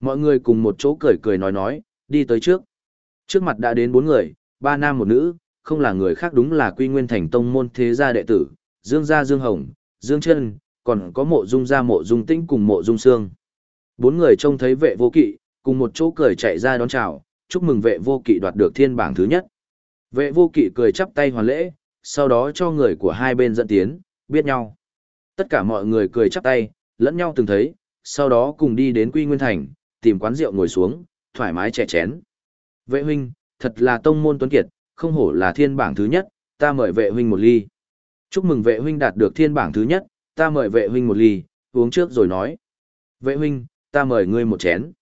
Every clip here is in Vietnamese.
Mọi người cùng một chỗ cười cười nói nói, đi tới trước. Trước mặt đã đến bốn người, ba nam một nữ, không là người khác đúng là quy nguyên thành tông môn thế gia đệ tử, Dương gia Dương Hồng, Dương Trân, còn có mộ dung gia mộ dung tĩnh cùng mộ dung xương Bốn người trông thấy vệ vô kỵ, cùng một chỗ cười chạy ra đón chào, chúc mừng vệ vô kỵ đoạt được thiên bảng thứ nhất. Vệ vô kỵ cười chắp tay hoàn lễ, sau đó cho người của hai bên dẫn tiến, biết nhau. Tất cả mọi người cười chắp tay, lẫn nhau từng thấy, sau đó cùng đi đến Quy Nguyên Thành, tìm quán rượu ngồi xuống, thoải mái chè chén. Vệ huynh, thật là tông môn tuấn kiệt, không hổ là thiên bảng thứ nhất, ta mời vệ huynh một ly. Chúc mừng vệ huynh đạt được thiên bảng thứ nhất, ta mời vệ huynh một ly, uống trước rồi nói. Vệ huynh, ta mời ngươi một chén.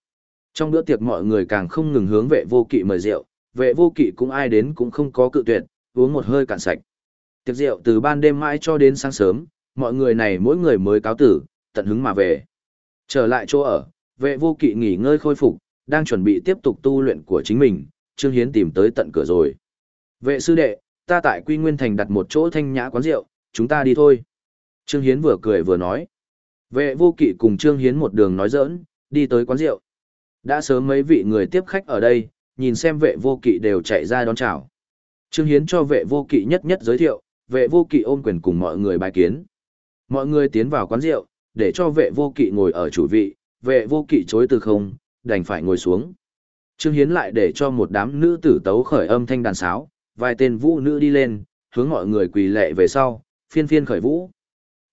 Trong bữa tiệc mọi người càng không ngừng hướng vệ vô kỵ mời rượu, vệ vô kỵ cũng ai đến cũng không có cự tuyệt, uống một hơi cạn sạch. Tiệc rượu từ ban đêm mãi cho đến sáng sớm, mọi người này mỗi người mới cáo tử, tận hứng mà về. Trở lại chỗ ở, vệ vô kỵ nghỉ ngơi khôi phục, đang chuẩn bị tiếp tục tu luyện của chính mình, Trương Hiến tìm tới tận cửa rồi. Vệ sư đệ, ta tại Quy Nguyên Thành đặt một chỗ thanh nhã quán rượu, chúng ta đi thôi. Trương Hiến vừa cười vừa nói. Vệ vô kỵ cùng Trương Hiến một đường nói giỡn, đi tới quán rượu. Đã sớm mấy vị người tiếp khách ở đây, nhìn xem vệ vô kỵ đều chạy ra đón chào. Trương Hiến cho vệ vô kỵ nhất nhất giới thiệu, vệ vô kỵ ôm quyền cùng mọi người bài kiến. Mọi người tiến vào quán rượu, để cho vệ vô kỵ ngồi ở chủ vị, vệ vô kỵ chối từ không, đành phải ngồi xuống. Trương Hiến lại để cho một đám nữ tử tấu khởi âm thanh đàn sáo, vài tên vũ nữ đi lên, hướng mọi người quỳ lệ về sau, phiên phiên khởi vũ.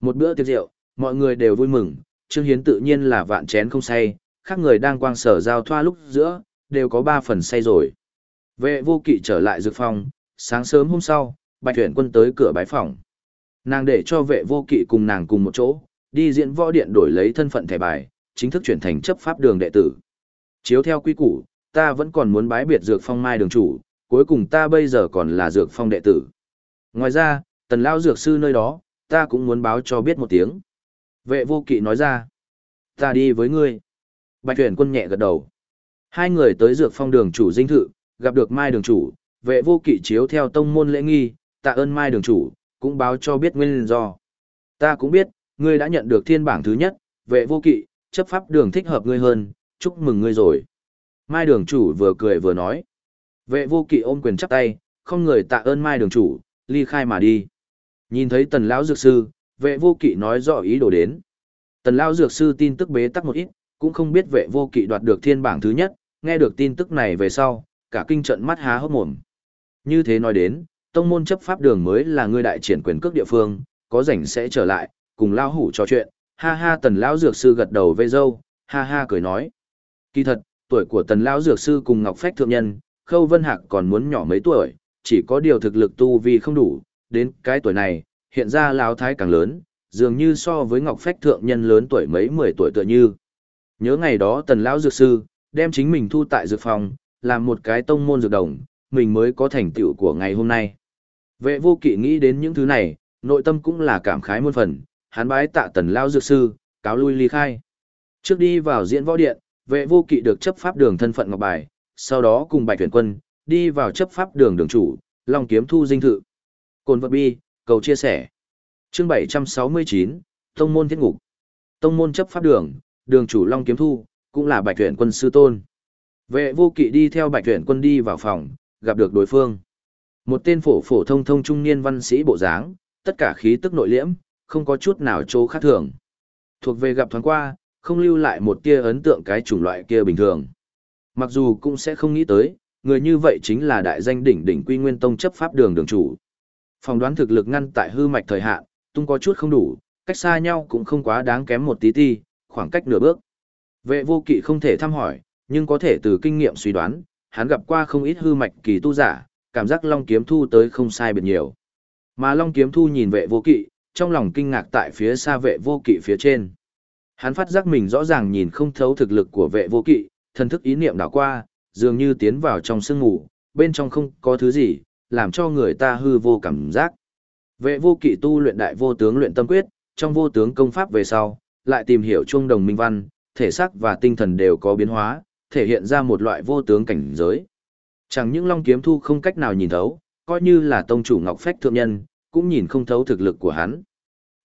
Một bữa tiệc rượu, mọi người đều vui mừng, Trương Hiến tự nhiên là vạn chén không say, khác người đang quang sở giao thoa lúc giữa, đều có ba phần say rồi. Vệ vô kỵ trở lại dược phòng, sáng sớm hôm sau, bạch tuyển quân tới cửa bái phòng. Nàng để cho vệ vô kỵ cùng nàng cùng một chỗ, đi diễn võ điện đổi lấy thân phận thẻ bài, chính thức chuyển thành chấp pháp đường đệ tử. Chiếu theo quy củ, ta vẫn còn muốn bái biệt dược phong mai đường chủ, cuối cùng ta bây giờ còn là dược phong đệ tử. Ngoài ra, tần lao dược sư nơi đó, ta cũng muốn báo cho biết một tiếng. Vệ vô kỵ nói ra, ta đi với ngươi. Bạch tuyển quân nhẹ gật đầu. Hai người tới dược phong đường chủ dinh thự, gặp được mai đường chủ, vệ vô kỵ chiếu theo tông môn lễ nghi, tạ ơn mai đường chủ, cũng báo cho biết nguyên do. Ta cũng biết, ngươi đã nhận được thiên bảng thứ nhất, vệ vô kỵ, chấp pháp đường thích hợp ngươi hơn, chúc mừng ngươi rồi. Mai đường chủ vừa cười vừa nói. Vệ vô kỵ ôm quyền chắp tay, không người tạ ơn mai đường chủ, ly khai mà đi. Nhìn thấy tần lão dược sư, vệ vô kỵ nói rõ ý đồ đến. Tần lão dược sư tin tức bế tắc một ít, cũng không biết vệ vô kỵ đoạt được thiên bảng thứ nhất, nghe được tin tức này về sau, cả kinh trận mắt há hốc mồm. Như thế nói đến, tông môn chấp pháp đường mới là người đại triển quyền cước địa phương, có rảnh sẽ trở lại, cùng lao hủ trò chuyện, ha ha tần lão dược sư gật đầu vây dâu, ha ha cười nói. Kỳ thật, tuổi của tần lão dược sư cùng ngọc phách thượng nhân, khâu vân hạc còn muốn nhỏ mấy tuổi, chỉ có điều thực lực tu vì không đủ, đến cái tuổi này, hiện ra lão thái càng lớn, dường như so với ngọc phách thượng nhân lớn tuổi mấy mười tuổi tựa như. Nhớ ngày đó tần lão dược sư, đem chính mình thu tại dược phòng, làm một cái tông môn dược đồng, mình mới có thành tựu của ngày hôm nay. Vệ vô kỵ nghĩ đến những thứ này, nội tâm cũng là cảm khái muôn phần, hắn bái tạ tần lao dược sư, cáo lui ly khai. Trước đi vào diễn võ điện, vệ vô kỵ được chấp pháp đường thân phận ngọc bài, sau đó cùng bạch tuyển quân, đi vào chấp pháp đường đường chủ, long kiếm thu dinh thự. Cồn vật bi, cầu chia sẻ. Chương 769, Tông môn thiết ngục. Tông môn chấp pháp đường, đường chủ long kiếm thu, cũng là bạch tuyển quân sư tôn. Vệ vô kỵ đi theo bạch tuyển quân đi vào phòng, gặp được đối phương. Một tên phổ phổ thông thông trung niên văn sĩ bộ dáng, tất cả khí tức nội liễm, không có chút nào chỗ khác thường. Thuộc về gặp thoáng qua, không lưu lại một tia ấn tượng cái chủng loại kia bình thường. Mặc dù cũng sẽ không nghĩ tới, người như vậy chính là đại danh đỉnh đỉnh quy nguyên tông chấp pháp đường đường chủ. Phòng đoán thực lực ngăn tại hư mạch thời hạn, tung có chút không đủ, cách xa nhau cũng không quá đáng kém một tí ti, khoảng cách nửa bước. Vệ vô kỵ không thể thăm hỏi, nhưng có thể từ kinh nghiệm suy đoán, hắn gặp qua không ít hư mạch kỳ tu giả, cảm giác Long Kiếm Thu tới không sai biệt nhiều. Mà Long Kiếm Thu nhìn vệ vô kỵ, trong lòng kinh ngạc tại phía xa vệ vô kỵ phía trên. Hắn phát giác mình rõ ràng nhìn không thấu thực lực của vệ vô kỵ, thần thức ý niệm đảo qua, dường như tiến vào trong sương ngủ, bên trong không có thứ gì, làm cho người ta hư vô cảm giác. Vệ vô kỵ tu luyện đại vô tướng luyện tâm quyết, trong vô tướng công pháp về sau, lại tìm hiểu chuông đồng minh văn, thể xác và tinh thần đều có biến hóa, thể hiện ra một loại vô tướng cảnh giới. Chẳng những Long Kiếm Thu không cách nào nhìn thấu, coi như là tông chủ Ngọc Phách thượng nhân, cũng nhìn không thấu thực lực của hắn.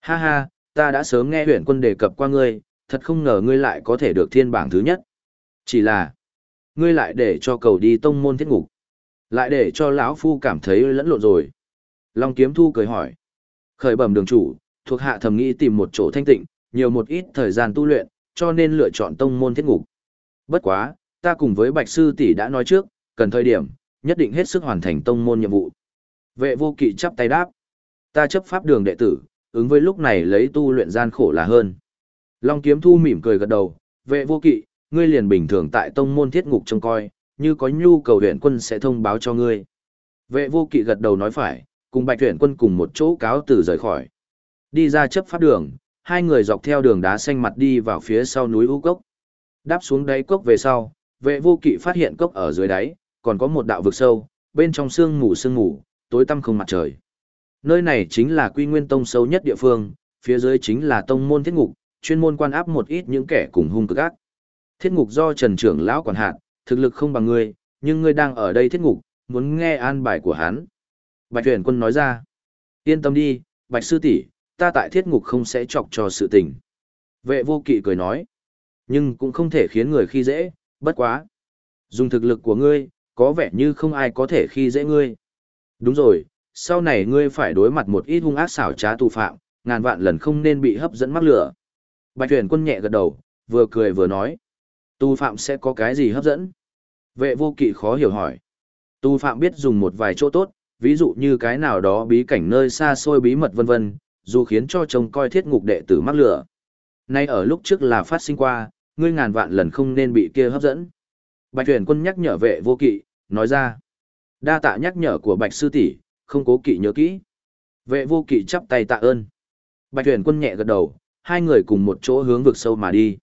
Ha ha, ta đã sớm nghe huyện quân đề cập qua ngươi, thật không ngờ ngươi lại có thể được thiên bảng thứ nhất. Chỉ là, ngươi lại để cho cầu đi tông môn thiết ngục. Lại để cho lão phu cảm thấy lẫn lộn rồi. Long kiếm thu cười hỏi. Khởi bẩm đường chủ, thuộc hạ thầm nghĩ tìm một chỗ thanh tịnh, nhiều một ít thời gian tu luyện, cho nên lựa chọn tông môn thiết ngục. Bất quá, ta cùng với Bạch Sư tỷ đã nói trước, cần thời điểm, nhất định hết sức hoàn thành tông môn nhiệm vụ. Vệ vô kỵ chắp tay đáp. Ta chấp pháp đường đệ tử, ứng với lúc này lấy tu luyện gian khổ là hơn. Long kiếm thu mỉm cười gật đầu, vệ vô kỵ, ngươi liền bình thường tại tông môn thiết ngục trông coi, như có nhu cầu huyện quân sẽ thông báo cho ngươi. Vệ vô kỵ gật đầu nói phải, cùng bạch huyện quân cùng một chỗ cáo từ rời khỏi. Đi ra chấp pháp đường, hai người dọc theo đường đá xanh mặt đi vào phía sau núi U Cốc. Đáp xuống đáy cốc về sau, vệ vô kỵ phát hiện cốc ở dưới đáy, còn có một đạo vực sâu, bên trong sương mù sương mù, tối tăm không mặt trời. Nơi này chính là quy nguyên tông sâu nhất địa phương, phía dưới chính là tông môn thiết ngục, chuyên môn quan áp một ít những kẻ cùng hung cực ác. Thiết ngục do Trần trưởng lão quản hạt, thực lực không bằng ngươi, nhưng ngươi đang ở đây thiết ngục, muốn nghe an bài của hắn. Bạch Huyền Quân nói ra, yên tâm đi, Bạch Sư tỷ, ta tại thiết ngục không sẽ chọc cho sự tình. Vệ vô kỵ cười nói, nhưng cũng không thể khiến người khi dễ, bất quá. Dùng thực lực của ngươi, có vẻ như không ai có thể khi dễ ngươi. Đúng rồi, sau này ngươi phải đối mặt một ít hung ác xảo trá tù phạm, ngàn vạn lần không nên bị hấp dẫn mắc lửa. Bạch tuyển Quân nhẹ gật đầu, vừa cười vừa nói. Tù phạm sẽ có cái gì hấp dẫn? Vệ vô kỵ khó hiểu hỏi. Tù phạm biết dùng một vài chỗ tốt, ví dụ như cái nào đó bí cảnh nơi xa xôi bí mật vân vân, dù khiến cho trông coi thiết ngục đệ tử mắc lửa. Nay ở lúc trước là phát sinh qua, ngươi ngàn vạn lần không nên bị kia hấp dẫn. Bạch tuyển Quân nhắc nhở vệ vô kỵ, nói ra. Đa tạ nhắc nhở của Bạch Sư tỷ, không cố kỵ nhớ kỹ. Vệ vô kỵ chắp tay tạ ơn. Bạch tuyển Quân nhẹ gật đầu, hai người cùng một chỗ hướng vực sâu mà đi.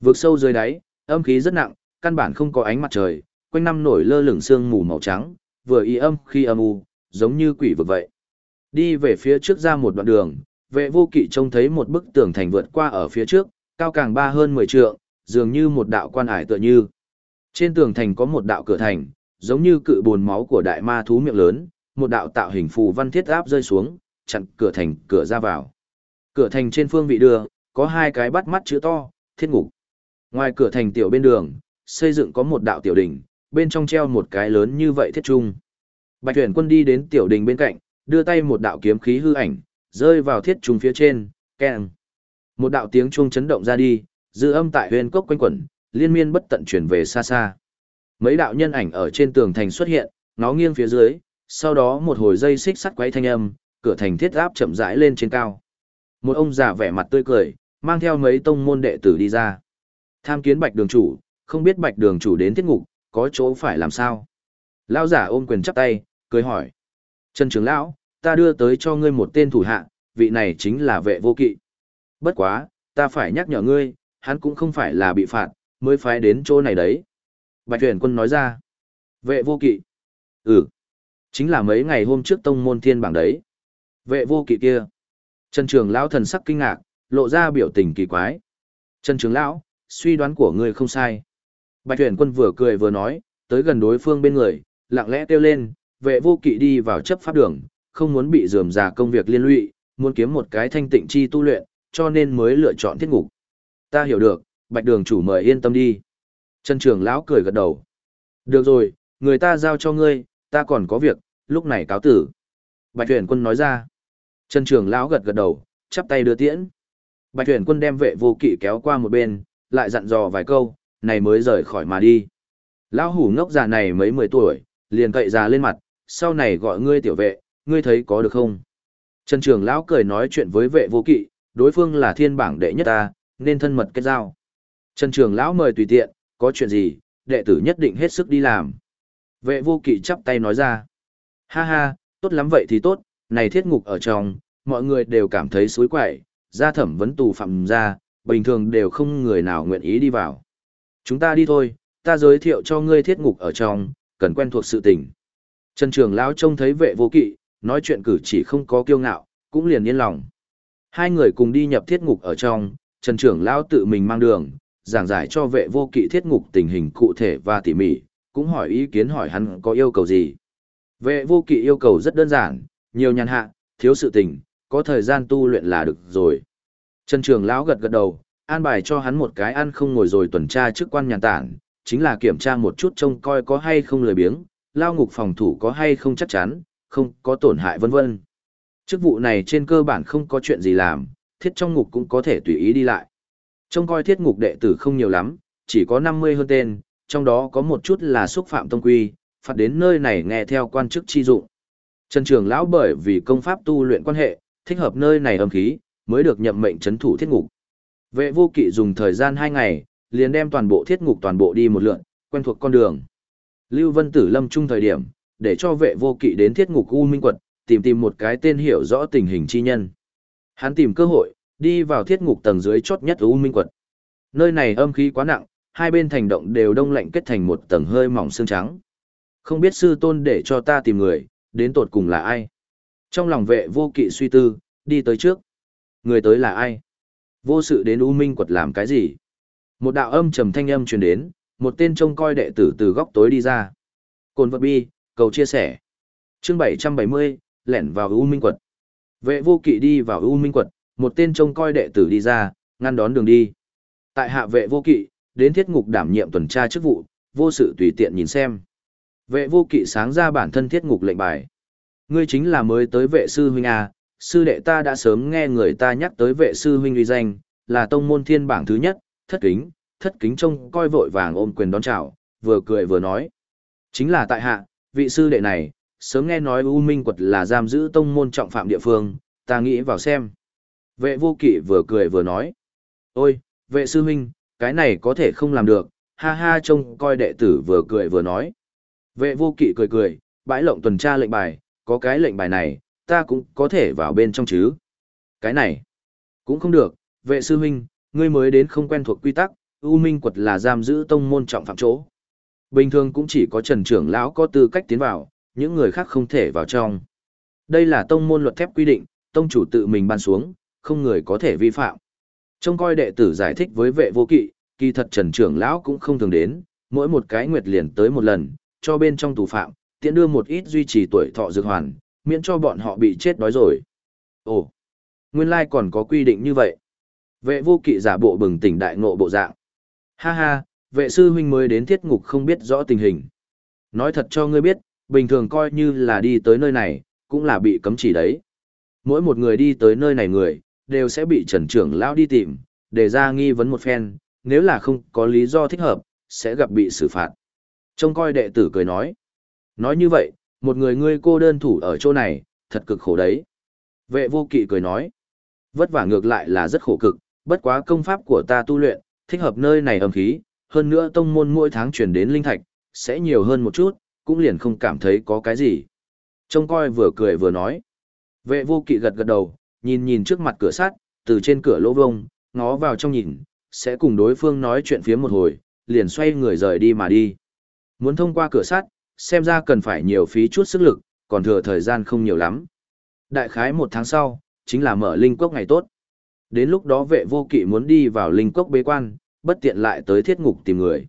Vực sâu dưới đáy, âm khí rất nặng, căn bản không có ánh mặt trời, quanh năm nổi lơ lửng sương mù màu trắng, vừa y âm khi âm u, giống như quỷ vực vậy. Đi về phía trước ra một đoạn đường, vệ vô kỵ trông thấy một bức tường thành vượt qua ở phía trước, cao càng ba hơn 10 trượng, dường như một đạo quan ải tựa như. Trên tường thành có một đạo cửa thành, giống như cự bồn máu của đại ma thú miệng lớn, một đạo tạo hình phù văn thiết áp rơi xuống, chặn cửa thành cửa ra vào. Cửa thành trên phương vị đưa, có hai cái bắt mắt chữ to, thiết ngục. Ngoài cửa thành tiểu bên đường, xây dựng có một đạo tiểu đỉnh, bên trong treo một cái lớn như vậy thiết trung. Bạch tuyển quân đi đến tiểu đình bên cạnh, đưa tay một đạo kiếm khí hư ảnh, rơi vào thiết trung phía trên, keng. Một đạo tiếng chuông chấn động ra đi, dư âm tại huyền cốc quanh quẩn, liên miên bất tận chuyển về xa xa. Mấy đạo nhân ảnh ở trên tường thành xuất hiện, nó nghiêng phía dưới, sau đó một hồi dây xích sắt quấy thanh âm, cửa thành thiết áp chậm rãi lên trên cao. Một ông già vẻ mặt tươi cười, mang theo mấy tông môn đệ tử đi ra. Tham kiến bạch đường chủ, không biết bạch đường chủ đến thiết ngục, có chỗ phải làm sao? Lão giả ôm quyền chắp tay, cười hỏi. Trần trưởng lão, ta đưa tới cho ngươi một tên thủ hạ, vị này chính là vệ vô kỵ. Bất quá, ta phải nhắc nhở ngươi, hắn cũng không phải là bị phạt, mới phái đến chỗ này đấy. Bạch tuyển quân nói ra. Vệ vô kỵ. Ừ. Chính là mấy ngày hôm trước tông môn thiên bảng đấy. Vệ vô kỵ kia. Trần trường lão thần sắc kinh ngạc, lộ ra biểu tình kỳ quái. Trần trường lão, suy đoán của ngươi không sai. Bạch tuyển quân vừa cười vừa nói, tới gần đối phương bên người, lặng lẽ kêu lên, vệ vô kỵ đi vào chấp pháp đường, không muốn bị dườm già công việc liên lụy, muốn kiếm một cái thanh tịnh chi tu luyện, cho nên mới lựa chọn thiết ngục. Ta hiểu được, bạch đường chủ mời yên tâm đi. Trần trưởng lão cười gật đầu. Được rồi, người ta giao cho ngươi, ta còn có việc, lúc này cáo tử. Bạch tuyển quân nói ra. Trần trường lão gật gật đầu, chắp tay đưa tiễn. Bạch tuyển quân đem vệ vô kỵ kéo qua một bên, lại dặn dò vài câu, này mới rời khỏi mà đi. Lão hủ ngốc già này mấy mười tuổi, liền cậy già lên mặt, sau này gọi ngươi tiểu vệ, ngươi thấy có được không? Trần trường lão cười nói chuyện với vệ vô kỵ, đối phương là thiên bảng đệ nhất ta, nên thân mật kết giao. Trần trường lão mời tùy tiện, có chuyện gì, đệ tử nhất định hết sức đi làm. Vệ vô kỵ chắp tay nói ra. Ha ha, tốt lắm vậy thì tốt, này thiết ngục ở trong, mọi người đều cảm thấy suối quậy, ra thẩm vấn tù phạm ra, bình thường đều không người nào nguyện ý đi vào. Chúng ta đi thôi, ta giới thiệu cho ngươi thiết ngục ở trong, cần quen thuộc sự tình. Trần Trường Lão trông thấy vệ vô kỵ, nói chuyện cử chỉ không có kiêu ngạo, cũng liền yên lòng. Hai người cùng đi nhập thiết ngục ở trong, Trần Trường Lão tự mình mang đường, giảng giải cho vệ vô kỵ thiết ngục tình hình cụ thể và tỉ mỉ, cũng hỏi ý kiến hỏi hắn có yêu cầu gì. Vệ vô kỵ yêu cầu rất đơn giản, nhiều nhàn hạ, thiếu sự tình, có thời gian tu luyện là được rồi. Trần Trường Lão gật gật đầu, an bài cho hắn một cái ăn không ngồi rồi tuần tra chức quan nhàn tản, chính là kiểm tra một chút trông coi có hay không lười biếng, lao ngục phòng thủ có hay không chắc chắn, không có tổn hại vân vân. Chức vụ này trên cơ bản không có chuyện gì làm, thiết trong ngục cũng có thể tùy ý đi lại. Trông coi thiết ngục đệ tử không nhiều lắm, chỉ có 50 hơn tên, trong đó có một chút là xúc phạm tông quy, phạt đến nơi này nghe theo quan chức chi dụng. Trần trưởng lão bởi vì công pháp tu luyện quan hệ, thích hợp nơi này âm khí, mới được nhậm mệnh trấn thủ thiết ngục. Vệ vô kỵ dùng thời gian 2 ngày, liền đem toàn bộ thiết ngục toàn bộ đi một lượn, quen thuộc con đường. Lưu Vân Tử lâm trung thời điểm, để cho vệ vô kỵ đến thiết ngục U Minh Quật, tìm tìm một cái tên hiểu rõ tình hình chi nhân. Hắn tìm cơ hội, đi vào thiết ngục tầng dưới chốt nhất U Minh Quật. Nơi này âm khí quá nặng, hai bên thành động đều đông lạnh kết thành một tầng hơi mỏng xương trắng. Không biết sư tôn để cho ta tìm người, đến tột cùng là ai? Trong lòng vệ vô kỵ suy tư, đi tới trước. Người tới là ai? Vô sự đến U Minh quật làm cái gì? Một đạo âm trầm thanh âm truyền đến, một tên trông coi đệ tử từ góc tối đi ra. Cồn vật bi, cầu chia sẻ. Chương 770, lẻn vào U Minh quật. Vệ vô kỵ đi vào U Minh quật, một tên trông coi đệ tử đi ra, ngăn đón đường đi. Tại hạ vệ vô kỵ, đến thiết ngục đảm nhiệm tuần tra chức vụ, vô sự tùy tiện nhìn xem. Vệ vô kỵ sáng ra bản thân thiết ngục lệnh bài. Ngươi chính là mới tới vệ sư huynh A, sư đệ ta đã sớm nghe người ta nhắc tới vệ sư huynh uy danh, là tông môn thiên bảng thứ nhất, thất kính, thất kính trông coi vội vàng ôm quyền đón chào, vừa cười vừa nói. Chính là tại hạ, vị sư đệ này, sớm nghe nói U Minh quật là giam giữ tông môn trọng phạm địa phương, ta nghĩ vào xem. Vệ vô kỵ vừa cười vừa nói. Ôi, vệ sư huynh, cái này có thể không làm được, ha ha trông coi đệ tử vừa cười vừa nói. Vệ vô kỵ cười cười, bãi lộng tuần tra lệnh bài, có cái lệnh bài này, ta cũng có thể vào bên trong chứ. Cái này, cũng không được, vệ sư huynh, ngươi mới đến không quen thuộc quy tắc, U Minh quật là giam giữ tông môn trọng phạm chỗ. Bình thường cũng chỉ có Trần trưởng lão có tư cách tiến vào, những người khác không thể vào trong. Đây là tông môn luật thép quy định, tông chủ tự mình ban xuống, không người có thể vi phạm. Trông coi đệ tử giải thích với vệ vô kỵ, kỳ thật Trần trưởng lão cũng không thường đến, mỗi một cái nguyệt liền tới một lần, cho bên trong tù phạm, tiện đưa một ít duy trì tuổi thọ dược hoàn, miễn cho bọn họ bị chết đói rồi. Ồ, nguyên lai còn có quy định như vậy. Vệ vô kỵ giả bộ bừng tỉnh đại ngộ bộ dạng. Ha ha, vệ sư huynh mới đến thiết ngục không biết rõ tình hình. Nói thật cho ngươi biết, bình thường coi như là đi tới nơi này, cũng là bị cấm chỉ đấy. Mỗi một người đi tới nơi này người, đều sẽ bị trần trưởng lão đi tìm, để ra nghi vấn một phen, nếu là không có lý do thích hợp, sẽ gặp bị xử phạt. Trông coi đệ tử cười nói. Nói như vậy, một người ngươi cô đơn thủ ở chỗ này, thật cực khổ đấy. Vệ vô kỵ cười nói. Vất vả ngược lại là rất khổ cực, bất quá công pháp của ta tu luyện, thích hợp nơi này âm khí, hơn nữa tông môn mỗi tháng chuyển đến linh thạch, sẽ nhiều hơn một chút, cũng liền không cảm thấy có cái gì. Trông coi vừa cười vừa nói. Vệ vô kỵ gật gật đầu, nhìn nhìn trước mặt cửa sắt, từ trên cửa lỗ vông, ngó vào trong nhìn, sẽ cùng đối phương nói chuyện phía một hồi, liền xoay người rời đi mà đi. Muốn thông qua cửa sắt, xem ra cần phải nhiều phí chút sức lực, còn thừa thời gian không nhiều lắm. Đại khái một tháng sau, chính là mở linh cốc ngày tốt. Đến lúc đó vệ vô kỵ muốn đi vào linh cốc bế quan, bất tiện lại tới thiết ngục tìm người.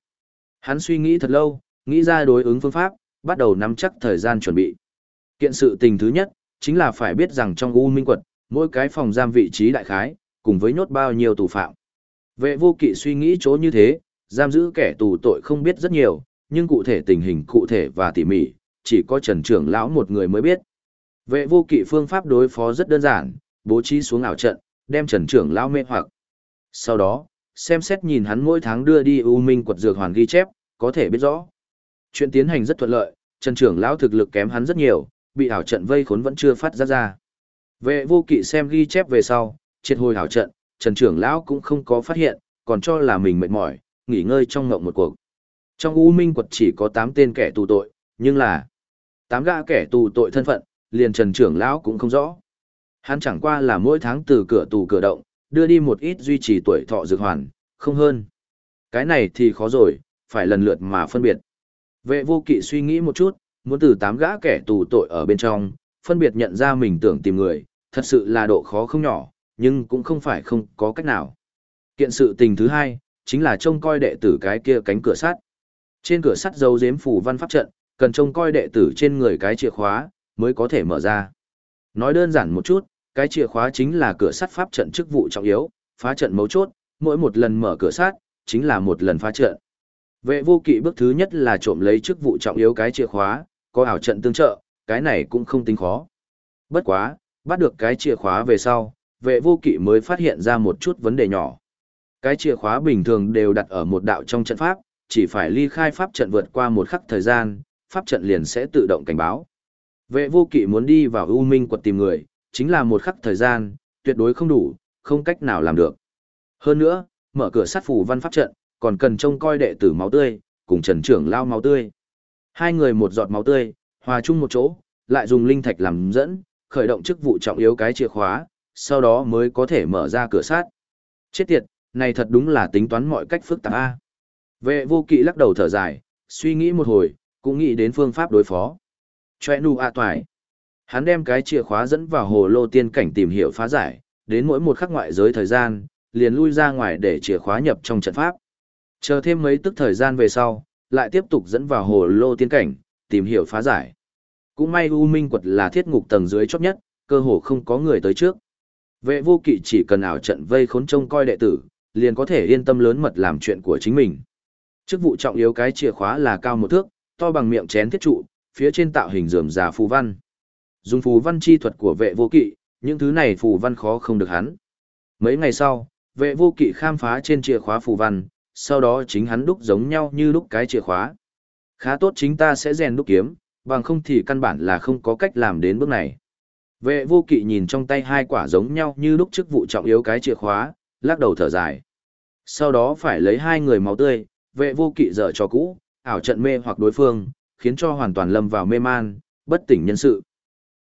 Hắn suy nghĩ thật lâu, nghĩ ra đối ứng phương pháp, bắt đầu nắm chắc thời gian chuẩn bị. Kiện sự tình thứ nhất, chính là phải biết rằng trong U Minh Quật, mỗi cái phòng giam vị trí đại khái, cùng với nhốt bao nhiêu tù phạm. Vệ vô kỵ suy nghĩ chỗ như thế, giam giữ kẻ tù tội không biết rất nhiều, nhưng cụ thể tình hình cụ thể và tỉ mỉ, chỉ có Trần Trưởng Lão một người mới biết. Vệ vô kỵ phương pháp đối phó rất đơn giản, bố trí xuống ảo trận, đem Trần Trưởng Lão mê hoặc. Sau đó, xem xét nhìn hắn mỗi tháng đưa đi U Minh quật dược hoàn ghi chép, có thể biết rõ. Chuyện tiến hành rất thuận lợi, Trần Trưởng Lão thực lực kém hắn rất nhiều, bị ảo trận vây khốn vẫn chưa phát ra ra. Vệ vô kỵ xem ghi chép về sau, triệt hồi hảo trận, Trần Trưởng Lão cũng không có phát hiện, còn cho là mình mệt mỏi, nghỉ ngơi trong ngộng một cuộc. Trong U Minh quật chỉ có 8 tên kẻ tù tội, nhưng là 8 gã kẻ tù tội thân phận, liền Trần Trưởng Lão cũng không rõ. Hắn chẳng qua là mỗi tháng từ cửa tù cửa động, đưa đi một ít duy trì tuổi thọ dược hoàn, không hơn. Cái này thì khó rồi, phải lần lượt mà phân biệt. Vệ vô kỵ suy nghĩ một chút, muốn từ 8 gã kẻ tù tội ở bên trong, phân biệt nhận ra mình tưởng tìm người, thật sự là độ khó không nhỏ, nhưng cũng không phải không có cách nào. Kiện sự tình thứ hai, chính là trông coi đệ tử cái kia cánh cửa sắt. Trên cửa sắt dấu giếm phủ văn pháp trận, cần trông coi đệ tử trên người cái chìa khóa, mới có thể mở ra. Nói đơn giản một chút, cái chìa khóa chính là cửa sắt pháp trận chức vụ trọng yếu, phá trận mấu chốt, mỗi một lần mở cửa sắt, chính là một lần phá trận. Vệ vô kỵ bước thứ nhất là trộm lấy chức vụ trọng yếu cái chìa khóa, có ảo trận tương trợ, cái này cũng không tính khó. Bất quá, bắt được cái chìa khóa về sau, vệ vô kỵ mới phát hiện ra một chút vấn đề nhỏ. Cái chìa khóa bình thường đều đặt ở một đạo trong trận pháp, chỉ phải ly khai pháp trận vượt qua một khắc thời gian, pháp trận liền sẽ tự động cảnh báo. Vệ vô kỵ muốn đi vào U Minh quật tìm người, chính là một khắc thời gian, tuyệt đối không đủ, không cách nào làm được. Hơn nữa, mở cửa sát phủ văn pháp trận, còn cần trông coi đệ tử máu tươi, cùng trần trưởng lao máu tươi. Hai người một giọt máu tươi, hòa chung một chỗ, lại dùng linh thạch làm dẫn, khởi động chức vụ trọng yếu cái chìa khóa, sau đó mới có thể mở ra cửa sát. Chết tiệt, này thật đúng là tính toán mọi cách phức tạp a. Vệ vô kỵ lắc đầu thở dài, suy nghĩ một hồi, cũng nghĩ đến phương pháp đối phó. Chòe nu a toài. Hắn đem cái chìa khóa dẫn vào hồ lô tiên cảnh tìm hiểu phá giải, đến mỗi một khắc ngoại giới thời gian, liền lui ra ngoài để chìa khóa nhập trong trận pháp. Chờ thêm mấy tức thời gian về sau, lại tiếp tục dẫn vào hồ lô tiên cảnh, tìm hiểu phá giải. Cũng may U Minh quật là thiết ngục tầng dưới chót nhất, cơ hồ không có người tới trước. Vệ vô kỵ chỉ cần ảo trận vây khốn trông coi đệ tử, liền có thể yên tâm lớn mật làm chuyện của chính mình. Chức vụ trọng yếu cái chìa khóa là cao một thước, to bằng miệng chén thiết trụ, phía trên tạo hình rườm rà phù văn. Dùng phù văn chi thuật của vệ vô kỵ, những thứ này phù văn khó không được hắn. Mấy ngày sau, vệ vô kỵ khám phá trên chìa khóa phù văn, sau đó chính hắn đúc giống nhau như đúc cái chìa khóa. Khá tốt chính ta sẽ rèn đúc kiếm, bằng không thì căn bản là không có cách làm đến bước này. Vệ vô kỵ nhìn trong tay hai quả giống nhau như lúc chức vụ trọng yếu cái chìa khóa, lắc đầu thở dài. Sau đó phải lấy hai người máu tươi, vệ vô kỵ dở cho cũ, ảo trận mê hoặc đối phương, khiến cho hoàn toàn lâm vào mê man, bất tỉnh nhân sự.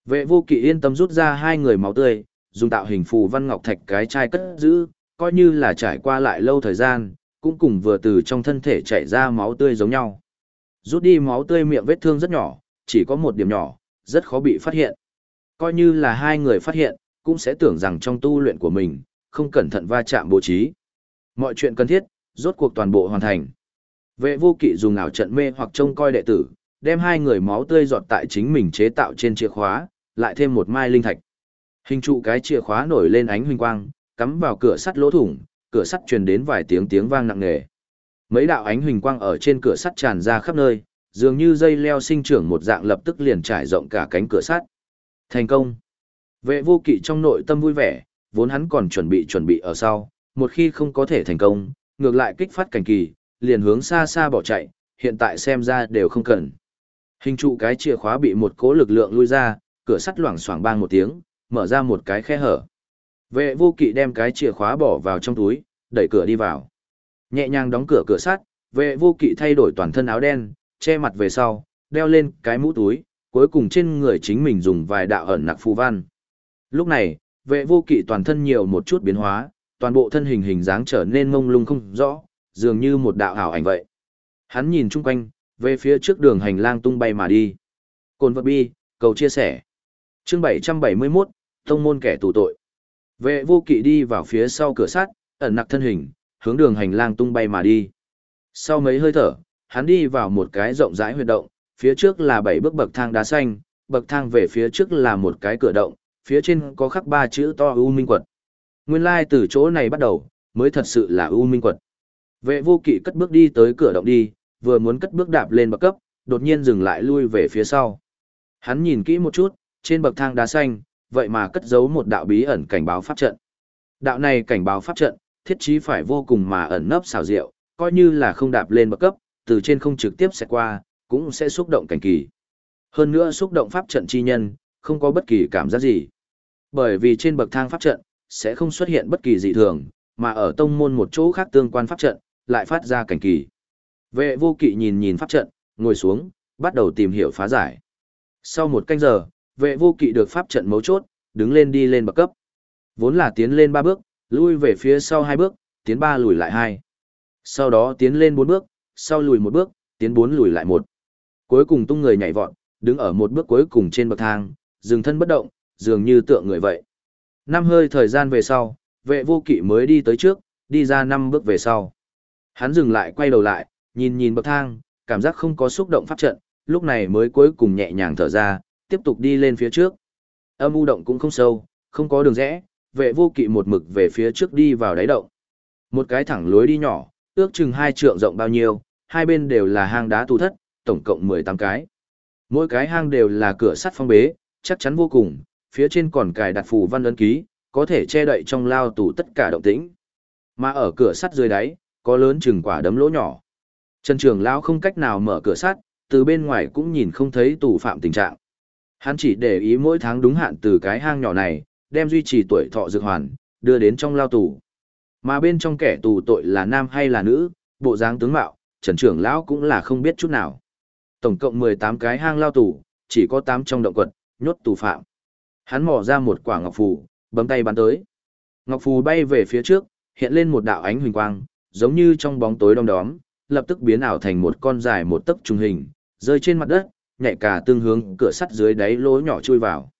Vệ vô kỵ yên tâm rút ra hai người máu tươi, dùng tạo hình phù văn ngọc thạch cái chai cất giữ, coi như là trải qua lại lâu thời gian, cũng cùng vừa từ trong thân thể chảy ra máu tươi giống nhau. Rút đi máu tươi miệng vết thương rất nhỏ, chỉ có một điểm nhỏ, rất khó bị phát hiện. Coi như là hai người phát hiện, cũng sẽ tưởng rằng trong tu luyện của mình, không cẩn thận va chạm bố trí. Mọi chuyện cần thiết, rốt cuộc toàn bộ hoàn thành. Vệ vô kỵ dùng ảo trận mê hoặc trông coi đệ tử, đem hai người máu tươi giọt tại chính mình chế tạo trên chìa khóa, lại thêm một mai linh thạch. Hình trụ cái chìa khóa nổi lên ánh huỳnh quang, cắm vào cửa sắt lỗ thủng, cửa sắt truyền đến vài tiếng tiếng vang nặng nề. Mấy đạo ánh huỳnh quang ở trên cửa sắt tràn ra khắp nơi, dường như dây leo sinh trưởng một dạng lập tức liền trải rộng cả cánh cửa sắt. Thành công. Vệ vô kỵ trong nội tâm vui vẻ, vốn hắn còn chuẩn bị chuẩn bị ở sau, một khi không có thể thành công, ngược lại kích phát cảnh kỳ, liền hướng xa xa bỏ chạy, hiện tại xem ra đều không cần. Hình trụ cái chìa khóa bị một cố lực lượng lui ra, cửa sắt loảng xoảng bang một tiếng, mở ra một cái khe hở. Vệ vô kỵ đem cái chìa khóa bỏ vào trong túi, đẩy cửa đi vào. Nhẹ nhàng đóng cửa cửa sắt, vệ vô kỵ thay đổi toàn thân áo đen, che mặt về sau, đeo lên cái mũ túi, cuối cùng trên người chính mình dùng vài đạo ẩn nặc phù văn. Lúc này, vệ vô kỵ toàn thân nhiều một chút biến hóa, toàn bộ thân hình hình dáng trở nên mông lung không rõ, dường như một đạo ảo ảnh vậy. Hắn nhìn chung quanh, về phía trước đường hành lang tung bay mà đi. Cồn vật bi, cầu chia sẻ. Chương 771, Tông môn kẻ tù tội. Vệ vô kỵ đi vào phía sau cửa sắt, ẩn nặc thân hình, hướng đường hành lang tung bay mà đi. Sau mấy hơi thở, hắn đi vào một cái rộng rãi huyệt động, phía trước là bảy bước bậc thang đá xanh, bậc thang về phía trước là một cái cửa động, phía trên có khắc ba chữ to U Minh Quật. Nguyên lai like từ chỗ này bắt đầu, mới thật sự là U Minh Quật. Vệ vô kỵ cất bước đi tới cửa động đi, vừa muốn cất bước đạp lên bậc cấp, đột nhiên dừng lại lui về phía sau. Hắn nhìn kỹ một chút, trên bậc thang đá xanh, vậy mà cất giấu một đạo bí ẩn cảnh báo pháp trận. Đạo này cảnh báo pháp trận, thiết trí phải vô cùng mà ẩn nấp xảo diệu, coi như là không đạp lên bậc cấp, từ trên không trực tiếp sẽ qua, cũng sẽ xúc động cảnh kỳ. Hơn nữa xúc động pháp trận chi nhân, không có bất kỳ cảm giác gì. Bởi vì trên bậc thang pháp trận, sẽ không xuất hiện bất kỳ dị thường, mà ở tông môn một chỗ khác tương quan pháp trận, lại phát ra cảnh kỳ. Vệ vô kỵ nhìn nhìn pháp trận, ngồi xuống, bắt đầu tìm hiểu phá giải. Sau một canh giờ, vệ vô kỵ được pháp trận mấu chốt, đứng lên đi lên bậc cấp. Vốn là tiến lên ba bước, lui về phía sau hai bước, tiến ba lùi lại hai. Sau đó tiến lên bốn bước, sau lùi một bước, tiến bốn lùi lại một. Cuối cùng tung người nhảy vọt, đứng ở một bước cuối cùng trên bậc thang, dừng thân bất động, dường như tượng người vậy. Năm hơi thời gian về sau, vệ vô kỵ mới đi tới trước, đi ra năm bước về sau. Hắn dừng lại quay đầu lại, nhìn nhìn bậc thang, cảm giác không có xúc động pháp trận, lúc này mới cuối cùng nhẹ nhàng thở ra, tiếp tục đi lên phía trước. Âm u động cũng không sâu, không có đường rẽ, vệ vô kỵ một mực về phía trước đi vào đáy động. Một cái thẳng lối đi nhỏ, ước chừng hai trượng rộng bao nhiêu, hai bên đều là hang đá tù thất, tổng cộng 18 cái. Mỗi cái hang đều là cửa sắt phong bế, chắc chắn vô cùng, phía trên còn cài đặt phù văn ấn ký, có thể che đậy trong lao tù tất cả động tĩnh. Mà ở cửa sắt dưới đáy, có lớn chừng quả đấm lỗ nhỏ. Trần Trường lão không cách nào mở cửa sắt, từ bên ngoài cũng nhìn không thấy tù phạm tình trạng. Hắn chỉ để ý mỗi tháng đúng hạn từ cái hang nhỏ này, đem duy trì tuổi thọ dược hoàn, đưa đến trong lao tù. Mà bên trong kẻ tù tội là nam hay là nữ, bộ dáng tướng mạo, Trần trưởng lão cũng là không biết chút nào. Tổng cộng 18 cái hang lao tù, chỉ có 8 trong động quật, nhốt tù phạm. Hắn mò ra một quả ngọc phù, bấm tay bắn tới. Ngọc phù bay về phía trước, hiện lên một đạo ánh huỳnh quang, giống như trong bóng tối đông đóm, lập tức biến ảo thành một con dài một tấc trung hình, rơi trên mặt đất, nhảy cả tương hướng cửa sắt dưới đáy lỗ nhỏ chui vào.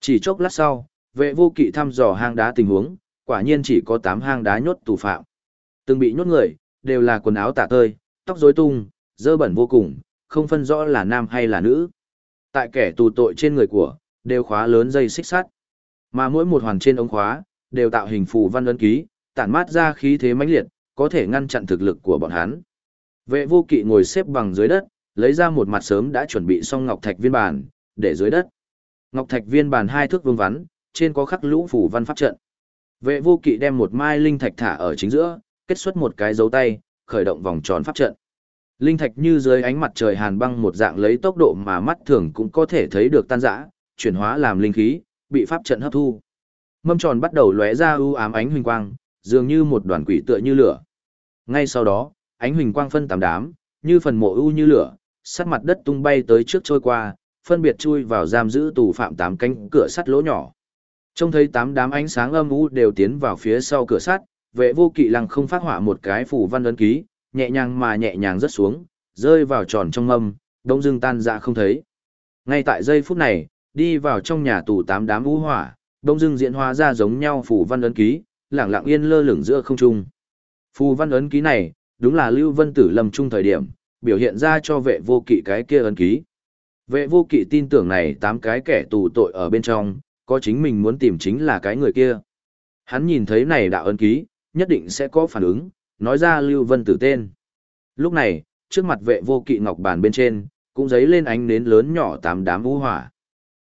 Chỉ chốc lát sau, vệ vô kỵ thăm dò hang đá tình huống, quả nhiên chỉ có 8 hang đá nhốt tù phạm. Từng bị nhốt người, đều là quần áo tả tơi, tóc rối tung, dơ bẩn vô cùng, không phân rõ là nam hay là nữ. Tại kẻ tù tội trên người của, đều khóa lớn dây xích sắt. Mà mỗi một hoàn trên ống khóa, đều tạo hình phù văn ấn ký, tản mát ra khí thế mãnh liệt, có thể ngăn chặn thực lực của bọn hắn. Vệ vô kỵ ngồi xếp bằng dưới đất, lấy ra một mặt sớm đã chuẩn bị xong ngọc thạch viên bàn, để dưới đất. Ngọc thạch viên bàn hai thước vương vắn, trên có khắc lũ phủ văn pháp trận. Vệ vô kỵ đem một mai linh thạch thả ở chính giữa, kết xuất một cái dấu tay, khởi động vòng tròn pháp trận. Linh thạch như dưới ánh mặt trời hàn băng một dạng lấy tốc độ mà mắt thường cũng có thể thấy được tan rã, chuyển hóa làm linh khí, bị pháp trận hấp thu. Mâm tròn bắt đầu lóe ra u ám ánh huỳnh quang, dường như một đoàn quỷ tựa như lửa. Ngay sau đó, ánh huỳnh quang phân tám đám, như phần mộ u như lửa, sắt mặt đất tung bay tới trước trôi qua, phân biệt chui vào giam giữ tù phạm tám cánh cửa sắt lỗ nhỏ. Trông thấy tám đám ánh sáng âm u đều tiến vào phía sau cửa sắt, vệ vô kỵ lăng không phát hỏa một cái phủ văn ấn ký, nhẹ nhàng mà nhẹ nhàng rớt xuống, rơi vào tròn trong mâm, đông dưng tan dạ không thấy. Ngay tại giây phút này, đi vào trong nhà tù tám đám vũ hỏa, đông dưng diễn hóa ra giống nhau phủ văn ấn ký, lẳng lặng yên lơ lửng giữa không trung. Phù văn ấn ký này, đúng là Lưu Vân Tử lâm trung thời điểm, biểu hiện ra cho vệ vô kỵ cái kia ấn ký. Vệ vô kỵ tin tưởng này tám cái kẻ tù tội ở bên trong, có chính mình muốn tìm chính là cái người kia. Hắn nhìn thấy này đạo ấn ký, nhất định sẽ có phản ứng, nói ra Lưu Vân Tử tên. Lúc này, trước mặt vệ vô kỵ ngọc bàn bên trên, cũng giấy lên ánh nến lớn nhỏ tám đám u hỏa.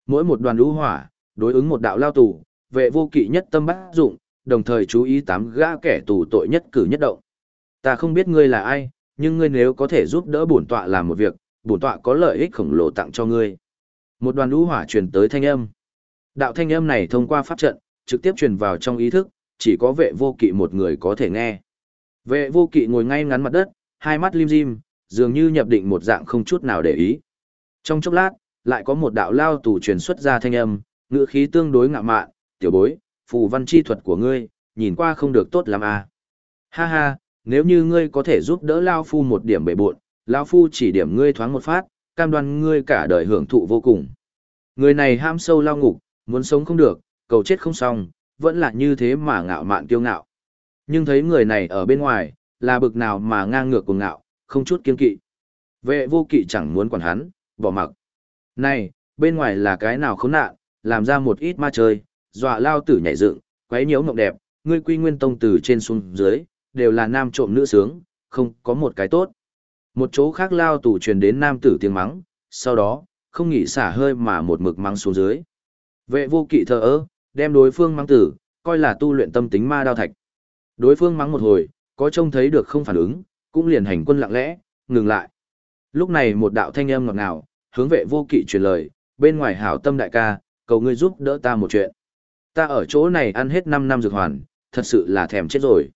Mỗi một đoàn u hỏa, đối ứng một đạo lao tù, vệ vô kỵ nhất tâm bác dụng, đồng thời chú ý tám gã kẻ tù tội nhất cử nhất động. Ta không biết ngươi là ai, nhưng ngươi nếu có thể giúp đỡ bổn tọa làm một việc, bổn tọa có lợi ích khổng lồ tặng cho ngươi. Một đoàn lũ hỏa truyền tới thanh âm. Đạo thanh âm này thông qua pháp trận, trực tiếp truyền vào trong ý thức, chỉ có vệ vô kỵ một người có thể nghe. Vệ vô kỵ ngồi ngay ngắn mặt đất, hai mắt lim dim, dường như nhập định một dạng không chút nào để ý. Trong chốc lát, lại có một đạo lao tù truyền xuất ra thanh âm, ngữ khí tương đối ngạo mạn, tiểu bối, phù văn chi thuật của ngươi, nhìn qua không được tốt lắm à. Ha ha, nếu như ngươi có thể giúp đỡ Lao Phu một điểm bể buộn, Lao Phu chỉ điểm ngươi thoáng một phát, cam đoan ngươi cả đời hưởng thụ vô cùng. Người này ham sâu lao ngục, muốn sống không được, cầu chết không xong, vẫn là như thế mà ngạo mạn kiêu ngạo. Nhưng thấy người này ở bên ngoài, là bực nào mà ngang ngược cùng ngạo, không chút kiên kỵ. Vệ vô kỵ chẳng muốn quản hắn, bỏ mặc. Này, bên ngoài là cái nào khốn nạn, làm ra một ít ma chơi, dọa lao tử nhảy dựng, quấy nhiễu ngọc đẹp, ngươi quy nguyên tông từ trên xuống dưới, đều là nam trộm nữ sướng, không có một cái tốt. Một chỗ khác lao tù truyền đến nam tử tiếng mắng, sau đó, không nghỉ xả hơi mà một mực mắng xuống dưới. Vệ vô kỵ thờ ơ, đem đối phương mắng tử, coi là tu luyện tâm tính ma đao thạch. Đối phương mắng một hồi, có trông thấy được không phản ứng, cũng liền hành quân lặng lẽ, ngừng lại. Lúc này một đạo thanh âm ngọt ngào, hướng vệ vô kỵ truyền lời, bên ngoài hảo tâm đại ca, cầu ngươi giúp đỡ ta một chuyện. Ta ở chỗ này ăn hết 5 năm dược hoàn, thật sự là thèm chết rồi.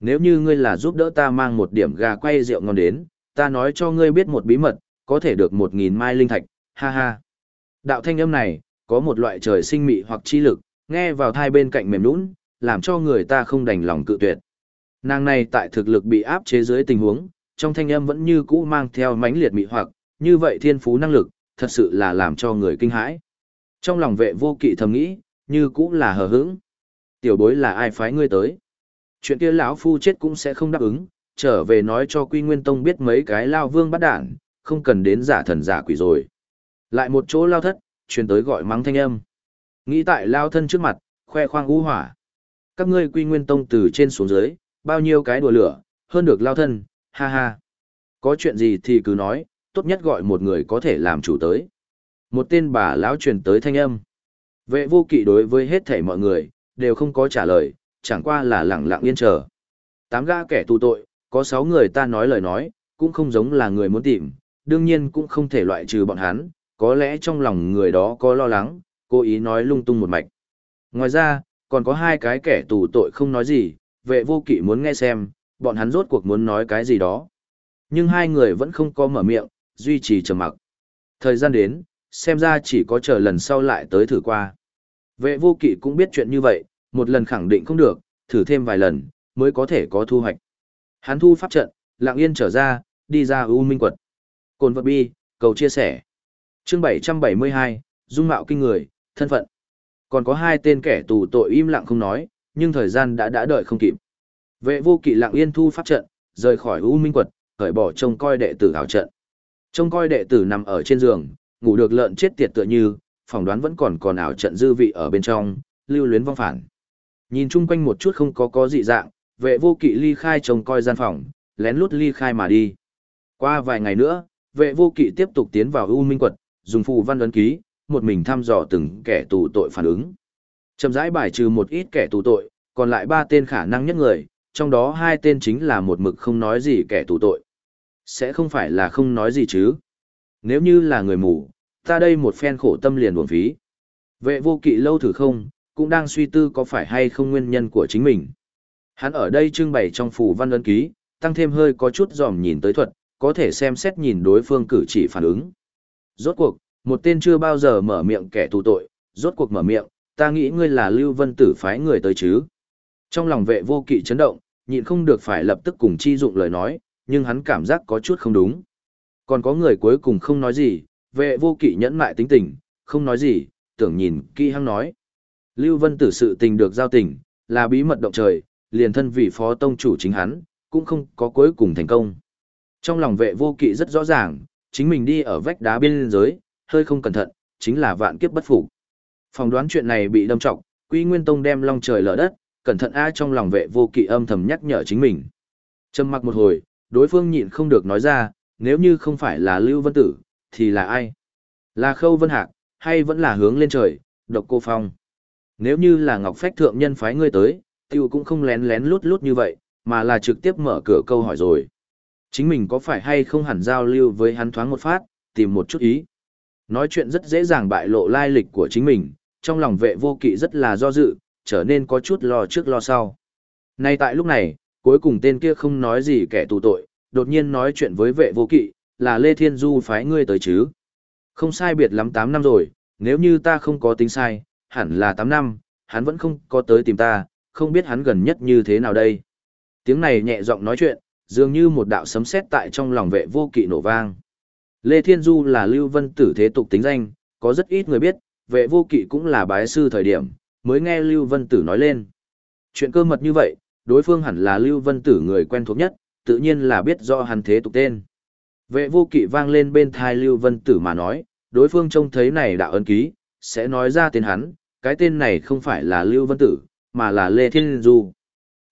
Nếu như ngươi là giúp đỡ ta mang một điểm gà quay rượu ngon đến, ta nói cho ngươi biết một bí mật, có thể được 1.000 mai linh thạch, ha ha. Đạo thanh âm này, có một loại trời sinh mị hoặc chi lực, nghe vào thai bên cạnh mềm nũng, làm cho người ta không đành lòng cự tuyệt. Nàng này tại thực lực bị áp chế dưới tình huống, trong thanh âm vẫn như cũ mang theo mãnh liệt mị hoặc, như vậy thiên phú năng lực, thật sự là làm cho người kinh hãi. Trong lòng vệ vô kỵ thầm nghĩ, như cũ là hờ hững. Tiểu bối là ai phái ngươi tới? Chuyện kia lão phu chết cũng sẽ không đáp ứng, trở về nói cho Quy Nguyên Tông biết mấy cái lao vương bắt đản, không cần đến giả thần giả quỷ rồi. Lại một chỗ lao thất, truyền tới gọi mắng thanh âm. Nghĩ tại lao thân trước mặt, khoe khoang u hỏa. Các ngươi Quy Nguyên Tông từ trên xuống dưới, bao nhiêu cái đùa lửa, hơn được lao thân, ha ha. Có chuyện gì thì cứ nói, tốt nhất gọi một người có thể làm chủ tới. Một tên bà lão truyền tới thanh âm. Vệ vô kỵ đối với hết thảy mọi người, đều không có trả lời, chẳng qua là lặng lặng yên chờ. Tám gã kẻ tù tội, có sáu người ta nói lời nói, cũng không giống là người muốn tìm, đương nhiên cũng không thể loại trừ bọn hắn, có lẽ trong lòng người đó có lo lắng, cố ý nói lung tung một mạch. Ngoài ra, còn có hai cái kẻ tù tội không nói gì, vệ vô kỵ muốn nghe xem, bọn hắn rốt cuộc muốn nói cái gì đó. Nhưng hai người vẫn không có mở miệng, duy trì trầm mặc. Thời gian đến, xem ra chỉ có chờ lần sau lại tới thử qua. Vệ vô kỵ cũng biết chuyện như vậy, một lần khẳng định không được, thử thêm vài lần, mới có thể có thu hoạch. Hắn thu pháp trận, lặng yên trở ra, đi ra U Minh Quật. Cồn vật bi, cầu chia sẻ. Chương 772, Dung mạo kinh người, thân phận. Còn có hai tên kẻ tù tội im lặng không nói, nhưng thời gian đã đã đợi không kịp. Vệ vô kỵ lặng yên thu pháp trận, rời khỏi U Minh Quật, khởi bỏ trông coi đệ tử hảo trận. Trông coi đệ tử nằm ở trên giường, ngủ được lợn chết tiệt tựa như, phỏng đoán vẫn còn còn ảo trận dư vị ở bên trong, lưu luyến vong phản. Nhìn chung quanh một chút không có có dị dạng, vệ vô kỵ ly khai trông coi gian phòng, lén lút ly khai mà đi. Qua vài ngày nữa, vệ vô kỵ tiếp tục tiến vào U Minh Quật, dùng phù văn ấn ký, một mình thăm dò từng kẻ tù tội phản ứng. Chậm rãi bài trừ một ít kẻ tù tội, còn lại ba tên khả năng nhất người, trong đó hai tên chính là một mực không nói gì kẻ tù tội. Sẽ không phải là không nói gì chứ. Nếu như là người mù, ta đây một phen khổ tâm liền buồn phí. Vệ vô kỵ lâu thử không, cũng đang suy tư có phải hay không nguyên nhân của chính mình. Hắn ở đây trưng bày trong phù văn ấn ký, tăng thêm hơi có chút dòm nhìn tới thuật, có thể xem xét nhìn đối phương cử chỉ phản ứng. Rốt cuộc, một tên chưa bao giờ mở miệng kẻ tù tội, rốt cuộc mở miệng, ta nghĩ ngươi là Lưu Vân Tử phái người tới chứ. Trong lòng vệ vô kỵ chấn động, nhịn không được phải lập tức cùng chi dụng lời nói, nhưng hắn cảm giác có chút không đúng. Còn có người cuối cùng không nói gì, vệ vô kỵ nhẫn mại tính tình, không nói gì, tưởng nhìn kỳ hăng nói. Lưu Vân Tử sự tình được giao tình, là bí mật động trời, liền thân vị phó tông chủ chính hắn, cũng không có cuối cùng thành công. Trong lòng vệ vô kỵ rất rõ ràng, chính mình đi ở vách đá bên dưới hơi không cẩn thận, chính là vạn kiếp bất phục. Phòng đoán chuyện này bị đâm trọng, Quy Nguyên Tông đem long trời lở đất, cẩn thận a trong lòng vệ vô kỵ âm thầm nhắc nhở chính mình. Trầm mặc một hồi, đối phương nhịn không được nói ra, nếu như không phải là Lưu Vân Tử, thì là ai? Là Khâu Vân Hạc, hay vẫn là hướng lên trời, độc cô phong? Nếu như là Ngọc Phách Thượng Nhân phái ngươi tới, tiêu cũng không lén lén lút lút như vậy, mà là trực tiếp mở cửa câu hỏi rồi. Chính mình có phải hay không hẳn giao lưu với hắn thoáng một phát, tìm một chút ý. Nói chuyện rất dễ dàng bại lộ lai lịch của chính mình, trong lòng vệ vô kỵ rất là do dự, trở nên có chút lo trước lo sau. Nay tại lúc này, cuối cùng tên kia không nói gì kẻ tù tội, đột nhiên nói chuyện với vệ vô kỵ, là Lê Thiên Du phái ngươi tới chứ. Không sai biệt lắm 8 năm rồi, nếu như ta không có tính sai, hẳn là 8 năm, hắn vẫn không có tới tìm ta, không biết hắn gần nhất như thế nào đây. Tiếng này nhẹ giọng nói chuyện, dường như một đạo sấm sét tại trong lòng vệ vô kỵ nổ vang. Lê Thiên Du là Lưu Vân Tử thế tục tính danh, có rất ít người biết, vệ vô kỵ cũng là bái sư thời điểm, mới nghe Lưu Vân Tử nói lên. Chuyện cơ mật như vậy, đối phương hẳn là Lưu Vân Tử người quen thuộc nhất, tự nhiên là biết do hắn thế tục tên. Vệ vô kỵ vang lên bên thai Lưu Vân Tử mà nói, đối phương trông thấy này đạo ấn ký, sẽ nói ra tên hắn, cái tên này không phải là Lưu Vân Tử, mà là Lê Thiên Du.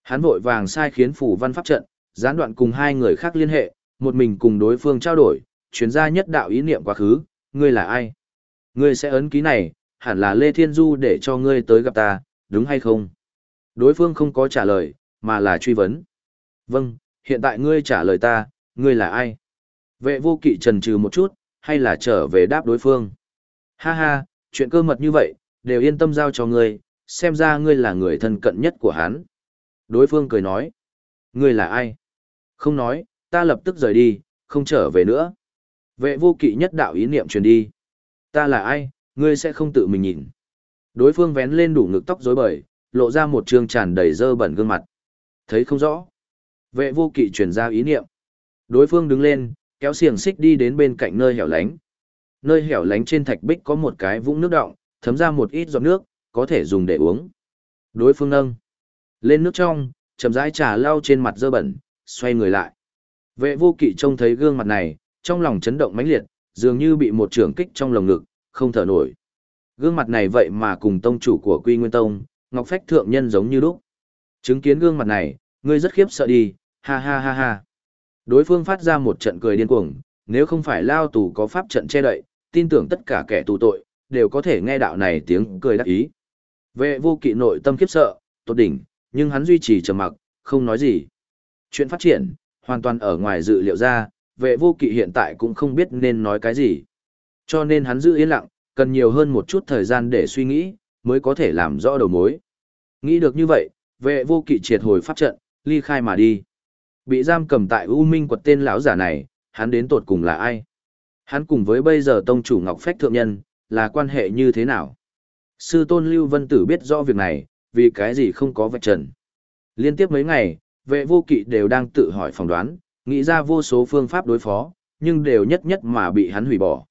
Hắn vội vàng sai khiến phủ văn pháp trận, gián đoạn cùng hai người khác liên hệ, một mình cùng đối phương trao đổi, chuyển ra nhất đạo ý niệm quá khứ, ngươi là ai? Ngươi sẽ ấn ký này, hẳn là Lê Thiên Du để cho ngươi tới gặp ta, đúng hay không? Đối phương không có trả lời, mà là truy vấn. Vâng, hiện tại ngươi trả lời ta, ngươi là ai? Vệ vô kỵ trần trừ một chút, hay là trở về đáp đối phương? Ha ha, chuyện cơ mật như vậy, đều yên tâm giao cho ngươi, xem ra ngươi là người thân cận nhất của hắn. Đối phương cười nói. Ngươi là ai? Không nói, ta lập tức rời đi, không trở về nữa. Vệ vô kỵ nhất đạo ý niệm truyền đi. Ta là ai, ngươi sẽ không tự mình nhìn. Đối phương vén lên đủ ngực tóc rối bời, lộ ra một trương tràn đầy dơ bẩn gương mặt. Thấy không rõ. Vệ vô kỵ truyền ra ý niệm. Đối phương đứng lên, kéo xiềng xích đi đến bên cạnh nơi hẻo lánh. Nơi hẻo lánh trên thạch bích có một cái vũng nước động, thấm ra một ít giọt nước, có thể dùng để uống. Đối phương nâng. Lên nước trong, chậm rãi trà lau trên mặt dơ bẩn, xoay người lại. Vệ vô kỵ trông thấy gương mặt này, trong lòng chấn động mãnh liệt, dường như bị một trường kích trong lồng ngực, không thở nổi. Gương mặt này vậy mà cùng tông chủ của Quy Nguyên Tông, Ngọc Phách thượng nhân giống như lúc. Chứng kiến gương mặt này, ngươi rất khiếp sợ đi, ha ha ha ha. Đối phương phát ra một trận cười điên cuồng, nếu không phải lao tù có pháp trận che đậy, tin tưởng tất cả kẻ tù tội, đều có thể nghe đạo này tiếng cười đắc ý. Vệ vô kỵ nội tâm khiếp sợ, tốt đỉnh, nhưng hắn duy trì trầm mặc, không nói gì. Chuyện phát triển, hoàn toàn ở ngoài dự liệu ra, vệ vô kỵ hiện tại cũng không biết nên nói cái gì. Cho nên hắn giữ yên lặng, cần nhiều hơn một chút thời gian để suy nghĩ, mới có thể làm rõ đầu mối. Nghĩ được như vậy, vệ vô kỵ triệt hồi pháp trận, ly khai mà đi. Bị giam cầm tại U Minh quật tên lão giả này, hắn đến tột cùng là ai? Hắn cùng với bây giờ tông chủ Ngọc Phách Thượng Nhân, là quan hệ như thế nào? Sư tôn Lưu Vân Tử biết rõ việc này, vì cái gì không có vạch trần. Liên tiếp mấy ngày, vệ vô kỵ đều đang tự hỏi phỏng đoán, nghĩ ra vô số phương pháp đối phó, nhưng đều nhất nhất mà bị hắn hủy bỏ.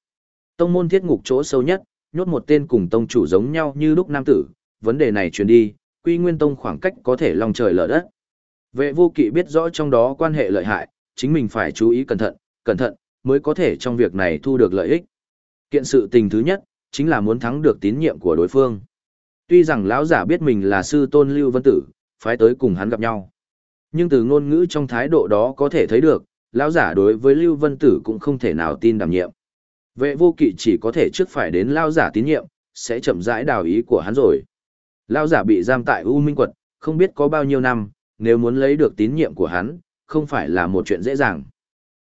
Tông môn thiết ngục chỗ sâu nhất, nhốt một tên cùng tông chủ giống nhau như lúc nam tử, vấn đề này truyền đi, quy nguyên tông khoảng cách có thể lòng trời lở đất. Vệ vô kỵ biết rõ trong đó quan hệ lợi hại, chính mình phải chú ý cẩn thận, cẩn thận, mới có thể trong việc này thu được lợi ích. Kiện sự tình thứ nhất, chính là muốn thắng được tín nhiệm của đối phương. Tuy rằng lão giả biết mình là sư tôn Lưu Vân Tử, phái tới cùng hắn gặp nhau. Nhưng từ ngôn ngữ trong thái độ đó có thể thấy được, lão giả đối với Lưu Vân Tử cũng không thể nào tin đảm nhiệm. Vệ vô kỵ chỉ có thể trước phải đến lão giả tín nhiệm, sẽ chậm rãi đào ý của hắn rồi. Lão giả bị giam tại U Minh Quật, không biết có bao nhiêu năm, nếu muốn lấy được tín nhiệm của hắn, không phải là một chuyện dễ dàng.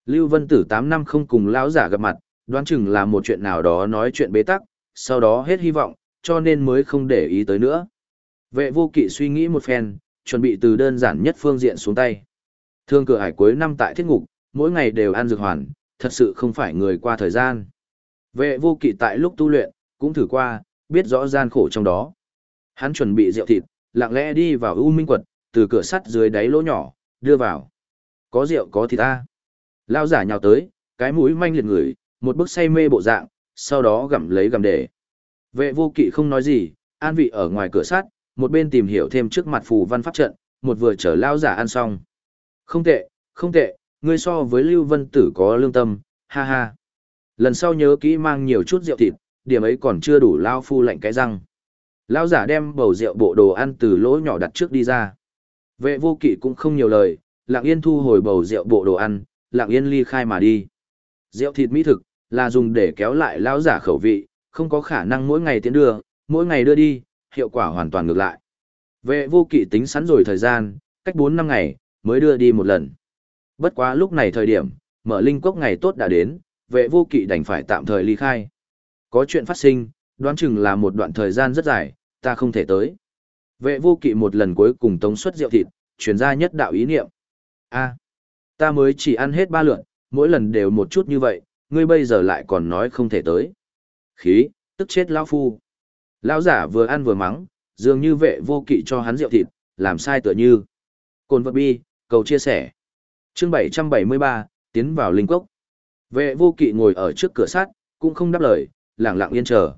Lưu Vân Tử 8 năm không cùng lão giả gặp mặt, đoán chừng là một chuyện nào đó nói chuyện bế tắc, sau đó hết hy vọng, cho nên mới không để ý tới nữa. Vệ vô kỵ suy nghĩ một phen, chuẩn bị từ đơn giản nhất phương diện xuống tay. Thương cửa hải cuối năm tại thiết ngục, mỗi ngày đều ăn dược hoàn, thật sự không phải người qua thời gian. Vệ vô kỵ tại lúc tu luyện, cũng thử qua, biết rõ gian khổ trong đó. Hắn chuẩn bị rượu thịt, lặng lẽ đi vào U Minh quật, từ cửa sắt dưới đáy lỗ nhỏ, đưa vào. Có rượu có thịt ta. Lao giả nhào tới, cái mũi manh liệt người, một bức say mê bộ dạng, sau đó gặm lấy gặm để. Vệ vô kỵ không nói gì, an vị ở ngoài cửa sắt, một bên tìm hiểu thêm trước mặt phù văn pháp trận, một vừa chờ lao giả ăn xong. Không tệ, không tệ, ngươi so với Lưu Vân Tử có lương tâm, ha ha. Lần sau nhớ kỹ mang nhiều chút rượu thịt, điểm ấy còn chưa đủ lao phu lạnh cái răng. Lao giả đem bầu rượu bộ đồ ăn từ lỗ nhỏ đặt trước đi ra. Vệ vô kỵ cũng không nhiều lời, lặng yên thu hồi bầu rượu bộ đồ ăn, lặng yên ly khai mà đi. Rượu thịt mỹ thực, là dùng để kéo lại lao giả khẩu vị, không có khả năng mỗi ngày tiến đưa, mỗi ngày đưa đi, hiệu quả hoàn toàn ngược lại. Vệ vô kỵ tính sẵn rồi thời gian, cách 4 năm ngày, mới đưa đi một lần. Bất quá lúc này thời điểm, mở linh cốc ngày tốt đã đến, vệ vô kỵ đành phải tạm thời ly khai. Có chuyện phát sinh, đoán chừng là một đoạn thời gian rất dài, ta không thể tới. Vệ vô kỵ một lần cuối cùng tống suất rượu thịt, truyền ra nhất đạo ý niệm. a ta mới chỉ ăn hết ba lượn, mỗi lần đều một chút như vậy, ngươi bây giờ lại còn nói không thể tới. Khí, tức chết lão phu. Lão giả vừa ăn vừa mắng, dường như vệ vô kỵ cho hắn rượu thịt, làm sai tựa như. Cồn vật bi, cầu chia sẻ. chương 773, tiến vào linh cốc. Vệ vô kỵ ngồi ở trước cửa sắt, cũng không đáp lời, lặng lặng yên chờ.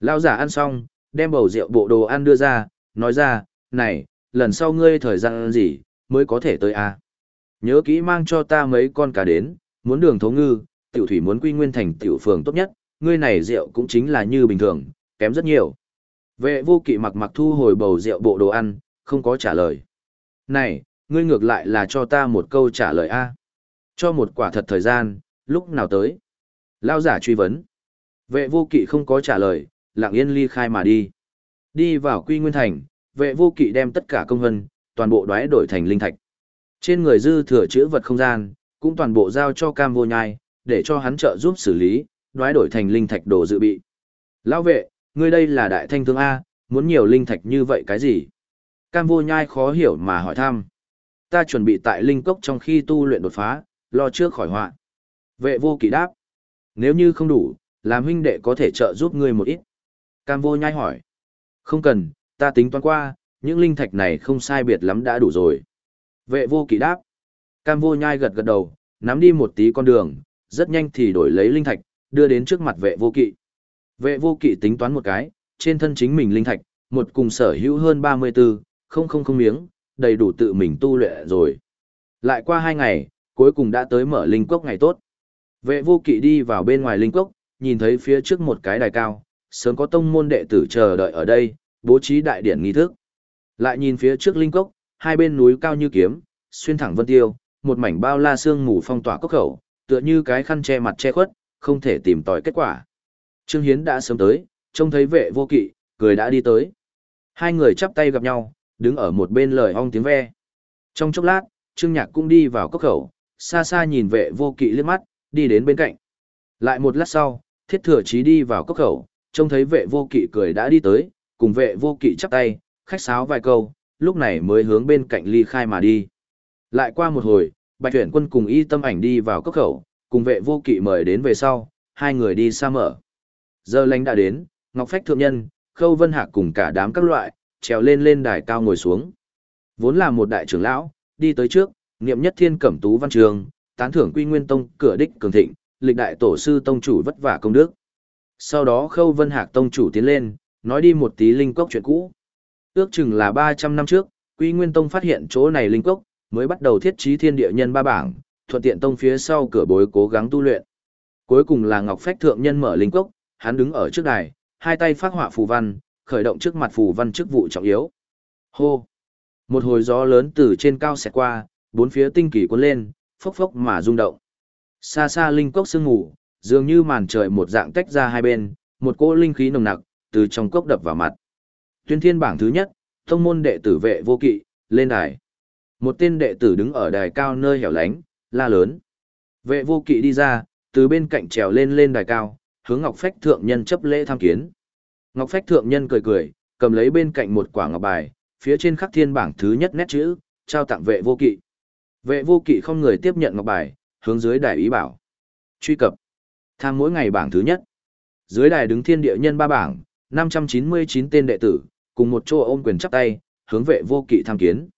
Lão giả ăn xong, đem bầu rượu bộ đồ ăn đưa ra, nói ra, này, lần sau ngươi thời gian gì, mới có thể tới a à? Nhớ kỹ mang cho ta mấy con cá đến, muốn đường thấu ngư, tiểu thủy muốn quy nguyên thành tiểu phường tốt nhất, ngươi này rượu cũng chính là như bình thường, kém rất nhiều. Vệ vô kỵ mặc mặc thu hồi bầu rượu bộ đồ ăn, không có trả lời. Này, ngươi ngược lại là cho ta một câu trả lời a Cho một quả thật thời gian, lúc nào tới? Lao giả truy vấn. Vệ vô kỵ không có trả lời, lặng yên ly khai mà đi. Đi vào quy nguyên thành, vệ vô kỵ đem tất cả công hân, toàn bộ đoái đổi thành linh thạch. Trên người dư thừa chữ vật không gian, cũng toàn bộ giao cho cam vô nhai, để cho hắn trợ giúp xử lý, đoái đổi thành linh thạch đồ dự bị. Lão vệ, ngươi đây là đại thanh thương A, muốn nhiều linh thạch như vậy cái gì? Cam vô nhai khó hiểu mà hỏi thăm. Ta chuẩn bị tại linh cốc trong khi tu luyện đột phá, lo trước khỏi họa. Vệ vô kỵ đáp. Nếu như không đủ, làm huynh đệ có thể trợ giúp ngươi một ít. Cam vô nhai hỏi. Không cần, ta tính toán qua, những linh thạch này không sai biệt lắm đã đủ rồi. Vệ vô kỵ đáp. Cam vô nhai gật gật đầu, nắm đi một tí con đường, rất nhanh thì đổi lấy linh thạch, đưa đến trước mặt vệ vô kỵ. Vệ vô kỵ tính toán một cái, trên thân chính mình linh thạch, một cùng sở hữu hơn 34, không không không miếng, đầy đủ tự mình tu luyện rồi. Lại qua hai ngày, cuối cùng đã tới mở linh cốc ngày tốt. Vệ vô kỵ đi vào bên ngoài linh cốc, nhìn thấy phía trước một cái đài cao, sớm có tông môn đệ tử chờ đợi ở đây, bố trí đại điển nghi thức. Lại nhìn phía trước linh cốc, hai bên núi cao như kiếm, xuyên thẳng vân tiêu, một mảnh bao la xương mù phong tỏa cốc khẩu, tựa như cái khăn che mặt che khuất, không thể tìm tòi kết quả. Trương Hiến đã sớm tới, trông thấy vệ vô kỵ, cười đã đi tới. Hai người chắp tay gặp nhau, đứng ở một bên lời ong tiếng ve. Trong chốc lát, Trương Nhạc cũng đi vào cốc khẩu, xa xa nhìn vệ vô kỵ liếc mắt, đi đến bên cạnh. Lại một lát sau, thiết thừa chí đi vào cốc khẩu, trông thấy vệ vô kỵ cười đã đi tới, cùng vệ vô kỵ chắp tay, khách sáo vài câu, lúc này mới hướng bên cạnh ly khai mà đi. Lại qua một hồi, bạch tuyển quân cùng y tâm ảnh đi vào cốc khẩu, cùng vệ vô kỵ mời đến về sau, hai người đi xa mở. Giờ lành đã đến, Ngọc Phách Thượng Nhân, Khâu Vân Hạc cùng cả đám các loại, trèo lên lên đài cao ngồi xuống. Vốn là một đại trưởng lão, đi tới trước, niệm nhất thiên cẩm tú văn trường, tán thưởng quy nguyên tông cửa đích cường thịnh, lịch đại tổ sư tông chủ vất vả công đức. Sau đó Khâu Vân Hạc tông chủ tiến lên, nói đi một tí linh cốc chuyện cũ. Ước chừng là 300 năm trước, Quy Nguyên Tông phát hiện chỗ này linh cốc, mới bắt đầu thiết trí thiên địa nhân ba bảng, thuận tiện tông phía sau cửa bối cố gắng tu luyện. Cuối cùng là Ngọc Phách thượng nhân mở linh cốc, hắn đứng ở trước đài, hai tay phát họa phù văn, khởi động trước mặt phù văn chức vụ trọng yếu. Hô! Một hồi gió lớn từ trên cao xẹt qua, bốn phía tinh kỳ cuốn lên, phốc phốc mà rung động. Xa xa linh cốc sương ngủ, dường như màn trời một dạng tách ra hai bên, một cỗ linh khí nồng nặc từ trong cốc đập vào mặt. Tuyên thiên bảng thứ nhất, thông môn đệ tử vệ vô kỵ, lên đài. Một tên đệ tử đứng ở đài cao nơi hẻo lánh, la lớn. Vệ vô kỵ đi ra, từ bên cạnh trèo lên lên đài cao, hướng Ngọc Phách thượng nhân chấp lễ tham kiến. Ngọc Phách thượng nhân cười cười, cầm lấy bên cạnh một quả ngọc bài, phía trên khắc thiên bảng thứ nhất nét chữ, trao tặng vệ vô kỵ. Vệ vô kỵ không người tiếp nhận ngọc bài, hướng dưới đài ý bảo. Truy cập. Tham mỗi ngày bảng thứ nhất. Dưới đài đứng thiên địa nhân ba bảng, 599 tên đệ tử, cùng một chỗ ôm quyền chắp tay, hướng vệ vô kỵ tham kiến.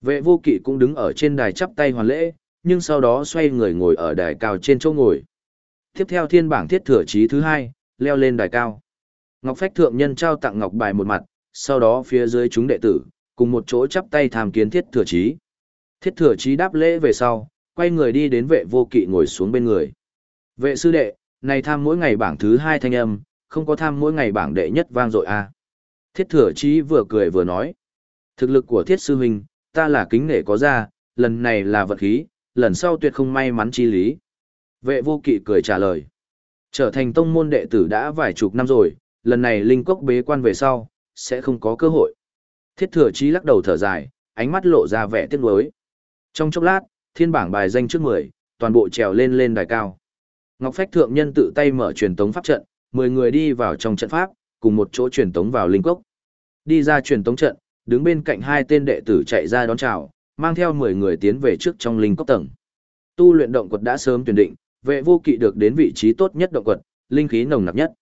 Vệ vô kỵ cũng đứng ở trên đài chắp tay hoàn lễ, nhưng sau đó xoay người ngồi ở đài cao trên chỗ ngồi. Tiếp theo thiên bảng thiết thừa chí thứ hai, leo lên đài cao. Ngọc Phách Thượng Nhân trao tặng ngọc bài một mặt, sau đó phía dưới chúng đệ tử, cùng một chỗ chắp tay tham kiến thiết thừa chí. Thiết thừa chí đáp lễ về sau, quay người đi đến vệ vô kỵ ngồi xuống bên người. Vệ sư đệ, này tham mỗi ngày bảng thứ hai thanh âm, không có tham mỗi ngày bảng đệ nhất vang dội a. À. Thiết thừa chí vừa cười vừa nói. Thực lực của thiết sư huynh, ta là kính nể có ra, lần này là vật khí, lần sau tuyệt không may mắn chi lý. Vệ vô kỵ cười trả lời. Trở thành tông môn đệ tử đã vài chục năm rồi, lần này linh cốc bế quan về sau, sẽ không có cơ hội. Thiết thừa chí lắc đầu thở dài, ánh mắt lộ ra vẻ tiếc nuối. Trong chốc lát, thiên bảng bài danh trước 10, toàn bộ trèo lên lên đài cao. Ngọc Phách thượng nhân tự tay mở truyền tống pháp trận, 10 người đi vào trong trận pháp, cùng một chỗ truyền tống vào linh cốc. Đi ra truyền tống trận, đứng bên cạnh hai tên đệ tử chạy ra đón chào, mang theo 10 người tiến về trước trong linh cốc tầng. Tu luyện động quật đã sớm tuyển định, vệ vô kỵ được đến vị trí tốt nhất động quật, linh khí nồng nặc nhất.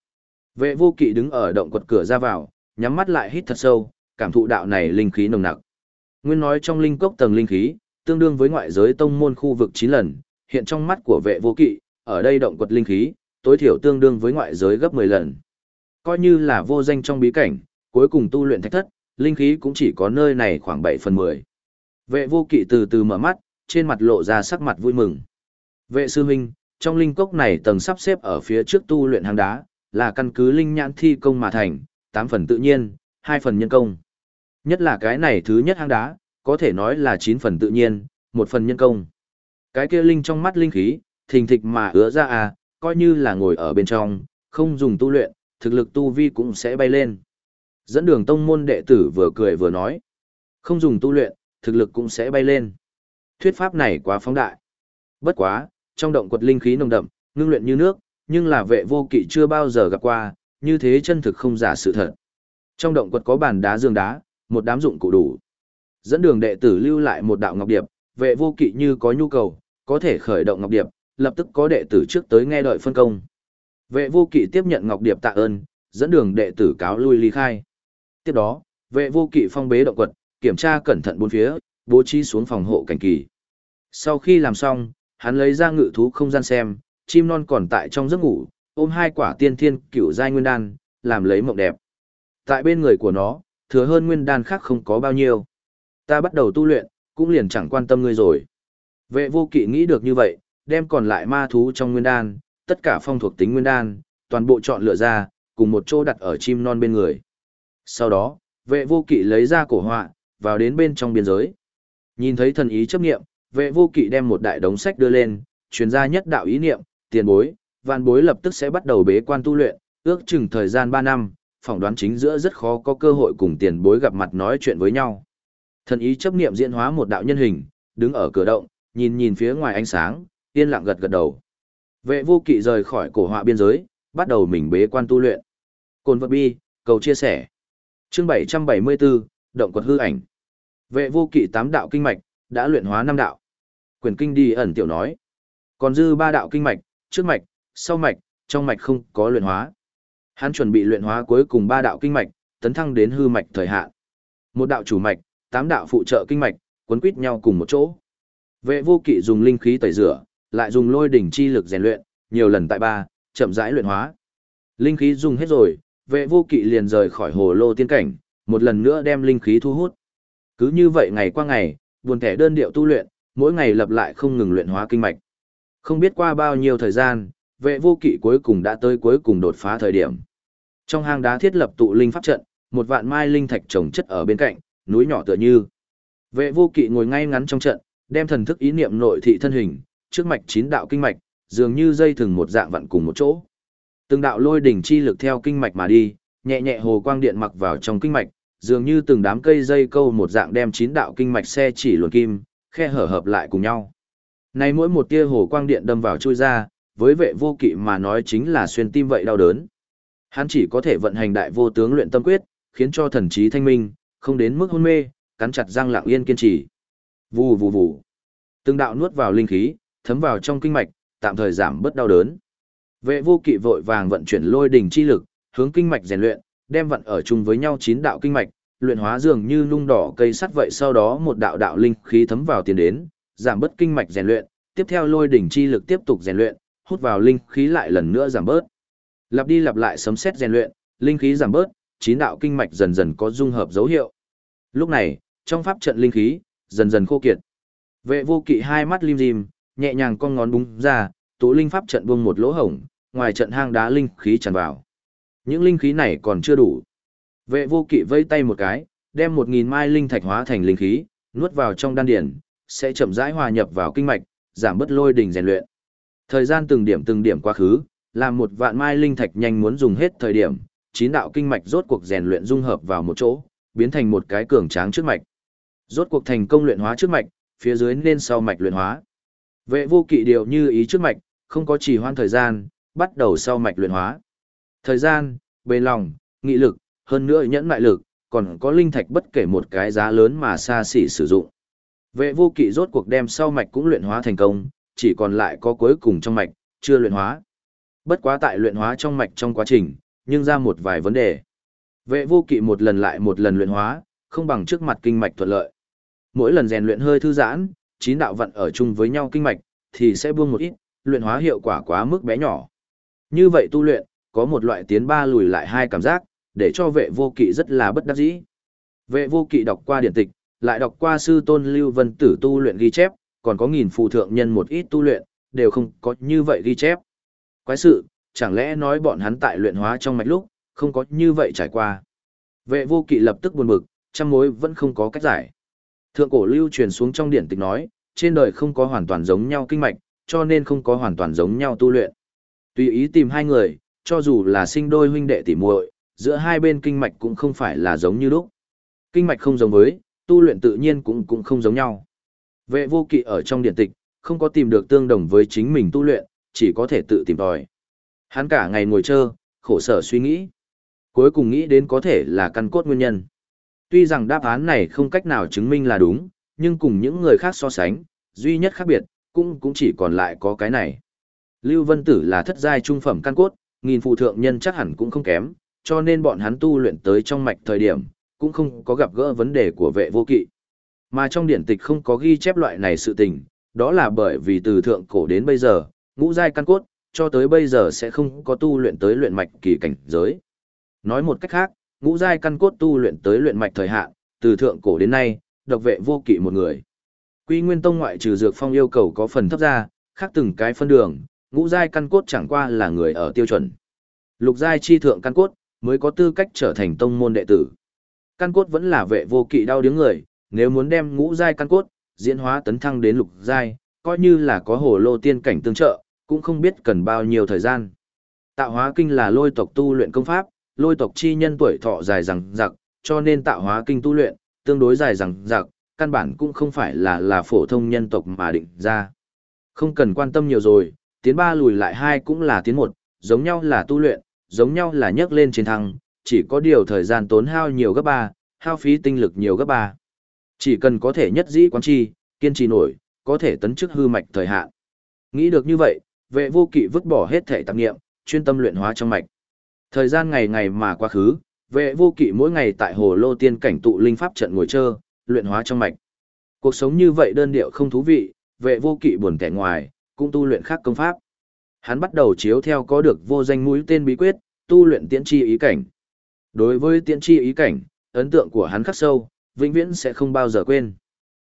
Vệ vô kỵ đứng ở động quật cửa ra vào, nhắm mắt lại hít thật sâu, cảm thụ đạo này linh khí nồng nặc. Nguyên nói trong linh cốc tầng linh khí, tương đương với ngoại giới tông môn khu vực 9 lần, hiện trong mắt của vệ vô kỵ, ở đây động quật linh khí, tối thiểu tương đương với ngoại giới gấp 10 lần. Coi như là vô danh trong bí cảnh, cuối cùng tu luyện thách thất, linh khí cũng chỉ có nơi này khoảng 7 phần 10. Vệ vô kỵ từ từ mở mắt, trên mặt lộ ra sắc mặt vui mừng. Vệ sư huynh, trong linh cốc này tầng sắp xếp ở phía trước tu luyện hang đá, là căn cứ linh nhãn thi công mà thành, 8 phần tự nhiên, 2 phần nhân công. Nhất là cái này thứ nhất hang đá, có thể nói là 9 phần tự nhiên, 1 phần nhân công. Cái kia linh trong mắt linh khí, thình thịch mà ứa ra à, coi như là ngồi ở bên trong, không dùng tu luyện, thực lực tu vi cũng sẽ bay lên. Dẫn đường tông môn đệ tử vừa cười vừa nói, không dùng tu luyện, thực lực cũng sẽ bay lên. Thuyết pháp này quá phóng đại. Bất quá, trong động quật linh khí nồng đậm, ngưng luyện như nước, nhưng là vệ vô kỵ chưa bao giờ gặp qua, như thế chân thực không giả sự thật. Trong động quật có bàn đá dương đá, một đám dụng cụ đủ. Dẫn đường đệ tử lưu lại một đạo ngọc điệp, vệ vô kỵ như có nhu cầu, có thể khởi động ngọc điệp, lập tức có đệ tử trước tới nghe đợi phân công. Vệ vô kỵ tiếp nhận ngọc điệp tạ ơn, dẫn đường đệ tử cáo lui ly khai. Tiếp đó, vệ vô kỵ phong bế động quật, kiểm tra cẩn thận bốn phía, bố trí xuống phòng hộ cảnh kỳ. Sau khi làm xong, hắn lấy ra ngự thú không gian xem, chim non còn tại trong giấc ngủ, ôm hai quả tiên thiên cửu giai nguyên đan, làm lấy mộng đẹp. Tại bên người của nó, thừa hơn nguyên đan khác không có bao nhiêu. Ta bắt đầu tu luyện, cũng liền chẳng quan tâm ngươi rồi. Vệ vô kỵ nghĩ được như vậy, đem còn lại ma thú trong nguyên đan, tất cả phong thuộc tính nguyên đan, toàn bộ chọn lựa ra, cùng một chỗ đặt ở chim non bên người. Sau đó, vệ vô kỵ lấy ra cổ họa, vào đến bên trong biên giới. Nhìn thấy thần ý chấp nghiệm, vệ vô kỵ đem một đại đống sách đưa lên, truyền gia nhất đạo ý niệm, tiền bối, vạn bối lập tức sẽ bắt đầu bế quan tu luyện, ước chừng thời gian 3 năm, phỏng đoán chính giữa rất khó có cơ hội cùng tiền bối gặp mặt nói chuyện với nhau. Thần ý chấp niệm diễn hóa một đạo nhân hình, đứng ở cửa động, nhìn nhìn phía ngoài ánh sáng, yên lặng gật gật đầu. Vệ vô kỵ rời khỏi cổ họa biên giới, bắt đầu mình bế quan tu luyện. Cồn vật bi, cầu chia sẻ. Chương 774, động quật hư ảnh. Vệ vô kỵ tám đạo kinh mạch, đã luyện hóa năm đạo. Quyền kinh đi ẩn tiểu nói. Còn dư ba đạo kinh mạch, trước mạch, sau mạch, trong mạch không có luyện hóa. Hắn chuẩn bị luyện hóa cuối cùng ba đạo kinh mạch, tấn thăng đến hư mạch thời hạn. Một đạo chủ mạch, tám đạo phụ trợ kinh mạch, quấn quýt nhau cùng một chỗ. Vệ vô kỵ dùng linh khí tẩy rửa, lại dùng lôi đỉnh chi lực rèn luyện, nhiều lần tại ba, chậm rãi luyện hóa. Linh khí dùng hết rồi, vệ vô kỵ liền rời khỏi hồ lô tiên cảnh, một lần nữa đem linh khí thu hút. Cứ như vậy ngày qua ngày, buồn thẻ đơn điệu tu luyện, mỗi ngày lập lại không ngừng luyện hóa kinh mạch. Không biết qua bao nhiêu thời gian, vệ vô kỵ cuối cùng đã tới cuối cùng đột phá thời điểm. Trong hang đá thiết lập tụ linh pháp trận, một vạn mai linh thạch trồng chất ở bên cạnh, núi nhỏ tựa như. Vệ vô kỵ ngồi ngay ngắn trong trận, đem thần thức ý niệm nội thị thân hình, trước mạch chín đạo kinh mạch, dường như dây thừng một dạng vặn cùng một chỗ. Từng đạo lôi đỉnh chi lực theo kinh mạch mà đi, nhẹ nhẹ hồ quang điện mặc vào trong kinh mạch, dường như từng đám cây dây câu một dạng đem chín đạo kinh mạch xe chỉ luồn kim, khe hở hợp lại cùng nhau. Này mỗi một tia hồ quang điện đâm vào chui ra, với vệ vô kỵ mà nói chính là xuyên tim vậy đau đớn. Hắn chỉ có thể vận hành đại vô tướng luyện tâm quyết, khiến cho thần trí thanh minh, không đến mức hôn mê, cắn chặt răng lặng yên kiên trì. Vù vù vù. Từng đạo nuốt vào linh khí, thấm vào trong kinh mạch, tạm thời giảm bớt đau đớn. Vệ vô kỵ vội vàng vận chuyển lôi đỉnh chi lực, hướng kinh mạch rèn luyện, đem vận ở chung với nhau chín đạo kinh mạch, luyện hóa dường như nung đỏ cây sắt vậy sau đó một đạo đạo linh khí thấm vào tiền đến, giảm bớt kinh mạch rèn luyện, tiếp theo lôi đỉnh chi lực tiếp tục rèn luyện, hút vào linh khí lại lần nữa giảm bớt. Lặp đi lặp lại sấm xét rèn luyện, linh khí giảm bớt, chín đạo kinh mạch dần dần có dung hợp dấu hiệu. Lúc này, trong pháp trận linh khí dần dần khô kiệt. Vệ vô kỵ hai mắt lim dim, nhẹ nhàng con ngón búng ra, tụ linh pháp trận buông một lỗ hổng, ngoài trận hang đá linh khí tràn vào. Những linh khí này còn chưa đủ. Vệ vô kỵ vây tay một cái, đem một nghìn mai linh thạch hóa thành linh khí, nuốt vào trong đan điển, sẽ chậm rãi hòa nhập vào kinh mạch, giảm bớt lôi đỉnh rèn luyện. Thời gian từng điểm từng điểm quá khứ, làm một vạn mai linh thạch nhanh muốn dùng hết thời điểm, chín đạo kinh mạch rốt cuộc rèn luyện dung hợp vào một chỗ, biến thành một cái cường tráng trước mạch. Rốt cuộc thành công luyện hóa trước mạch, phía dưới nên sau mạch luyện hóa. Vệ vô kỵ điều như ý trước mạch, không có trì hoãn thời gian, bắt đầu sau mạch luyện hóa. Thời gian, bền lòng, nghị lực, hơn nữa nhẫn mại lực, còn có linh thạch bất kể một cái giá lớn mà xa xỉ sử dụng. Vệ vô kỵ rốt cuộc đem sau mạch cũng luyện hóa thành công, chỉ còn lại có cuối cùng trong mạch, chưa luyện hóa. Bất quá tại luyện hóa trong mạch trong quá trình, nhưng ra một vài vấn đề. Vệ vô kỵ một lần lại một lần luyện hóa, không bằng trước mặt kinh mạch thuận lợi. Mỗi lần rèn luyện hơi thư giãn, chín đạo vận ở chung với nhau kinh mạch, thì sẽ buông một ít, luyện hóa hiệu quả quá mức bé nhỏ. Như vậy tu luyện, có một loại tiến ba lùi lại hai cảm giác, để cho vệ vô kỵ rất là bất đắc dĩ. Vệ vô kỵ đọc qua điển tịch, lại đọc qua sư tôn Lưu Vân Tử tu luyện ghi chép, còn có nghìn phù thượng nhân một ít tu luyện, đều không có như vậy ghi chép. Quái sự, chẳng lẽ nói bọn hắn tại luyện hóa trong mạch lúc, không có như vậy trải qua. Vệ vô kỵ lập tức buồn bực, trăm mối vẫn không có cách giải. Thượng cổ lưu truyền xuống trong điển tịch nói, trên đời không có hoàn toàn giống nhau kinh mạch, cho nên không có hoàn toàn giống nhau tu luyện. Tùy ý tìm hai người, cho dù là sinh đôi huynh đệ tỉ muội, giữa hai bên kinh mạch cũng không phải là giống như lúc. Kinh mạch không giống với, tu luyện tự nhiên cũng cũng không giống nhau. Vệ vô kỵ ở trong điện tịch, không có tìm được tương đồng với chính mình tu luyện, chỉ có thể tự tìm tòi. Hắn cả ngày ngồi chơi, khổ sở suy nghĩ. Cuối cùng nghĩ đến có thể là căn cốt nguyên nhân. Tuy rằng đáp án này không cách nào chứng minh là đúng, nhưng cùng những người khác so sánh, duy nhất khác biệt, cũng cũng chỉ còn lại có cái này. Lưu Vân Tử là thất giai trung phẩm căn cốt, nghìn phụ thượng nhân chắc hẳn cũng không kém, cho nên bọn hắn tu luyện tới trong mạch thời điểm, cũng không có gặp gỡ vấn đề của vệ vô kỵ. Mà trong điển tịch không có ghi chép loại này sự tình, đó là bởi vì từ thượng cổ đến bây giờ, ngũ giai căn cốt, cho tới bây giờ sẽ không có tu luyện tới luyện mạch kỳ cảnh giới. Nói một cách khác, ngũ giai căn cốt tu luyện tới luyện mạch thời hạn, từ thượng cổ đến nay, độc vệ vô kỵ một người. Quy Nguyên Tông ngoại trừ dược phong yêu cầu có phần thấp ra, khác từng cái phân đường, ngũ giai căn cốt chẳng qua là người ở tiêu chuẩn. Lục giai chi thượng căn cốt mới có tư cách trở thành tông môn đệ tử. Căn cốt vẫn là vệ vô kỵ đau điếng người, nếu muốn đem ngũ giai căn cốt diễn hóa tấn thăng đến lục giai, coi như là có hồ lô tiên cảnh tương trợ, cũng không biết cần bao nhiêu thời gian. Tạo hóa kinh là lôi tộc tu luyện công pháp, lôi tộc chi nhân tuổi thọ dài rằng giặc, cho nên tạo hóa kinh tu luyện, tương đối dài rằng giặc, căn bản cũng không phải là là phổ thông nhân tộc mà định ra. Không cần quan tâm nhiều rồi, tiến ba lùi lại hai cũng là tiến một, giống nhau là tu luyện, giống nhau là nhấc lên chiến thăng, chỉ có điều thời gian tốn hao nhiều gấp ba, hao phí tinh lực nhiều gấp ba. Chỉ cần có thể nhất dĩ quán chi, kiên trì nổi, có thể tấn chức hư mạch thời hạn. Nghĩ được như vậy, vệ vô kỵ vứt bỏ hết thể tạp nghiệm, chuyên tâm luyện hóa trong mạch. Thời gian ngày ngày mà quá khứ, vệ vô kỵ mỗi ngày tại hồ lô tiên cảnh tụ linh pháp trận ngồi chơi, luyện hóa trong mạch. Cuộc sống như vậy đơn điệu không thú vị, vệ vô kỵ buồn kẻ ngoài, cũng tu luyện khác công pháp. Hắn bắt đầu chiếu theo có được vô danh mũi tên bí quyết, tu luyện tiễn chi ý cảnh. Đối với tiễn chi ý cảnh, ấn tượng của hắn khắc sâu, vĩnh viễn sẽ không bao giờ quên.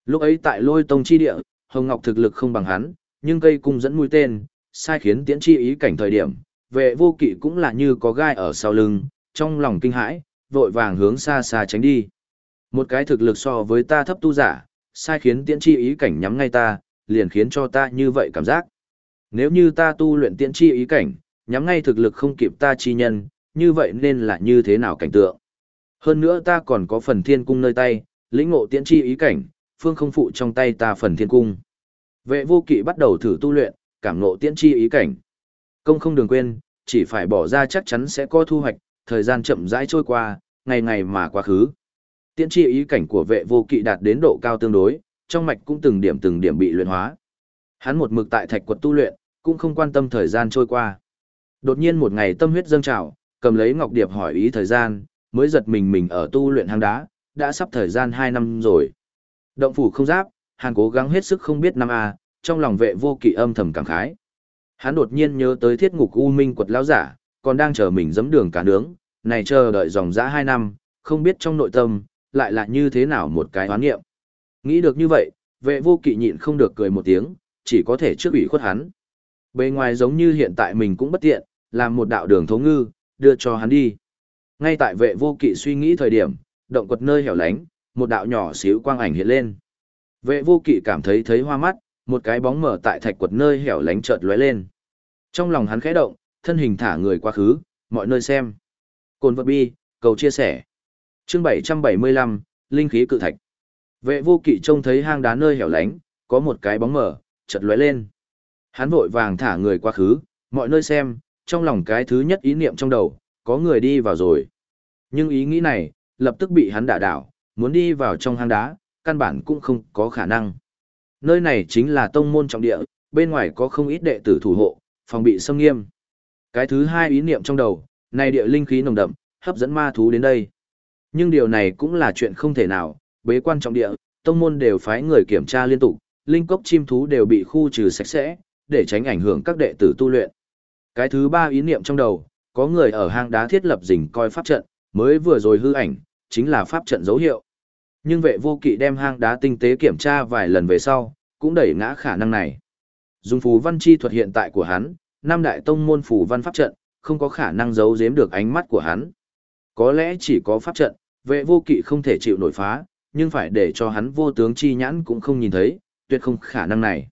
Lúc ấy tại lôi tông chi địa, Hồng Ngọc thực lực không bằng hắn, nhưng cây cung dẫn mũi tên, sai khiến tiễn chi ý cảnh thời điểm, vệ vô kỵ cũng là như có gai ở sau lưng, trong lòng kinh hãi, vội vàng hướng xa xa tránh đi. Một cái thực lực so với ta thấp tu giả, sai khiến tiễn chi ý cảnh nhắm ngay ta, liền khiến cho ta như vậy cảm giác. Nếu như ta tu luyện tiễn chi ý cảnh, nhắm ngay thực lực không kịp ta chi nhân, như vậy nên là như thế nào cảnh tượng. Hơn nữa ta còn có phần thiên cung nơi tay, lĩnh ngộ tiễn chi ý cảnh, phương không phụ trong tay ta phần thiên cung. Vệ vô kỵ bắt đầu thử tu luyện, cảm ngộ tiễn chi ý cảnh. Công không đừng quên, chỉ phải bỏ ra chắc chắn sẽ có thu hoạch, thời gian chậm rãi trôi qua, ngày ngày mà quá khứ. Tiễn chi ý cảnh của vệ vô kỵ đạt đến độ cao tương đối, trong mạch cũng từng điểm từng điểm bị luyện hóa. Hắn một mực tại thạch quật tu luyện, cũng không quan tâm thời gian trôi qua. Đột nhiên một ngày tâm huyết dâng trào, cầm lấy ngọc điệp hỏi ý thời gian, mới giật mình mình ở tu luyện hang đá, đã sắp thời gian 2 năm rồi. Động phủ không giáp, hàn cố gắng hết sức không biết năm a, trong lòng vệ vô kỵ âm thầm cảm khái. Hắn đột nhiên nhớ tới thiết ngục u minh quật lão giả, còn đang chờ mình dẫm đường cả nướng, này chờ đợi dòng dã 2 năm, không biết trong nội tâm, lại là như thế nào một cái hoán nghiệm. Nghĩ được như vậy, vệ vô kỵ nhịn không được cười một tiếng, chỉ có thể trước ủy khuất hắn. Bề ngoài giống như hiện tại mình cũng bất tiện, làm một đạo đường thấu ngư, đưa cho hắn đi. Ngay tại vệ vô kỵ suy nghĩ thời điểm, động quật nơi hẻo lánh, một đạo nhỏ xíu quang ảnh hiện lên. Vệ vô kỵ cảm thấy thấy hoa mắt, một cái bóng mở tại thạch quật nơi hẻo lánh chợt lóe lên. Trong lòng hắn khẽ động, thân hình thả người quá khứ, mọi nơi xem. Cồn vật bi, cầu chia sẻ. Chương 775, Linh khí cự thạch. Vệ vô kỵ trông thấy hang đá nơi hẻo lánh, có một cái bóng mở, chợt lóe lên. Hắn vội vàng thả người quá khứ, mọi nơi xem, trong lòng cái thứ nhất ý niệm trong đầu, có người đi vào rồi. Nhưng ý nghĩ này, lập tức bị hắn đả đảo, muốn đi vào trong hang đá, căn bản cũng không có khả năng. Nơi này chính là tông môn trọng địa, bên ngoài có không ít đệ tử thủ hộ, phòng bị xâm nghiêm. Cái thứ hai ý niệm trong đầu, này địa linh khí nồng đậm, hấp dẫn ma thú đến đây. Nhưng điều này cũng là chuyện không thể nào, bế quan trọng địa, tông môn đều phái người kiểm tra liên tục, linh cốc chim thú đều bị khu trừ sạch sẽ, để tránh ảnh hưởng các đệ tử tu luyện. Cái thứ ba ý niệm trong đầu, có người ở hang đá thiết lập rình coi pháp trận, mới vừa rồi hư ảnh, chính là pháp trận dấu hiệu. Nhưng vệ vô kỵ đem hang đá tinh tế kiểm tra vài lần về sau, cũng đẩy ngã khả năng này. Dùng phù văn chi thuật hiện tại của hắn, năm đại tông môn phù văn pháp trận, không có khả năng giấu giếm được ánh mắt của hắn. Có lẽ chỉ có pháp trận, vệ vô kỵ không thể chịu nổi phá, nhưng phải để cho hắn vô tướng chi nhãn cũng không nhìn thấy, tuyệt không khả năng này.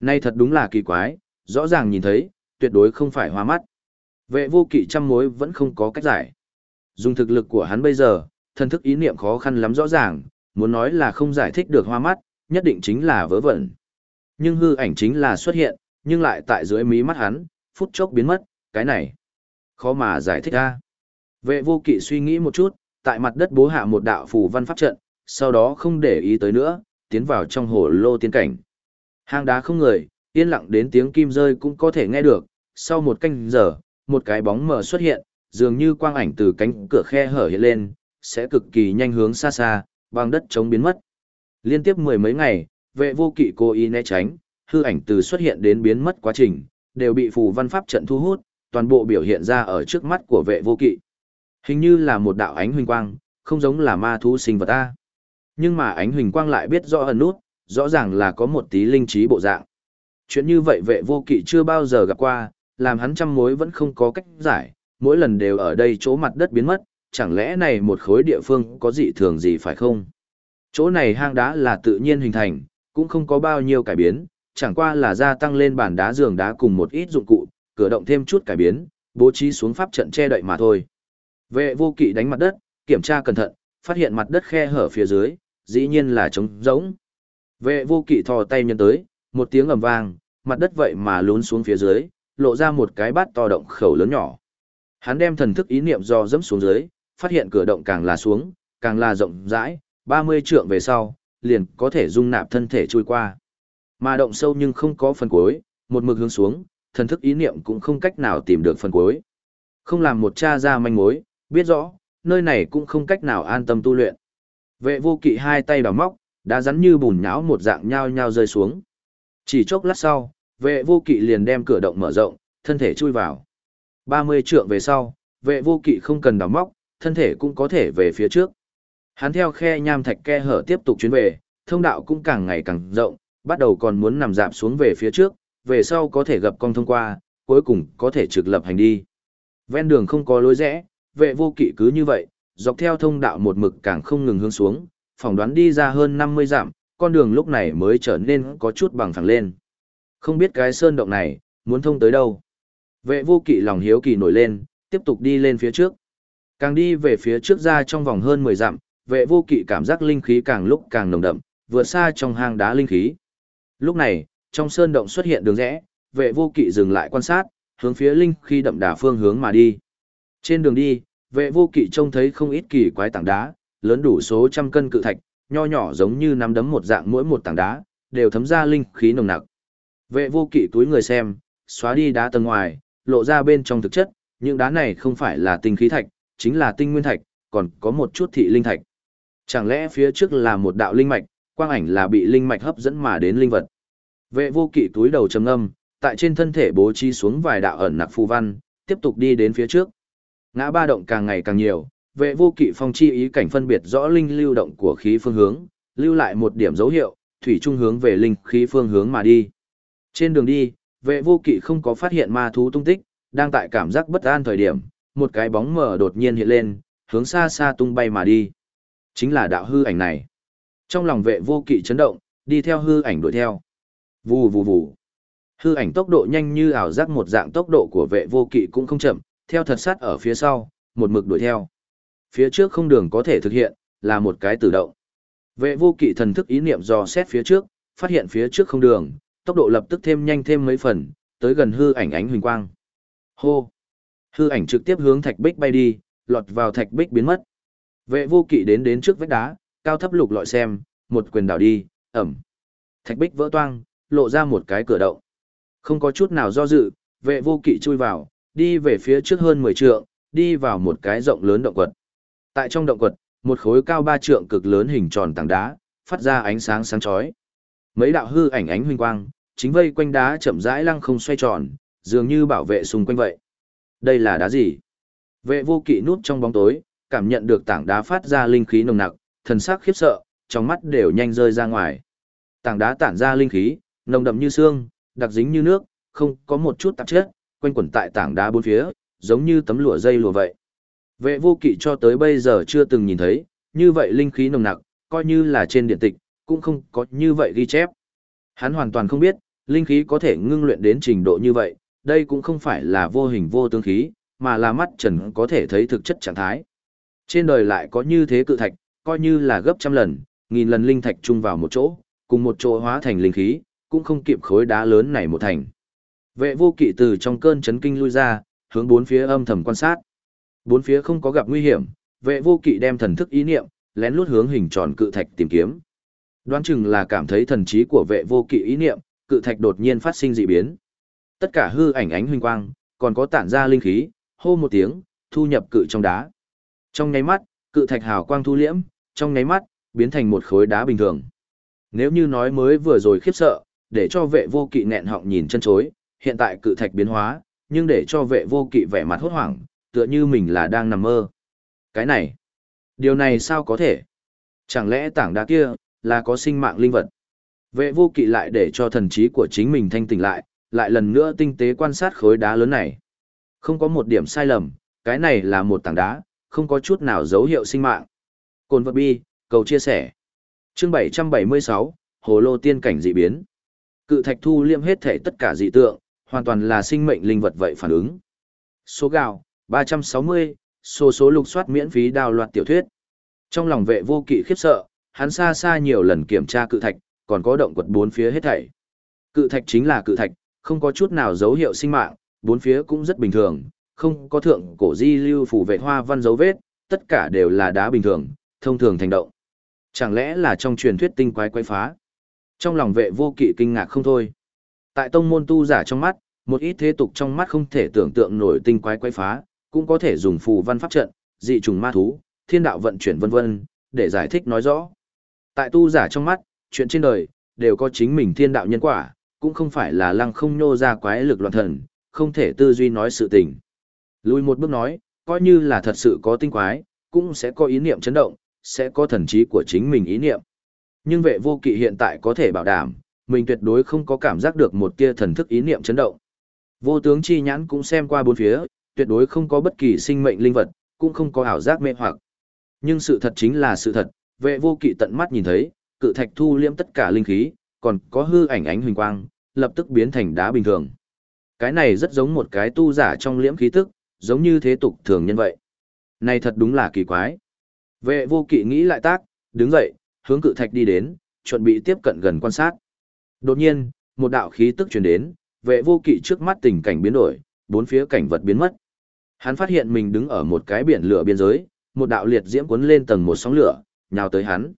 Nay thật đúng là kỳ quái, rõ ràng nhìn thấy, tuyệt đối không phải hoa mắt. Vệ vô kỵ trăm mối vẫn không có cách giải. Dùng thực lực của hắn bây giờ, thân thức ý niệm khó khăn lắm rõ ràng, muốn nói là không giải thích được hoa mắt, nhất định chính là vớ vẩn. Nhưng hư ảnh chính là xuất hiện, nhưng lại tại dưới mí mắt hắn, phút chốc biến mất, cái này. Khó mà giải thích ra. Vệ vô kỵ suy nghĩ một chút, tại mặt đất bố hạ một đạo phù văn pháp trận, sau đó không để ý tới nữa, tiến vào trong hồ lô tiên cảnh. Hang đá không người, yên lặng đến tiếng kim rơi cũng có thể nghe được, sau một canh giờ, một cái bóng mờ xuất hiện, dường như quang ảnh từ cánh cửa khe hở hiện lên, sẽ cực kỳ nhanh hướng xa xa, bằng đất chống biến mất. Liên tiếp mười mấy ngày, vệ vô kỵ cố ý né tránh, hư ảnh từ xuất hiện đến biến mất quá trình, đều bị phù văn pháp trận thu hút, toàn bộ biểu hiện ra ở trước mắt của vệ vô kỵ. Hình như là một đạo ánh huynh quang, không giống là ma thú sinh vật ta. Nhưng mà ánh huỳnh quang lại biết rõ ẩn nút, rõ ràng là có một tí linh trí bộ dạng. Chuyện như vậy vệ vô kỵ chưa bao giờ gặp qua, làm hắn trăm mối vẫn không có cách giải, mỗi lần đều ở đây chỗ mặt đất biến mất, chẳng lẽ này một khối địa phương có dị thường gì phải không? Chỗ này hang đá là tự nhiên hình thành, cũng không có bao nhiêu cải biến, chẳng qua là gia tăng lên bàn đá giường đá cùng một ít dụng cụ, cửa động thêm chút cải biến, bố trí xuống pháp trận che đậy mà thôi. Vệ vô kỵ đánh mặt đất, kiểm tra cẩn thận, phát hiện mặt đất khe hở phía dưới, dĩ nhiên là trống rỗng. Vệ vô kỵ thò tay nhân tới, một tiếng ầm vang, mặt đất vậy mà lún xuống phía dưới, lộ ra một cái bát to động khẩu lớn nhỏ. Hắn đem thần thức ý niệm do dẫm xuống dưới, phát hiện cửa động càng là xuống, càng là rộng rãi, 30 trượng về sau, liền có thể dung nạp thân thể trôi qua. Mà động sâu nhưng không có phần cuối, một mực hướng xuống, thần thức ý niệm cũng không cách nào tìm được phần cuối. Không làm một cha ra manh mối, biết rõ, nơi này cũng không cách nào an tâm tu luyện. Vệ vô kỵ hai tay đào móc, đã rắn như bùn nhão một dạng nhao nhao rơi xuống. Chỉ chốc lát sau, vệ vô kỵ liền đem cửa động mở rộng, thân thể chui vào. 30 trượng về sau, vệ vô kỵ không cần đào móc, thân thể cũng có thể về phía trước. Hắn theo khe nham thạch khe hở tiếp tục chuyến về, thông đạo cũng càng ngày càng rộng, bắt đầu còn muốn nằm dạp xuống về phía trước, về sau có thể gặp con thông qua, cuối cùng có thể trực lập hành đi. Ven đường không có lối rẽ, vệ vô kỵ cứ như vậy, dọc theo thông đạo một mực càng không ngừng hướng xuống, phỏng đoán đi ra hơn 50 dặm, con đường lúc này mới trở nên có chút bằng phẳng lên. Không biết cái sơn động này, muốn thông tới đâu. Vệ vô kỵ lòng hiếu kỳ nổi lên, tiếp tục đi lên phía trước. Càng đi về phía trước ra trong vòng hơn 10 dặm, vệ vô kỵ cảm giác linh khí càng lúc càng nồng đậm, vượt xa trong hang đá linh khí. Lúc này, trong sơn động xuất hiện đường rẽ, vệ vô kỵ dừng lại quan sát, hướng phía linh khí đậm đà phương hướng mà đi. Trên đường đi, vệ vô kỵ trông thấy không ít kỳ quái tảng đá, lớn đủ số trăm cân cự thạch, nho nhỏ giống như nắm đấm một dạng mỗi một tảng đá, đều thấm ra linh khí nồng nặc. Vệ vô kỵ túi người xem, xóa đi đá tầng ngoài, lộ ra bên trong thực chất, những đá này không phải là tinh khí thạch, chính là tinh nguyên thạch, còn có một chút thị linh thạch. Chẳng lẽ phía trước là một đạo linh mạch, quang ảnh là bị linh mạch hấp dẫn mà đến linh vật. Vệ vô kỵ túi đầu trầm ngâm, tại trên thân thể bố trí xuống vài đạo ẩn nặc phù văn, tiếp tục đi đến phía trước. Ngã ba động càng ngày càng nhiều, vệ vô kỵ phong chi ý cảnh phân biệt rõ linh lưu động của khí phương hướng, lưu lại một điểm dấu hiệu, thủy trung hướng về linh khí phương hướng mà đi. Trên đường đi, vệ vô kỵ không có phát hiện ma thú tung tích, đang tại cảm giác bất an thời điểm, một cái bóng mờ đột nhiên hiện lên, hướng xa xa tung bay mà đi. Chính là đạo hư ảnh này. Trong lòng vệ vô kỵ chấn động, đi theo hư ảnh đuổi theo. Vù vù vù. Hư ảnh tốc độ nhanh như ảo giác một dạng tốc độ của vệ vô kỵ cũng không chậm, theo thật sát ở phía sau, một mực đuổi theo. Phía trước không đường có thể thực hiện, là một cái tự động. Vệ vô kỵ thần thức ý niệm dò xét phía trước, phát hiện phía trước không đường, tốc độ lập tức thêm nhanh thêm mấy phần, tới gần hư ảnh ánh huỳnh quang. Hô! Hư ảnh trực tiếp hướng thạch bích bay đi, lọt vào thạch bích biến mất. Vệ vô kỵ đến đến trước vách đá, cao thấp lục lọi xem, một quyền đảo đi, ẩm. Thạch bích vỡ toang, lộ ra một cái cửa động. Không có chút nào do dự, vệ vô kỵ chui vào, đi về phía trước hơn 10 trượng, đi vào một cái rộng lớn động quật. Tại trong động quật, một khối cao ba trượng cực lớn hình tròn tảng đá, phát ra ánh sáng sáng chói. Mấy đạo hư ảnh ánh huynh quang, chính vây quanh đá chậm rãi lăng không xoay tròn, dường như bảo vệ xung quanh vậy. Đây là đá gì? Vệ vô kỵ núp trong bóng tối, cảm nhận được tảng đá phát ra linh khí nồng nặc, thần sắc khiếp sợ, trong mắt đều nhanh rơi ra ngoài. Tảng đá tản ra linh khí, nồng đậm như xương, đặc dính như nước, không có một chút tạp chất, quanh quẩn tại tảng đá bốn phía, giống như tấm lụa dây lụa vậy. Vệ vô kỵ cho tới bây giờ chưa từng nhìn thấy, như vậy linh khí nồng nặc, coi như là trên điện tịch, cũng không có như vậy ghi chép. Hắn hoàn toàn không biết, linh khí có thể ngưng luyện đến trình độ như vậy, đây cũng không phải là vô hình vô tướng khí, mà là mắt trần có thể thấy thực chất trạng thái. Trên đời lại có như thế cự thạch, coi như là gấp trăm lần, nghìn lần linh thạch chung vào một chỗ, cùng một chỗ hóa thành linh khí, cũng không kịp khối đá lớn này một thành. Vệ vô kỵ từ trong cơn chấn kinh lui ra, hướng bốn phía âm thầm quan sát. Bốn phía không có gặp nguy hiểm, vệ vô kỵ đem thần thức ý niệm, lén lút hướng hình tròn cự thạch tìm kiếm. Đoán chừng là cảm thấy thần trí của vệ vô kỵ ý niệm, cự thạch đột nhiên phát sinh dị biến. Tất cả hư ảnh ánh huỳnh quang, còn có tản ra linh khí, hô một tiếng, thu nhập cự trong đá. Trong nháy mắt, cự thạch hào quang thu liễm, trong nháy mắt, biến thành một khối đá bình thường. Nếu như nói mới vừa rồi khiếp sợ, để cho vệ vô kỵ nghẹn họng nhìn chân chối, hiện tại cự thạch biến hóa, nhưng để cho vệ vô kỵ vẻ mặt hốt hoảng, tựa như mình là đang nằm mơ. Cái này, điều này sao có thể? Chẳng lẽ tảng đá kia, là có sinh mạng linh vật? Vệ vô kỵ lại để cho thần trí của chính mình thanh tỉnh lại, lại lần nữa tinh tế quan sát khối đá lớn này. Không có một điểm sai lầm, cái này là một tảng đá, không có chút nào dấu hiệu sinh mạng. Cồn vật bi, cầu chia sẻ. Chương 776, hồ lô tiên cảnh dị biến. Cự thạch thu liêm hết thể tất cả dị tượng, hoàn toàn là sinh mệnh linh vật vậy phản ứng. Số gạo, 360, số số lục soát miễn phí đào loạt tiểu thuyết. Trong lòng vệ vô kỵ khiếp sợ, hắn xa xa nhiều lần kiểm tra cự thạch, còn có động quật bốn phía hết thảy. Cự thạch chính là cự thạch, không có chút nào dấu hiệu sinh mạng, bốn phía cũng rất bình thường, không có thượng cổ di lưu phủ vệ hoa văn dấu vết, tất cả đều là đá bình thường, thông thường thành động. Chẳng lẽ là trong truyền thuyết tinh quái quái phá? Trong lòng vệ vô kỵ kinh ngạc không thôi. Tại tông môn tu giả trong mắt, một ít thế tục trong mắt không thể tưởng tượng nổi tinh quái quái phá, cũng có thể dùng phù văn pháp trận, dị trùng ma thú, thiên đạo vận chuyển vân vân, để giải thích nói rõ. Tại tu giả trong mắt, chuyện trên đời, đều có chính mình thiên đạo nhân quả, cũng không phải là lăng không nhô ra quái lực loạn thần, không thể tư duy nói sự tình. Lùi một bước nói, coi như là thật sự có tinh quái, cũng sẽ có ý niệm chấn động, sẽ có thần trí của chính mình ý niệm. Nhưng vệ vô kỵ hiện tại có thể bảo đảm, mình tuyệt đối không có cảm giác được một tia thần thức ý niệm chấn động. Vô tướng chi nhãn cũng xem qua bốn phía, tuyệt đối không có bất kỳ sinh mệnh linh vật, cũng không có ảo giác mê hoặc. Nhưng sự thật chính là sự thật, vệ vô kỵ tận mắt nhìn thấy, cự thạch thu liễm tất cả linh khí, còn có hư ảnh ánh huỳnh quang, lập tức biến thành đá bình thường. Cái này rất giống một cái tu giả trong liễm khí tức, giống như thế tục thường nhân vậy. Này thật đúng là kỳ quái. Vệ vô kỵ nghĩ lại tác, đứng dậy, hướng cự thạch đi đến, chuẩn bị tiếp cận gần quan sát. Đột nhiên, một đạo khí tức truyền đến, vệ vô kỵ trước mắt tình cảnh biến đổi, bốn phía cảnh vật biến mất. Hắn phát hiện mình đứng ở một cái biển lửa biên giới, một đạo liệt diễm cuốn lên tầng một sóng lửa, nhào tới hắn.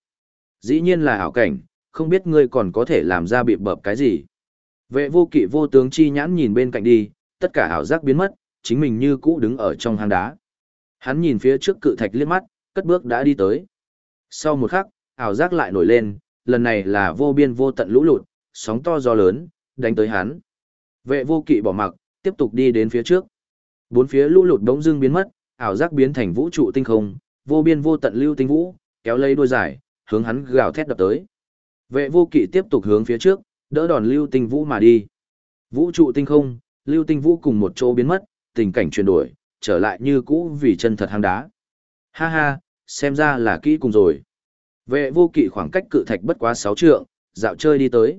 Dĩ nhiên là hảo cảnh, không biết ngươi còn có thể làm ra bị bập cái gì. Vệ vô kỵ vô tướng chi nhãn nhìn bên cạnh đi, tất cả hảo giác biến mất, chính mình như cũ đứng ở trong hang đá. Hắn nhìn phía trước cự thạch liếc mắt, cất bước đã đi tới. Sau một khắc, ảo giác lại nổi lên, lần này là vô biên vô tận lũ lụt, sóng to gió lớn, đánh tới hắn. Vệ vô kỵ bỏ mặc, tiếp tục đi đến phía trước. Bốn phía lũ lụt đống dưng biến mất, ảo giác biến thành vũ trụ tinh không, vô biên vô tận lưu tinh vũ, kéo lấy đuôi dài, hướng hắn gào thét đập tới. Vệ vô kỵ tiếp tục hướng phía trước, đỡ đòn lưu tinh vũ mà đi. Vũ trụ tinh không, lưu tinh vũ cùng một chỗ biến mất, tình cảnh chuyển đổi, trở lại như cũ vì chân thật hang đá. Ha ha, xem ra là kỹ cùng rồi. Vệ vô kỵ khoảng cách cự thạch bất quá 6 trượng, dạo chơi đi tới.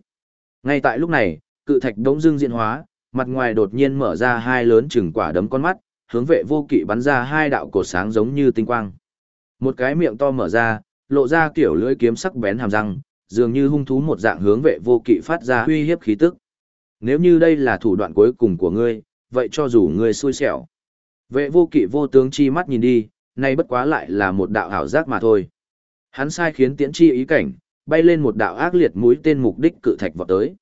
Ngay tại lúc này, cự thạch đống dưng diện hóa, mặt ngoài đột nhiên mở ra hai lớn chừng quả đấm con mắt, hướng vệ vô kỵ bắn ra hai đạo cột sáng giống như tinh quang. Một cái miệng to mở ra, lộ ra kiểu lưỡi kiếm sắc bén hàm răng, dường như hung thú một dạng hướng vệ vô kỵ phát ra uy hiếp khí tức. Nếu như đây là thủ đoạn cuối cùng của ngươi, vậy cho dù ngươi xui xẻo. Vệ vô kỵ vô tướng chi mắt nhìn đi, nay bất quá lại là một đạo ảo giác mà thôi. Hắn sai khiến tiễn chi ý cảnh, bay lên một đạo ác liệt mũi tên mục đích cự thạch vọt tới.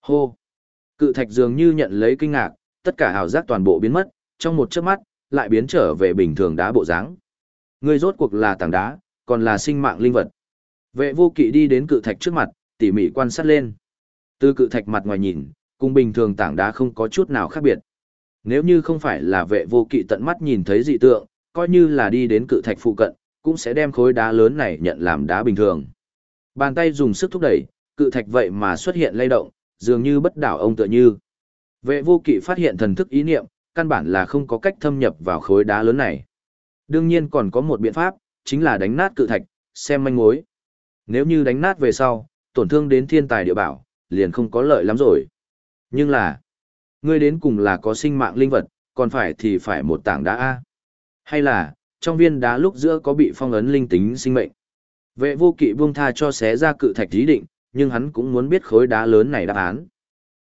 Hô! Cự thạch dường như nhận lấy kinh ngạc, tất cả hào giác toàn bộ biến mất, trong một chớp mắt, lại biến trở về bình thường đá bộ dáng. người rốt cuộc là tảng đá, còn là sinh mạng linh vật. Vệ vô kỵ đi đến cự thạch trước mặt, tỉ mỉ quan sát lên. Từ cự thạch mặt ngoài nhìn, cùng bình thường tảng đá không có chút nào khác biệt. Nếu như không phải là vệ vô kỵ tận mắt nhìn thấy dị tượng, coi như là đi đến cự thạch phụ cận, cũng sẽ đem khối đá lớn này nhận làm đá bình thường. Bàn tay dùng sức thúc đẩy, cự thạch vậy mà xuất hiện lay động, dường như bất đảo ông tựa như. Vệ vô kỵ phát hiện thần thức ý niệm, căn bản là không có cách thâm nhập vào khối đá lớn này. Đương nhiên còn có một biện pháp, chính là đánh nát cự thạch, xem manh mối. Nếu như đánh nát về sau, tổn thương đến thiên tài địa bảo, liền không có lợi lắm rồi. Nhưng là, ngươi đến cùng là có sinh mạng linh vật, còn phải thì phải một tảng đá A. Hay là, trong viên đá lúc giữa có bị phong ấn linh tính sinh mệnh. Vệ vô kỵ buông tha cho xé ra cự thạch ý định, nhưng hắn cũng muốn biết khối đá lớn này đáp án.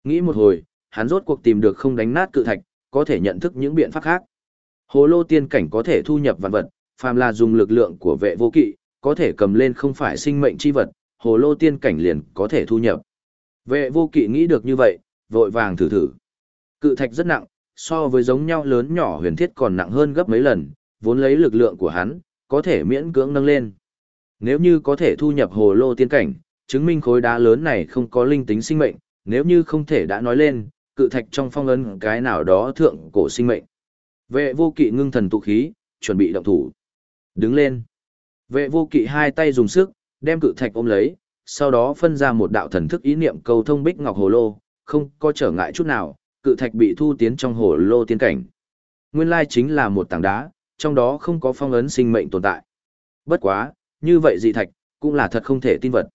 Nghĩ một hồi, hắn rốt cuộc tìm được không đánh nát cự thạch, có thể nhận thức những biện pháp khác. Hồ lô tiên cảnh có thể thu nhập vạn vật, phàm là dùng lực lượng của vệ vô kỵ, có thể cầm lên không phải sinh mệnh chi vật, hồ lô tiên cảnh liền có thể thu nhập. Vệ vô kỵ nghĩ được như vậy, vội vàng thử thử. Cự thạch rất nặng, so với giống nhau lớn nhỏ huyền thiết còn nặng hơn gấp mấy lần, vốn lấy lực lượng của hắn, có thể miễn cưỡng nâng lên. Nếu như có thể thu nhập hồ lô tiên cảnh, chứng minh khối đá lớn này không có linh tính sinh mệnh, nếu như không thể đã nói lên, cự thạch trong phong ấn cái nào đó thượng cổ sinh mệnh. Vệ vô kỵ ngưng thần tụ khí, chuẩn bị động thủ. Đứng lên. Vệ vô kỵ hai tay dùng sức, đem cự thạch ôm lấy, sau đó phân ra một đạo thần thức ý niệm cầu thông bích ngọc hồ lô, không có trở ngại chút nào, cự thạch bị thu tiến trong hồ lô tiên cảnh. Nguyên lai chính là một tảng đá, trong đó không có phong ấn sinh mệnh tồn tại. Bất quá, như vậy dị thạch, cũng là thật không thể tin vật.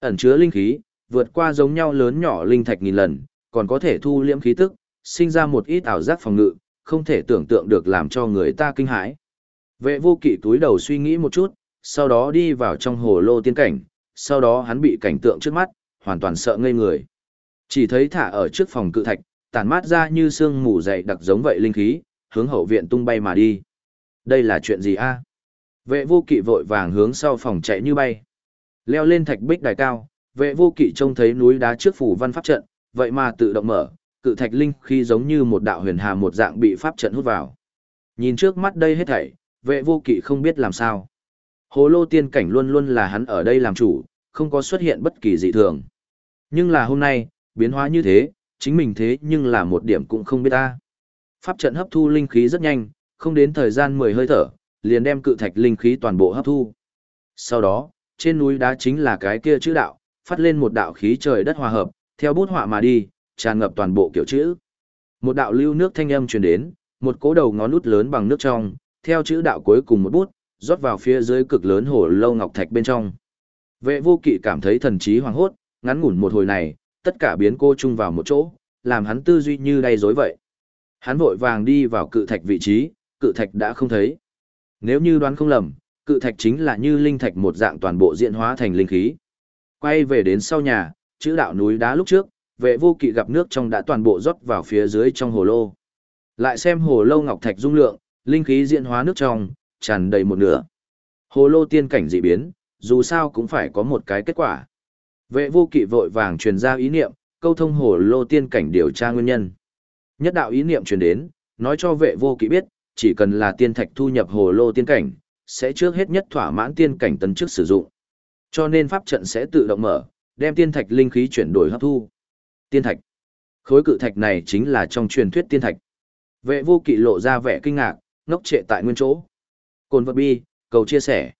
Ẩn chứa linh khí, vượt qua giống nhau lớn nhỏ linh thạch nghìn lần, còn có thể thu liễm khí tức, sinh ra một ít ảo giác phòng ngự, không thể tưởng tượng được làm cho người ta kinh hãi. Vệ vô kỵ túi đầu suy nghĩ một chút, sau đó đi vào trong hồ lô tiên cảnh, sau đó hắn bị cảnh tượng trước mắt, hoàn toàn sợ ngây người. Chỉ thấy thả ở trước phòng cự thạch, tản mát ra như sương mù dày đặc giống vậy linh khí, hướng hậu viện tung bay mà đi. Đây là chuyện gì a? Vệ vô kỵ vội vàng hướng sau phòng chạy như bay. Leo lên thạch bích đài cao, vệ vô kỵ trông thấy núi đá trước phủ văn pháp trận, vậy mà tự động mở, cự thạch linh khi giống như một đạo huyền hà một dạng bị pháp trận hút vào. Nhìn trước mắt đây hết thảy, vệ vô kỵ không biết làm sao. Hồ lô tiên cảnh luôn luôn là hắn ở đây làm chủ, không có xuất hiện bất kỳ dị thường. Nhưng là hôm nay, biến hóa như thế, chính mình thế nhưng là một điểm cũng không biết ta. Pháp trận hấp thu linh khí rất nhanh, không đến thời gian 10 hơi thở, liền đem cự thạch linh khí toàn bộ hấp thu. Sau đó, trên núi đá chính là cái kia chữ đạo, phát lên một đạo khí trời đất hòa hợp, theo bút họa mà đi, tràn ngập toàn bộ kiểu chữ. Một đạo lưu nước thanh âm truyền đến, một cố đầu ngón nút lớn bằng nước trong, theo chữ đạo cuối cùng một bút, rót vào phía dưới cực lớn hồ lâu ngọc thạch bên trong. Vệ vô kỵ cảm thấy thần trí hoàng hốt, ngắn ngủn một hồi này, tất cả biến cô chung vào một chỗ, làm hắn tư duy như đầy rối vậy. Hắn vội vàng đi vào cự thạch vị trí, cự thạch đã không thấy. Nếu như đoán không lầm, cự thạch chính là như linh thạch một dạng toàn bộ diễn hóa thành linh khí. Quay về đến sau nhà, chữ đạo núi đá lúc trước, vệ vô kỵ gặp nước trong đã toàn bộ rót vào phía dưới trong hồ lô. Lại xem hồ lô ngọc thạch dung lượng, linh khí diễn hóa nước trong, tràn đầy một nửa. Hồ lô tiên cảnh dị biến, dù sao cũng phải có một cái kết quả. Vệ vô kỵ vội vàng truyền ra ý niệm, câu thông hồ lô tiên cảnh điều tra nguyên nhân. Nhất đạo ý niệm truyền đến, nói cho vệ vô kỵ biết, chỉ cần là tiên thạch thu nhập hồ lô tiên cảnh, sẽ trước hết nhất thỏa mãn tiên cảnh tấn trước sử dụng. Cho nên pháp trận sẽ tự động mở, đem tiên thạch linh khí chuyển đổi hấp thu. Tiên thạch. Khối cự thạch này chính là trong truyền thuyết tiên thạch. Vệ vô kỵ lộ ra vẻ kinh ngạc, ngốc trệ tại nguyên chỗ. Cồn vật bi, cầu chia sẻ.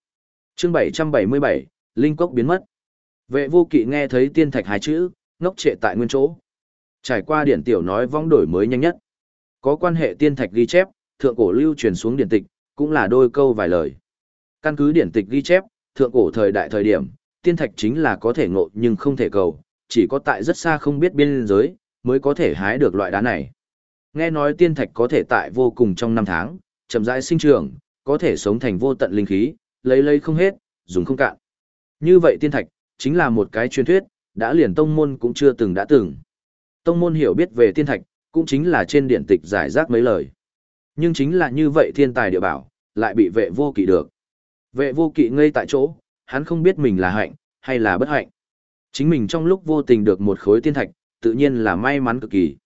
Chương 777, Linh cốc biến mất. Vệ vô kỵ nghe thấy tiên thạch hai chữ, ngốc trệ tại nguyên chỗ. Trải qua điển tiểu nói vong đổi mới nhanh nhất. Có quan hệ tiên thạch ghi chép, thượng cổ lưu truyền xuống điển tịch, cũng là đôi câu vài lời. Căn cứ điển tịch ghi chép, thượng cổ thời đại thời điểm, tiên thạch chính là có thể ngộ nhưng không thể cầu, chỉ có tại rất xa không biết biên giới, mới có thể hái được loại đá này. Nghe nói tiên thạch có thể tại vô cùng trong năm tháng, chậm rãi sinh trưởng, có thể sống thành vô tận linh khí, lấy lấy không hết, dùng không cạn. Như vậy tiên thạch, chính là một cái truyền thuyết, đã liền tông môn cũng chưa từng đã từng. Tông môn hiểu biết về tiên thạch, cũng chính là trên điện tịch giải rác mấy lời. Nhưng chính là như vậy thiên tài địa bảo, lại bị vệ vô kỵ được. Vệ vô kỵ ngây tại chỗ, hắn không biết mình là hạnh, hay là bất hạnh. Chính mình trong lúc vô tình được một khối tiên thạch, tự nhiên là may mắn cực kỳ.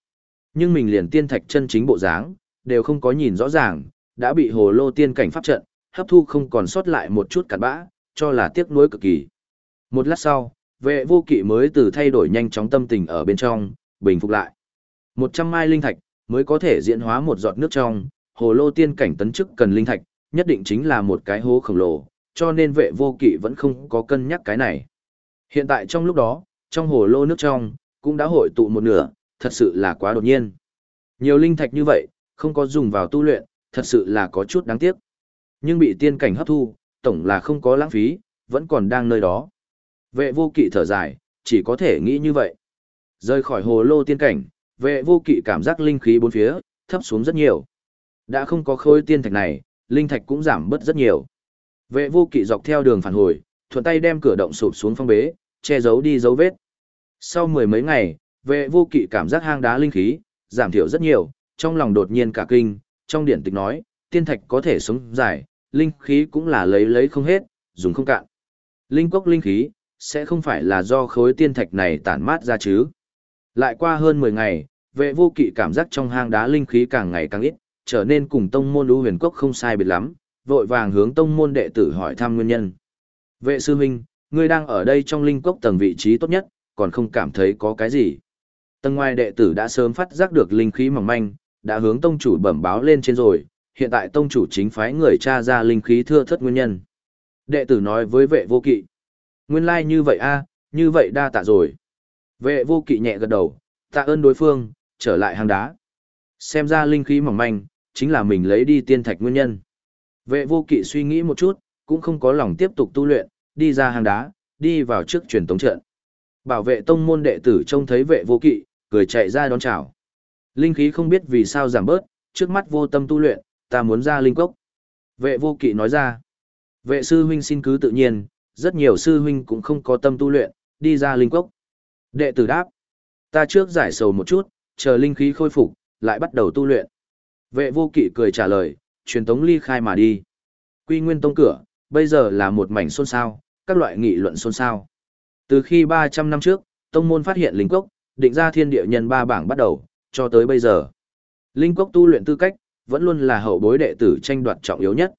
Nhưng mình liền tiên thạch chân chính bộ dáng, đều không có nhìn rõ ràng, đã bị hồ lô tiên cảnh pháp trận, hấp thu không còn sót lại một chút cặn bã, cho là tiếc nuối cực kỳ. Một lát sau, vệ vô kỵ mới từ thay đổi nhanh chóng tâm tình ở bên trong, bình phục lại. Một trăm mai linh thạch, mới có thể diễn hóa một giọt nước trong, hồ lô tiên cảnh tấn chức cần linh thạch, nhất định chính là một cái hố khổng lồ, cho nên vệ vô kỵ vẫn không có cân nhắc cái này. Hiện tại trong lúc đó, trong hồ lô nước trong, cũng đã hội tụ một nửa, thật sự là quá đột nhiên. Nhiều linh thạch như vậy, không có dùng vào tu luyện, thật sự là có chút đáng tiếc. Nhưng bị tiên cảnh hấp thu, tổng là không có lãng phí, vẫn còn đang nơi đó. Vệ vô kỵ thở dài, chỉ có thể nghĩ như vậy. Rời khỏi hồ lô tiên cảnh, vệ vô kỵ cảm giác linh khí bốn phía, thấp xuống rất nhiều. Đã không có khối tiên thạch này, linh thạch cũng giảm bớt rất nhiều. Vệ vô kỵ dọc theo đường phản hồi, thuận tay đem cửa động sụp xuống phong bế, che giấu đi dấu vết. Sau mười mấy ngày, vệ vô kỵ cảm giác hang đá linh khí, giảm thiểu rất nhiều, trong lòng đột nhiên cả kinh, trong điển tịch nói, tiên thạch có thể sống dài, linh khí cũng là lấy lấy không hết, dùng không cạn. Linh cốc linh khí, sẽ không phải là do khối tiên thạch này tản mát ra chứ. Lại qua hơn 10 ngày, vệ vô kỵ cảm giác trong hang đá linh khí càng ngày càng ít, trở nên cùng tông môn lũ huyền cốc không sai biệt lắm, vội vàng hướng tông môn đệ tử hỏi thăm nguyên nhân. Vệ sư huynh, ngươi đang ở đây trong linh cốc tầng vị trí tốt nhất, còn không cảm thấy có cái gì. Tầng ngoài đệ tử đã sớm phát giác được linh khí mỏng manh, đã hướng tông chủ bẩm báo lên trên rồi, hiện tại tông chủ chính phái người tra ra linh khí thưa thất nguyên nhân. Đệ tử nói với vệ vô kỵ. Nguyên lai like như vậy a, như vậy đa tạ rồi. Vệ vô kỵ nhẹ gật đầu, tạ ơn đối phương, trở lại hang đá. Xem ra linh khí mỏng manh, chính là mình lấy đi tiên thạch nguyên nhân. Vệ vô kỵ suy nghĩ một chút, cũng không có lòng tiếp tục tu luyện, đi ra hang đá, đi vào trước truyền tống trận. Bảo vệ tông môn đệ tử trông thấy vệ vô kỵ, cười chạy ra đón chào. Linh khí không biết vì sao giảm bớt, trước mắt vô tâm tu luyện, ta muốn ra linh cốc. Vệ vô kỵ nói ra. Vệ sư huynh xin cứ tự nhiên, rất nhiều sư huynh cũng không có tâm tu luyện, đi ra linh cốc. Đệ tử đáp. Ta trước giải sầu một chút, chờ linh khí khôi phục, lại bắt đầu tu luyện. Vệ vô kỵ cười trả lời, truyền tống ly khai mà đi. Quy nguyên tông cửa, bây giờ là một mảnh xôn xao, các loại nghị luận xôn xao. Từ khi 300 năm trước, tông môn phát hiện linh cốc, định ra thiên địa nhân ba bảng bắt đầu, cho tới bây giờ. Linh cốc tu luyện tư cách, vẫn luôn là hậu bối đệ tử tranh đoạt trọng yếu nhất.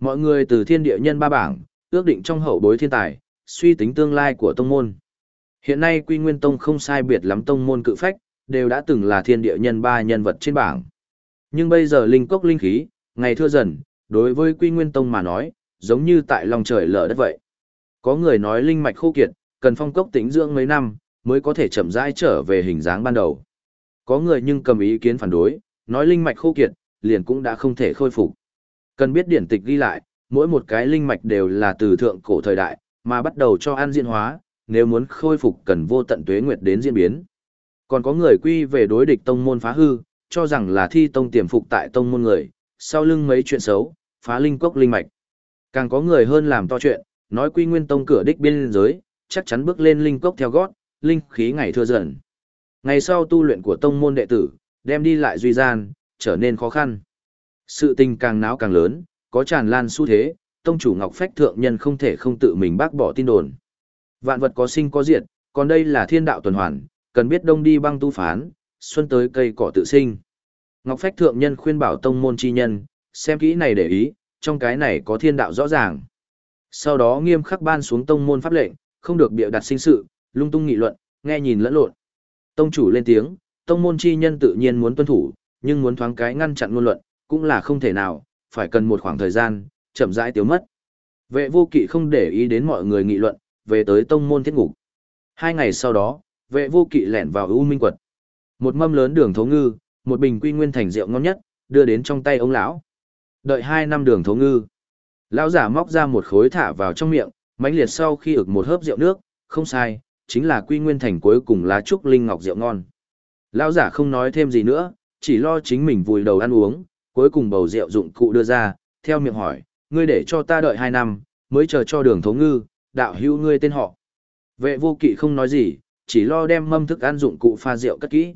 Mọi người từ thiên địa nhân ba bảng, ước định trong hậu bối thiên tài, suy tính tương lai của tông môn. Hiện nay Quy Nguyên Tông không sai biệt lắm tông môn cự phách, đều đã từng là thiên địa nhân ba nhân vật trên bảng. Nhưng bây giờ linh cốc linh khí, ngày thưa dần, đối với Quy Nguyên Tông mà nói, giống như tại lòng trời lở đất vậy. Có người nói linh mạch khô kiệt, cần phong cốc tĩnh dưỡng mấy năm, mới có thể chậm rãi trở về hình dáng ban đầu. Có người nhưng cầm ý kiến phản đối, nói linh mạch khô kiệt, liền cũng đã không thể khôi phục. Cần biết điển tịch ghi lại, mỗi một cái linh mạch đều là từ thượng cổ thời đại, mà bắt đầu cho an diễn hóa, nếu muốn khôi phục cần vô tận tuế nguyệt đến diễn biến. Còn có người quy về đối địch tông môn phá hư, cho rằng là thi tông tiềm phục tại tông môn người, sau lưng mấy chuyện xấu, phá linh cốc linh mạch. Càng có người hơn làm to chuyện, nói quy nguyên tông cửa đích biên giới, chắc chắn bước lên linh cốc theo gót, linh khí ngày thưa dần. Ngày sau tu luyện của tông môn đệ tử, đem đi lại duy gian, trở nên khó khăn. Sự tình càng náo càng lớn, có tràn lan xu thế, tông chủ Ngọc Phách thượng nhân không thể không tự mình bác bỏ tin đồn. Vạn vật có sinh có diệt, còn đây là thiên đạo tuần hoàn, cần biết đông đi băng tu phán, xuân tới cây cỏ tự sinh. Ngọc Phách thượng nhân khuyên bảo tông môn chi nhân, xem kỹ này để ý, trong cái này có thiên đạo rõ ràng. Sau đó nghiêm khắc ban xuống tông môn pháp lệnh, không được bịa đặt sinh sự, lung tung nghị luận, nghe nhìn lẫn lộn. Tông chủ lên tiếng, tông môn chi nhân tự nhiên muốn tuân thủ, nhưng muốn thoáng cái ngăn chặn ngôn luận, cũng là không thể nào, phải cần một khoảng thời gian, chậm rãi tiêu mất. Vệ vô kỵ không để ý đến mọi người nghị luận, về tới tông môn thiết ngục. Hai ngày sau đó, vệ vô kỵ lẻn vào U Minh quật. Một mâm lớn đường thấu ngư, một bình quy nguyên thành rượu ngon nhất, đưa đến trong tay ông lão. Đợi hai năm đường thấu ngư. Lão giả móc ra một khối thả vào trong miệng, mãnh liệt sau khi ực một hớp rượu nước, không sai, chính là quy nguyên thành cuối cùng lá trúc linh ngọc rượu ngon. Lão giả không nói thêm gì nữa, chỉ lo chính mình vùi đầu ăn uống, cuối cùng bầu rượu dụng cụ đưa ra, theo miệng hỏi, ngươi để cho ta đợi hai năm, mới chờ cho đường thấu ngư, đạo hữu ngươi tên họ. Vệ vô kỵ không nói gì, chỉ lo đem mâm thức ăn dụng cụ pha rượu cất kỹ.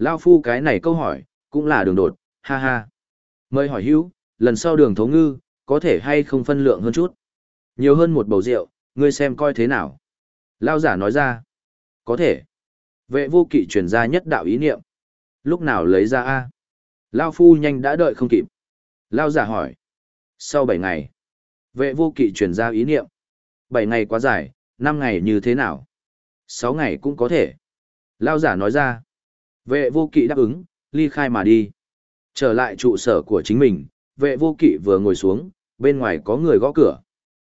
Lao phu cái này câu hỏi, cũng là đường đột, ha ha. Mời hỏi hữu, lần sau đường thấu ngư, có thể hay không phân lượng hơn chút. Nhiều hơn một bầu rượu, ngươi xem coi thế nào. Lao giả nói ra, có thể. Vệ vô kỵ truyền ra nhất đạo ý niệm. Lúc nào lấy ra A? Lao phu nhanh đã đợi không kịp. Lao giả hỏi. Sau bảy ngày, vệ vô kỵ truyền ra ý niệm. bảy ngày quá dài, năm ngày như thế nào? sáu ngày cũng có thể. Lao giả nói ra. Vệ vô kỵ đáp ứng, ly khai mà đi. Trở lại trụ sở của chính mình, vệ vô kỵ vừa ngồi xuống, bên ngoài có người gõ cửa.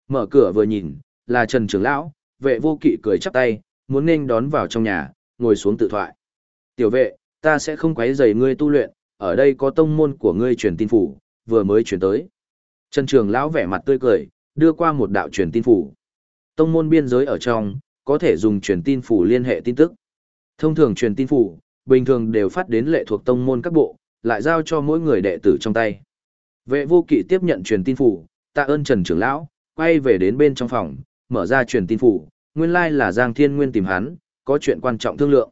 Mở cửa vừa nhìn, là Trần Trường Lão, vệ vô kỵ cười chắp tay, muốn nên đón vào trong nhà, ngồi xuống tự thoại. Tiểu vệ, ta sẽ không quấy rầy ngươi tu luyện, ở đây có tông môn của ngươi truyền tin phủ, vừa mới truyền tới. Trần Trường Lão vẻ mặt tươi cười, đưa qua một đạo truyền tin phủ. Tông môn biên giới ở trong, có thể dùng truyền tin phủ liên hệ tin tức. Thông thường truyền tin phủ, bình thường đều phát đến lệ thuộc tông môn các bộ, lại giao cho mỗi người đệ tử trong tay. Vệ vô kỵ tiếp nhận truyền tin phủ, tạ ơn Trần trưởng Lão, quay về đến bên trong phòng, mở ra truyền tin phủ, nguyên lai là Giang Thiên Nguyên tìm hắn, có chuyện quan trọng thương lượng.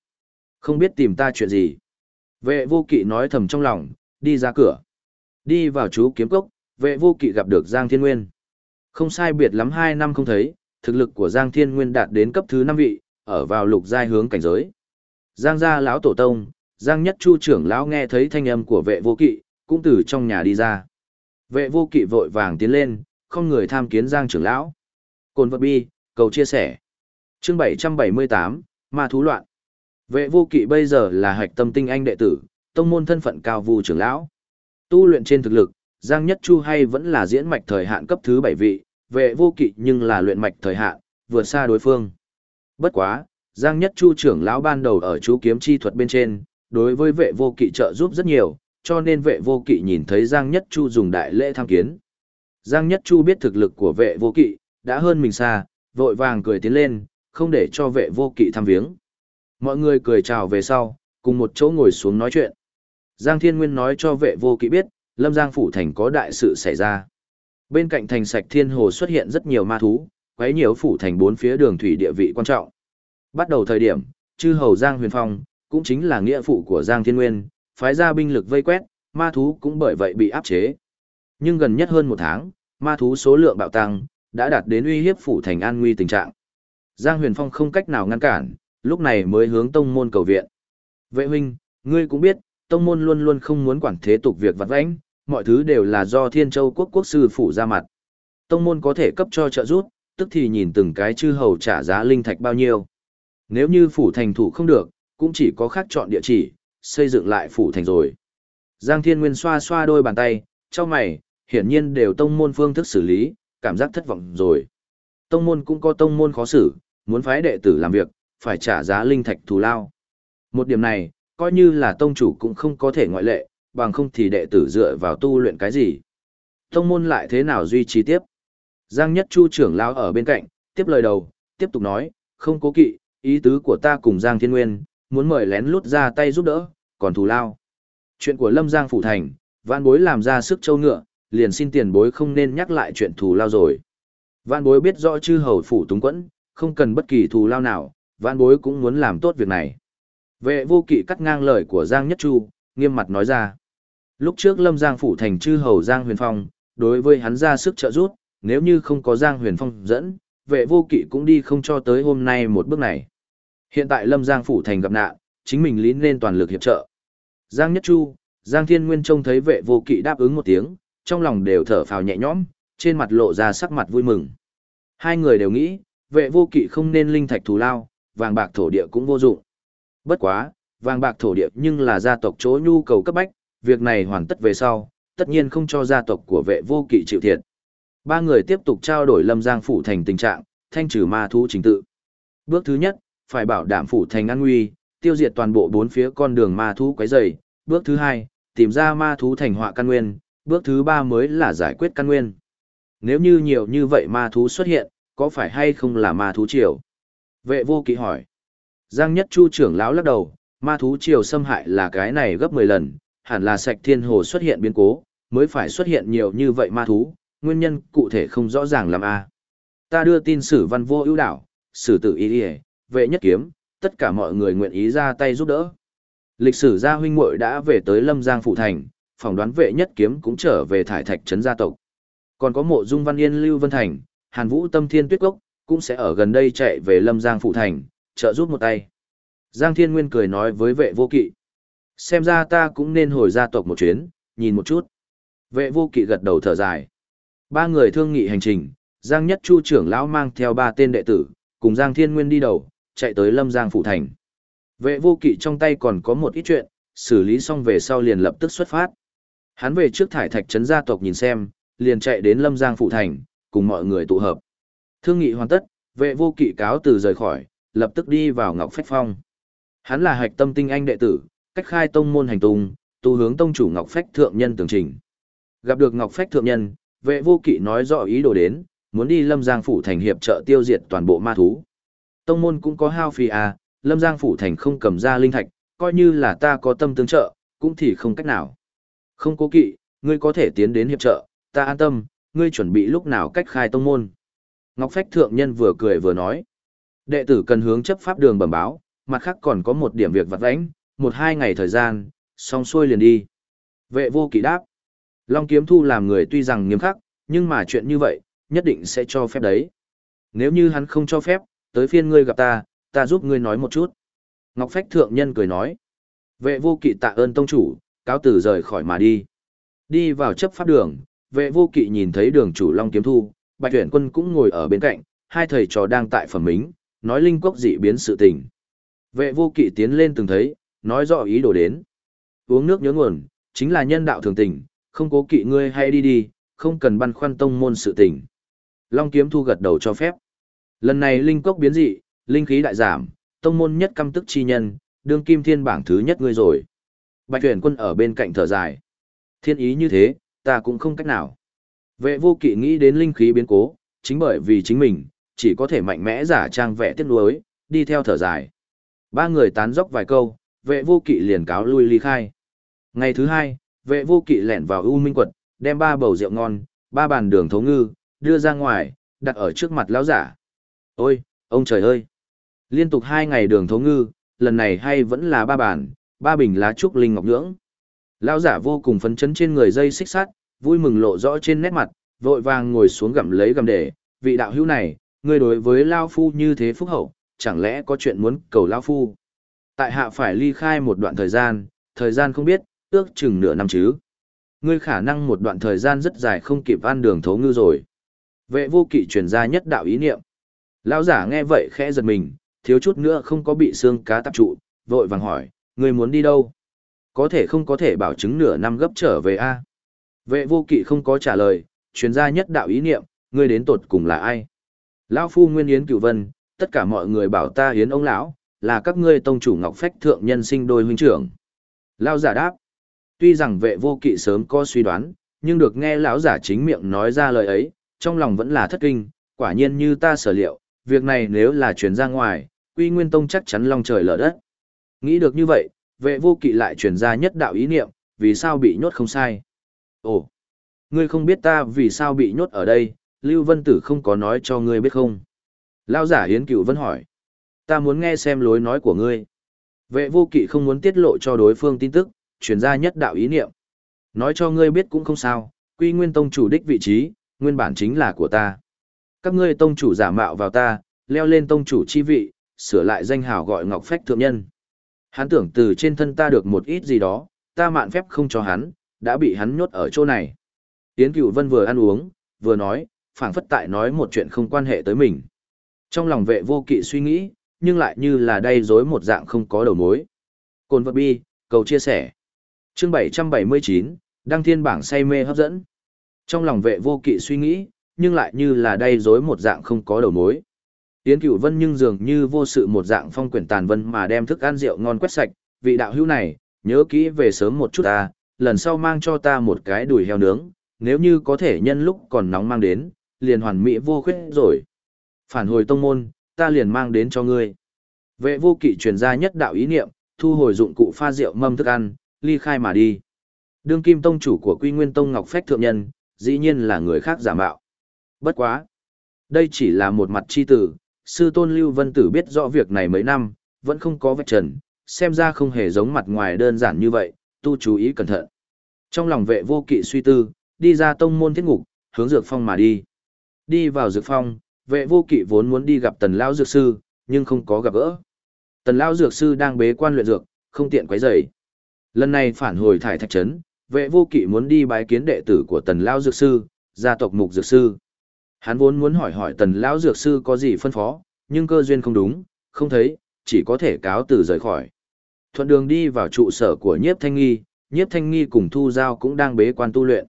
Không biết tìm ta chuyện gì. Vệ vô kỵ nói thầm trong lòng, đi ra cửa. Đi vào chú kiếm cốc, vệ vô kỵ gặp được Giang Thiên Nguyên. Không sai biệt lắm hai năm không thấy, thực lực của Giang Thiên Nguyên đạt đến cấp thứ năm vị, ở vào lục giai hướng cảnh giới. Giang gia lão tổ tông, Giang Nhất Chu trưởng lão nghe thấy thanh âm của vệ vô kỵ, cũng từ trong nhà đi ra. Vệ vô kỵ vội vàng tiến lên, không người tham kiến Giang trưởng lão. Cồn vật bi, cầu chia sẻ. Chương 778, Ma thú loạn. Vệ vô kỵ bây giờ là hạch tâm tinh anh đệ tử, tông môn thân phận cao vu trưởng lão. Tu luyện trên thực lực, Giang Nhất Chu hay vẫn là diễn mạch thời hạn cấp thứ 7 vị, vệ vô kỵ nhưng là luyện mạch thời hạn, vượt xa đối phương. Bất quá, Giang Nhất Chu trưởng lão ban đầu ở chú kiếm chi thuật bên trên, đối với vệ vô kỵ trợ giúp rất nhiều, cho nên vệ vô kỵ nhìn thấy Giang Nhất Chu dùng đại lễ tham kiến. Giang Nhất Chu biết thực lực của vệ vô kỵ, đã hơn mình xa, vội vàng cười tiến lên, không để cho vệ vô kỵ tham viếng. Mọi người cười chào về sau, cùng một chỗ ngồi xuống nói chuyện. Giang Thiên Nguyên nói cho vệ vô kỵ biết, Lâm Giang Phủ Thành có đại sự xảy ra. Bên cạnh thành sạch thiên hồ xuất hiện rất nhiều ma thú, quấy nhiều phủ thành bốn phía đường thủy địa vị quan trọng. Bắt đầu thời điểm, chư hầu Giang Huyền Phong, cũng chính là nghĩa phụ của Giang Thiên Nguyên, phái ra binh lực vây quét, ma thú cũng bởi vậy bị áp chế. Nhưng gần nhất hơn một tháng, ma thú số lượng bạo tăng, đã đạt đến uy hiếp phủ thành an nguy tình trạng. Giang Huyền Phong không cách nào ngăn cản, lúc này mới hướng tông môn cầu viện. Vệ huynh, ngươi cũng biết, tông môn luôn luôn không muốn quản thế tục việc vặt vãnh, mọi thứ đều là do Thiên Châu quốc quốc sư phủ ra mặt. Tông môn có thể cấp cho trợ giúp, tức thì nhìn từng cái chư hầu trả giá linh thạch bao nhiêu. Nếu như phủ thành thủ không được, cũng chỉ có khác chọn địa chỉ, xây dựng lại phủ thành rồi. Giang Thiên Nguyên xoa xoa đôi bàn tay, cho mày, hiển nhiên đều tông môn phương thức xử lý, cảm giác thất vọng rồi. Tông môn cũng có tông môn khó xử, muốn phái đệ tử làm việc, phải trả giá linh thạch thù lao. Một điểm này, coi như là tông chủ cũng không có thể ngoại lệ, bằng không thì đệ tử dựa vào tu luyện cái gì. Tông môn lại thế nào duy trì tiếp? Giang Nhất Chu trưởng lao ở bên cạnh, tiếp lời đầu, tiếp tục nói, không cố kỵ, ý tứ của ta cùng Giang Thiên Nguyên, muốn mời lén lút ra tay giúp đỡ, còn thù lao. Chuyện của Lâm Giang Phủ Thành, vạn bối làm ra sức châu ngựa, liền xin tiền bối không nên nhắc lại chuyện thù lao rồi. Vạn bối biết rõ chư hầu phủ túng quẫn, không cần bất kỳ thù lao nào, vạn bối cũng muốn làm tốt việc này. Vệ vô kỵ cắt ngang lời của Giang Nhất Chu, nghiêm mặt nói ra. Lúc trước Lâm Giang phủ thành chư hầu Giang Huyền Phong, đối với hắn ra sức trợ giúp, nếu như không có Giang Huyền Phong dẫn, vệ vô kỵ cũng đi không cho tới hôm nay một bước này. Hiện tại Lâm Giang phủ thành gặp nạn, chính mình lý nên toàn lực hiệp trợ. Giang Nhất Chu, Giang Thiên Nguyên trông thấy vệ vô kỵ đáp ứng một tiếng, trong lòng đều thở phào nhẹ nhõm, trên mặt lộ ra sắc mặt vui mừng. Hai người đều nghĩ, vệ vô kỵ không nên linh thạch thù lao, vàng bạc thổ địa cũng vô dụng. Bất quá, vàng bạc thổ địa nhưng là gia tộc chỗ nhu cầu cấp bách, việc này hoàn tất về sau, tất nhiên không cho gia tộc của vệ vô kỵ chịu thiệt. Ba người tiếp tục trao đổi Lâm Giang phủ thành tình trạng, thanh trừ ma thú chính tự. Bước thứ nhất, phải bảo đảm phủ thành an nguy, tiêu diệt toàn bộ bốn phía con đường ma thú quấy rầy. Bước thứ hai, tìm ra ma thú thành họa căn nguyên. Bước thứ ba mới là giải quyết căn nguyên. Nếu như nhiều như vậy ma thú xuất hiện, có phải hay không là ma thú triều? Vệ vô kỵ hỏi. Giang Nhất Chu trưởng lão lắc đầu, ma thú triều xâm hại là cái này gấp 10 lần, hẳn là sạch thiên hồ xuất hiện biến cố, mới phải xuất hiện nhiều như vậy ma thú, nguyên nhân cụ thể không rõ ràng làm a. À. Ta đưa tin sử văn vô ưu đảo, sử tử ý y, vệ nhất kiếm, tất cả mọi người nguyện ý ra tay giúp đỡ. Lịch sử gia huynh muội đã về tới Lâm Giang phụ thành, phỏng đoán vệ nhất kiếm cũng trở về thải thạch trấn gia tộc. Còn có mộ dung văn yên lưu vân thành, hàn vũ tâm thiên tuyết cốc, cũng sẽ ở gần đây chạy về Lâm Giang phụ thành, trợ giúp một tay. Giang Thiên Nguyên cười nói với vệ vô kỵ. Xem ra ta cũng nên hồi gia tộc một chuyến, nhìn một chút. Vệ vô kỵ gật đầu thở dài. Ba người thương nghị hành trình, Giang Nhất Chu trưởng lão mang theo ba tên đệ tử, cùng Giang Thiên Nguyên đi đầu, chạy tới Lâm Giang Phủ Thành. Vệ vô kỵ trong tay còn có một ít chuyện, xử lý xong về sau liền lập tức xuất phát. Hắn về trước thải thạch trấn gia tộc nhìn xem, liền chạy đến Lâm Giang Phủ Thành, cùng mọi người tụ hợp. Thương nghị hoàn tất, vệ vô kỵ cáo từ rời khỏi, lập tức đi vào Ngọc Phách Phong. Hắn là hạch tâm tinh anh đệ tử, cách khai tông môn hành tung, tu hướng tông chủ Ngọc Phách thượng nhân tường trình. Gặp được Ngọc Phách thượng nhân, vệ vô kỵ nói rõ ý đồ đến, muốn đi Lâm Giang phủ thành hiệp trợ tiêu diệt toàn bộ ma thú. Tông môn cũng có hao phí à, Lâm Giang phủ thành không cầm ra linh thạch, coi như là ta có tâm tương trợ, cũng thì không cách nào. Không cố kỵ, ngươi có thể tiến đến hiệp trợ, ta an tâm, ngươi chuẩn bị lúc nào cách khai tông môn. Ngọc Phách thượng nhân vừa cười vừa nói. Đệ tử cần hướng chấp pháp đường bẩm báo, mặt khác còn có một điểm việc vặt vãnh, một hai ngày thời gian, xong xuôi liền đi. Vệ vô kỵ đáp. Long kiếm thu làm người tuy rằng nghiêm khắc, nhưng mà chuyện như vậy, nhất định sẽ cho phép đấy. Nếu như hắn không cho phép, tới phiên ngươi gặp ta, ta giúp ngươi nói một chút. Ngọc Phách Thượng Nhân cười nói. Vệ vô kỵ tạ ơn tông chủ, cáo tử rời khỏi mà đi. Đi vào chấp pháp đường, vệ vô kỵ nhìn thấy đường chủ Long Kiếm Thu, Bạch Tuyển Quân cũng ngồi ở bên cạnh, hai thầy trò đang tại phẩm mính, nói linh quốc dị biến sự tình. Vệ vô kỵ tiến lên từng thấy, nói rõ ý đồ đến. Uống nước nhớ nguồn, chính là nhân đạo thường tình, không cố kỵ ngươi hay đi đi, không cần băn khoăn tông môn sự tình. Long kiếm thu gật đầu cho phép. Lần này linh cốc biến dị, linh khí đại giảm, tông môn nhất căm tức chi nhân, đương kim thiên bảng thứ nhất ngươi rồi. Bạch tuyển quân ở bên cạnh thở dài. Thiên ý như thế, ta cũng không cách nào. Vệ vô kỵ nghĩ đến linh khí biến cố, chính bởi vì chính mình, chỉ có thể mạnh mẽ giả trang vẻ tiếc nuối, đi theo thở dài. Ba người tán dốc vài câu, vệ vô kỵ liền cáo lui ly khai. Ngày thứ hai, vệ vô kỵ lẻn vào U Minh quật, đem ba bầu rượu ngon, ba bàn đường thấu ngư, đưa ra ngoài, đặt ở trước mặt lão giả. Ôi, ông trời ơi! Liên tục hai ngày đường thấu ngư, lần này hay vẫn là ba bản, ba bình lá trúc linh ngọc nhưỡng. Lão giả vô cùng phấn chấn trên người dây xích sắt, vui mừng lộ rõ trên nét mặt, vội vàng ngồi xuống gặm lấy gặm để, vị đạo hữu này, người đối với Lao Phu như thế phúc hậu, chẳng lẽ có chuyện muốn cầu Lao Phu? Tại hạ phải ly khai một đoạn thời gian, thời gian không biết, ước chừng nửa năm chứ. Ngươi khả năng một đoạn thời gian rất dài không kịp ăn đường thấu ngư rồi. Vệ vô kỵ truyền ra nhất đạo ý niệm. Lão giả nghe vậy khẽ giật mình, thiếu chút nữa không có bị xương cá tập trụ, vội vàng hỏi, người muốn đi đâu? Có thể không có thể bảo chứng nửa năm gấp trở về a Vệ vô kỵ không có trả lời, chuyên gia nhất đạo ý niệm, ngươi đến tột cùng là ai? Lão phu nguyên yến cửu vân, tất cả mọi người bảo ta yến ông lão, là các ngươi tông chủ ngọc phách thượng nhân sinh đôi huynh trưởng. Lão giả đáp, tuy rằng vệ vô kỵ sớm có suy đoán, nhưng được nghe lão giả chính miệng nói ra lời ấy, trong lòng vẫn là thất kinh, quả nhiên như ta sở liệu, việc này nếu là truyền ra ngoài, quy nguyên tông chắc chắn long trời lở đất. Nghĩ được như vậy, vệ vô kỵ lại truyền ra nhất đạo ý niệm, vì sao bị nhốt không sai. Ồ, ngươi không biết ta vì sao bị nhốt ở đây, Lưu Vân Tử không có nói cho ngươi biết không? Lao giả Hiến cửu Vân hỏi. Ta muốn nghe xem lối nói của ngươi. Vệ vô kỵ không muốn tiết lộ cho đối phương tin tức, truyền ra nhất đạo ý niệm. Nói cho ngươi biết cũng không sao, quy nguyên tông chủ đích vị trí, nguyên bản chính là của ta. Các ngươi tông chủ giả mạo vào ta, leo lên tông chủ chi vị, sửa lại danh hào gọi Ngọc Phách Thượng Nhân. Hắn tưởng từ trên thân ta được một ít gì đó, ta mạn phép không cho hắn, đã bị hắn nhốt ở chỗ này. tiến cửu Vân vừa ăn uống, vừa nói, phảng phất tại nói một chuyện không quan hệ tới mình. Trong lòng vệ vô kỵ suy nghĩ, nhưng lại như là đây dối một dạng không có đầu mối. Cồn vật bi, cầu chia sẻ. Chương 779, đăng thiên bảng say mê hấp dẫn. Trong lòng vệ vô kỵ suy nghĩ, nhưng lại như là đay dối một dạng không có đầu mối. Yến Cửu Vân nhưng dường như vô sự một dạng phong quyển tàn vân mà đem thức ăn rượu ngon quét sạch, vị đạo hữu này, nhớ kỹ về sớm một chút ta, lần sau mang cho ta một cái đùi heo nướng, nếu như có thể nhân lúc còn nóng mang đến, liền hoàn mỹ vô khuyết rồi. Phản hồi tông môn, ta liền mang đến cho ngươi. Vệ vô kỵ truyền ra nhất đạo ý niệm, thu hồi dụng cụ pha rượu mâm thức ăn, ly khai mà đi. Đương kim tông chủ của Quy Nguyên Tông Ngọc Phách Thượng Nhân, dĩ nhiên là người khác giả mạo. Bất quá. Đây chỉ là một mặt chi tử, sư tôn Lưu Vân Tử biết rõ việc này mấy năm, vẫn không có vạch trần, xem ra không hề giống mặt ngoài đơn giản như vậy, tu chú ý cẩn thận. Trong lòng vệ vô kỵ suy tư, đi ra tông môn thiết ngục, hướng dược phong mà đi. Đi vào dược phong, vệ vô kỵ vốn muốn đi gặp tần lão dược sư, nhưng không có gặp gỡ. Tần lão dược sư đang bế quan luyện dược, không tiện quấy rầy. Lần này phản hồi thải thạch trấn, vệ vô kỵ muốn đi bái kiến đệ tử của tần lão dược sư, gia tộc mục dược sư. Hắn vốn muốn hỏi hỏi tần lão dược sư có gì phân phó, nhưng cơ duyên không đúng, không thấy, chỉ có thể cáo từ rời khỏi. Thuận đường đi vào trụ sở của nhiếp thanh nghi, nhiếp thanh nghi cùng thu giao cũng đang bế quan tu luyện.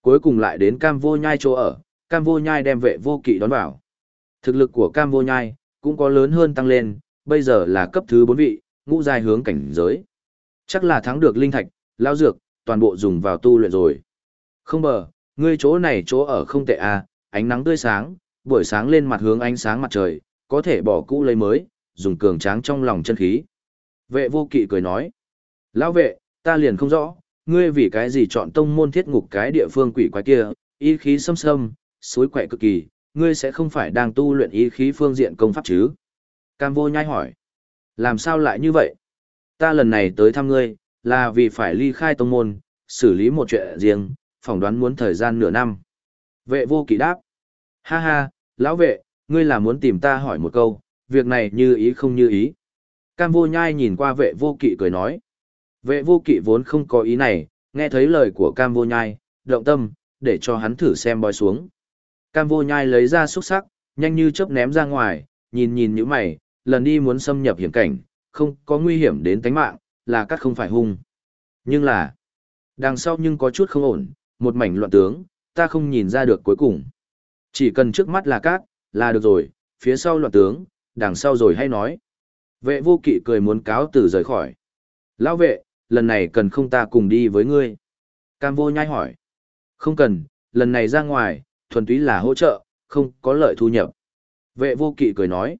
Cuối cùng lại đến cam vô nhai chỗ ở, cam vô nhai đem vệ vô kỵ đón vào. Thực lực của cam vô nhai cũng có lớn hơn tăng lên, bây giờ là cấp thứ bốn vị, ngũ giai hướng cảnh giới. Chắc là thắng được linh thạch, lao dược, toàn bộ dùng vào tu luyện rồi. Không bờ, ngươi chỗ này chỗ ở không tệ à, ánh nắng tươi sáng, buổi sáng lên mặt hướng ánh sáng mặt trời, có thể bỏ cũ lấy mới, dùng cường tráng trong lòng chân khí. Vệ vô kỵ cười nói, lão vệ, ta liền không rõ, ngươi vì cái gì chọn tông môn thiết ngục cái địa phương quỷ quái kia, ý khí xâm xâm, suối quậy cực kỳ, ngươi sẽ không phải đang tu luyện ý khí phương diện công pháp chứ? Cam vô nhai hỏi, làm sao lại như vậy? Ta lần này tới thăm ngươi, là vì phải ly khai tông môn, xử lý một chuyện riêng, phỏng đoán muốn thời gian nửa năm. Vệ vô kỵ đáp, ha ha, lão vệ, ngươi là muốn tìm ta hỏi một câu, việc này như ý không như ý. Cam vô nhai nhìn qua vệ vô kỵ cười nói. Vệ vô kỵ vốn không có ý này, nghe thấy lời của cam vô nhai, động tâm, để cho hắn thử xem bói xuống. Cam vô nhai lấy ra xúc sắc, nhanh như chớp ném ra ngoài, nhìn nhìn những mày, lần đi muốn xâm nhập hiểm cảnh, không có nguy hiểm đến tính mạng, là cắt không phải hung. Nhưng là, đằng sau nhưng có chút không ổn, một mảnh loạn tướng, ta không nhìn ra được cuối cùng. Chỉ cần trước mắt là cát, là được rồi, phía sau loạn tướng, đằng sau rồi hay nói. Vệ vô kỵ cười muốn cáo từ rời khỏi. Lão vệ, lần này cần không ta cùng đi với ngươi? Cam vô nhai hỏi. Không cần, lần này ra ngoài, thuần túy là hỗ trợ, không có lợi thu nhập. Vệ vô kỵ cười nói.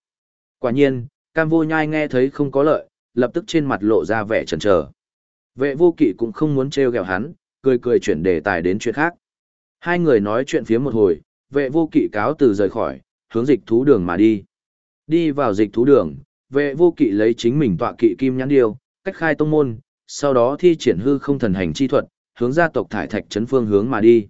Quả nhiên, cam vô nhai nghe thấy không có lợi, lập tức trên mặt lộ ra vẻ chần chờ. Vệ vô kỵ cũng không muốn trêu ghẹo hắn, cười cười chuyển đề tài đến chuyện khác. Hai người nói chuyện phía một hồi, vệ vô kỵ cáo từ rời khỏi, hướng dịch thú đường mà đi. Đi vào dịch thú đường, vệ vô kỵ lấy chính mình tọa kỵ kim nhãn điêu, cách khai tông môn, sau đó thi triển hư không thần hành chi thuật, hướng gia tộc thải thạch trấn phương hướng mà đi.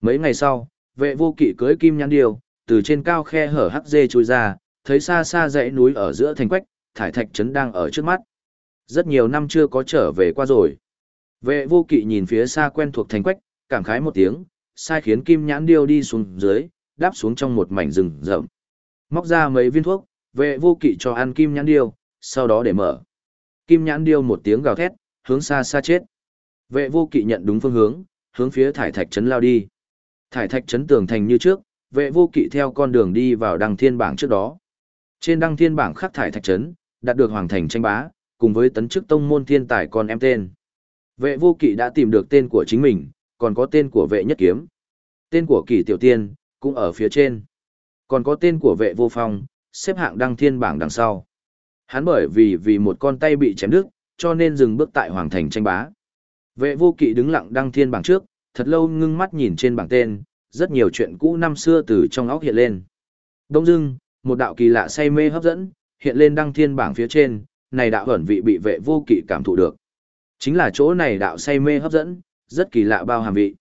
Mấy ngày sau, vệ vô kỵ cưới kim nhãn điêu, từ trên cao khe hở hắc dê trôi ra, thấy xa xa dãy núi ở giữa thành quách, thải thạch trấn đang ở trước mắt. Rất nhiều năm chưa có trở về qua rồi. Vệ vô kỵ nhìn phía xa quen thuộc thành quách, cảm khái một tiếng, sai khiến kim nhãn điêu đi xuống dưới, đáp xuống trong một mảnh rừng rậm. Móc ra mấy viên thuốc, vệ vô kỵ cho ăn kim nhãn điêu, sau đó để mở. Kim nhãn điêu một tiếng gào thét, hướng xa xa chết. Vệ vô kỵ nhận đúng phương hướng, hướng phía thải thạch trấn lao đi. Thải thạch trấn tường thành như trước, vệ vô kỵ theo con đường đi vào đăng thiên bảng trước đó. Trên đăng thiên bảng khắc thải thạch trấn, đạt được hoàng thành tranh bá, cùng với tấn chức tông môn thiên tài con em tên. Vệ vô kỵ đã tìm được tên của chính mình, còn có tên của vệ nhất kiếm. Tên của kỳ tiểu tiên, cũng ở phía trên. Còn có tên của vệ vô phong, xếp hạng đăng thiên bảng đằng sau. Hắn bởi vì vì một con tay bị chém đứt, cho nên dừng bước tại hoàng thành tranh bá. Vệ vô kỵ đứng lặng đăng thiên bảng trước, thật lâu ngưng mắt nhìn trên bảng tên, rất nhiều chuyện cũ năm xưa từ trong óc hiện lên. Đông dưng, một đạo kỳ lạ say mê hấp dẫn, hiện lên đăng thiên bảng phía trên, này đạo ẩn vị bị vệ vô kỵ cảm thụ được. Chính là chỗ này đạo say mê hấp dẫn, rất kỳ lạ bao hàm vị.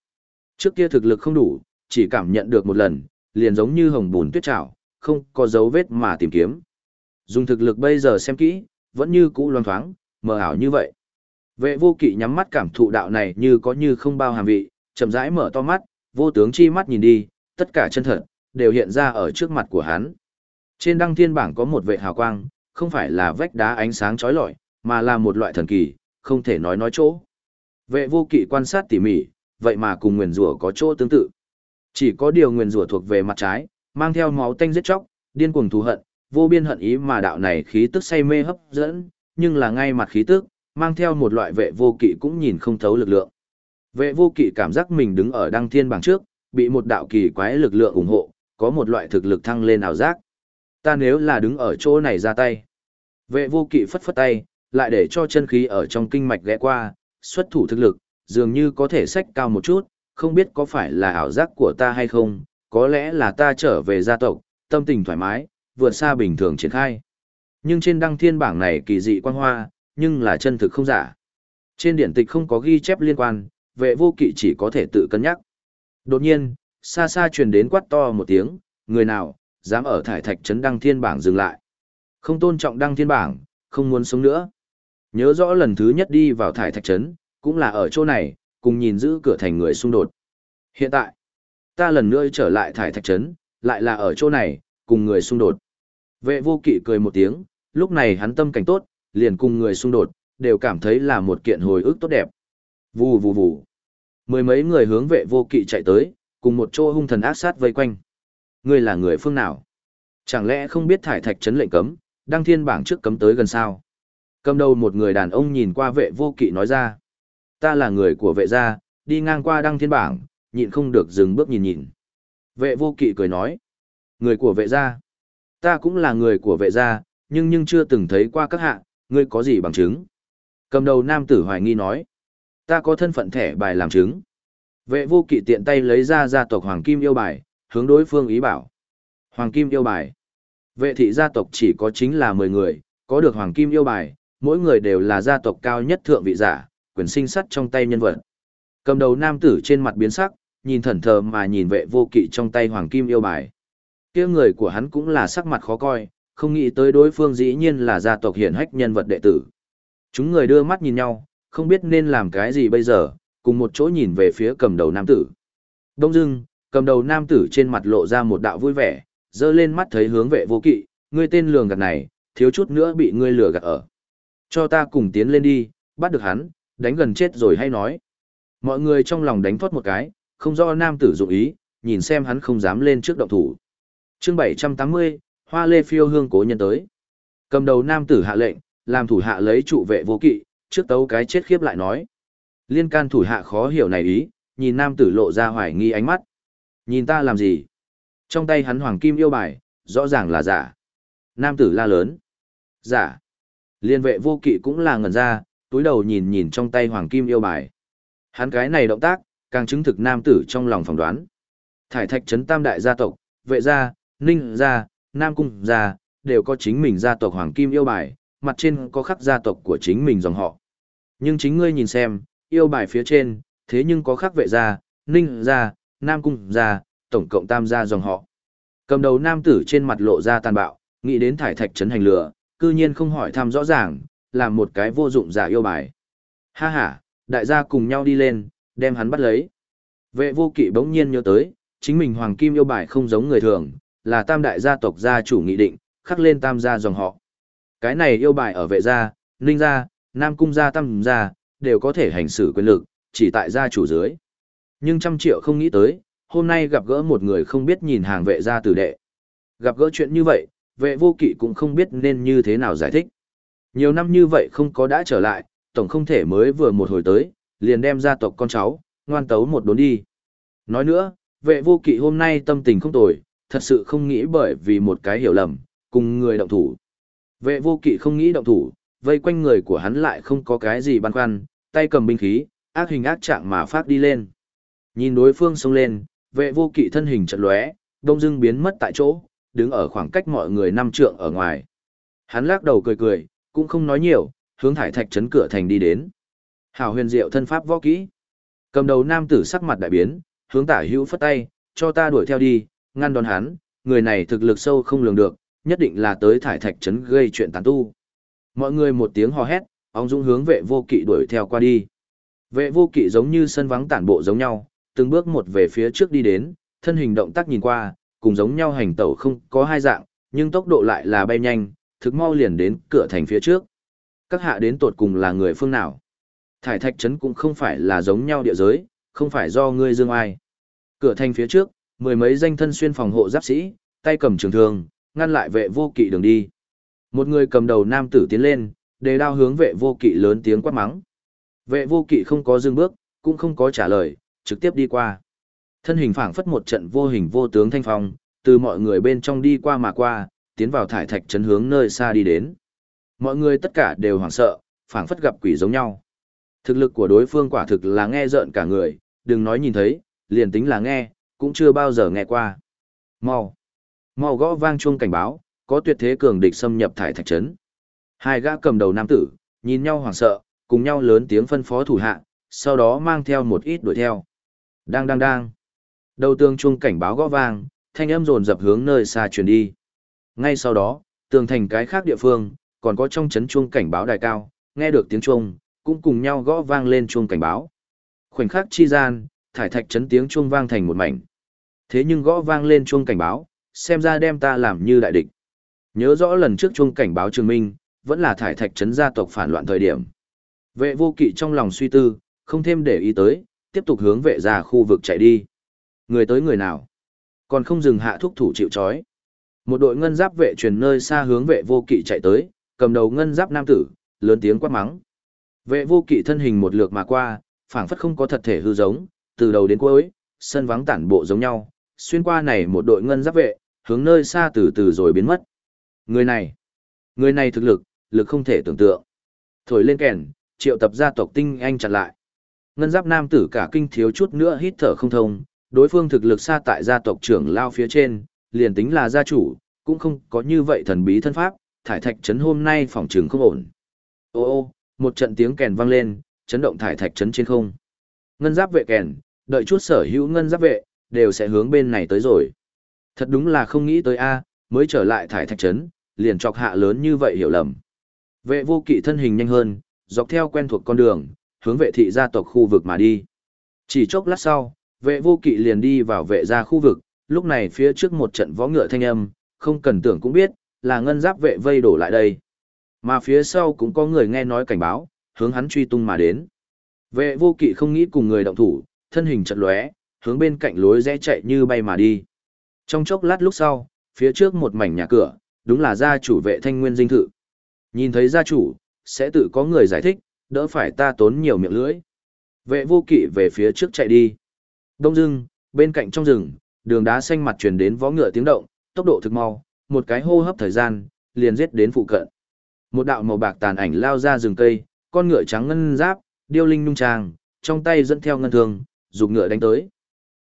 Trước kia thực lực không đủ, chỉ cảm nhận được một lần, liền giống như hồng bùn tuyết trảo, không có dấu vết mà tìm kiếm. Dùng thực lực bây giờ xem kỹ, vẫn như cũ loan thoáng, mờ ảo như vậy. Vệ vô kỵ nhắm mắt cảm thụ đạo này như có như không bao hàm vị, chậm rãi mở to mắt, vô tướng chi mắt nhìn đi, tất cả chân thật, đều hiện ra ở trước mặt của hắn. Trên đăng thiên bảng có một vệ hào quang, không phải là vách đá ánh sáng chói lọi, mà là một loại thần kỳ, không thể nói nói chỗ. Vệ vô kỵ quan sát tỉ mỉ, vậy mà cùng nguyền rủa có chỗ tương tự. Chỉ có điều nguyền rủa thuộc về mặt trái, mang theo máu tanh giết chóc, điên cuồng thù hận, vô biên hận ý mà đạo này khí tức say mê hấp dẫn, nhưng là ngay mặt khí tức, mang theo một loại vệ vô kỵ cũng nhìn không thấu lực lượng. Vệ vô kỵ cảm giác mình đứng ở đăng thiên bảng trước, bị một đạo kỳ quái lực lượng ủng hộ, có một loại thực lực thăng lên ảo giác. Ta nếu là đứng ở chỗ này ra tay. Vệ vô kỵ phất phất tay, lại để cho chân khí ở trong kinh mạch ghé qua, xuất thủ thực lực, dường như có thể sách cao một chút, không biết có phải là ảo giác của ta hay không, có lẽ là ta trở về gia tộc, tâm tình thoải mái, vượt xa bình thường triển khai. Nhưng trên đăng thiên bảng này kỳ dị quan hoa, nhưng là chân thực không giả. Trên điện tịch không có ghi chép liên quan, vệ vô kỵ chỉ có thể tự cân nhắc. Đột nhiên, xa xa truyền đến quát to một tiếng, người nào, dám ở thải thạch trấn đăng thiên bảng dừng lại. Không tôn trọng đăng thiên bảng, không muốn sống nữa. Nhớ rõ lần thứ nhất đi vào thải thạch trấn, cũng là ở chỗ này, cùng nhìn giữ cửa thành người xung đột. Hiện tại, ta lần nữa trở lại thải thạch trấn, lại là ở chỗ này, cùng người xung đột. Vệ vô kỵ cười một tiếng, lúc này hắn tâm cảnh tốt, liền cùng người xung đột, đều cảm thấy là một kiện hồi ức tốt đẹp. Vù vù vù. Mười mấy người hướng vệ vô kỵ chạy tới, cùng một chỗ hung thần ác sát vây quanh. Ngươi là người phương nào? Chẳng lẽ không biết thải thạch trấn lệnh cấm, đăng thiên bảng trước cấm tới gần sao? Cầm đầu một người đàn ông nhìn qua vệ vô kỵ nói ra. Ta là người của vệ gia, đi ngang qua đăng thiên bảng, nhịn không được dừng bước nhìn nhìn. Vệ vô kỵ cười nói. Người của vệ gia. Ta cũng là người của vệ gia, nhưng nhưng chưa từng thấy qua các hạ, ngươi có gì bằng chứng? Cầm đầu nam tử hoài nghi nói. Ta có thân phận thẻ bài làm chứng. Vệ vô kỵ tiện tay lấy ra gia tộc Hoàng Kim yêu bài, hướng đối phương ý bảo. Hoàng Kim yêu bài. Vệ thị gia tộc chỉ có chính là 10 người, có được Hoàng Kim yêu bài, mỗi người đều là gia tộc cao nhất thượng vị giả, quyền sinh sắt trong tay nhân vật. Cầm đầu nam tử trên mặt biến sắc, nhìn thần thờ mà nhìn vệ vô kỵ trong tay Hoàng Kim yêu bài. kia người của hắn cũng là sắc mặt khó coi, không nghĩ tới đối phương dĩ nhiên là gia tộc hiển hách nhân vật đệ tử. Chúng người đưa mắt nhìn nhau, không biết nên làm cái gì bây giờ, cùng một chỗ nhìn về phía cầm đầu nam tử. Đông dưng, cầm đầu nam tử trên mặt lộ ra một đạo vui vẻ, dơ lên mắt thấy hướng vệ vô kỵ, ngươi tên lường gạt này, thiếu chút nữa bị ngươi lừa gạt ở. Cho ta cùng tiến lên đi, bắt được hắn, đánh gần chết rồi hay nói. Mọi người trong lòng đánh thoát một cái, không do nam tử dụng ý, nhìn xem hắn không dám lên trước động thủ. chương 780, Hoa Lê phiêu hương cố nhân tới. Cầm đầu nam tử hạ lệnh, làm thủ hạ lấy trụ vệ vô kỵ, trước tấu cái chết khiếp lại nói. Liên can thủ hạ khó hiểu này ý, nhìn nam tử lộ ra hoài nghi ánh mắt. Nhìn ta làm gì? Trong tay hắn hoàng kim yêu bài, rõ ràng là giả. Nam tử la lớn. Giả. Liên vệ vô kỵ cũng là ngẩn ra, túi đầu nhìn nhìn trong tay hoàng kim yêu bài. Hắn cái này động tác, càng chứng thực nam tử trong lòng phỏng đoán. Thải thạch trấn tam đại gia tộc, vệ gia, ninh gia, nam cung gia, đều có chính mình gia tộc hoàng kim yêu bài, mặt trên có khắc gia tộc của chính mình dòng họ. Nhưng chính ngươi nhìn xem, yêu bài phía trên, thế nhưng có khắc vệ gia, ninh gia, nam cung gia, tổng cộng tam gia dòng họ. Cầm đầu nam tử trên mặt lộ ra tàn bạo, nghĩ đến thải thạch trấn hành lửa, cư nhiên không hỏi thăm rõ ràng, làm một cái vô dụng giả yêu bài. Ha ha, đại gia cùng nhau đi lên, đem hắn bắt lấy. Vệ vô kỵ bỗng nhiên nhớ tới, chính mình hoàng kim yêu bài không giống người thường, là tam đại gia tộc gia chủ nghị định, khắc lên tam gia dòng họ. Cái này yêu bài ở vệ gia, ninh gia, nam cung gia tam gia, đều có thể hành xử quyền lực, chỉ tại gia chủ dưới. Nhưng trăm triệu không nghĩ tới, hôm nay gặp gỡ một người không biết nhìn hàng vệ gia tử đệ. Gặp gỡ chuyện như vậy, vệ vô kỵ cũng không biết nên như thế nào giải thích. Nhiều năm như vậy không có đã trở lại, tổng không thể mới vừa một hồi tới, liền đem gia tộc con cháu, ngoan tấu một đốn đi. Nói nữa, vệ vô kỵ hôm nay tâm tình không tồi, thật sự không nghĩ bởi vì một cái hiểu lầm, cùng người động thủ. Vệ vô kỵ không nghĩ động thủ, vây quanh người của hắn lại không có cái gì băn khoăn, tay cầm binh khí, ác hình ác trạng mà phát đi lên. Nhìn đối phương xông lên, vệ vô kỵ thân hình chật lóe, đông dưng biến mất tại chỗ, đứng ở khoảng cách mọi người năm trượng ở ngoài. Hắn lắc đầu cười cười, cũng không nói nhiều, hướng thải thạch trấn cửa thành đi đến. Hảo huyền diệu thân pháp võ kỹ. Cầm đầu nam tử sắc mặt đại biến, hướng tả hữu phất tay, cho ta đuổi theo đi, ngăn đón hắn, người này thực lực sâu không lường được, nhất định là tới thải thạch trấn gây chuyện tàn tu. Mọi người một tiếng hò hét, ông dũng hướng vệ vô kỵ đuổi theo qua đi. Vệ vô kỵ giống như sân vắng tản bộ giống nhau, từng bước một về phía trước đi đến, thân hình động tác nhìn qua, cùng giống nhau hành tẩu không có hai dạng, nhưng tốc độ lại là bay nhanh, thực mau liền đến cửa thành phía trước. Các hạ đến tột cùng là người phương nào? Thải thạch trấn cũng không phải là giống nhau địa giới, không phải do ngươi dương ai. Cửa thành phía trước, mười mấy danh thân xuyên phòng hộ giáp sĩ, tay cầm trường thương, ngăn lại vệ vô kỵ đường đi. Một người cầm đầu nam tử tiến lên, đề đao hướng vệ vô kỵ lớn tiếng quát mắng. Vệ vô kỵ không có dừng bước, cũng không có trả lời, trực tiếp đi qua. Thân hình phảng phất một trận vô hình vô tướng thanh phong, từ mọi người bên trong đi qua mà qua, tiến vào thải thạch trấn hướng nơi xa đi đến. Mọi người tất cả đều hoảng sợ, phảng phất gặp quỷ giống nhau. Thực lực của đối phương quả thực là nghe rợn cả người, đừng nói nhìn thấy, liền tính là nghe, cũng chưa bao giờ nghe qua. Mau, mau gõ vang chuông cảnh báo, có tuyệt thế cường địch xâm nhập thải thạch trấn. Hai gã cầm đầu nam tử, nhìn nhau hoảng sợ, cùng nhau lớn tiếng phân phó thủ hạ, sau đó mang theo một ít đuổi theo. Đang đang đang. Đầu tường chuông cảnh báo gõ vang, thanh âm rồn dập hướng nơi xa truyền đi. Ngay sau đó, tường thành cái khác địa phương, còn có trong chấn chuông cảnh báo đài cao, nghe được tiếng chuông, cũng cùng nhau gõ vang lên chuông cảnh báo. Khoảnh khắc chi gian, thải thạch chấn tiếng chuông vang thành một mảnh. Thế nhưng gõ vang lên chuông cảnh báo, xem ra đem ta làm như đại địch. Nhớ rõ lần trước chuông cảnh báo Trường Minh, vẫn là thải thạch chấn gia tộc phản loạn thời điểm. Vệ vô kỵ trong lòng suy tư, không thêm để ý tới, tiếp tục hướng vệ ra khu vực chạy đi. Người tới người nào? Còn không dừng hạ thúc thủ chịu chói. Một đội ngân giáp vệ truyền nơi xa hướng vệ vô kỵ chạy tới, cầm đầu ngân giáp nam tử, lớn tiếng quát mắng. Vệ vô kỵ thân hình một lượt mà qua, phảng phất không có thật thể hư giống, từ đầu đến cuối, sân vắng tản bộ giống nhau, xuyên qua này một đội ngân giáp vệ, hướng nơi xa từ từ rồi biến mất. Người này, người này thực lực, lực không thể tưởng tượng. Thổi lên kèn, triệu tập gia tộc tinh anh chặn lại. Ngân giáp nam tử cả kinh thiếu chút nữa hít thở không thông, đối phương thực lực xa tại gia tộc trưởng lao phía trên, liền tính là gia chủ, cũng không có như vậy thần bí thân pháp, thải thạch trấn hôm nay phòng trường không ổn. Ô ô, một trận tiếng kèn vang lên, chấn động thải thạch trấn trên không. Ngân giáp vệ kèn, đợi chút sở hữu ngân giáp vệ, đều sẽ hướng bên này tới rồi. Thật đúng là không nghĩ tới a, mới trở lại thải thạch trấn, liền chọc hạ lớn như vậy hiểu lầm. Vệ vô kỵ thân hình nhanh hơn, dọc theo quen thuộc con đường, hướng vệ thị gia tộc khu vực mà đi. Chỉ chốc lát sau, vệ vô kỵ liền đi vào vệ gia khu vực, lúc này phía trước một trận võ ngựa thanh âm, không cần tưởng cũng biết, là ngân giáp vệ vây đổ lại đây. Mà phía sau cũng có người nghe nói cảnh báo, hướng hắn truy tung mà đến. Vệ vô kỵ không nghĩ cùng người động thủ, thân hình chật lóe, hướng bên cạnh lối rẽ chạy như bay mà đi. Trong chốc lát lúc sau, phía trước một mảnh nhà cửa, đúng là gia chủ vệ thanh nguyên dinh thự. Nhìn thấy gia chủ, sẽ tự có người giải thích, đỡ phải ta tốn nhiều miệng lưỡi. Vệ vô kỵ về phía trước chạy đi. Đông dưng, bên cạnh trong rừng, đường đá xanh mặt truyền đến vó ngựa tiếng động, tốc độ thực mau, một cái hô hấp thời gian, liền giết đến phụ cận. Một đạo màu bạc tàn ảnh lao ra rừng cây, con ngựa trắng ngân giáp, điêu linh nung trang, trong tay dẫn theo ngân thương, dục ngựa đánh tới.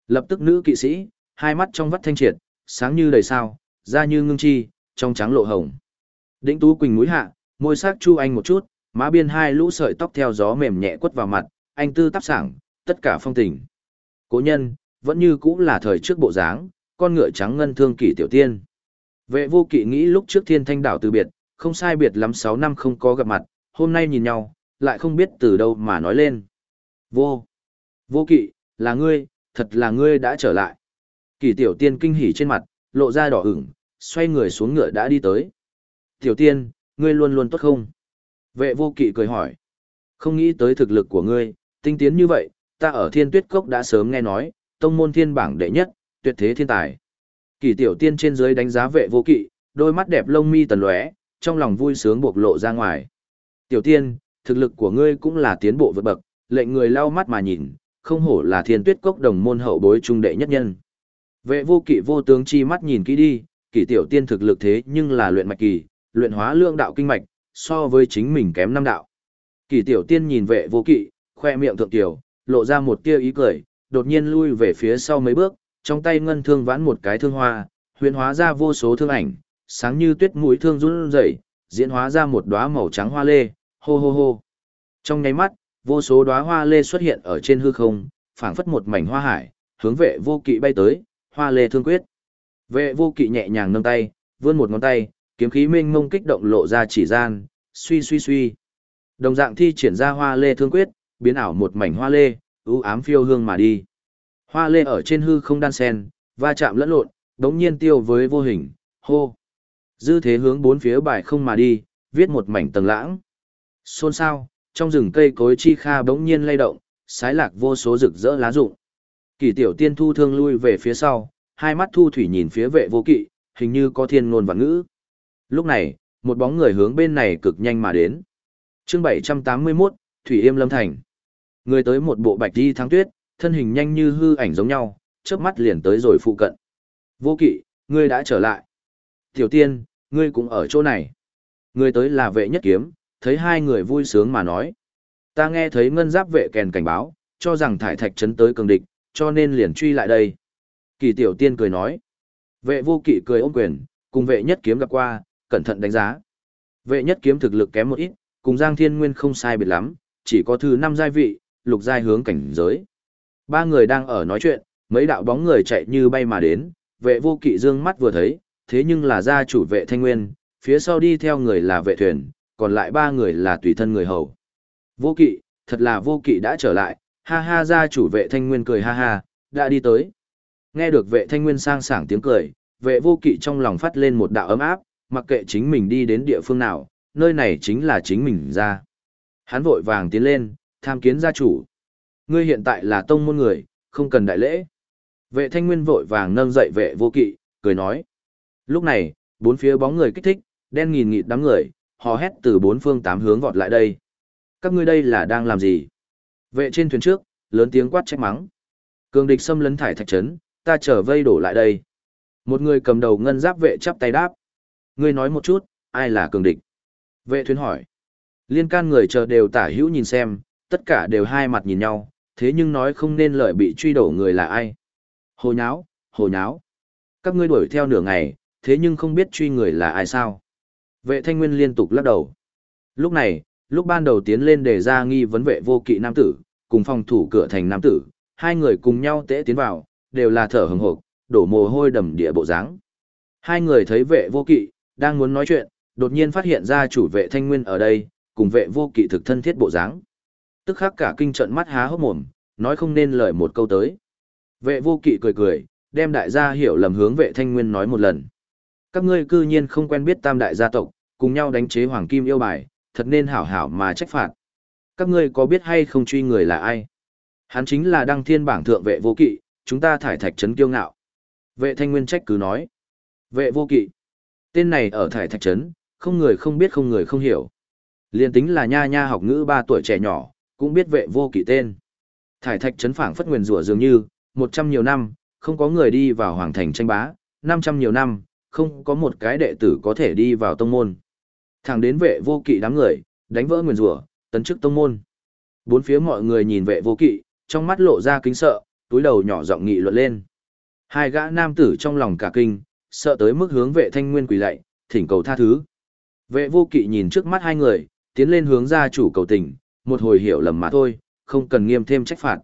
Lập tức nữ kỵ sĩ, hai mắt trong vắt thanh triệt, sáng như đầy sao, da như ngưng chi, trong trắng lộ hồng. Đĩnh Tú Quỳnh mũi hạ, môi sắc chu anh một chút, má biên hai lũ sợi tóc theo gió mềm nhẹ quất vào mặt, anh tư tắp sảng, tất cả phong tình. Cố nhân, vẫn như cũ là thời trước bộ dáng, con ngựa trắng ngân thương kỷ tiểu tiên. Vệ vô kỵ nghĩ lúc trước thiên thanh đảo từ biệt, không sai biệt lắm 6 năm không có gặp mặt, hôm nay nhìn nhau, lại không biết từ đâu mà nói lên. Vô, vô kỵ, là ngươi, thật là ngươi đã trở lại. Kỷ tiểu tiên kinh hỉ trên mặt, lộ ra đỏ ửng, xoay người xuống ngựa đã đi tới. Tiểu tiên, ngươi luôn luôn tốt không? Vệ vô kỵ cười hỏi. Không nghĩ tới thực lực của ngươi, tinh tiến như vậy, ta ở thiên tuyết cốc đã sớm nghe nói, tông môn thiên bảng đệ nhất, tuyệt thế thiên tài. Kỳ tiểu tiên trên dưới đánh giá vệ vô kỵ, đôi mắt đẹp lông mi tần lóe, trong lòng vui sướng bộc lộ ra ngoài. Tiểu tiên, thực lực của ngươi cũng là tiến bộ vượt bậc, lệnh người lau mắt mà nhìn, không hổ là thiên tuyết cốc đồng môn hậu bối trung đệ nhất nhân. Vệ vô kỵ vô tướng chi mắt nhìn kỹ đi, kỳ tiểu tiên thực lực thế nhưng là luyện mạch kỳ, luyện hóa lượng đạo kinh mạch, so với chính mình kém năm đạo. Kỳ tiểu tiên nhìn vệ vô kỵ, khoe miệng thượng tiểu, lộ ra một tia ý cười, đột nhiên lui về phía sau mấy bước, trong tay ngân thương vãn một cái thương hoa, huyền hóa ra vô số thương ảnh, sáng như tuyết mũi thương run rẩy, diễn hóa ra một đóa màu trắng hoa lê, hô hô hô. Trong nháy mắt, vô số đóa hoa lê xuất hiện ở trên hư không, phảng phất một mảnh hoa hải, hướng vệ vô kỵ bay tới, hoa lê thương quyết. Vệ vô kỵ nhẹ nhàng nâng tay, vươn một ngón tay, kiếm khí mênh mông kích động lộ ra chỉ gian, suy suy suy. Đồng dạng thi triển ra hoa lê thương quyết, biến ảo một mảnh hoa lê, ưu ám phiêu hương mà đi. Hoa lê ở trên hư không đan sen, va chạm lẫn lộn, đống nhiên tiêu với vô hình, hô. Dư thế hướng bốn phía bài không mà đi, viết một mảnh tầng lãng. Xôn xao, trong rừng cây cối chi kha bỗng nhiên lay động, sái lạc vô số rực rỡ lá rụng. Kỳ tiểu tiên thu thương lui về phía sau, hai mắt thu thủy nhìn phía vệ vô kỵ, hình như có thiên ngôn và ngữ. Lúc này, một bóng người hướng bên này cực nhanh mà đến. chương 781, Thủy Yêm Lâm Thành. Người tới một bộ bạch đi thắng tuyết, thân hình nhanh như hư ảnh giống nhau, chớp mắt liền tới rồi phụ cận. Vô kỵ, ngươi đã trở lại. Tiểu tiên, ngươi cũng ở chỗ này. Người tới là vệ nhất kiếm, thấy hai người vui sướng mà nói. Ta nghe thấy ngân giáp vệ kèn cảnh báo, cho rằng thải thạch trấn tới cường địch, cho nên liền truy lại đây. Kỳ tiểu tiên cười nói. Vệ vô kỵ cười ôm quyền, cùng vệ nhất kiếm gặp qua, cẩn thận đánh giá. Vệ nhất kiếm thực lực kém một ít, cùng Giang Thiên Nguyên không sai biệt lắm, chỉ có thứ năm giai vị, lục giai hướng cảnh giới. Ba người đang ở nói chuyện, mấy đạo bóng người chạy như bay mà đến, vệ vô kỵ dương mắt vừa thấy, thế nhưng là gia chủ vệ thanh nguyên, phía sau đi theo người là vệ thuyền, còn lại ba người là tùy thân người hầu. Vô kỵ, thật là vô kỵ đã trở lại, ha ha gia chủ vệ thanh nguyên cười ha ha, đã đi tới. Nghe được vệ thanh nguyên sang sảng tiếng cười, vệ vô kỵ trong lòng phát lên một đạo ấm áp, mặc kệ chính mình đi đến địa phương nào, nơi này chính là chính mình ra. Hắn vội vàng tiến lên, tham kiến gia chủ. Ngươi hiện tại là tông môn người, không cần đại lễ. Vệ thanh nguyên vội vàng nâng dậy vệ vô kỵ, cười nói. Lúc này, bốn phía bóng người kích thích, đen nghìn nghịt đám người, hò hét từ bốn phương tám hướng vọt lại đây. Các ngươi đây là đang làm gì? Vệ trên thuyền trước, lớn tiếng quát trách mắng. Cường địch xâm lấn thải thạch trấn, ta trở vây đổ lại đây. Một người cầm đầu ngân giáp vệ chắp tay đáp. Ngươi nói một chút, ai là cường địch? Vệ thuyền hỏi. Liên can người chờ đều tả hữu nhìn xem, tất cả đều hai mặt nhìn nhau, thế nhưng nói không nên lợi bị truy đổ người là ai. Hồ nháo, hồ nháo. Các ngươi đuổi theo nửa ngày, thế nhưng không biết truy người là ai sao. Vệ thanh nguyên liên tục lắc đầu. Lúc này, lúc ban đầu tiến lên để ra nghi vấn vệ vô kỵ nam tử, cùng phòng thủ cửa thành nam tử, hai người cùng nhau tễ tiến vào, đều là thở hừng hộp, đổ mồ hôi đầm địa bộ dáng. Hai người thấy vệ vô kỵ, đang muốn nói chuyện, đột nhiên phát hiện ra chủ vệ thanh nguyên ở đây, cùng vệ vô kỵ thực thân thiết bộ dáng. Tức khắc cả kinh trận mắt há hốc mồm, nói không nên lời một câu tới. Vệ vô kỵ cười cười, đem đại gia hiểu lầm hướng vệ thanh nguyên nói một lần. Các ngươi cư nhiên không quen biết tam đại gia tộc, cùng nhau đánh chế hoàng kim yêu bài, thật nên hảo hảo mà trách phạt. Các ngươi có biết hay không truy người là ai? Hắn chính là đăng thiên bảng thượng vệ vô kỵ, chúng ta thải thạch trấn kiêu ngạo. Vệ thanh nguyên trách cứ nói. Vệ vô kỵ. Tên này ở thải thạch trấn, không người không biết không người không hiểu. Liên tính là nha nha học ngữ ba tuổi trẻ nhỏ, cũng biết vệ vô kỵ tên. Thải thạch trấn phảng phất nguyền rủa dường như, một trăm nhiều năm, không có người đi vào hoàng thành tranh bá, năm trăm nhiều năm, không có một cái đệ tử có thể đi vào tông môn. Thẳng đến vệ vô kỵ đám người, đánh vỡ nguyền rủa, tấn chức tông môn. Bốn phía mọi người nhìn vệ vô kỵ, trong mắt lộ ra kính sợ, túi đầu nhỏ giọng nghị luận lên. Hai gã nam tử trong lòng cả kinh, sợ tới mức hướng vệ thanh nguyên quỳ lạy, thỉnh cầu tha thứ. Vệ vô kỵ nhìn trước mắt hai người, tiến lên hướng gia chủ cầu tình, một hồi hiểu lầm mà thôi, không cần nghiêm thêm trách phạt.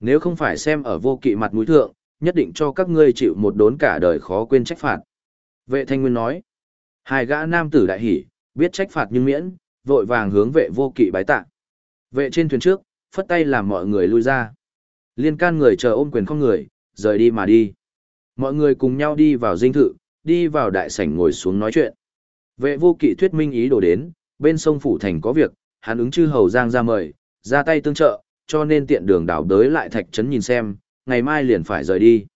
Nếu không phải xem ở vô kỵ mặt mũi thượng, nhất định cho các ngươi chịu một đốn cả đời khó quên trách phạt. Vệ thanh nguyên nói, hai gã nam tử đại hỉ, biết trách phạt nhưng miễn, vội vàng hướng vệ vô kỵ bái tạ. Vệ trên thuyền trước, phất tay làm mọi người lui ra. Liên can người chờ ôm quyền không người, rời đi mà đi. Mọi người cùng nhau đi vào dinh thự, đi vào đại sảnh ngồi xuống nói chuyện. Vệ vô kỵ thuyết minh ý đồ đến, bên sông Phủ Thành có việc, hắn ứng chư hầu giang ra mời, ra tay tương trợ, cho nên tiện đường đảo đới lại thạch trấn nhìn xem, ngày mai liền phải rời đi.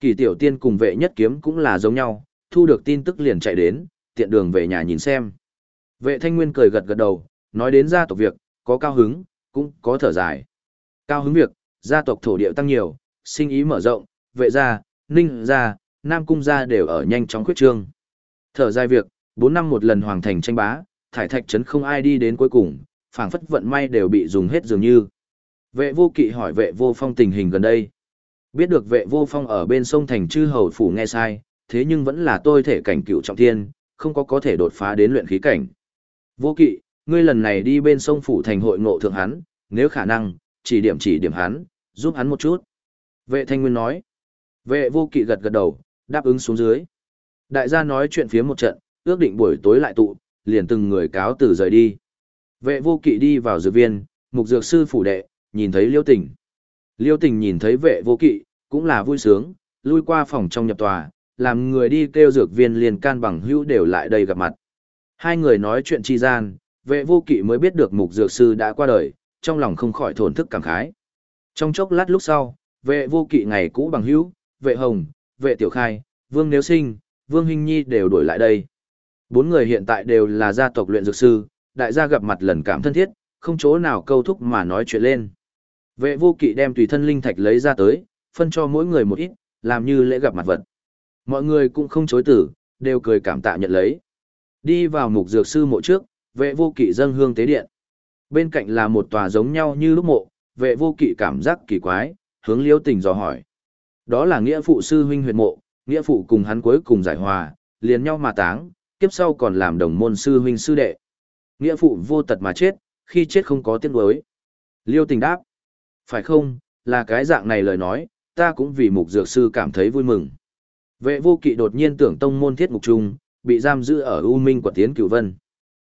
Kỳ tiểu tiên cùng vệ nhất kiếm cũng là giống nhau, thu được tin tức liền chạy đến, tiện đường về nhà nhìn xem. Vệ thanh nguyên cười gật gật đầu, nói đến gia tộc việc, có cao hứng, cũng có thở dài. Cao hứng việc, gia tộc thổ địa tăng nhiều, sinh ý mở rộng, vệ gia, ninh gia, nam cung gia đều ở nhanh chóng khuyết trương. Thở dài việc, 4 năm một lần hoàng thành tranh bá, thải thạch trấn không ai đi đến cuối cùng, phảng phất vận may đều bị dùng hết dường như. Vệ vô kỵ hỏi vệ vô phong tình hình gần đây. Biết được vệ vô phong ở bên sông thành chư hầu phủ nghe sai, thế nhưng vẫn là tôi thể cảnh cựu trọng thiên, không có có thể đột phá đến luyện khí cảnh. Vô kỵ, ngươi lần này đi bên sông phủ thành hội ngộ thượng hắn, nếu khả năng, chỉ điểm chỉ điểm hắn, giúp hắn một chút. Vệ thanh nguyên nói. Vệ vô kỵ gật gật đầu, đáp ứng xuống dưới. Đại gia nói chuyện phía một trận, ước định buổi tối lại tụ, liền từng người cáo từ rời đi. Vệ vô kỵ đi vào dược viên, mục dược sư phủ đệ, nhìn thấy liêu tình. Liêu tình nhìn thấy vệ vô kỵ, cũng là vui sướng, lui qua phòng trong nhập tòa, làm người đi kêu dược viên liền can bằng hữu đều lại đây gặp mặt. Hai người nói chuyện chi gian, vệ vô kỵ mới biết được mục dược sư đã qua đời, trong lòng không khỏi thổn thức cảm khái. Trong chốc lát lúc sau, vệ vô kỵ ngày cũ bằng hữu, vệ hồng, vệ tiểu khai, vương nếu sinh, vương hình nhi đều đổi lại đây. Bốn người hiện tại đều là gia tộc luyện dược sư, đại gia gặp mặt lần cảm thân thiết, không chỗ nào câu thúc mà nói chuyện lên. Vệ vô kỵ đem tùy thân linh thạch lấy ra tới, phân cho mỗi người một ít, làm như lễ gặp mặt vật. Mọi người cũng không chối tử, đều cười cảm tạ nhận lấy. Đi vào mục dược sư mộ trước, vệ vô kỵ dâng hương tế điện. Bên cạnh là một tòa giống nhau như lúc mộ, vệ vô kỵ cảm giác kỳ quái, hướng liêu tình dò hỏi. Đó là nghĩa phụ sư huynh huyệt mộ, nghĩa phụ cùng hắn cuối cùng giải hòa, liền nhau mà táng, kiếp sau còn làm đồng môn sư huynh sư đệ. Nghĩa phụ vô tật mà chết, khi chết không có tiếc nuối. Liêu tình đáp. Phải không, là cái dạng này lời nói, ta cũng vì mục dược sư cảm thấy vui mừng. Vệ vô kỵ đột nhiên tưởng tông môn thiết mục trung, bị giam giữ ở U Minh của Tiến Cửu Vân.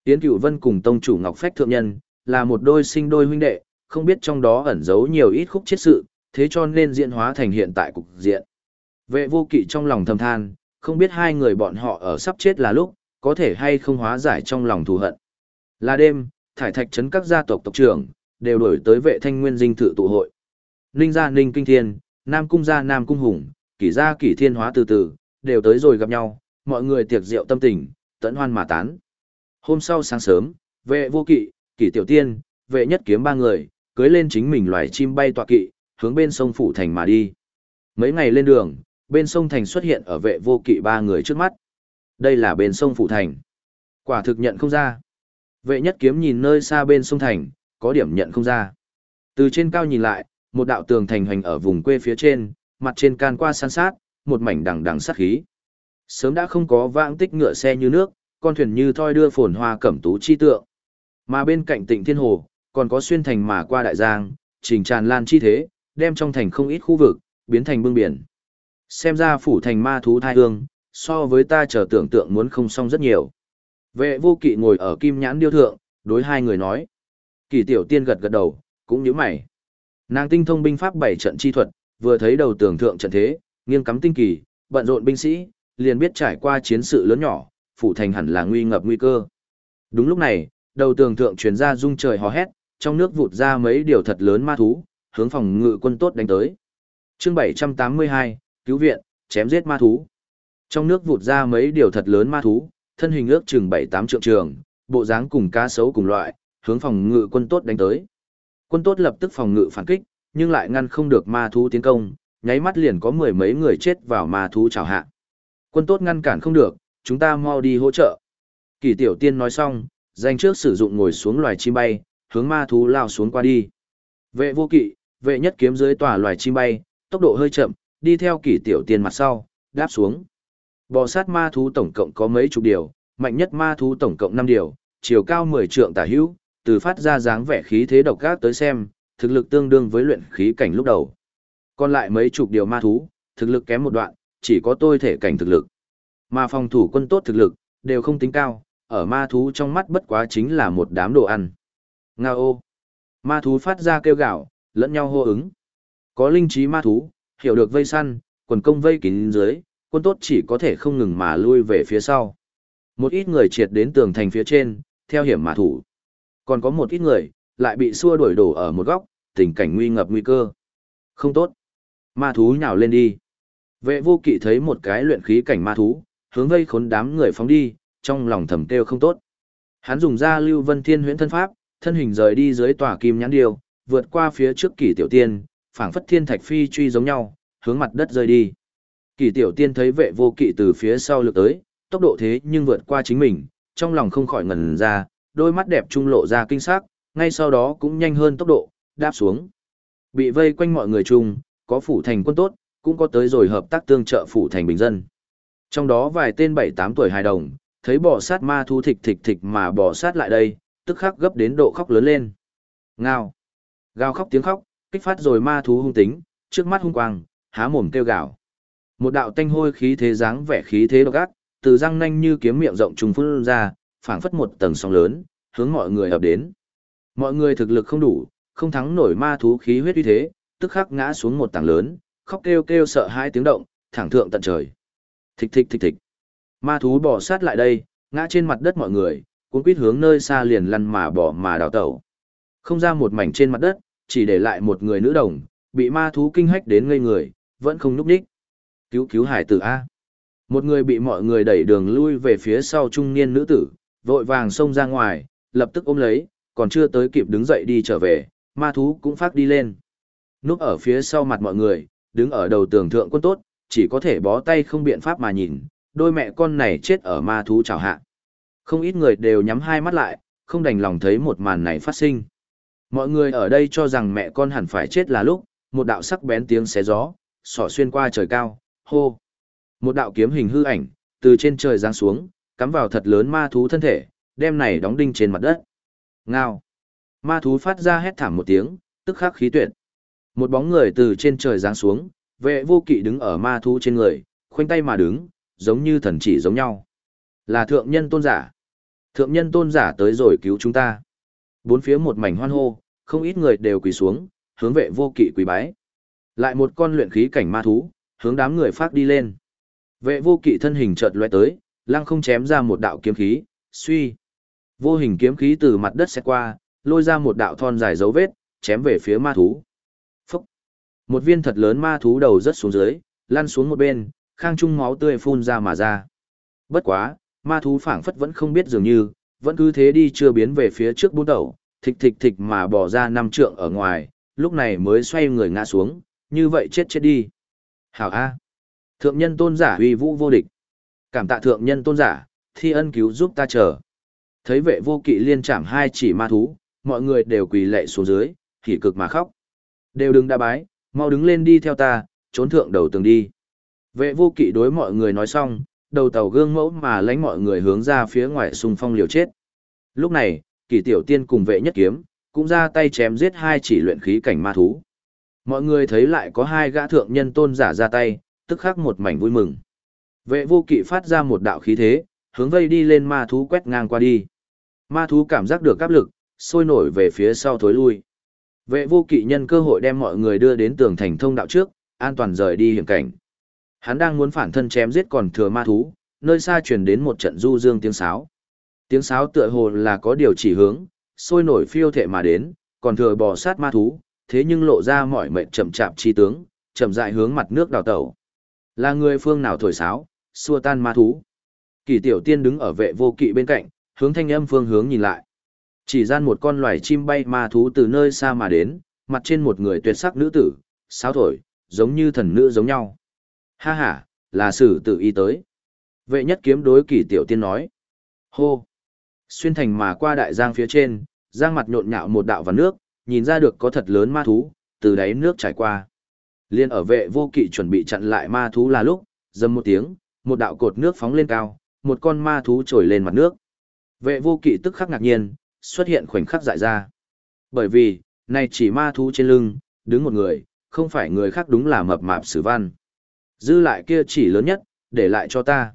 Tiến Cửu Vân cùng tông chủ Ngọc Phách Thượng Nhân, là một đôi sinh đôi huynh đệ, không biết trong đó ẩn giấu nhiều ít khúc chết sự, thế cho nên diễn hóa thành hiện tại cục diện. Vệ vô kỵ trong lòng thầm than, không biết hai người bọn họ ở sắp chết là lúc, có thể hay không hóa giải trong lòng thù hận. Là đêm, thải thạch trấn các gia tộc tộc trưởng, đều đổi tới vệ thanh nguyên dinh thự tụ hội. Ninh gia Ninh Kinh Thiên, Nam Cung gia Nam Cung Hùng, kỷ gia kỷ thiên hóa từ từ, đều tới rồi gặp nhau, mọi người tiệc rượu tâm tình, tận hoan mà tán. Hôm sau sáng sớm, vệ vô kỵ, kỷ tiểu tiên, vệ nhất kiếm ba người, cưới lên chính mình loài chim bay tọa kỵ, hướng bên sông Phủ Thành mà đi. Mấy ngày lên đường, bên sông Thành xuất hiện ở vệ vô kỵ ba người trước mắt. Đây là bên sông Phủ Thành. Quả thực nhận không ra. Vệ nhất kiếm nhìn nơi xa bên sông Thành, có điểm nhận không ra. Từ trên cao nhìn lại, một đạo tường thành hoành ở vùng quê phía trên, mặt trên can qua san sát, một mảnh đằng đằng sát khí. Sớm đã không có vãng tích ngựa xe như nước, con thuyền như thoi đưa phồn hoa cẩm tú chi tượng. Mà bên cạnh tịnh thiên hồ, còn có xuyên thành mà qua đại giang, trình tràn lan chi thế, đem trong thành không ít khu vực, biến thành bưng biển. Xem ra phủ thành ma thú thai hương, so với ta chờ tưởng tượng muốn không xong rất nhiều. Vệ vô kỵ ngồi ở kim nhãn điêu thượng, đối hai người nói. Kỳ tiểu tiên gật gật đầu, cũng như mày. Nàng tinh thông binh pháp bảy trận chi thuật, vừa thấy đầu tưởng thượng trận thế, nghiêng cắm tinh kỳ, bận rộn binh sĩ, liền biết trải qua chiến sự lớn nhỏ, phủ thành hẳn là nguy ngập nguy cơ. Đúng lúc này, đầu tường thượng truyền ra rung trời hò hét, trong nước vụt ra mấy điều thật lớn ma thú, hướng phòng ngự quân tốt đánh tới. Chương 782, cứu viện, chém giết ma thú. Trong nước vụt ra mấy điều thật lớn ma thú, thân hình ước chừng 7-8 trượng trường, bộ dáng cùng cá sấu cùng loại, hướng phòng ngự quân tốt đánh tới. Quân tốt lập tức phòng ngự phản kích, nhưng lại ngăn không được ma thú tiến công, nháy mắt liền có mười mấy người chết vào ma thú chảo hạ. Quân tốt ngăn cản không được, chúng ta mau đi hỗ trợ. Kỳ tiểu tiên nói xong, danh trước sử dụng ngồi xuống loài chim bay, hướng ma thú lao xuống qua đi. Vệ vô kỵ, vệ nhất kiếm dưới tòa loài chim bay, tốc độ hơi chậm, đi theo kỷ tiểu tiên mặt sau, đáp xuống. Bò sát ma thú tổng cộng có mấy chục điều, mạnh nhất ma thú tổng cộng 5 điều, chiều cao 10 trượng tả hữu, từ phát ra dáng vẻ khí thế độc ác tới xem, thực lực tương đương với luyện khí cảnh lúc đầu. Còn lại mấy chục điều ma thú, thực lực kém một đoạn, chỉ có tôi thể cảnh thực lực. Mà phòng thủ quân tốt thực lực, đều không tính cao, ở ma thú trong mắt bất quá chính là một đám đồ ăn. Nga ô! Ma thú phát ra kêu gạo, lẫn nhau hô ứng. Có linh trí ma thú, hiểu được vây săn, quần công vây kín dưới, quân tốt chỉ có thể không ngừng mà lui về phía sau. Một ít người triệt đến tường thành phía trên, theo hiểm mà thủ. Còn có một ít người, lại bị xua đuổi đổ ở một góc, tình cảnh nguy ngập nguy cơ. Không tốt. Ma thú nhào lên đi. Vệ vô kỵ thấy một cái luyện khí cảnh ma thú, hướng vây khốn đám người phóng đi, trong lòng thầm kêu không tốt. Hắn dùng ra lưu vân thiên huyễn thân pháp, thân hình rời đi dưới tòa kim nhãn điêu, vượt qua phía trước kỷ tiểu tiên, phảng phất thiên thạch phi truy giống nhau, hướng mặt đất rơi đi. Kỳ tiểu tiên thấy vệ vô kỵ từ phía sau lược tới, tốc độ thế nhưng vượt qua chính mình, trong lòng không khỏi ngẩn ra, đôi mắt đẹp trung lộ ra kinh sắc, ngay sau đó cũng nhanh hơn tốc độ, đáp xuống. Bị vây quanh mọi người chung, có phủ thành quân tốt, cũng có tới rồi hợp tác tương trợ phủ thành bình dân. Trong đó vài tên 7-8 tuổi hài đồng, thấy bò sát ma thú thịch thịch thịch mà bò sát lại đây, tức khắc gấp đến độ khóc lớn lên. Ngao. Gào khóc tiếng khóc, kích phát rồi ma thú hung tính, trước mắt hung quang, há mồm kêu gào. Một đạo tanh hôi khí thế dáng vẻ khí thế độc ác, từ răng nanh như kiếm miệng rộng trùng phun ra, phảng phất một tầng sóng lớn, hướng mọi người ập đến. Mọi người thực lực không đủ, không thắng nổi ma thú khí huyết uy thế, tức khắc ngã xuống một tảng lớn, khóc kêu kêu sợ hãi tiếng động, thẳng thượng tận trời. Thịch thịch thịch thịch. Ma thú bò sát lại đây, ngã trên mặt đất mọi người, cuốn quýt hướng nơi xa liền lăn mà bỏ mà đào tẩu. Không ra một mảnh trên mặt đất, chỉ để lại một người nữ đồng, bị ma thú kinh hách đến ngây người, vẫn không núp đích. Cứu cứu hải tử A. Một người bị mọi người đẩy đường lui về phía sau trung niên nữ tử, vội vàng xông ra ngoài, lập tức ôm lấy, còn chưa tới kịp đứng dậy đi trở về, ma thú cũng phát đi lên. Núp ở phía sau mặt mọi người, đứng ở đầu tường thượng quân tốt, chỉ có thể bó tay không biện pháp mà nhìn, đôi mẹ con này chết ở ma thú chào hạ. Không ít người đều nhắm hai mắt lại, không đành lòng thấy một màn này phát sinh. Mọi người ở đây cho rằng mẹ con hẳn phải chết là lúc, một đạo sắc bén tiếng xé gió, sỏ xuyên qua trời cao, hô. Một đạo kiếm hình hư ảnh, từ trên trời giáng xuống, cắm vào thật lớn ma thú thân thể, đem này đóng đinh trên mặt đất. Ngao. Ma thú phát ra hét thảm một tiếng, tức khắc khí tuyệt. Một bóng người từ trên trời giáng xuống, vệ vô kỵ đứng ở ma thú trên người, khoanh tay mà đứng, giống như thần chỉ giống nhau. Là thượng nhân tôn giả. Thượng nhân tôn giả tới rồi cứu chúng ta. Bốn phía một mảnh hoan hô, không ít người đều quỳ xuống, hướng vệ vô kỵ quỳ bái. Lại một con luyện khí cảnh ma thú, hướng đám người phát đi lên. Vệ vô kỵ thân hình chợt lóe tới, lăng không chém ra một đạo kiếm khí, suy. Vô hình kiếm khí từ mặt đất sẽ qua, lôi ra một đạo thon dài dấu vết, chém về phía ma thú. Phúc! Một viên thật lớn ma thú đầu rất xuống dưới, lăn xuống một bên, khang trung máu tươi phun ra mà ra. Bất quá, ma thú phảng phất vẫn không biết dường như, vẫn cứ thế đi chưa biến về phía trước bút đầu, thịch thịch thịch mà bỏ ra năm trượng ở ngoài, lúc này mới xoay người ngã xuống, như vậy chết chết đi. Hảo A. Thượng nhân tôn giả uy vũ vô địch. Cảm tạ thượng nhân tôn giả, thi ân cứu giúp ta chờ. Thấy vệ vô kỵ liên chạm hai chỉ ma thú, mọi người đều quỳ lệ xuống dưới, thì cực mà khóc. Đều đừng đa bái, mau đứng lên đi theo ta, trốn thượng đầu tường đi. Vệ vô kỵ đối mọi người nói xong, đầu tàu gương mẫu mà lánh mọi người hướng ra phía ngoài xung phong liều chết. Lúc này, kỳ tiểu tiên cùng vệ nhất kiếm, cũng ra tay chém giết hai chỉ luyện khí cảnh ma thú. Mọi người thấy lại có hai gã thượng nhân tôn giả ra tay, tức khắc một mảnh vui mừng. Vệ vô kỵ phát ra một đạo khí thế, hướng vây đi lên ma thú quét ngang qua đi. Ma thú cảm giác được áp lực, sôi nổi về phía sau thối lui. Vệ vô kỵ nhân cơ hội đem mọi người đưa đến tường thành thông đạo trước, an toàn rời đi hiểm cảnh. Hắn đang muốn phản thân chém giết còn thừa ma thú, nơi xa truyền đến một trận du dương tiếng sáo. Tiếng sáo tựa hồ là có điều chỉ hướng, sôi nổi phiêu thệ mà đến, còn thừa bò sát ma thú, thế nhưng lộ ra mọi mệt chậm chạp chi tướng, chậm rãi hướng mặt nước đào tẩu. Là người phương nào thổi sáo, xua tan ma thú. Kỳ tiểu tiên đứng ở vệ vô kỵ bên cạnh, hướng thanh âm phương hướng nhìn lại. Chỉ gian một con loài chim bay ma thú từ nơi xa mà đến, mặt trên một người tuyệt sắc nữ tử, sáo thổi, giống như thần nữ giống nhau. Ha ha, là sử tự y tới. Vệ nhất kiếm đối kỳ tiểu tiên nói. Hô! Xuyên thành mà qua đại giang phía trên, giang mặt nhộn nhạo một đạo và nước, nhìn ra được có thật lớn ma thú, từ đáy nước trải qua. Liên ở vệ vô kỵ chuẩn bị chặn lại ma thú là lúc, dầm một tiếng, một đạo cột nước phóng lên cao, một con ma thú trồi lên mặt nước. Vệ vô kỵ tức khắc ngạc nhiên, xuất hiện khoảnh khắc dại ra. Bởi vì, này chỉ ma thú trên lưng, đứng một người, không phải người khác đúng là mập mạp sử văn. Dư lại kia chỉ lớn nhất, để lại cho ta.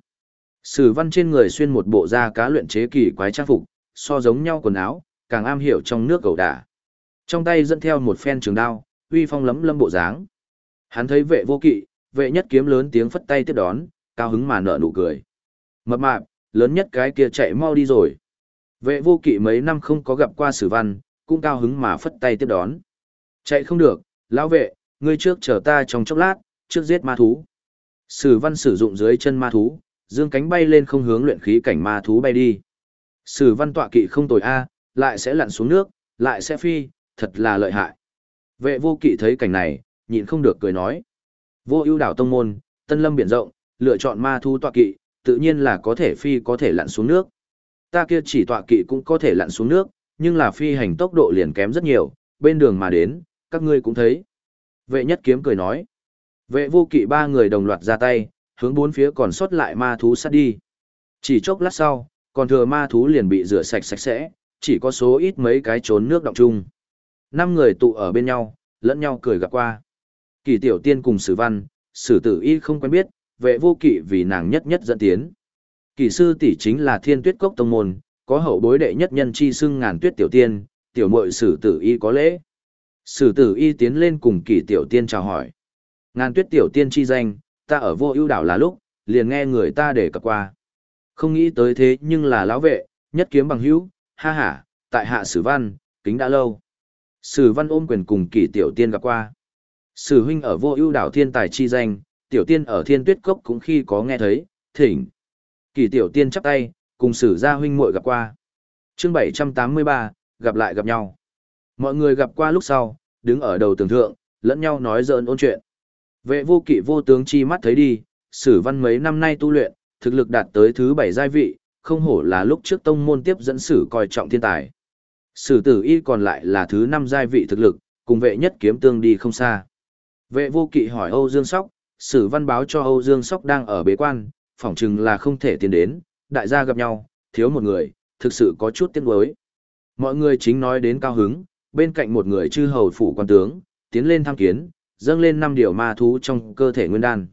Sử văn trên người xuyên một bộ da cá luyện chế kỳ quái trang phục, so giống nhau quần áo, càng am hiểu trong nước cầu đả. Trong tay dẫn theo một phen trường đao, uy phong lấm lâm bộ dáng. Hắn thấy vệ vô kỵ, vệ nhất kiếm lớn tiếng phất tay tiếp đón, cao hứng mà nở nụ cười. Mập mạp, lớn nhất cái kia chạy mau đi rồi. Vệ vô kỵ mấy năm không có gặp qua sử văn, cũng cao hứng mà phất tay tiếp đón. Chạy không được, lão vệ, ngươi trước chờ ta trong chốc lát, trước giết ma thú. Sử văn sử dụng dưới chân ma thú, dương cánh bay lên không hướng luyện khí cảnh ma thú bay đi. Sử văn tọa kỵ không tồi a, lại sẽ lặn xuống nước, lại sẽ phi, thật là lợi hại. Vệ vô kỵ thấy cảnh này, nhịn không được cười nói. Vô ưu đảo tông môn, tân lâm biển rộng, lựa chọn ma thú tọa kỵ, tự nhiên là có thể phi có thể lặn xuống nước. Ta kia chỉ tọa kỵ cũng có thể lặn xuống nước, nhưng là phi hành tốc độ liền kém rất nhiều, bên đường mà đến, các ngươi cũng thấy. Vệ nhất kiếm cười nói. Vệ vô kỵ ba người đồng loạt ra tay, hướng bốn phía còn sót lại ma thú sát đi. Chỉ chốc lát sau, còn thừa ma thú liền bị rửa sạch sạch sẽ, chỉ có số ít mấy cái trốn nước động chung. Năm người tụ ở bên nhau, lẫn nhau cười gặp qua. Kỳ tiểu tiên cùng sử văn, sử tử y không quen biết, vệ vô kỵ vì nàng nhất nhất dẫn tiến. Kỳ sư tỷ chính là thiên tuyết cốc tông môn, có hậu bối đệ nhất nhân chi xưng ngàn tuyết tiểu tiên, tiểu muội sử tử y có lễ. Sử tử y tiến lên cùng kỳ tiểu tiên chào hỏi. Ngàn tuyết tiểu tiên chi danh, ta ở vô ưu đảo là lúc, liền nghe người ta để cập qua. Không nghĩ tới thế nhưng là lão vệ, nhất kiếm bằng hữu, ha ha, tại hạ sử văn, kính đã lâu. Sử văn ôm quyền cùng kỳ tiểu tiên gặp qua. Sử huynh ở vô ưu đảo thiên tài chi danh, tiểu tiên ở thiên tuyết cốc cũng khi có nghe thấy, thỉnh. Kỳ tiểu tiên chắp tay, cùng sử gia huynh muội gặp qua. chương 783, gặp lại gặp nhau. Mọi người gặp qua lúc sau, đứng ở đầu tường thượng, lẫn nhau nói giỡn ôn chuyện. Vệ vô kỵ vô tướng chi mắt thấy đi, sử văn mấy năm nay tu luyện, thực lực đạt tới thứ bảy giai vị, không hổ là lúc trước tông môn tiếp dẫn sử coi trọng thiên tài. Sử tử y còn lại là thứ năm giai vị thực lực, cùng vệ nhất kiếm tương đi không xa. Vệ vô kỵ hỏi Âu Dương Sóc, sử văn báo cho Âu Dương Sóc đang ở bế quan, phỏng chừng là không thể tiến đến, đại gia gặp nhau, thiếu một người, thực sự có chút tiếc nuối. Mọi người chính nói đến cao hứng, bên cạnh một người chư hầu phủ quan tướng, tiến lên tham kiến, dâng lên năm điều ma thú trong cơ thể nguyên đan.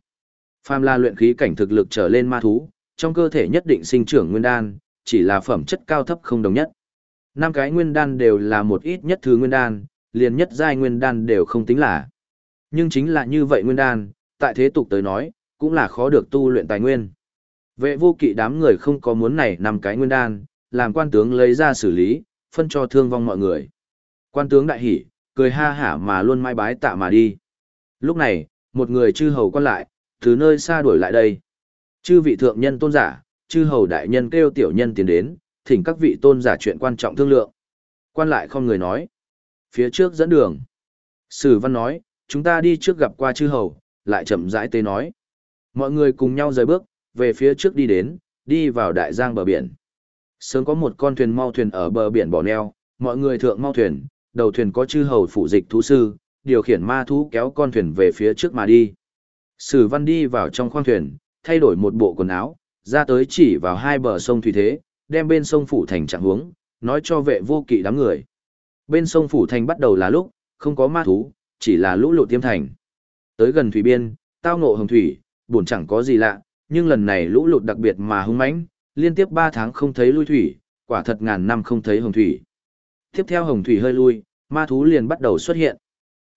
Phàm là luyện khí cảnh thực lực trở lên ma thú, trong cơ thể nhất định sinh trưởng nguyên đan, chỉ là phẩm chất cao thấp không đồng nhất. Năm cái nguyên đan đều là một ít nhất thứ nguyên đan, liền nhất giai nguyên đan đều không tính là. Nhưng chính là như vậy nguyên đan, tại thế tục tới nói, cũng là khó được tu luyện tài nguyên. Vệ vô kỵ đám người không có muốn này năm cái nguyên đan, làm quan tướng lấy ra xử lý, phân cho thương vong mọi người. Quan tướng đại hỉ, cười ha hả mà luôn mai bái tạ mà đi. Lúc này, một người chư hầu quan lại, từ nơi xa đuổi lại đây. Chư vị thượng nhân tôn giả, chư hầu đại nhân kêu tiểu nhân tiến đến, thỉnh các vị tôn giả chuyện quan trọng thương lượng. Quan lại không người nói. Phía trước dẫn đường. Sử văn nói, chúng ta đi trước gặp qua chư hầu, lại chậm rãi tê nói. Mọi người cùng nhau rời bước, về phía trước đi đến, đi vào đại giang bờ biển. Sớm có một con thuyền mau thuyền ở bờ biển bỏ neo, mọi người thượng mau thuyền, đầu thuyền có chư hầu phụ dịch thú sư, điều khiển ma thú kéo con thuyền về phía trước mà đi. Sử văn đi vào trong khoang thuyền, thay đổi một bộ quần áo, ra tới chỉ vào hai bờ sông Thủy Thế, đem bên sông Phủ Thành trạng hướng, nói cho vệ vô kỵ đám người. Bên sông Phủ Thành bắt đầu là lúc, không có ma thú, chỉ là lũ lụt tiêm thành. Tới gần thủy biên, tao ngộ hồng thủy, buồn chẳng có gì lạ, nhưng lần này lũ lụt đặc biệt mà hung mãnh, liên tiếp 3 tháng không thấy lui thủy, quả thật ngàn năm không thấy hồng thủy. Tiếp theo hồng thủy hơi lui, ma thú liền bắt đầu xuất hiện.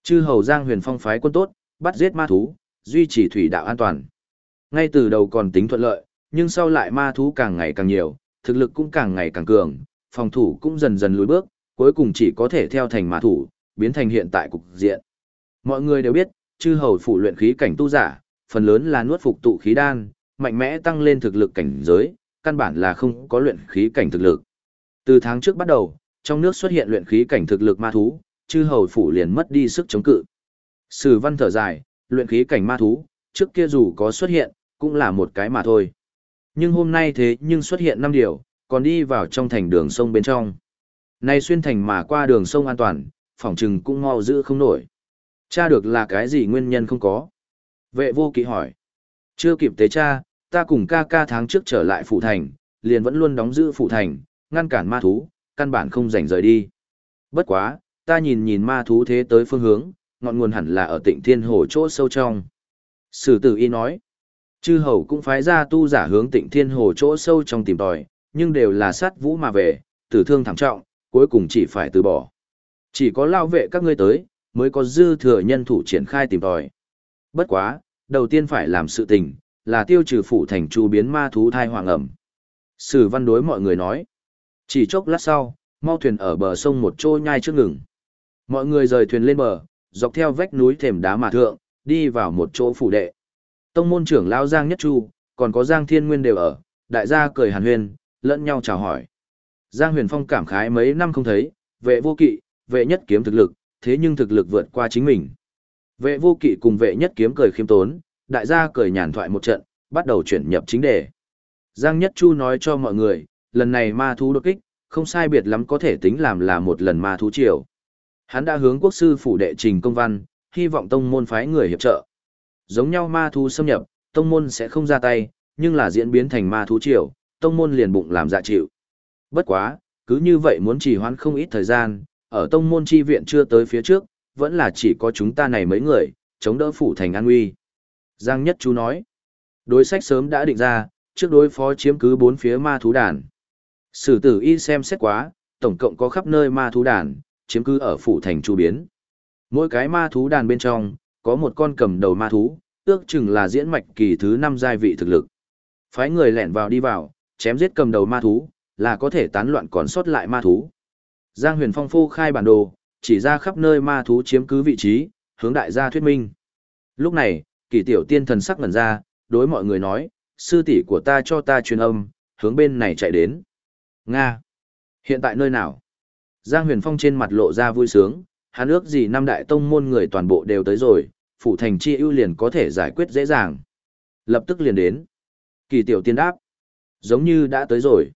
Chư hầu Giang Huyền Phong phái quân tốt, bắt giết ma thú, duy trì thủy đạo an toàn. Ngay từ đầu còn tính thuận lợi, nhưng sau lại ma thú càng ngày càng nhiều, thực lực cũng càng ngày càng cường, phòng thủ cũng dần dần lùi bước, cuối cùng chỉ có thể theo thành ma thủ, biến thành hiện tại cục diện. Mọi người đều biết, chư hầu phụ luyện khí cảnh tu giả, phần lớn là nuốt phục tụ khí đan, mạnh mẽ tăng lên thực lực cảnh giới, căn bản là không có luyện khí cảnh thực lực. Từ tháng trước bắt đầu, trong nước xuất hiện luyện khí cảnh thực lực ma thú, chư hầu phủ liền mất đi sức chống cự. Sử văn thở dài, luyện khí cảnh ma thú, trước kia dù có xuất hiện, cũng là một cái mà thôi. Nhưng hôm nay thế nhưng xuất hiện năm điều, còn đi vào trong thành đường sông bên trong. Này xuyên thành mà qua đường sông an toàn, phỏng chừng cũng mau giữ không nổi. Cha được là cái gì nguyên nhân không có? Vệ vô kỵ hỏi. Chưa kịp tế cha, ta cùng ca ca tháng trước trở lại phủ thành, liền vẫn luôn đóng giữ phủ thành, ngăn cản ma thú, căn bản không rảnh rời đi. Bất quá, ta nhìn nhìn ma thú thế tới phương hướng, ngọn nguồn hẳn là ở tịnh thiên hồ chỗ sâu trong. Sử tử y nói, chư hầu cũng phái ra tu giả hướng tịnh thiên hồ chỗ sâu trong tìm tòi, nhưng đều là sát vũ mà về, tử thương thảm trọng, cuối cùng chỉ phải từ bỏ. Chỉ có lao vệ các ngươi tới, mới có dư thừa nhân thủ triển khai tìm tòi. Bất quá, đầu tiên phải làm sự tình, là tiêu trừ phủ thành chu biến ma thú thai hoàng ẩm. Sử văn đối mọi người nói. Chỉ chốc lát sau, mau thuyền ở bờ sông một chỗ nhai trước ngừng. Mọi người rời thuyền lên bờ, dọc theo vách núi thềm đá mà thượng, đi vào một chỗ phủ đệ. Tông môn trưởng lão Giang Nhất Chu, còn có Giang Thiên Nguyên đều ở, đại gia cười hàn huyên, lẫn nhau chào hỏi. Giang Huyền Phong cảm khái mấy năm không thấy, vệ vô kỵ, vệ nhất kiếm thực lực, thế nhưng thực lực vượt qua chính mình. Vệ vô kỵ cùng vệ nhất kiếm cười khiêm tốn, đại gia cười nhàn thoại một trận, bắt đầu chuyển nhập chính đề. Giang Nhất Chu nói cho mọi người, lần này ma thú đột kích, không sai biệt lắm có thể tính làm là một lần ma thú triều. Hắn đã hướng quốc sư phủ đệ trình công văn, hy vọng tông môn phái người hiệp trợ. Giống nhau ma thú xâm nhập, tông môn sẽ không ra tay, nhưng là diễn biến thành ma thú triều, tông môn liền bụng làm dạ chịu. Bất quá, cứ như vậy muốn trì hoãn không ít thời gian, ở tông môn chi viện chưa tới phía trước, vẫn là chỉ có chúng ta này mấy người, chống đỡ phủ thành an uy. Giang Nhất Chú nói, đối sách sớm đã định ra, trước đối phó chiếm cứ bốn phía ma thú đàn. Sử tử y xem xét quá, tổng cộng có khắp nơi ma thú đàn, chiếm cứ ở phủ thành chu biến. Mỗi cái ma thú đàn bên trong, có một con cầm đầu ma thú, ước chừng là diễn mạch kỳ thứ năm giai vị thực lực. Phái người lẻn vào đi vào, chém giết cầm đầu ma thú, là có thể tán loạn còn sót lại ma thú. Giang huyền phong phu khai bản đồ, chỉ ra khắp nơi ma thú chiếm cứ vị trí, hướng đại gia thuyết minh. Lúc này, kỳ tiểu tiên thần sắc ngẩn ra, đối mọi người nói, sư tỷ của ta cho ta truyền âm, hướng bên này chạy đến. Nga! Hiện tại nơi nào? Giang huyền phong trên mặt lộ ra vui sướng, hắn ước gì năm đại tông môn người toàn bộ đều tới rồi, phủ thành chi ưu liền có thể giải quyết dễ dàng. Lập tức liền đến. Kỳ tiểu tiên đáp. Giống như đã tới rồi.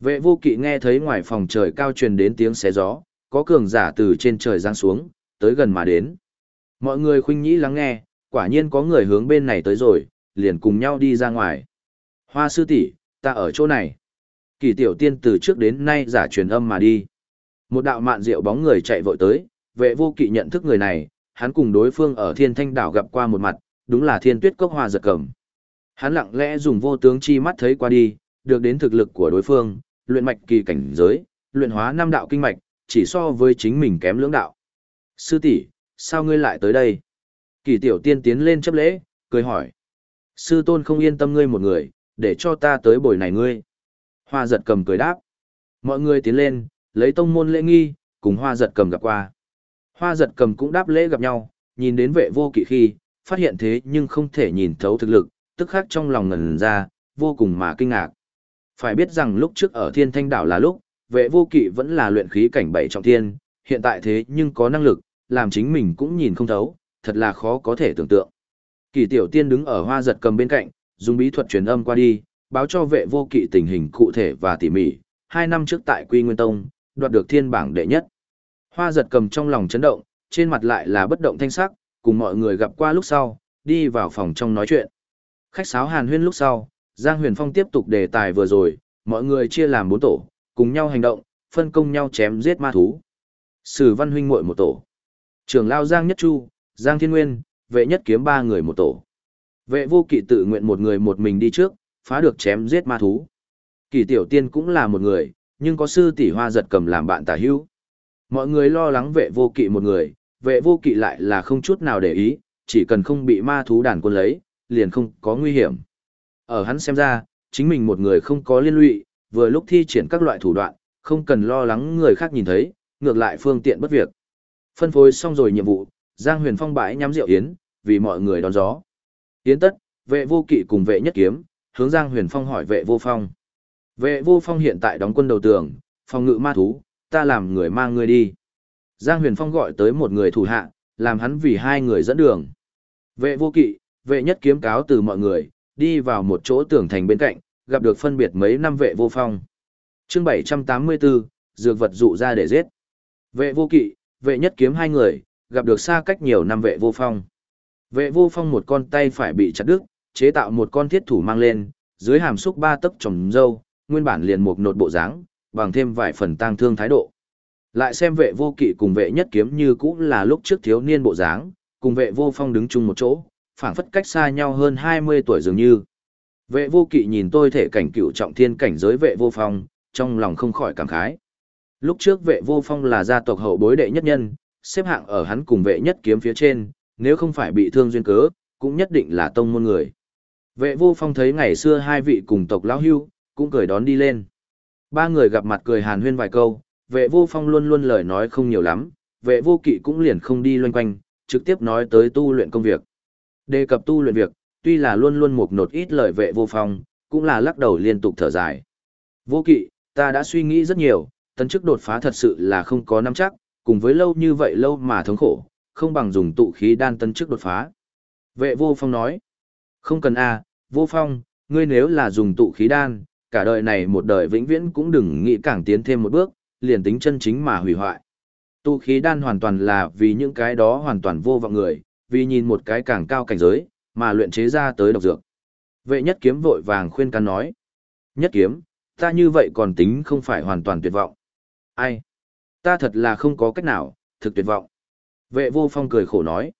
Vệ vô kỵ nghe thấy ngoài phòng trời cao truyền đến tiếng xé gió, có cường giả từ trên trời giáng xuống, tới gần mà đến. Mọi người khuynh nhĩ lắng nghe, quả nhiên có người hướng bên này tới rồi, liền cùng nhau đi ra ngoài. Hoa sư tỷ, ta ở chỗ này. Kỳ tiểu tiên từ trước đến nay giả truyền âm mà đi. Một đạo mạn rượu bóng người chạy vội tới, vệ vô kỵ nhận thức người này, hắn cùng đối phương ở thiên thanh đảo gặp qua một mặt, đúng là thiên tuyết cốc hoa giật cầm. Hắn lặng lẽ dùng vô tướng chi mắt thấy qua đi, được đến thực lực của đối phương, luyện mạch kỳ cảnh giới, luyện hóa năm đạo kinh mạch, chỉ so với chính mình kém lưỡng đạo. Sư tỷ, sao ngươi lại tới đây? Kỳ tiểu tiên tiến lên chấp lễ, cười hỏi. Sư tôn không yên tâm ngươi một người, để cho ta tới bồi này ngươi. Hoa giật cầm cười đáp. Mọi người tiến lên, lấy tông môn lễ nghi, cùng hoa giật cầm gặp qua. Hoa giật cầm cũng đáp lễ gặp nhau, nhìn đến vệ vô kỵ khi, phát hiện thế nhưng không thể nhìn thấu thực lực, tức khắc trong lòng ngần ra, vô cùng mà kinh ngạc. Phải biết rằng lúc trước ở thiên thanh đảo là lúc, vệ vô kỵ vẫn là luyện khí cảnh bảy trọng thiên, hiện tại thế nhưng có năng lực, làm chính mình cũng nhìn không thấu, thật là khó có thể tưởng tượng. Kỳ tiểu tiên đứng ở hoa giật cầm bên cạnh, dùng bí thuật truyền âm qua đi, báo cho vệ vô kỵ tình hình cụ thể và tỉ mỉ, hai năm trước tại Quy Nguyên Tông, đoạt được thiên bảng đệ nhất. Hoa giật cầm trong lòng chấn động, trên mặt lại là bất động thanh sắc, cùng mọi người gặp qua lúc sau, đi vào phòng trong nói chuyện. Khách sáo hàn huyên lúc sau, Giang Huyền Phong tiếp tục đề tài vừa rồi, mọi người chia làm bốn tổ, cùng nhau hành động, phân công nhau chém giết ma thú. Sử Văn huynh muội một tổ. Trưởng lao Giang Nhất Chu, Giang Thiên Nguyên, vệ nhất kiếm ba người một tổ. Vệ vô kỵ tự nguyện một người một mình đi trước, phá được chém giết ma thú. Kỳ tiểu tiên cũng là một người, nhưng có sư tỷ hoa giật cầm làm bạn tả hữu. Mọi người lo lắng vệ vô kỵ một người, vệ vô kỵ lại là không chút nào để ý, chỉ cần không bị ma thú đàn quân lấy, liền không có nguy hiểm. Ở hắn xem ra, chính mình một người không có liên lụy, vừa lúc thi triển các loại thủ đoạn, không cần lo lắng người khác nhìn thấy, ngược lại phương tiện bất việc. Phân phối xong rồi nhiệm vụ, Giang Huyền Phong bãi nhắm rượu yến, vì mọi người đón gió. Yến tất, vệ vô kỵ cùng vệ nhất kiếm, hướng Giang Huyền Phong hỏi vệ vô phong. Vệ vô phong hiện tại đóng quân đầu tường, phòng ngự ma thú, ta làm người mang ngươi đi. Giang Huyền Phong gọi tới một người thủ hạ, làm hắn vì hai người dẫn đường. Vệ vô kỵ, vệ nhất kiếm cáo từ mọi người, đi vào một chỗ tường thành bên cạnh, gặp được phân biệt mấy năm vệ vô phong. chương 784, dược vật dụ ra để giết. Vệ vô kỵ, vệ nhất kiếm hai người, gặp được xa cách nhiều năm vệ vô phong. Vệ vô phong một con tay phải bị chặt đứt, chế tạo một con thiết thủ mang lên, dưới hàm xúc ba tấc trồng dâu, nguyên bản liền một nột bộ dáng, bằng thêm vài phần tang thương thái độ. Lại xem vệ vô kỵ cùng vệ nhất kiếm như cũ là lúc trước thiếu niên bộ dáng, cùng vệ vô phong đứng chung một chỗ, phảng phất cách xa nhau hơn 20 tuổi dường như. Vệ vô kỵ nhìn tôi thể cảnh cựu trọng thiên cảnh giới vệ vô phong, trong lòng không khỏi cảm khái. Lúc trước vệ vô phong là gia tộc hậu bối đệ nhất nhân, xếp hạng ở hắn cùng vệ nhất kiếm phía trên, nếu không phải bị thương duyên cớ, cũng nhất định là tông môn người. Vệ vô phong thấy ngày xưa hai vị cùng tộc lão hưu, cũng cười đón đi lên. Ba người gặp mặt cười hàn huyên vài câu, vệ vô phong luôn luôn lời nói không nhiều lắm, vệ vô kỵ cũng liền không đi loanh quanh, trực tiếp nói tới tu luyện công việc. Đề cập tu luyện việc, tuy là luôn luôn một nột ít lời vệ vô phong, cũng là lắc đầu liên tục thở dài. Vô kỵ, ta đã suy nghĩ rất nhiều, tấn chức đột phá thật sự là không có nắm chắc, cùng với lâu như vậy lâu mà thống khổ, không bằng dùng tụ khí đan tấn chức đột phá. Vệ vô phong nói, không cần a, vô phong, ngươi nếu là dùng tụ khí đan, cả đời này một đời vĩnh viễn cũng đừng nghĩ càng tiến thêm một bước, liền tính chân chính mà hủy hoại. tu khí đan hoàn toàn là vì những cái đó hoàn toàn vô vọng người, vì nhìn một cái càng cao cảnh giới, mà luyện chế ra tới độc dược. Vệ nhất kiếm vội vàng khuyên can nói. Nhất kiếm, ta như vậy còn tính không phải hoàn toàn tuyệt vọng. Ai? Ta thật là không có cách nào, thực tuyệt vọng. Vệ vô phong cười khổ nói.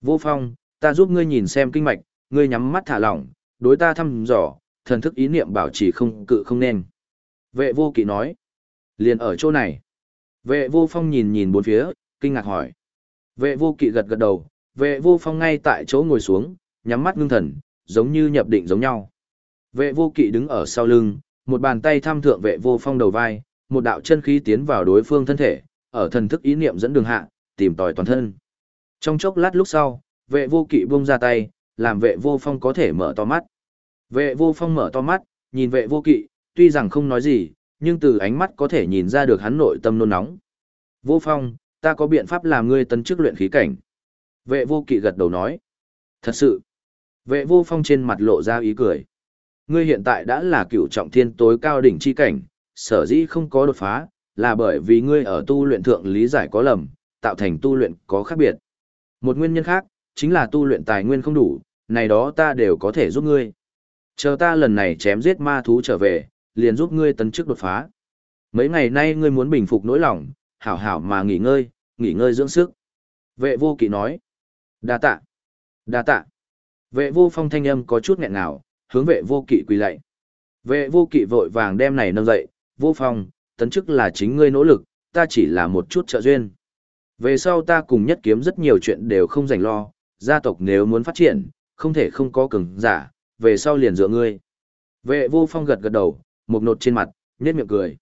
Vô phong, ta giúp ngươi nhìn xem kinh mạch, ngươi nhắm mắt thả lỏng, đối ta thăm dò, thần thức ý niệm bảo trì không cự không nên. Vệ vô kỵ nói. Liền ở chỗ này. Vệ vô phong nhìn nhìn bốn phía, kinh ngạc hỏi. Vệ vô kỵ gật gật đầu, vệ vô phong ngay tại chỗ ngồi xuống, nhắm mắt ngưng thần, giống như nhập định giống nhau. Vệ vô kỵ đứng ở sau lưng, một bàn tay tham thượng vệ vô phong đầu vai, một đạo chân khí tiến vào đối phương thân thể, ở thần thức ý niệm dẫn đường hạ, tìm tòi toàn thân. Trong chốc lát lúc sau, vệ vô kỵ buông ra tay, làm vệ vô phong có thể mở to mắt. Vệ vô phong mở to mắt, nhìn vệ vô kỵ, tuy rằng không nói gì, nhưng từ ánh mắt có thể nhìn ra được hắn nội tâm nôn nóng. Vô phong, ta có biện pháp làm ngươi tấn chức luyện khí cảnh. Vệ vô kỵ gật đầu nói. Thật sự. Vệ vô phong trên mặt lộ ra ý cười. Ngươi hiện tại đã là cựu trọng thiên tối cao đỉnh chi cảnh, sở dĩ không có đột phá, là bởi vì ngươi ở tu luyện thượng lý giải có lầm, tạo thành tu luyện có khác biệt. Một nguyên nhân khác, chính là tu luyện tài nguyên không đủ, này đó ta đều có thể giúp ngươi. Chờ ta lần này chém giết ma thú trở về, liền giúp ngươi tấn chức đột phá. Mấy ngày nay ngươi muốn bình phục nỗi lòng, hảo hảo mà nghỉ ngơi, nghỉ ngơi dưỡng sức. Vệ vô kỵ nói. Đa tạ. Đa tạ. Vệ vô phong thanh âm có chút nghẹn ngào, hướng vệ vô kỵ quỳ lạy. Vệ vô kỵ vội vàng đem này nâng dậy, vô phong, tấn chức là chính ngươi nỗ lực, ta chỉ là một chút trợ duyên. Về sau ta cùng nhất kiếm rất nhiều chuyện đều không dành lo, gia tộc nếu muốn phát triển, không thể không có cường giả, về sau liền dựa ngươi. Vệ vô phong gật gật đầu, một nột trên mặt, nhếch miệng cười.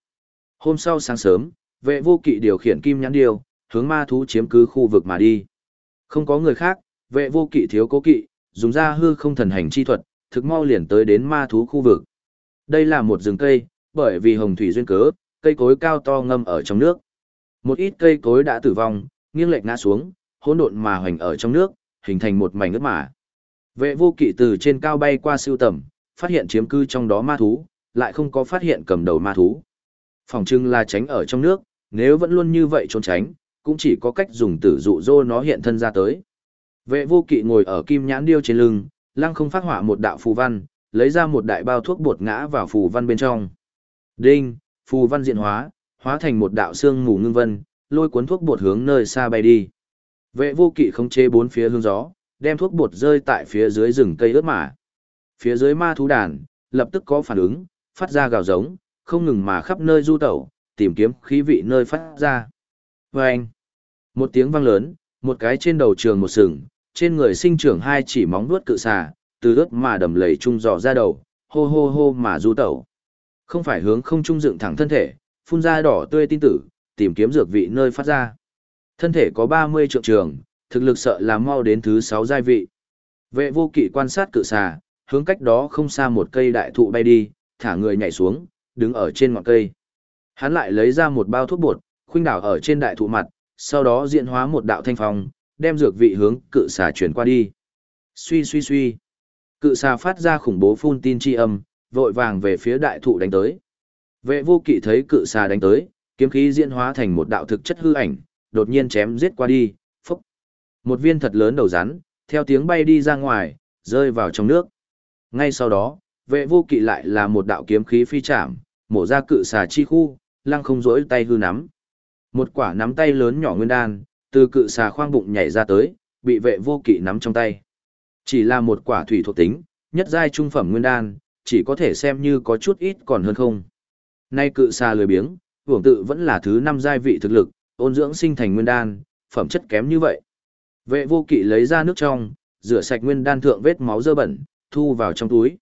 Hôm sau sáng sớm, vệ vô kỵ điều khiển kim nhãn điêu, hướng ma thú chiếm cứ khu vực mà đi. Không có người khác, vệ vô kỵ thiếu cố kỵ, dùng ra hư không thần hành chi thuật, thực mau liền tới đến ma thú khu vực. Đây là một rừng cây, bởi vì hồng thủy duyên cớ, cây cối cao to ngâm ở trong nước. Một ít cây cối đã tử vong, nghiêng lệch ngã xuống, hỗn độn mà hoành ở trong nước, hình thành một mảnh ướt mà. Vệ vô kỵ từ trên cao bay qua siêu tầm, phát hiện chiếm cư trong đó ma thú, lại không có phát hiện cầm đầu ma thú. Phòng trưng là tránh ở trong nước, nếu vẫn luôn như vậy trốn tránh, cũng chỉ có cách dùng tử dụ dô nó hiện thân ra tới. Vệ vô kỵ ngồi ở kim nhãn điêu trên lưng, lăng không phát hỏa một đạo phù văn, lấy ra một đại bao thuốc bột ngã vào phù văn bên trong. Đinh, phù văn diện hóa, hóa thành một đạo xương mù ngưng vân, lôi cuốn thuốc bột hướng nơi xa bay đi. Vệ vô kỵ không chế bốn phía hướng gió, đem thuốc bột rơi tại phía dưới rừng cây ướt mả. Phía dưới ma thú đàn, lập tức có phản ứng, phát ra gào giống, không ngừng mà khắp nơi du tẩu, tìm kiếm khí vị nơi phát ra. Vâng! Một tiếng vang lớn, một cái trên đầu trường một sừng, trên người sinh trưởng hai chỉ móng vuốt cự xà, từ ướt mà đầm lầy trung dò ra đầu, hô hô hô mà du tẩu. Không phải hướng không trung dựng thẳng thân thể, phun ra đỏ tươi tin tử, tìm kiếm dược vị nơi phát ra. Thân thể có 30 trượng trường, thực lực sợ là mau đến thứ sáu giai vị. Vệ vô kỵ quan sát cự xà, hướng cách đó không xa một cây đại thụ bay đi, thả người nhảy xuống, đứng ở trên ngọn cây. Hắn lại lấy ra một bao thuốc bột, khuynh đảo ở trên đại thụ mặt, sau đó diễn hóa một đạo thanh phong, đem dược vị hướng cự xà chuyển qua đi. Suy suy suy. Cự xà phát ra khủng bố phun tin chi âm, vội vàng về phía đại thụ đánh tới. Vệ vô kỵ thấy cự xà đánh tới, kiếm khí diễn hóa thành một đạo thực chất hư ảnh, đột nhiên chém giết qua đi. Một viên thật lớn đầu rắn, theo tiếng bay đi ra ngoài, rơi vào trong nước. Ngay sau đó, vệ vô kỵ lại là một đạo kiếm khí phi chạm, mổ ra cự xà chi khu, lăng không rỗi tay hư nắm. Một quả nắm tay lớn nhỏ nguyên đan, từ cự xà khoang bụng nhảy ra tới, bị vệ vô kỵ nắm trong tay. Chỉ là một quả thủy thuộc tính, nhất giai trung phẩm nguyên đan, chỉ có thể xem như có chút ít còn hơn không. Nay cự xà lười biếng, hưởng tự vẫn là thứ năm giai vị thực lực, ôn dưỡng sinh thành nguyên đan, phẩm chất kém như vậy. Vệ vô kỵ lấy ra nước trong, rửa sạch nguyên đan thượng vết máu dơ bẩn, thu vào trong túi.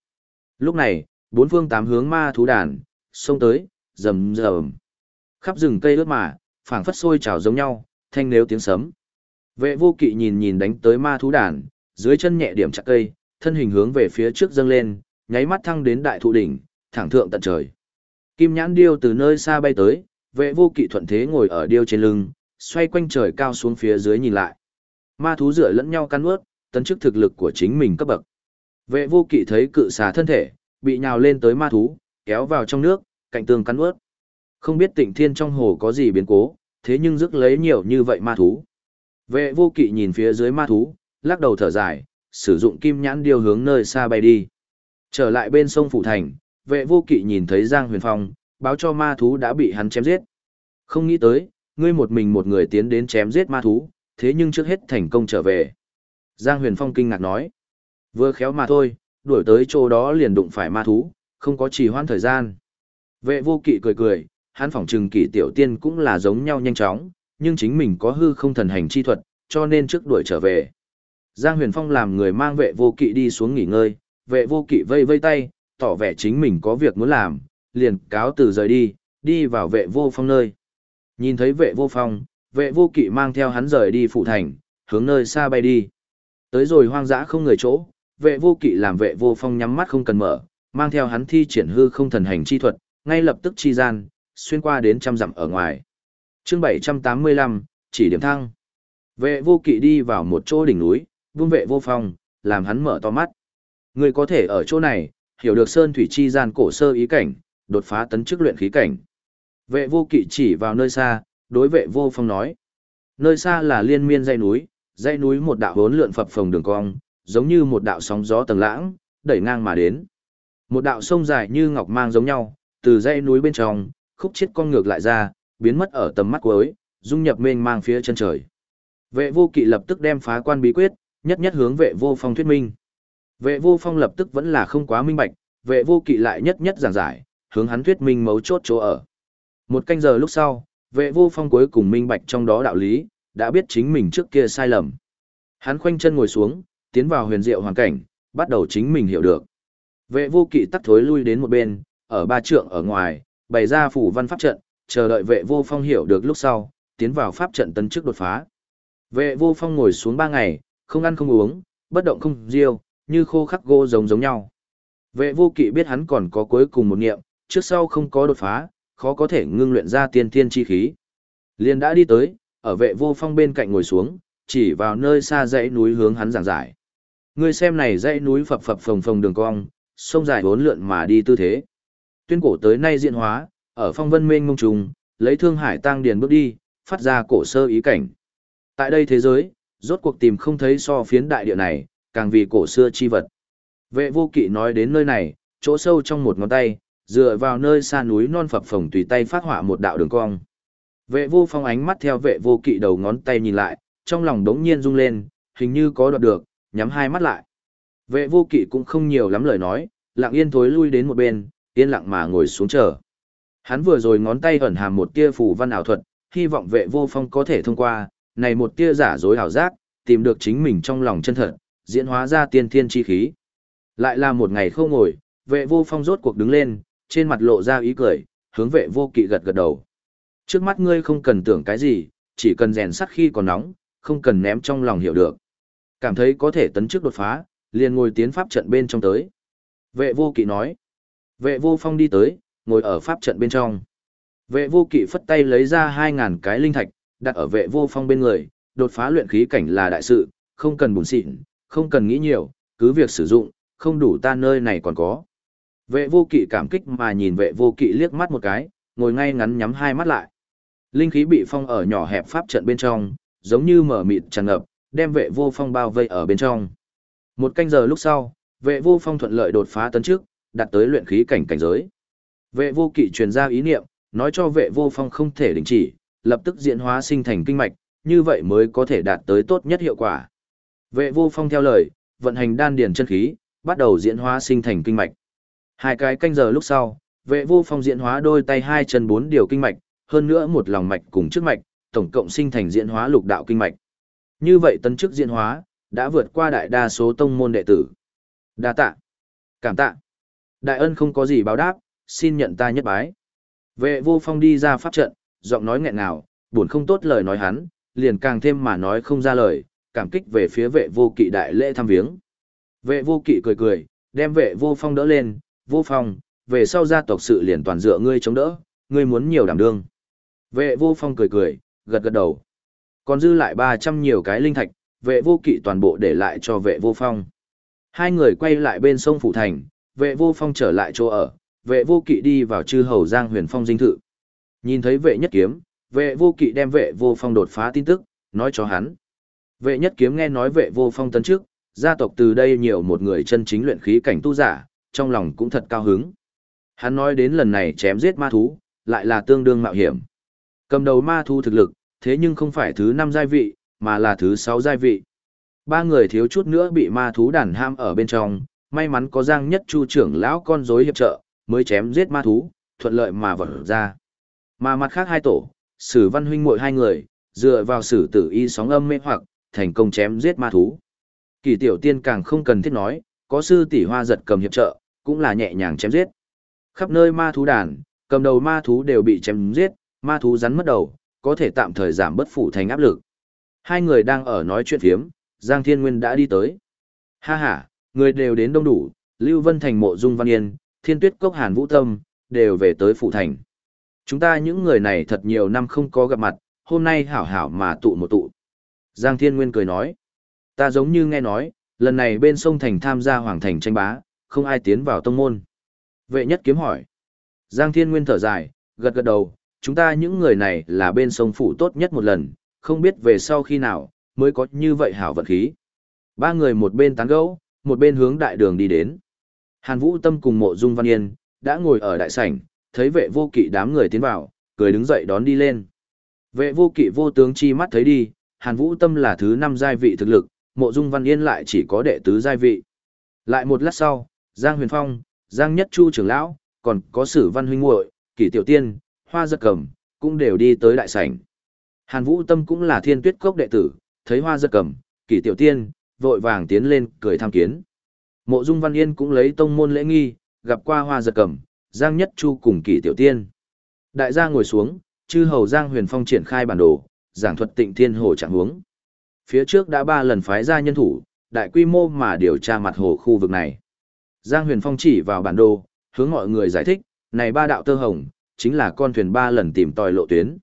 Lúc này, bốn phương tám hướng ma thú đàn, xông tới, rầm rầm. Khắp rừng cây ướt mà, phảng phất sôi trào giống nhau, thanh nếu tiếng sấm. Vệ vô kỵ nhìn nhìn đánh tới ma thú đàn, dưới chân nhẹ điểm chặt cây, thân hình hướng về phía trước dâng lên, nháy mắt thăng đến đại thụ đỉnh, thẳng thượng tận trời. Kim nhãn điêu từ nơi xa bay tới, vệ vô kỵ thuận thế ngồi ở điêu trên lưng, xoay quanh trời cao xuống phía dưới nhìn lại. Ma thú rửa lẫn nhau cắn ướt, tấn chức thực lực của chính mình cấp bậc. Vệ vô kỵ thấy cự xà thân thể, bị nhào lên tới ma thú, kéo vào trong nước, cạnh tường cắn ướt. Không biết tịnh thiên trong hồ có gì biến cố, thế nhưng rước lấy nhiều như vậy ma thú. Vệ vô kỵ nhìn phía dưới ma thú, lắc đầu thở dài, sử dụng kim nhãn điều hướng nơi xa bay đi. Trở lại bên sông Phủ Thành, vệ vô kỵ nhìn thấy Giang Huyền Phong, báo cho ma thú đã bị hắn chém giết. Không nghĩ tới, ngươi một mình một người tiến đến chém giết ma thú, thế nhưng trước hết thành công trở về. Giang Huyền Phong kinh ngạc nói, vừa khéo mà thôi, đuổi tới chỗ đó liền đụng phải ma thú, không có trì hoãn thời gian. Vệ vô kỵ cười cười, hắn phỏng trừng kỵ tiểu tiên cũng là giống nhau nhanh chóng, nhưng chính mình có hư không thần hành chi thuật, cho nên trước đuổi trở về. Giang Huyền Phong làm người mang vệ vô kỵ đi xuống nghỉ ngơi, vệ vô kỵ vây vây tay, tỏ vẻ chính mình có việc muốn làm, liền cáo từ rời đi, đi vào vệ vô phong nơi. Nhìn thấy vệ vô phong, vệ vô kỵ mang theo hắn rời đi phủ thành, hướng nơi xa bay đi. Tới rồi hoang dã không người chỗ, vệ vô kỵ làm vệ vô phong nhắm mắt không cần mở, mang theo hắn thi triển hư không thần hành chi thuật, ngay lập tức chi gian, xuyên qua đến trăm dặm ở ngoài. chương 785, chỉ điểm thăng. Vệ vô kỵ đi vào một chỗ đỉnh núi, buông vệ vô phong, làm hắn mở to mắt. Người có thể ở chỗ này, hiểu được sơn thủy chi gian cổ sơ ý cảnh, đột phá tấn chức luyện khí cảnh. Vệ vô kỵ chỉ vào nơi xa, đối vệ vô phong nói. Nơi xa là liên miên dãy núi, dãy núi một đạo hốn lượn phập phồng đường cong, giống như một đạo sóng gió tầng lãng, đẩy ngang mà đến. Một đạo sông dài như ngọc mang giống nhau, từ dãy núi bên trong, khúc chết con ngược lại ra, biến mất ở tầm mắt cuối, dung nhập mênh mang phía chân trời. Vệ vô kỵ lập tức đem phá quan bí quyết, nhất nhất hướng vệ vô phong thuyết minh. Vệ vô phong lập tức vẫn là không quá minh bạch, vệ vô kỵ lại nhất nhất giảng giải, hướng hắn thuyết minh mấu chốt chỗ ở. Một canh giờ lúc sau, vệ vô phong cuối cùng minh bạch trong đó đạo lý, đã biết chính mình trước kia sai lầm. Hắn khoanh chân ngồi xuống, tiến vào huyền diệu hoàn cảnh, bắt đầu chính mình hiểu được. Vệ vô kỵ tắt thối lui đến một bên, ở ba trượng ở ngoài, bày ra phủ văn pháp trận, chờ đợi vệ vô phong hiểu được lúc sau, tiến vào pháp trận tấn trước đột phá. Vệ vô phong ngồi xuống ba ngày, không ăn không uống, bất động không riêu, như khô khắc gỗ giống giống nhau. Vệ vô kỵ biết hắn còn có cuối cùng một niệm, trước sau không có đột phá, khó có thể ngưng luyện ra tiên thiên chi khí. Liên đã đi tới, ở vệ vô phong bên cạnh ngồi xuống, chỉ vào nơi xa dãy núi hướng hắn giảng giải. Ngươi xem này dãy núi phập phập phồng phồng đường cong, sông dài bốn lượn mà đi tư thế. Tuyên cổ tới nay diện hóa, ở phong vân mênh mông trùng, lấy thương hải tăng điền bước đi, phát ra cổ sơ ý cảnh. Tại đây thế giới, rốt cuộc tìm không thấy so phiến đại địa này, càng vì cổ xưa chi vật. Vệ vô kỵ nói đến nơi này, chỗ sâu trong một ngón tay, dựa vào nơi xa núi non phập phồng tùy tay phát họa một đạo đường cong. Vệ vô phong ánh mắt theo vệ vô kỵ đầu ngón tay nhìn lại, trong lòng đống nhiên rung lên, hình như có đoạt được, nhắm hai mắt lại. Vệ vô kỵ cũng không nhiều lắm lời nói, lặng yên thối lui đến một bên, yên lặng mà ngồi xuống chờ. Hắn vừa rồi ngón tay ẩn hàm một tia phù văn ảo thuật, hy vọng vệ vô phong có thể thông qua, này một tia giả dối ảo giác, tìm được chính mình trong lòng chân thật, diễn hóa ra tiên thiên chi khí. Lại là một ngày không ngồi, vệ vô phong rốt cuộc đứng lên, trên mặt lộ ra ý cười, hướng vệ vô kỵ gật gật đầu. Trước mắt ngươi không cần tưởng cái gì, chỉ cần rèn sắt khi còn nóng, không cần ném trong lòng hiểu được. Cảm thấy có thể tấn trước đột phá, liền ngồi tiến pháp trận bên trong tới. Vệ vô kỵ nói. Vệ vô phong đi tới, ngồi ở pháp trận bên trong. Vệ vô kỵ phất tay lấy ra 2.000 cái linh thạch, đặt ở vệ vô phong bên người, đột phá luyện khí cảnh là đại sự, không cần bùn xịn, không cần nghĩ nhiều, cứ việc sử dụng, không đủ ta nơi này còn có. Vệ vô kỵ cảm kích mà nhìn vệ vô kỵ liếc mắt một cái, ngồi ngay ngắn nhắm hai mắt lại. Linh khí bị phong ở nhỏ hẹp pháp trận bên trong, giống như mở mịt tràn ngập, đem vệ vô phong bao vây ở bên trong. Một canh giờ lúc sau, vệ vô phong thuận lợi đột phá tấn trước, đạt tới luyện khí cảnh cảnh giới. Vệ vô kỵ truyền ra ý niệm, nói cho vệ vô phong không thể đình chỉ, lập tức diễn hóa sinh thành kinh mạch, như vậy mới có thể đạt tới tốt nhất hiệu quả. Vệ vô phong theo lời, vận hành đan điền chân khí, bắt đầu diễn hóa sinh thành kinh mạch. Hai cái canh giờ lúc sau, vệ vô phong diễn hóa đôi tay hai chân bốn điều kinh mạch, hơn nữa một lòng mạch cùng trước mạch, tổng cộng sinh thành diễn hóa lục đạo kinh mạch. Như vậy tấn chức diễn hóa, đã vượt qua đại đa số tông môn đệ tử. Đa tạ. Cảm tạ. Đại ân không có gì báo đáp, xin nhận ta nhất bái. Vệ vô phong đi ra pháp trận, giọng nói nghẹn ngào, buồn không tốt lời nói hắn, liền càng thêm mà nói không ra lời, cảm kích về phía vệ vô kỵ đại lễ thăm viếng. Vệ vô kỵ cười cười, đem vệ vô phong đỡ lên, vô phong, về sau gia tộc sự liền toàn dựa ngươi chống đỡ, ngươi muốn nhiều đảm đương. Vệ vô phong cười cười, gật gật đầu. Còn dư lại 300 nhiều cái linh thạch, vệ vô kỵ toàn bộ để lại cho vệ vô phong. Hai người quay lại bên sông Phủ Thành, vệ vô phong trở lại chỗ ở, vệ vô kỵ đi vào chư hầu giang huyền phong dinh thự. Nhìn thấy vệ nhất kiếm, vệ vô kỵ đem vệ vô phong đột phá tin tức, nói cho hắn. Vệ nhất kiếm nghe nói vệ vô phong tấn trước, gia tộc từ đây nhiều một người chân chính luyện khí cảnh tu giả, trong lòng cũng thật cao hứng. Hắn nói đến lần này chém giết ma thú, lại là tương đương mạo hiểm. Cầm đầu ma thú thực lực, thế nhưng không phải thứ năm giai vị, mà là thứ sáu giai vị. Ba người thiếu chút nữa bị ma thú đàn ham ở bên trong, may mắn có Giang Nhất Chu trưởng lão con rối hiệp trợ, mới chém giết ma thú, thuận lợi mà vỡ ra. Mà mặt khác hai tổ, Sử Văn huynh muội hai người, dựa vào sử tử y sóng âm mê hoặc, thành công chém giết ma thú. Kỳ tiểu tiên càng không cần thiết nói, có sư tỷ hoa giật cầm hiệp trợ, cũng là nhẹ nhàng chém giết. Khắp nơi ma thú đàn, cầm đầu ma thú đều bị chém giết, ma thú rắn mất đầu, có thể tạm thời giảm bất phủ thành áp lực. Hai người đang ở nói chuyện phiếm, Giang Thiên Nguyên đã đi tới. Ha ha, người đều đến đông đủ, Lưu Vân Thành mộ dung văn yên, Thiên Tuyết Cốc Hàn Vũ Tâm, đều về tới phủ thành. Chúng ta những người này thật nhiều năm không có gặp mặt, hôm nay hảo hảo mà tụ một tụ. Giang Thiên Nguyên cười nói, ta giống như nghe nói, lần này bên sông thành tham gia hoàng thành tranh bá, không ai tiến vào tông môn. Vệ nhất kiếm hỏi. Giang Thiên Nguyên thở dài, gật gật đầu, chúng ta những người này là bên sông phủ tốt nhất một lần, không biết về sau khi nào, mới có như vậy hảo vận khí. Ba người một bên tán gẫu, một bên hướng đại đường đi đến. Hàn Vũ Tâm cùng mộ dung văn yên, đã ngồi ở đại sảnh, thấy vệ vô kỵ đám người tiến vào, cười đứng dậy đón đi lên. Vệ vô kỵ vô tướng chi mắt thấy đi, Hàn Vũ Tâm là thứ năm giai vị thực lực, mộ dung văn yên lại chỉ có đệ tứ giai vị. Lại một lát sau, Giang Huyền Phong, Giang Nhất Chu trưởng lão, còn có Sử Văn huynh muội, Kỷ Tiểu Tiên, Hoa Giật Cầm, cũng đều đi tới đại sảnh. Hàn Vũ Tâm cũng là Thiên Tuyết Cốc đệ tử, thấy Hoa Giật Cầm, Kỷ Tiểu Tiên, vội vàng tiến lên cười tham kiến. Mộ Dung Văn Yên cũng lấy tông môn lễ nghi, gặp qua Hoa Giật Cầm, Giang Nhất Chu cùng Kỷ Tiểu Tiên. Đại gia ngồi xuống, chư hầu Giang Huyền Phong triển khai bản đồ, giảng thuật Tịnh Thiên Hồ trạng huống. Phía trước đã ba lần phái ra nhân thủ, đại quy mô mà điều tra mặt hồ khu vực này. Giang Huyền Phong chỉ vào bản đồ, hướng mọi người giải thích, này ba đạo tơ hồng, chính là con thuyền ba lần tìm tòi lộ tuyến.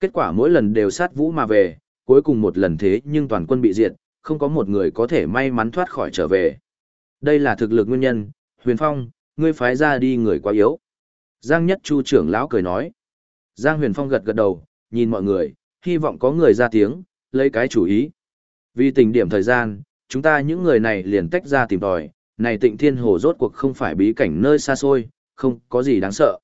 Kết quả mỗi lần đều sát vũ mà về, cuối cùng một lần thế nhưng toàn quân bị diệt, không có một người có thể may mắn thoát khỏi trở về. Đây là thực lực nguyên nhân, Huyền Phong, ngươi phái ra đi người quá yếu. Giang Nhất Chu trưởng lão cười nói. Giang Huyền Phong gật gật đầu, nhìn mọi người, hy vọng có người ra tiếng, lấy cái chủ ý. Vì tình điểm thời gian, chúng ta những người này liền tách ra tìm tòi, này tịnh thiên hồ rốt cuộc không phải bí cảnh nơi xa xôi, không có gì đáng sợ.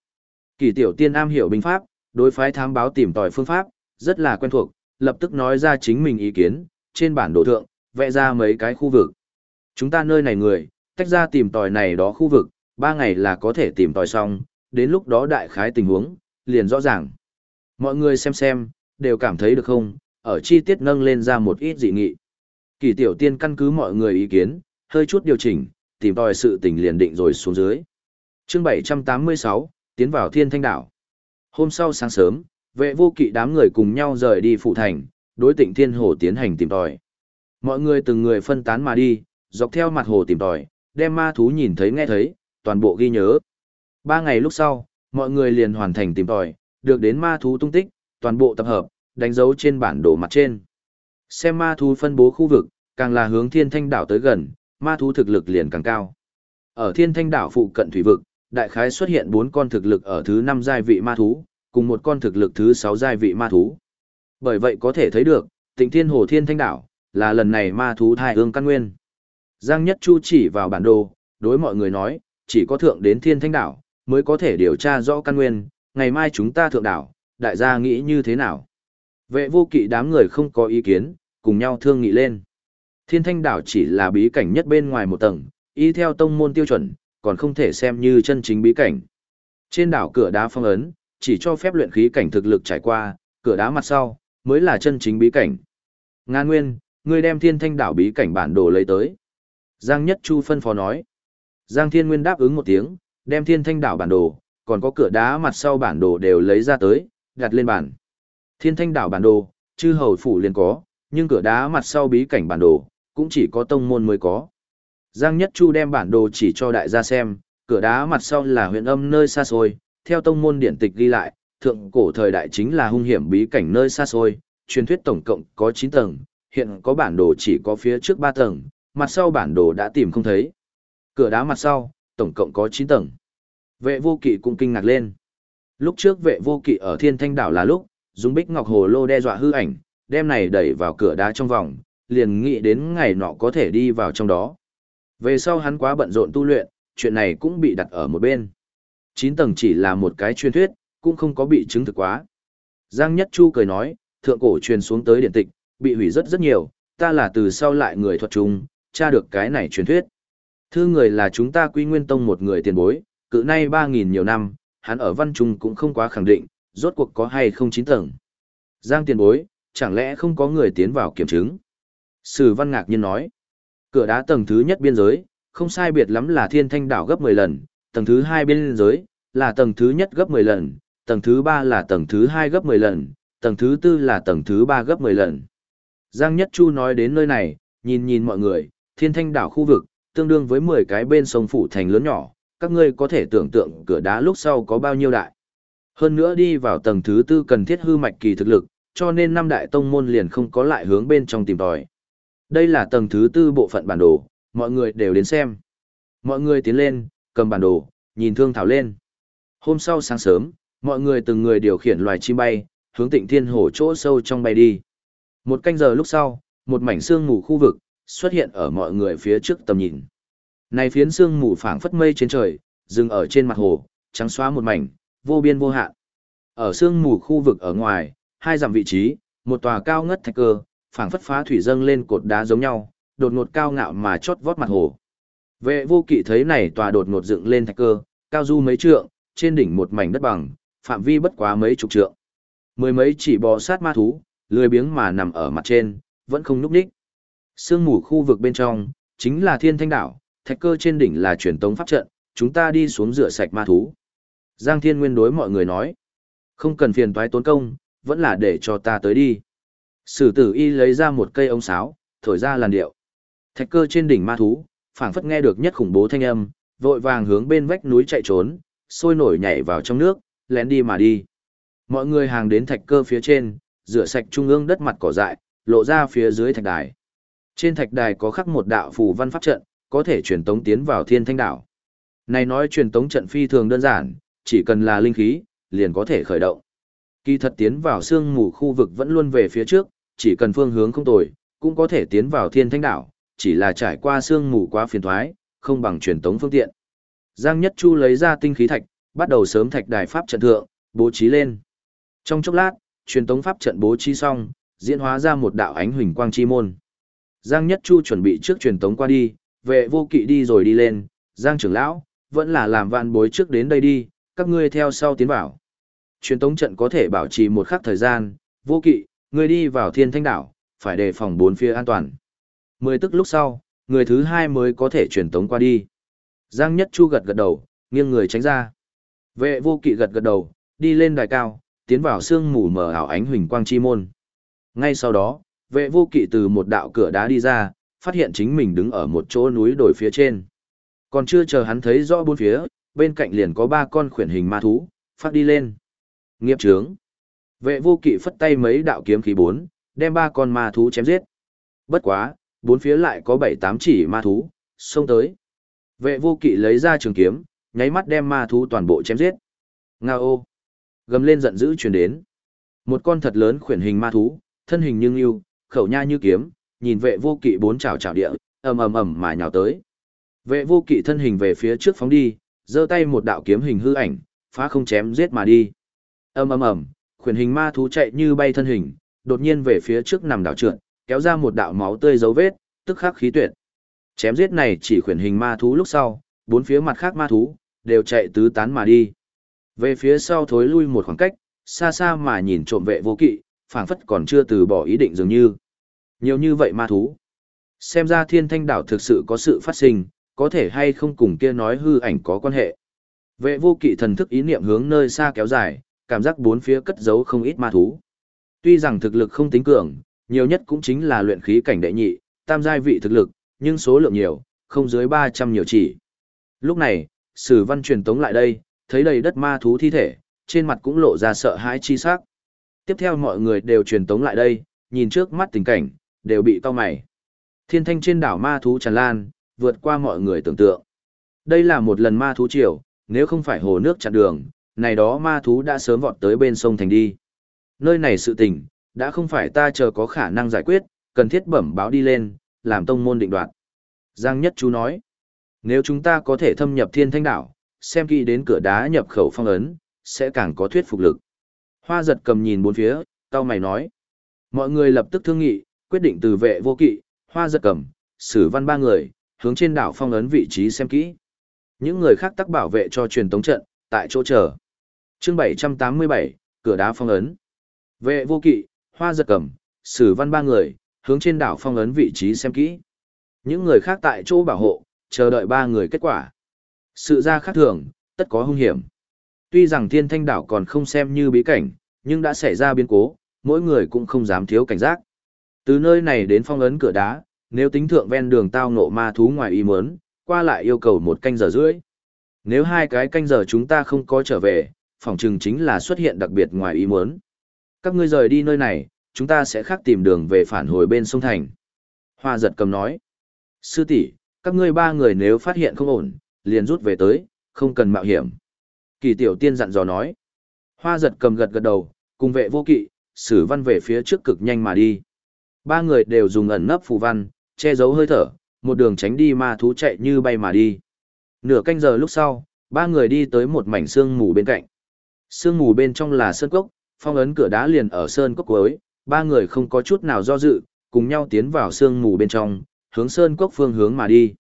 Kỳ tiểu tiên am hiểu binh pháp, đối phái thám báo tìm tòi phương pháp, rất là quen thuộc, lập tức nói ra chính mình ý kiến, trên bản đồ thượng, vẽ ra mấy cái khu vực. Chúng ta nơi này người, tách ra tìm tòi này đó khu vực, ba ngày là có thể tìm tòi xong, đến lúc đó đại khái tình huống, liền rõ ràng. Mọi người xem xem, đều cảm thấy được không, ở chi tiết nâng lên ra một ít dị nghị. Kỳ tiểu tiên căn cứ mọi người ý kiến, hơi chút điều chỉnh, tìm tòi sự tình liền định rồi xuống dưới. Chương 786, tiến vào Thiên Thanh đảo. Hôm sau sáng sớm, vệ vô kỵ đám người cùng nhau rời đi phụ thành, đối Tịnh Thiên Hồ tiến hành tìm tòi. Mọi người từng người phân tán mà đi, dọc theo mặt hồ tìm tòi, đem ma thú nhìn thấy nghe thấy, toàn bộ ghi nhớ. Ba ngày lúc sau, mọi người liền hoàn thành tìm tòi, được đến ma thú tung tích, toàn bộ tập hợp, đánh dấu trên bản đồ mặt trên. Xem ma thú phân bố khu vực, càng là hướng thiên thanh đảo tới gần, ma thú thực lực liền càng cao. Ở thiên thanh đảo phụ cận thủy vực, Đại khái xuất hiện bốn con thực lực ở thứ năm giai vị ma thú, cùng một con thực lực thứ sáu giai vị ma thú. Bởi vậy có thể thấy được, Tịnh Thiên Hồ Thiên Thanh Đảo là lần này ma thú thai ương căn nguyên. Giang Nhất Chu chỉ vào bản đồ, đối mọi người nói, chỉ có thượng đến Thiên Thanh Đảo mới có thể điều tra rõ căn nguyên, ngày mai chúng ta thượng đảo, đại gia nghĩ như thế nào? Vệ vô kỵ đám người không có ý kiến, cùng nhau thương nghị lên. Thiên Thanh Đảo chỉ là bí cảnh nhất bên ngoài một tầng, y theo tông môn tiêu chuẩn, còn không thể xem như chân chính bí cảnh. Trên đảo cửa đá phong ấn, chỉ cho phép luyện khí cảnh thực lực trải qua, cửa đá mặt sau, mới là chân chính bí cảnh. Nga Nguyên, ngươi đem thiên thanh đảo bí cảnh bản đồ lấy tới. Giang Nhất Chu phân phó nói. Giang Thiên Nguyên đáp ứng một tiếng, đem thiên thanh đảo bản đồ, còn có cửa đá mặt sau bản đồ đều lấy ra tới, đặt lên bàn. Thiên thanh đảo bản đồ, chư hầu phủ liền có, nhưng cửa đá mặt sau bí cảnh bản đồ, cũng chỉ có tông môn mới có. Giang Nhất Chu đem bản đồ chỉ cho đại gia xem, cửa đá mặt sau là huyện âm nơi xa xôi, theo tông môn điển tịch ghi lại, thượng cổ thời đại chính là hung hiểm bí cảnh nơi xa xôi, truyền thuyết tổng cộng có 9 tầng, hiện có bản đồ chỉ có phía trước 3 tầng, mặt sau bản đồ đã tìm không thấy. Cửa đá mặt sau, tổng cộng có 9 tầng. Vệ vô kỵ cũng kinh ngạc lên. Lúc trước vệ vô kỵ ở thiên thanh đảo là lúc, dùng bích ngọc hồ lô đe dọa hư ảnh, đem này đẩy vào cửa đá trong vòng, liền nghĩ đến ngày nọ có thể đi vào trong đó. Về sau hắn quá bận rộn tu luyện, chuyện này cũng bị đặt ở một bên. 9 tầng chỉ là một cái truyền thuyết, cũng không có bị chứng thực quá. Giang Nhất Chu cười nói, thượng cổ truyền xuống tới điện tịch, bị hủy rất rất nhiều, ta là từ sau lại người thuật trùng, tra được cái này truyền thuyết. Thư người là chúng ta quy nguyên tông một người tiền bối, cự nay 3.000 nhiều năm, hắn ở văn trung cũng không quá khẳng định, rốt cuộc có hay không chín tầng. Giang tiền bối, chẳng lẽ không có người tiến vào kiểm chứng? Sử văn ngạc nhiên nói, cửa đá tầng thứ nhất biên giới, không sai biệt lắm là thiên thanh đảo gấp 10 lần, tầng thứ hai biên giới, là tầng thứ nhất gấp 10 lần, tầng thứ ba là tầng thứ hai gấp 10 lần, tầng thứ tư là tầng thứ ba gấp 10 lần. Giang Nhất Chu nói đến nơi này, nhìn nhìn mọi người, thiên thanh đảo khu vực, tương đương với 10 cái bên sông phủ thành lớn nhỏ, các ngươi có thể tưởng tượng cửa đá lúc sau có bao nhiêu đại. Hơn nữa đi vào tầng thứ tư cần thiết hư mạch kỳ thực lực, cho nên năm đại tông môn liền không có lại hướng bên trong tìm tòi. Đây là tầng thứ tư bộ phận bản đồ, mọi người đều đến xem. Mọi người tiến lên, cầm bản đồ, nhìn thương thảo lên. Hôm sau sáng sớm, mọi người từng người điều khiển loài chim bay, hướng tịnh thiên hồ chỗ sâu trong bay đi. Một canh giờ lúc sau, một mảnh sương mù khu vực, xuất hiện ở mọi người phía trước tầm nhìn. Này phiến sương mù phảng phất mây trên trời, dừng ở trên mặt hồ, trắng xóa một mảnh, vô biên vô hạn. Ở sương mù khu vực ở ngoài, hai dặm vị trí, một tòa cao ngất thạch cơ, phảng phất phá thủy dâng lên cột đá giống nhau, đột ngột cao ngạo mà chót vót mặt hồ. Vệ vô kỵ thấy này tòa đột ngột dựng lên thạch cơ, cao du mấy trượng, trên đỉnh một mảnh đất bằng, phạm vi bất quá mấy chục trượng. Mười mấy chỉ bò sát ma thú, lười biếng mà nằm ở mặt trên, vẫn không núp đích. Sương mù khu vực bên trong, chính là thiên thanh đảo, thạch cơ trên đỉnh là truyền tống pháp trận, chúng ta đi xuống rửa sạch ma thú. Giang Thiên Nguyên đối mọi người nói, không cần phiền toái tốn công, vẫn là để cho ta tới đi. Sử tử y lấy ra một cây ống sáo, thổi ra làn điệu. Thạch cơ trên đỉnh ma thú, phảng phất nghe được nhất khủng bố thanh âm, vội vàng hướng bên vách núi chạy trốn, sôi nổi nhảy vào trong nước, lén đi mà đi. Mọi người hàng đến thạch cơ phía trên, rửa sạch trung ương đất mặt cỏ dại, lộ ra phía dưới thạch đài. Trên thạch đài có khắc một đạo phù văn pháp trận, có thể truyền tống tiến vào thiên thanh đảo. Này nói truyền tống trận phi thường đơn giản, chỉ cần là linh khí, liền có thể khởi động. Kỳ thật tiến vào sương mù khu vực vẫn luôn về phía trước, chỉ cần phương hướng không tồi, cũng có thể tiến vào thiên thanh đảo, chỉ là trải qua sương mù quá phiền thoái, không bằng truyền tống phương tiện. Giang Nhất Chu lấy ra tinh khí thạch, bắt đầu sớm thạch đài pháp trận thượng, bố trí lên. Trong chốc lát, truyền tống pháp trận bố trí xong, diễn hóa ra một đạo ánh huỳnh quang chi môn. Giang Nhất Chu chuẩn bị trước truyền tống qua đi, vệ vô kỵ đi rồi đi lên, Giang trưởng lão, vẫn là làm vạn bối trước đến đây đi, các ngươi theo sau tiến vào. Truyền tống trận có thể bảo trì một khắc thời gian, vô kỵ, ngươi đi vào thiên thanh đảo, phải đề phòng bốn phía an toàn. Mười tức lúc sau, người thứ hai mới có thể truyền tống qua đi. Giang Nhất Chu gật gật đầu, nghiêng người tránh ra. Vệ vô kỵ gật gật đầu, đi lên đài cao, tiến vào sương mù mờ ảo ánh huỳnh quang chi môn. Ngay sau đó, vệ vô kỵ từ một đạo cửa đá đi ra, phát hiện chính mình đứng ở một chỗ núi đồi phía trên. Còn chưa chờ hắn thấy rõ bốn phía, bên cạnh liền có ba con khuyển hình ma thú, phát đi lên. Nghiệp trướng. Vệ vô kỵ phất tay mấy đạo kiếm khí bốn, đem ba con ma thú chém giết. Bất quá, bốn phía lại có bảy tám chỉ ma thú, xông tới. Vệ vô kỵ lấy ra trường kiếm, nháy mắt đem ma thú toàn bộ chém giết. Ngao ô! Gầm lên giận dữ truyền đến. Một con thật lớn khuyển hình ma thú, thân hình như yêu, khẩu nha như kiếm, nhìn vệ vô kỵ bốn chảo chảo địa, ầm ầm ầm mà nhào tới. Vệ vô kỵ thân hình về phía trước phóng đi, giơ tay một đạo kiếm hình hư ảnh, phá không chém giết mà đi. Ầm ầm ầm, khuyển hình ma thú chạy như bay thân hình, đột nhiên về phía trước nằm đảo trượt, kéo ra một đạo máu tươi dấu vết, tức khắc khí tuyệt. Chém giết này chỉ khuyển hình ma thú lúc sau, bốn phía mặt khác ma thú đều chạy tứ tán mà đi. Về phía sau thối lui một khoảng cách, xa xa mà nhìn trộm vệ vô kỵ, phảng phất còn chưa từ bỏ ý định dường như. Nhiều như vậy ma thú. Xem ra thiên thanh đảo thực sự có sự phát sinh, có thể hay không cùng kia nói hư ảnh có quan hệ. Vệ vô kỵ thần thức ý niệm hướng nơi xa kéo dài, cảm giác bốn phía cất giấu không ít ma thú. Tuy rằng thực lực không tính cường, nhiều nhất cũng chính là luyện khí cảnh đệ nhị, tam giai vị thực lực, nhưng số lượng nhiều, không dưới 300 nhiều chỉ. Lúc này, Sử Văn truyền tống lại đây, thấy đầy đất ma thú thi thể, trên mặt cũng lộ ra sợ hãi chi sắc. Tiếp theo mọi người đều truyền tống lại đây, nhìn trước mắt tình cảnh, đều bị cau mày. Thiên thanh trên đảo ma thú tràn lan, vượt qua mọi người tưởng tượng. Đây là một lần ma thú triều, nếu không phải hồ nước chặn đường, này đó ma thú đã sớm vọt tới bên sông thành đi. Nơi này sự tình, đã không phải ta chờ có khả năng giải quyết, cần thiết bẩm báo đi lên, làm tông môn định đoạt. Giang Nhất chú nói, nếu chúng ta có thể thâm nhập thiên thanh đảo, xem kỹ đến cửa đá nhập khẩu phong ấn, sẽ càng có thuyết phục lực. Hoa giật cầm nhìn bốn phía, tao mày nói. Mọi người lập tức thương nghị, quyết định từ vệ vô kỵ, hoa giật cầm, sử văn ba người, hướng trên đảo phong ấn vị trí xem kỹ. Những người khác tắc bảo vệ cho truyền tống trận, tại chỗ chờ chương 787, cửa đá phong ấn. Vệ vô kỵ, hoa giật cầm, sử văn ba người, hướng trên đảo phong ấn vị trí xem kỹ. Những người khác tại chỗ bảo hộ, chờ đợi ba người kết quả. Sự ra khác thường, tất có hung hiểm. Tuy rằng thiên thanh đảo còn không xem như bí cảnh, nhưng đã xảy ra biến cố, mỗi người cũng không dám thiếu cảnh giác. Từ nơi này đến phong ấn cửa đá, nếu tính thượng ven đường tao ngộ ma thú ngoài ý muốn, qua lại yêu cầu một canh giờ rưỡi. Nếu hai cái canh giờ chúng ta không có trở về, phòng chừng chính là xuất hiện đặc biệt ngoài ý muốn. Các ngươi rời đi nơi này, chúng ta sẽ khác tìm đường về phản hồi bên sông Thành. Hoa giật cầm nói. Sư tỷ, các ngươi ba người nếu phát hiện không ổn, liền rút về tới, không cần mạo hiểm. Kỳ tiểu tiên dặn dò nói. Hoa giật cầm gật gật đầu, cùng vệ vô kỵ, sử văn về phía trước cực nhanh mà đi. Ba người đều dùng ẩn nấp phù văn, che giấu hơi thở, một đường tránh đi ma thú chạy như bay mà đi. Nửa canh giờ lúc sau, ba người đi tới một mảnh xương mù bên cạnh. Sương mù bên trong là sơn cốc, phong ấn cửa đá liền ở sơn cốc cuối, ba người không có chút nào do dự, cùng nhau tiến vào sương mù bên trong, hướng sơn cốc phương hướng mà đi.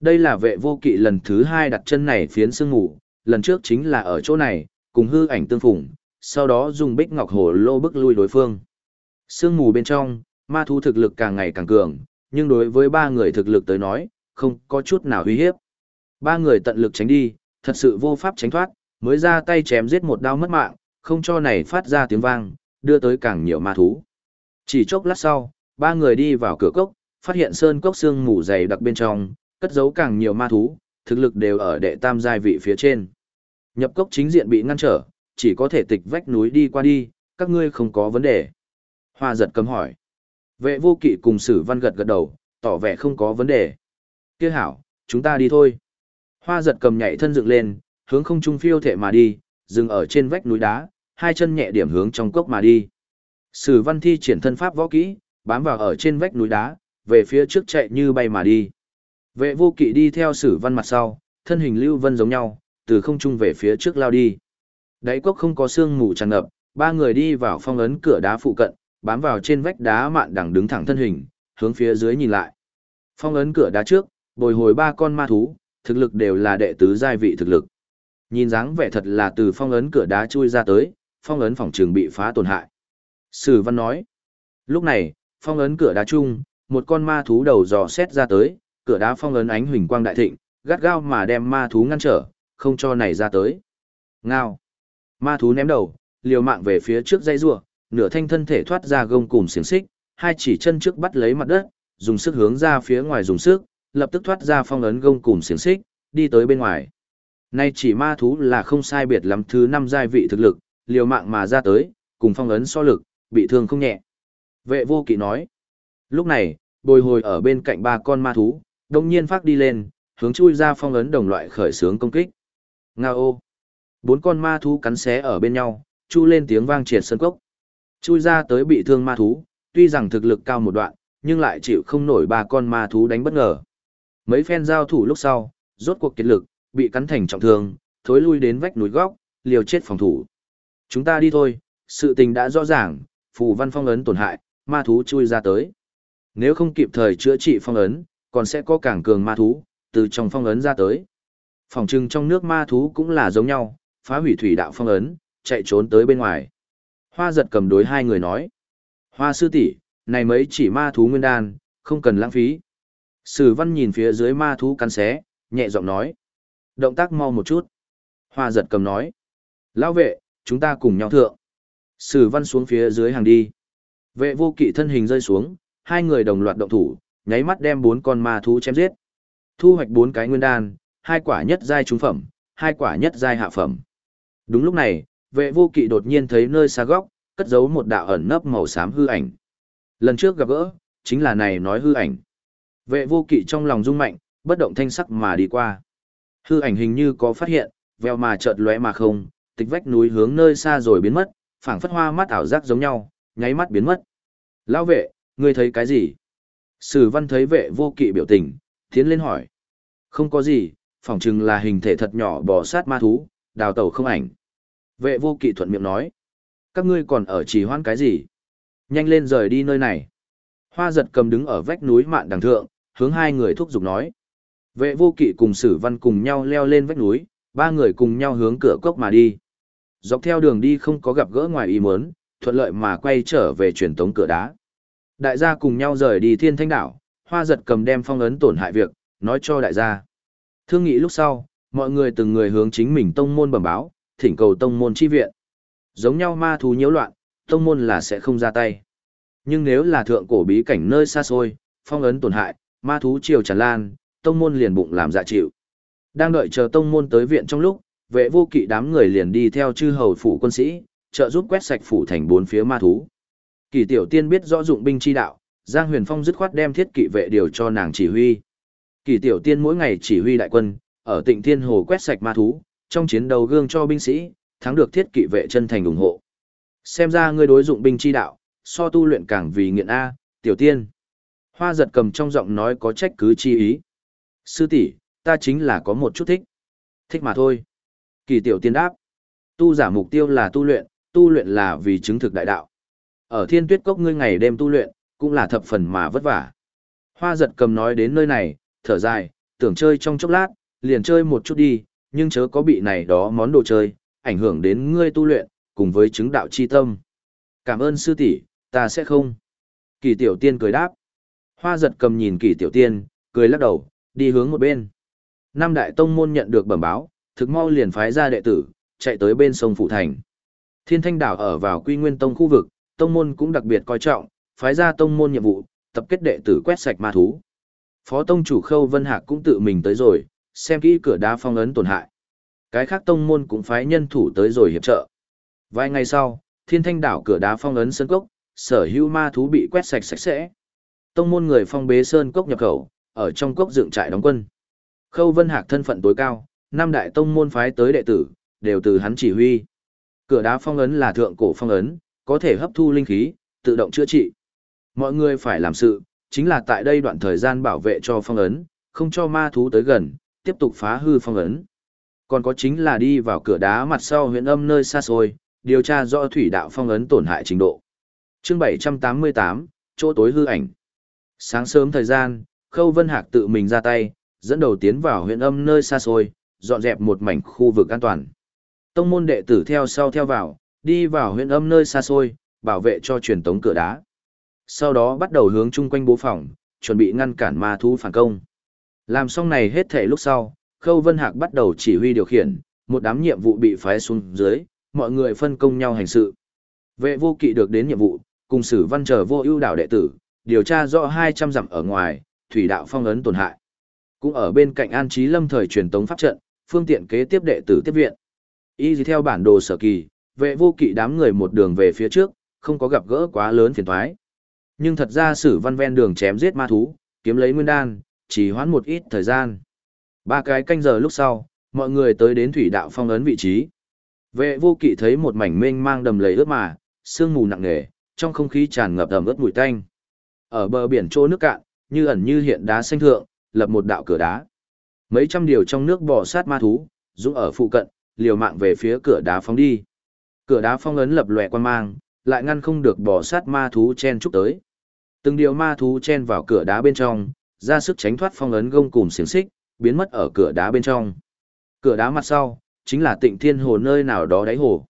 Đây là vệ vô kỵ lần thứ hai đặt chân này phiến sương mù, lần trước chính là ở chỗ này, cùng hư ảnh tương phùng, sau đó dùng bích ngọc hồ lô bức lui đối phương. Sương mù bên trong, ma thú thực lực càng ngày càng cường, nhưng đối với ba người thực lực tới nói, không có chút nào uy hiếp. Ba người tận lực tránh đi, thật sự vô pháp tránh thoát, mới ra tay chém giết một đao mất mạng, không cho này phát ra tiếng vang, đưa tới càng nhiều ma thú. Chỉ chốc lát sau, ba người đi vào cửa cốc, phát hiện sơn cốc xương mù dày đặc bên trong, cất giấu càng nhiều ma thú, thực lực đều ở đệ tam giai vị phía trên. Nhập cốc chính diện bị ngăn trở, chỉ có thể tịch vách núi đi qua đi, các ngươi không có vấn đề. Hoa giật cấm hỏi. Vệ vô kỵ cùng sử văn gật gật đầu, tỏ vẻ không có vấn đề. Kia hảo, chúng ta đi thôi. Hoa giật cầm nhảy thân dựng lên, hướng không trung phiêu thể mà đi, dừng ở trên vách núi đá, hai chân nhẹ điểm hướng trong cốc mà đi. Sử văn thi triển thân pháp võ kỹ, bám vào ở trên vách núi đá, về phía trước chạy như bay mà đi. Vệ vô kỵ đi theo sử văn mặt sau, thân hình lưu vân giống nhau, từ không trung về phía trước lao đi. Đáy cốc không có sương mù tràn ngập, ba người đi vào phong ấn cửa đá phụ cận, bám vào trên vách đá mạn đằng đứng thẳng thân hình, hướng phía dưới nhìn lại. Phong ấn cửa đá trước, bồi hồi ba con ma thú, thực lực đều là đệ tứ giai vị thực lực. Nhìn dáng vẻ thật là từ phong ấn cửa đá chui ra tới, phong ấn phòng trường bị phá tổn hại. Sử văn nói. Lúc này, phong ấn cửa đá chung, một con ma thú đầu dò xét ra tới, cửa đá phong ấn ánh huỳnh quang đại thịnh, gắt gao mà đem ma thú ngăn trở, không cho này ra tới. Ngao. Ma thú ném đầu, liều mạng về phía trước dây rùa, nửa thanh thân thể thoát ra gông cùm xiềng xích, hai chỉ chân trước bắt lấy mặt đất, dùng sức hướng ra phía ngoài dùng sức, lập tức thoát ra phong ấn gông cùm xiềng xích, đi tới bên ngoài. Nay chỉ ma thú là không sai biệt lắm thứ năm giai vị thực lực, liều mạng mà ra tới, cùng phong ấn so lực, bị thương không nhẹ. Vệ vô kỵ nói. Lúc này, bồi hồi ở bên cạnh ba con ma thú, đồng nhiên phát đi lên, hướng chui ra phong ấn đồng loại khởi sướng công kích. Nga ô. Bốn con ma thú cắn xé ở bên nhau, chu lên tiếng vang triệt sân cốc. Chui ra tới bị thương ma thú, tuy rằng thực lực cao một đoạn, nhưng lại chịu không nổi ba con ma thú đánh bất ngờ. Mấy phen giao thủ lúc sau, rốt cuộc kiệt lực, bị cắn thành trọng thương, thối lui đến vách núi góc, liều chết phòng thủ. Chúng ta đi thôi, sự tình đã rõ ràng, phù văn phong ấn tổn hại, ma thú chui ra tới. Nếu không kịp thời chữa trị phong ấn, còn sẽ có càng cường ma thú, từ trong phong ấn ra tới. Phòng trưng trong nước ma thú cũng là giống nhau, phá hủy thủy đạo phong ấn, chạy trốn tới bên ngoài. Hoa giật cầm đối hai người nói. Hoa sư tỷ, này mấy chỉ ma thú nguyên đan, không cần lãng phí. Sử văn nhìn phía dưới ma thú cắn xé, nhẹ giọng nói. Động tác mau một chút. Hoa giật cầm nói. Lão vệ, chúng ta cùng nhau thượng. Sử văn xuống phía dưới hàng đi. Vệ vô kỵ thân hình rơi xuống, hai người đồng loạt động thủ, nháy mắt đem bốn con ma thú chém giết. Thu hoạch bốn cái nguyên đan, hai quả nhất giai trung phẩm, hai quả nhất giai hạ phẩm. Đúng lúc này, vệ vô kỵ đột nhiên thấy nơi xa góc, cất giấu một đạo ẩn nấp màu xám hư ảnh. Lần trước gặp gỡ, chính là này nói hư ảnh. Vệ vô kỵ trong lòng rung mạnh, bất động thanh sắc mà đi qua. Hư ảnh hình như có phát hiện, veo mà chợt lóe mà không, tịch vách núi hướng nơi xa rồi biến mất, phảng phất hoa mắt ảo giác giống nhau, nháy mắt biến mất. Lão vệ, ngươi thấy cái gì? Sử văn thấy vệ vô kỵ biểu tình, tiến lên hỏi. Không có gì, phỏng chừng là hình thể thật nhỏ bò sát ma thú, đào tẩu không ảnh. Vệ vô kỵ thuận miệng nói. Các ngươi còn ở trì hoãn cái gì? Nhanh lên rời đi nơi này. Hoa giật cầm đứng ở vách núi mạn đằng thượng, hướng hai người thúc giục nói. Vệ vô kỵ cùng sử văn cùng nhau leo lên vách núi, ba người cùng nhau hướng cửa cốc mà đi. Dọc theo đường đi không có gặp gỡ ngoài ý muốn, thuận lợi mà quay trở về truyền tống cửa đá. Đại gia cùng nhau rời đi thiên thanh đảo, hoa giật cầm đem phong ấn tổn hại việc, nói cho đại gia. Thương nghị lúc sau, mọi người từng người hướng chính mình tông môn bẩm báo, thỉnh cầu tông môn chi viện. Giống nhau ma thú nhiễu loạn, tông môn là sẽ không ra tay. Nhưng nếu là thượng cổ bí cảnh nơi xa xôi, phong ấn tổn hại, ma thú triều tràn lan, tông môn liền bụng làm dạ chịu. Đang đợi chờ tông môn tới viện trong lúc, vệ vô kỵ đám người liền đi theo chư hầu phủ quân sĩ, trợ giúp quét sạch phủ thành bốn phía ma thú. Kỳ tiểu tiên biết rõ dụng binh chi đạo, Giang Huyền Phong dứt khoát đem thiết kỵ vệ điều cho nàng chỉ huy. Kỳ tiểu tiên mỗi ngày chỉ huy đại quân, ở Tịnh Thiên Hồ quét sạch ma thú, trong chiến đấu gương cho binh sĩ, thắng được thiết kỵ vệ chân thành ủng hộ. Xem ra ngươi đối dụng binh chi đạo, so tu luyện càng vì nghiện a, tiểu tiên. Hoa giật cầm trong giọng nói có trách cứ chi ý. Sư tỷ, ta chính là có một chút thích. Thích mà thôi. Kỳ tiểu tiên đáp. Tu giả mục tiêu là tu luyện, tu luyện là vì chứng thực đại đạo. Ở thiên tuyết cốc ngươi ngày đêm tu luyện, cũng là thập phần mà vất vả. Hoa giật cầm nói đến nơi này, thở dài, tưởng chơi trong chốc lát, liền chơi một chút đi, nhưng chớ có bị này đó món đồ chơi, ảnh hưởng đến ngươi tu luyện, cùng với chứng đạo chi tâm. Cảm ơn sư tỷ, ta sẽ không. Kỳ tiểu tiên cười đáp. Hoa giật cầm nhìn kỳ tiểu tiên, cười lắc đầu, đi hướng một bên. Năm đại tông môn nhận được bẩm báo, thực mau liền phái ra đệ tử, chạy tới bên sông Phụ Thành. Thiên Thanh Đảo ở vào Quy Nguyên Tông khu vực, tông môn cũng đặc biệt coi trọng, phái ra tông môn nhiệm vụ, tập kết đệ tử quét sạch ma thú. Phó tông chủ Khâu Vân Hạc cũng tự mình tới rồi, xem kỹ cửa đá phong ấn tổn hại. Cái khác tông môn cũng phái nhân thủ tới rồi hiệp trợ. Vài ngày sau, Thiên Thanh Đảo cửa đá phong ấn sơn cốc, sở hữu ma thú bị quét sạch sạch sẽ. Tông môn người phong bế sơn cốc nhập khẩu, ở trong cốc dựng trại đóng quân. Khâu Vân Hạc thân phận tối cao, năm đại tông môn phái tới đệ tử, đều từ hắn chỉ huy. Cửa đá phong ấn là thượng cổ phong ấn, có thể hấp thu linh khí, tự động chữa trị. Mọi người phải làm sự, chính là tại đây đoạn thời gian bảo vệ cho phong ấn, không cho ma thú tới gần, tiếp tục phá hư phong ấn. Còn có chính là đi vào cửa đá mặt sau huyện âm nơi xa xôi, điều tra rõ thủy đạo phong ấn tổn hại trình độ. Chương 788, chỗ tối hư ảnh. Sáng sớm thời gian, Khâu Vân Hạc tự mình ra tay, dẫn đầu tiến vào huyện âm nơi xa xôi, dọn dẹp một mảnh khu vực an toàn. Tông môn đệ tử theo sau theo vào, đi vào huyện âm nơi xa xôi, bảo vệ cho truyền tống cửa đá. Sau đó bắt đầu hướng chung quanh bố phòng, chuẩn bị ngăn cản ma thú phản công. Làm xong này hết thể lúc sau, Khâu Vân Hạc bắt đầu chỉ huy điều khiển, một đám nhiệm vụ bị phái xuống dưới, mọi người phân công nhau hành sự. Vệ vô kỵ được đến nhiệm vụ, cùng sử văn chờ vô ưu đảo đệ tử, điều tra rõ 200 dặm ở ngoài, thủy đạo phong ấn tổn hại. Cũng ở bên cạnh an trí lâm thời truyền tống pháp trận, phương tiện kế tiếp đệ tử tiếp viện. Y dì theo bản đồ sở kỳ, vệ vô kỵ đám người một đường về phía trước, không có gặp gỡ quá lớn phiền toái. Nhưng thật ra sử văn ven đường chém giết ma thú, kiếm lấy nguyên đan, chỉ hoãn một ít thời gian. Ba cái canh giờ lúc sau, Mọi người tới đến thủy đạo phong ấn vị trí. Vệ vô kỵ thấy một mảnh mênh mang đầm lầy ướt mà, sương mù nặng nề, trong không khí tràn ngập ẩm ướt mùi tanh. Ở bờ biển chỗ nước cạn, như ẩn như hiện đá xanh thượng, lập một đạo cửa đá. Mấy trăm điều trong nước bò sát ma thú, dũng ở phụ cận, liều mạng về phía cửa đá phóng đi. Cửa đá phong ấn lập lòe quan mang, lại ngăn không được bò sát ma thú chen chúc tới. Từng điều ma thú chen vào cửa đá bên trong, ra sức tránh thoát phong ấn gông cùng xiềng xích, biến mất ở cửa đá bên trong. Cửa đá mặt sau, chính là tịnh thiên hồ nơi nào đó đáy hồ.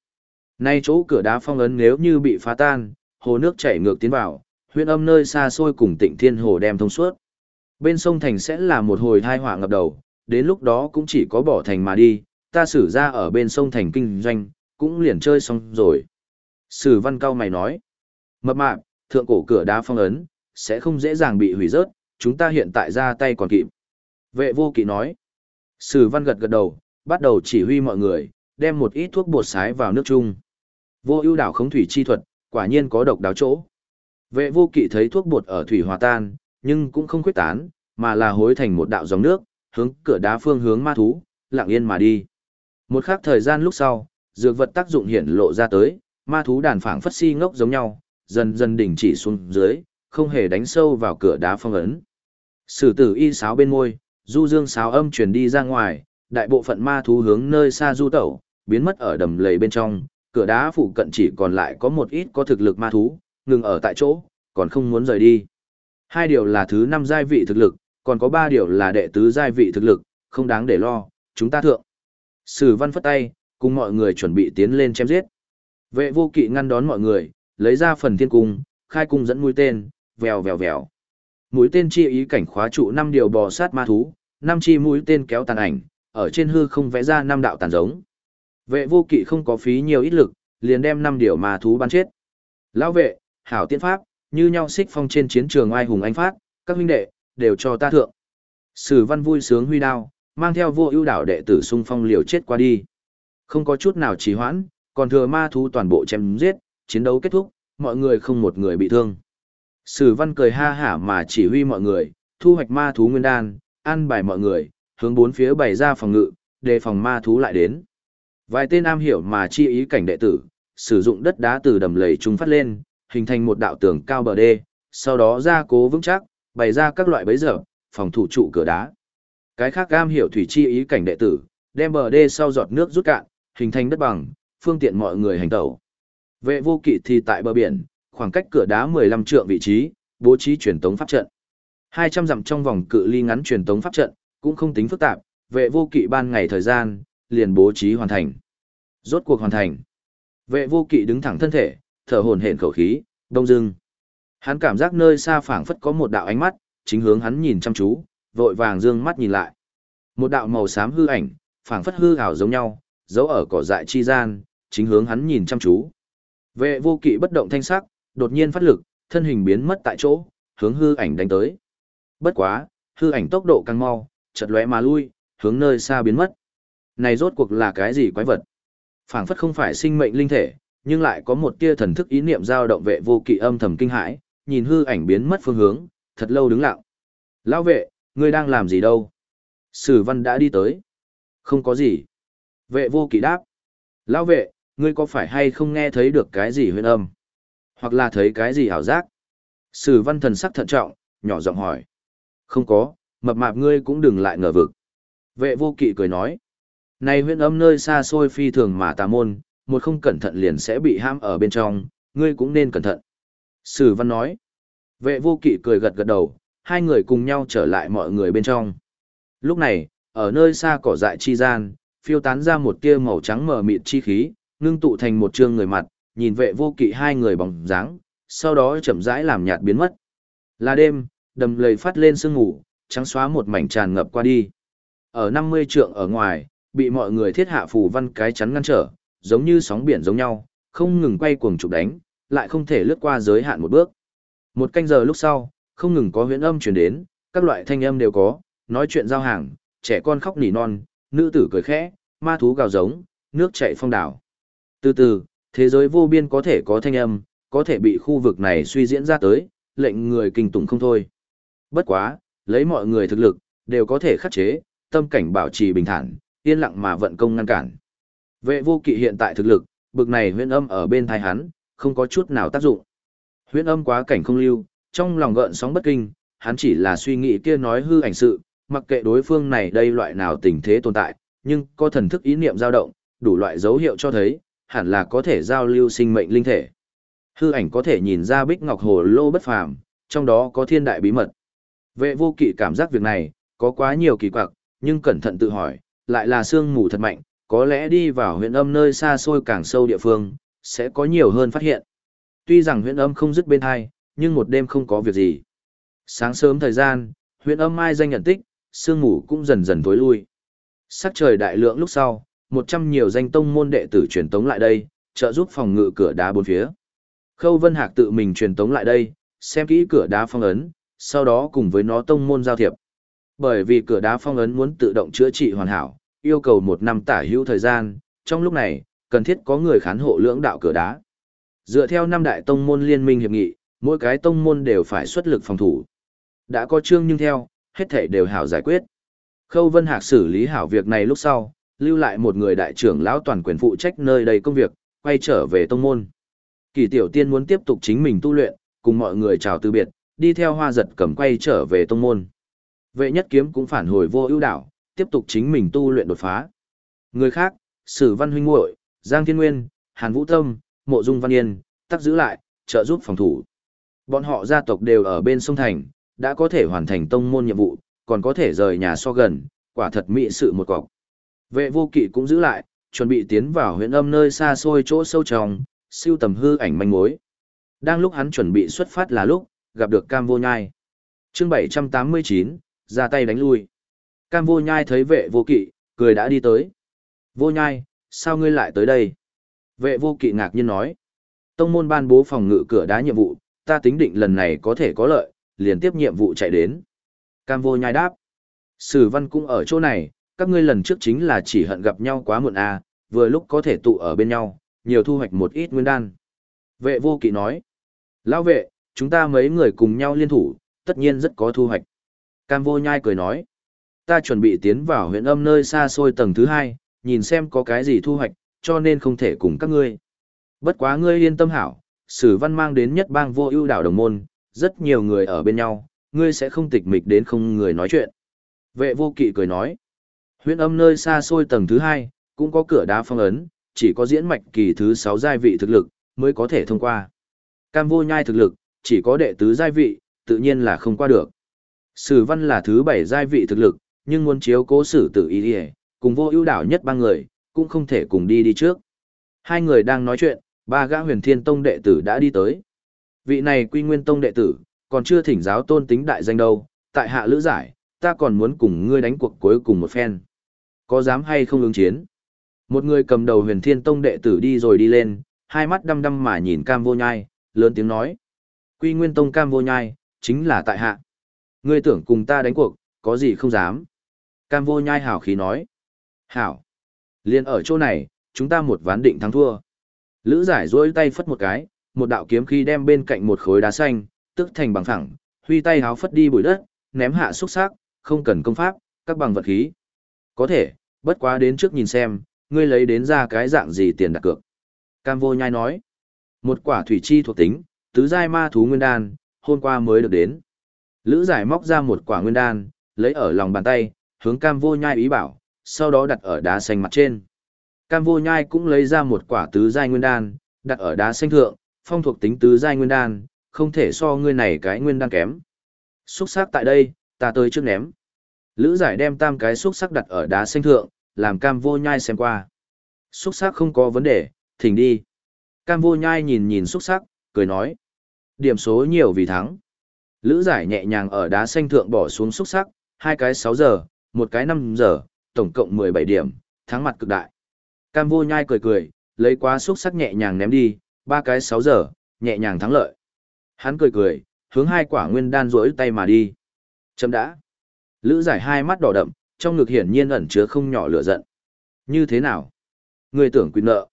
Nay chỗ cửa đá phong ấn nếu như bị phá tan, hồ nước chảy ngược tiến vào, huyện âm nơi xa xôi cùng tịnh thiên hồ đem thông suốt. Bên sông thành sẽ là một hồi thai họa ngập đầu, đến lúc đó cũng chỉ có bỏ thành mà đi, ta xử ra ở bên sông thành kinh doanh, cũng liền chơi xong rồi. Sử văn cao mày nói, mập mạp, thượng cổ cửa đá phong ấn, sẽ không dễ dàng bị hủy rớt, chúng ta hiện tại ra tay còn kịp. Vệ vô kỵ nói, sử văn gật gật đầu, bắt đầu chỉ huy mọi người, đem một ít thuốc bột sái vào nước chung. Vô ưu đảo khống thủy chi thuật, quả nhiên có độc đáo chỗ. Vệ vô kỵ thấy thuốc bột ở thủy hòa tan, nhưng cũng không quyết tán, mà là hối thành một đạo dòng nước, hướng cửa đá phương hướng ma thú, lặng yên mà đi. Một khắc thời gian lúc sau, dược vật tác dụng hiện lộ ra tới, ma thú đàn phảng phất si ngốc giống nhau, dần dần đỉnh chỉ xuống dưới, không hề đánh sâu vào cửa đá phong ấn. Sử tử y sáo bên môi, du dương sáo âm truyền đi ra ngoài, đại bộ phận ma thú hướng nơi xa du tẩu, biến mất ở đầm lầy bên trong, cửa đá phụ cận chỉ còn lại có một ít có thực lực ma thú, ngừng ở tại chỗ, còn không muốn rời đi. Hai điều là thứ năm giai vị thực lực, còn có ba điều là đệ tứ giai vị thực lực, không đáng để lo, chúng ta thượng. Sử văn phất tay, cùng mọi người chuẩn bị tiến lên chém giết. Vệ vô kỵ ngăn đón mọi người, lấy ra phần thiên cung, khai cung dẫn mũi tên, vèo vèo vèo. Mũi tên chi ý cảnh khóa trụ năm điều bò sát ma thú, năm chi mũi tên kéo tàn ảnh, ở trên hư không vẽ ra năm đạo tàn giống. Vệ vô kỵ không có phí nhiều ít lực, liền đem năm điều ma thú bắn chết. Lão vệ, hảo tiên pháp, như nhau xích phong trên chiến trường ai hùng anh phát, các huynh đệ, đều cho ta thượng. Sử văn vui sướng huy đao, mang theo vô ưu đảo đệ tử xung phong liều chết qua đi. Không có chút nào trì hoãn, còn thừa ma thú toàn bộ chém giết, chiến đấu kết thúc, mọi người không một người bị thương. Sử văn cười ha hả mà chỉ huy mọi người, thu hoạch ma thú nguyên đan, ăn bài mọi người, hướng bốn phía bày ra phòng ngự, đề phòng ma thú lại đến. Vài tên am hiểu mà chi ý cảnh đệ tử, sử dụng đất đá từ đầm lầy trung phát lên, hình thành một đạo tường cao bờ đê, sau đó ra cố vững chắc, bày ra các loại bẫy dở, phòng thủ trụ cửa đá. Cái khác cam hiểu thủy chi ý cảnh đệ tử, đem bờ đê sau giọt nước rút cạn, hình thành đất bằng, phương tiện mọi người hành tẩu. Vệ vô kỵ thì tại bờ biển, khoảng cách cửa đá 15 trượng vị trí, bố trí truyền tống pháp trận. 200 dặm trong vòng cự ly ngắn truyền tống pháp trận, cũng không tính phức tạp, vệ vô kỵ ban ngày thời gian, liền bố trí hoàn thành. Rốt cuộc hoàn thành. Vệ vô kỵ đứng thẳng thân thể, thở hổn hển khẩu khí, đông dưng. Hắn cảm giác nơi xa phảng phất có một đạo ánh mắt, chính hướng hắn nhìn chăm chú, vội vàng dương mắt nhìn lại. Một đạo màu xám hư ảnh, phảng phất hư ảo giống nhau, giấu ở cỏ dại chi gian, chính hướng hắn nhìn chăm chú. Vệ vô kỵ bất động thanh sắc, đột nhiên phát lực, thân hình biến mất tại chỗ, hướng hư ảnh đánh tới. Bất quá, hư ảnh tốc độ càng mau, chợt lóe mà lui, hướng nơi xa biến mất. Này rốt cuộc là cái gì quái vật? Phảng phất không phải sinh mệnh linh thể, nhưng lại có một tia thần thức ý niệm dao động vệ vô kỵ âm thầm kinh hãi, nhìn hư ảnh biến mất phương hướng, thật lâu đứng lặng. Lão vệ, ngươi đang làm gì đâu? Sử văn đã đi tới. Không có gì. Vệ vô kỵ đáp. Lão vệ, ngươi có phải hay không nghe thấy được cái gì huyền âm? Hoặc là thấy cái gì ảo giác? Sử văn thần sắc thận trọng, nhỏ giọng hỏi. Không có, mập mạp ngươi cũng đừng lại ngờ vực. Vệ vô kỵ cười nói. Này huyện âm nơi xa xôi phi thường mà tà môn, một không cẩn thận liền sẽ bị ham ở bên trong, ngươi cũng nên cẩn thận. Sử văn nói. Vệ vô kỵ cười gật gật đầu, hai người cùng nhau trở lại mọi người bên trong. Lúc này, ở nơi xa cỏ dại chi gian, phiêu tán ra một tia màu trắng mờ mịt chi khí, ngưng tụ thành một trương người mặt, nhìn vệ vô kỵ hai người bóng dáng, sau đó chậm rãi làm nhạt biến mất. Là đêm, đầm lầy phát lên sương ngủ, trắng xóa một mảnh tràn ngập qua đi. Ở 50 trượng ở ngoài, bị mọi người thiết hạ phù văn cái chắn ngăn trở, giống như sóng biển giống nhau, không ngừng quay cuồng trục đánh, lại không thể lướt qua giới hạn một bước. Một canh giờ lúc sau, không ngừng có huyễn âm truyền đến, các loại thanh âm đều có, nói chuyện giao hàng, trẻ con khóc nỉ non, nữ tử cười khẽ, ma thú gào giống, nước chảy phong đảo. Từ từ, thế giới vô biên có thể có thanh âm, có thể bị khu vực này suy diễn ra tới, lệnh người kinh tủng không thôi. Bất quá, lấy mọi người thực lực, đều có thể khắc chế, tâm cảnh bảo trì bình thản, yên lặng mà vận công ngăn cản. Vệ vô kỵ hiện tại thực lực, bực này huyễn âm ở bên thai hắn, không có chút nào tác dụng. Huyễn âm quá cảnh không lưu, trong lòng gợn sóng bất kinh, hắn chỉ là suy nghĩ kia nói hư ảnh sự, mặc kệ đối phương này đây loại nào tình thế tồn tại, nhưng có thần thức ý niệm dao động, đủ loại dấu hiệu cho thấy, hẳn là có thể giao lưu sinh mệnh linh thể. Hư ảnh có thể nhìn ra bích ngọc hồ lô bất phàm, trong đó có thiên đại bí mật. Vệ vô kỵ cảm giác việc này, có quá nhiều kỳ quặc, nhưng cẩn thận tự hỏi, lại là sương mù thật mạnh, có lẽ đi vào huyện âm nơi xa xôi càng sâu địa phương, sẽ có nhiều hơn phát hiện. Tuy rằng huyện âm không dứt bên hai, nhưng một đêm không có việc gì. Sáng sớm thời gian, huyện âm mai danh nhận tích, sương ngủ cũng dần dần tối lui. Sắc trời đại lượng lúc sau, một trăm nhiều danh tông môn đệ tử truyền tống lại đây, trợ giúp phòng ngự cửa đá bốn phía. Khâu Vân Hạc tự mình truyền tống lại đây, xem kỹ cửa đá phong ấn, sau đó cùng với nó tông môn giao thiệp. Bởi vì cửa đá phong ấn muốn tự động chữa trị hoàn hảo, yêu cầu một năm tả hữu thời gian, trong lúc này, cần thiết có người khán hộ lưỡng đạo cửa đá. Dựa theo năm đại tông môn liên minh hiệp nghị, mỗi cái tông môn đều phải xuất lực phòng thủ. Đã có chương nhưng theo, hết thể đều hảo giải quyết. Khâu Vân Hạc xử lý hảo việc này lúc sau, lưu lại một người đại trưởng lão toàn quyền phụ trách nơi đây công việc, quay trở về tông môn. Kỳ tiểu tiên muốn tiếp tục chính mình tu luyện, cùng mọi người chào từ biệt, đi theo hoa giật cầm quay trở về tông môn. Vệ nhất kiếm cũng phản hồi vô ưu đảo, tiếp tục chính mình tu luyện đột phá. Người khác, Sử Văn Huynh Muội, Giang Thiên Nguyên, Hàn Vũ Tâm, Mộ Dung Văn Yên, tắc giữ lại, trợ giúp phòng thủ. Bọn họ gia tộc đều ở bên sông Thành, đã có thể hoàn thành tông môn nhiệm vụ, còn có thể rời nhà so gần, quả thật mỹ sự một cọc. Vệ vô kỵ cũng giữ lại, chuẩn bị tiến vào huyện âm nơi xa xôi chỗ sâu trong, siêu tầm hư ảnh manh mối. Đang lúc hắn chuẩn bị xuất phát là lúc, gặp được Cam Vô Nhai. chương 789, ra tay đánh lui. Cam Vô Nhai thấy vệ vô kỵ, cười đã đi tới. Vô Nhai, sao ngươi lại tới đây? Vệ vô kỵ ngạc nhiên nói. Tông môn ban bố phòng ngự cửa đá nhiệm vụ, ta tính định lần này có thể có lợi, liền tiếp nhiệm vụ chạy đến. Cam Vô Nhai đáp. Sử văn cũng ở chỗ này, các ngươi lần trước chính là chỉ hận gặp nhau quá muộn à, vừa lúc có thể tụ ở bên nhau, nhiều thu hoạch một ít nguyên đan. Vệ vô kỵ nói. Lão vệ, chúng ta mấy người cùng nhau liên thủ, tất nhiên rất có thu hoạch. Cam vô nhai cười nói. Ta chuẩn bị tiến vào huyện âm nơi xa xôi tầng thứ hai, nhìn xem có cái gì thu hoạch, cho nên không thể cùng các ngươi. Bất quá ngươi yên tâm hảo, sử văn mang đến nhất bang vô ưu đảo đồng môn, rất nhiều người ở bên nhau, ngươi sẽ không tịch mịch đến không người nói chuyện. Vệ vô kỵ cười nói. Huyện âm nơi xa xôi tầng thứ hai, cũng có cửa đá phong ấn, chỉ có diễn mạch kỳ thứ sáu giai vị thực lực, mới có thể thông qua. Cam vô nhai thực lực, chỉ có đệ tứ giai vị, tự nhiên là không qua được. Sử văn là thứ bảy giai vị thực lực, nhưng muốn chiếu cố xử tử ý ỉa cùng vô ưu đảo nhất ba người, cũng không thể cùng đi đi trước. Hai người đang nói chuyện, ba gã huyền thiên tông đệ tử đã đi tới. Vị này quy nguyên tông đệ tử, còn chưa thỉnh giáo tôn tính đại danh đâu, tại hạ lữ giải, ta còn muốn cùng ngươi đánh cuộc cuối cùng một phen. Có dám hay không ứng chiến? Một người cầm đầu huyền thiên tông đệ tử đi rồi đi lên, hai mắt đăm đăm mà nhìn cam vô nhai, lớn tiếng nói. Quy nguyên tông cam vô nhai, chính là tại hạ. Ngươi tưởng cùng ta đánh cuộc, có gì không dám. Cam vô nhai hảo khí nói. Hảo. Liên ở chỗ này, chúng ta một ván định thắng thua. Lữ giải dối tay phất một cái, một đạo kiếm khí đem bên cạnh một khối đá xanh, tức thành bằng thẳng, huy tay háo phất đi bụi đất, ném hạ xúc sắc, không cần công pháp, các bằng vật khí. Có thể, bất quá đến trước nhìn xem, ngươi lấy đến ra cái dạng gì tiền đặt cược. Cam vô nhai nói, một quả thủy chi thuộc tính, tứ giai ma thú nguyên đan, hôm qua mới được đến. Lữ giải móc ra một quả nguyên đan, lấy ở lòng bàn tay, hướng cam vô nhai ý bảo, sau đó đặt ở đá xanh mặt trên. Cam vô nhai cũng lấy ra một quả tứ giai nguyên đan, đặt ở đá xanh thượng, phong thuộc tính tứ giai nguyên đan, không thể so ngươi này cái nguyên đan kém. Xúc sắc tại đây, ta tới trước ném. Lữ giải đem tam cái xúc sắc đặt ở đá xanh thượng, làm cam vô nhai xem qua. Xúc sắc không có vấn đề, thỉnh đi. Cam vô nhai nhìn nhìn xúc sắc, cười nói. Điểm số nhiều vì thắng. Lữ giải nhẹ nhàng ở đá xanh thượng bỏ xuống xúc sắc, hai cái 6 giờ, một cái 5 giờ, tổng cộng 17 điểm, thắng mặt cực đại. Cam vô nhai cười cười, lấy quá xúc sắc nhẹ nhàng ném đi, ba cái 6 giờ, nhẹ nhàng thắng lợi. Hắn cười cười, hướng hai quả nguyên đan rỗi tay mà đi. Chấm đã. Lữ giải hai mắt đỏ đậm, trong ngực hiển nhiên ẩn chứa không nhỏ lửa giận. Như thế nào? Ngươi tưởng quy nợ.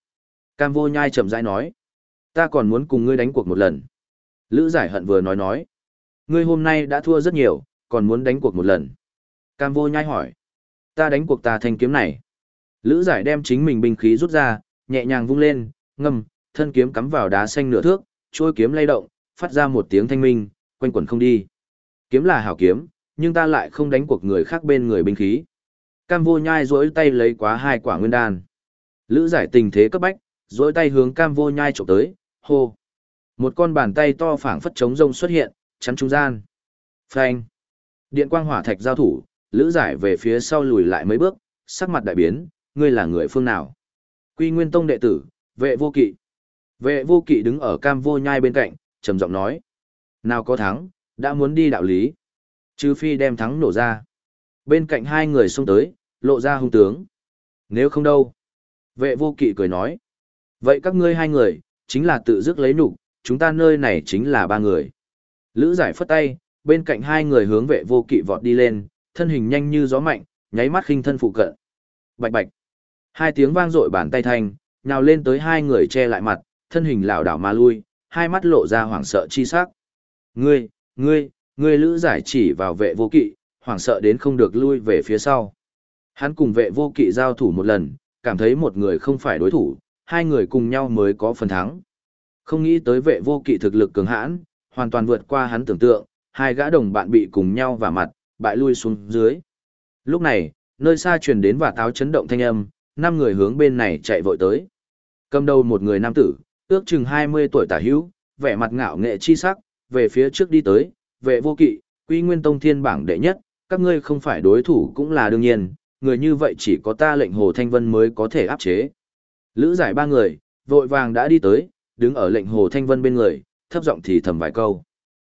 Cam vô nhai chậm rãi nói. Ta còn muốn cùng ngươi đánh cuộc một lần. Lữ giải hận vừa nói nói. Ngươi hôm nay đã thua rất nhiều, còn muốn đánh cuộc một lần. Cam vô nhai hỏi. Ta đánh cuộc ta thanh kiếm này. Lữ giải đem chính mình binh khí rút ra, nhẹ nhàng vung lên, ngâm, thân kiếm cắm vào đá xanh nửa thước, trôi kiếm lay động, phát ra một tiếng thanh minh, quanh quẩn không đi. Kiếm là hảo kiếm, nhưng ta lại không đánh cuộc người khác bên người binh khí. Cam vô nhai rỗi tay lấy quá hai quả nguyên đan. Lữ giải tình thế cấp bách, rỗi tay hướng cam vô nhai chụp tới, hô. Một con bàn tay to phảng phất trống rông xuất hiện, chắn trung gian. Phanh. Điện quang hỏa thạch giao thủ, lữ giải về phía sau lùi lại mấy bước, sắc mặt đại biến, ngươi là người phương nào? Quy Nguyên Tông đệ tử, vệ vô kỵ. Vệ vô kỵ đứng ở cam vô nhai bên cạnh, trầm giọng nói. Nào có thắng, đã muốn đi đạo lý. Trừ phi đem thắng nổ ra. Bên cạnh hai người xông tới, lộ ra hung tướng. Nếu không đâu. Vệ vô kỵ cười nói. Vậy các ngươi hai người, chính là tự dứt lấy nục, chúng ta nơi này chính là ba người. Lữ giải phất tay, bên cạnh hai người hướng vệ vô kỵ vọt đi lên, thân hình nhanh như gió mạnh, nháy mắt khinh thân phụ cận. Bạch bạch. Hai tiếng vang dội bàn tay thanh, nhào lên tới hai người che lại mặt, thân hình lảo đảo mà lui, hai mắt lộ ra hoảng sợ chi sắc. Ngươi, ngươi, ngươi lữ giải chỉ vào vệ vô kỵ, hoảng sợ đến không được lui về phía sau. Hắn cùng vệ vô kỵ giao thủ một lần, cảm thấy một người không phải đối thủ, hai người cùng nhau mới có phần thắng. Không nghĩ tới vệ vô kỵ thực lực cường hãn, hoàn toàn vượt qua hắn tưởng tượng, hai gã đồng bạn bị cùng nhau vào mặt, bại lui xuống dưới. Lúc này, nơi xa truyền đến và táo chấn động thanh âm, năm người hướng bên này chạy vội tới. Cầm đầu một người nam tử, ước chừng 20 tuổi tả hữu, vẻ mặt ngạo nghệ chi sắc, về phía trước đi tới, vệ vô kỵ, quy nguyên tông thiên bảng đệ nhất, các ngươi không phải đối thủ cũng là đương nhiên, người như vậy chỉ có ta lệnh Hồ Thanh Vân mới có thể áp chế. Lữ giải ba người, vội vàng đã đi tới, đứng ở lệnh Hồ Thanh Vân bên người, thấp giọng thì thầm vài câu.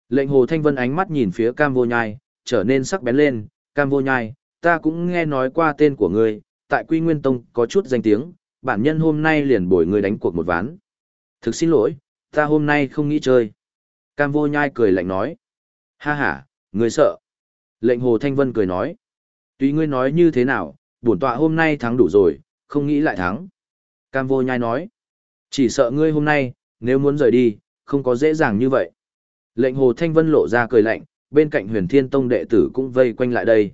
Lệnh Hồ Thanh Vân ánh mắt nhìn phía Cam Vô Nhai, trở nên sắc bén lên, Cam Vô Nhai, ta cũng nghe nói qua tên của ngươi, tại Quy Nguyên Tông có chút danh tiếng, bản nhân hôm nay liền bồi ngươi đánh cuộc một ván. Thực xin lỗi, ta hôm nay không nghĩ chơi. Cam Vô Nhai cười lạnh nói. Ha ha, ngươi sợ. Lệnh Hồ Thanh Vân cười nói. Tùy ngươi nói như thế nào, bổn tọa hôm nay thắng đủ rồi, không nghĩ lại thắng. Cam Vô Nhai nói. Chỉ sợ ngươi hôm nay, nếu muốn rời đi, không có dễ dàng như vậy. Lệnh Hồ Thanh Vân lộ ra cười lạnh, bên cạnh huyền thiên tông đệ tử cũng vây quanh lại đây.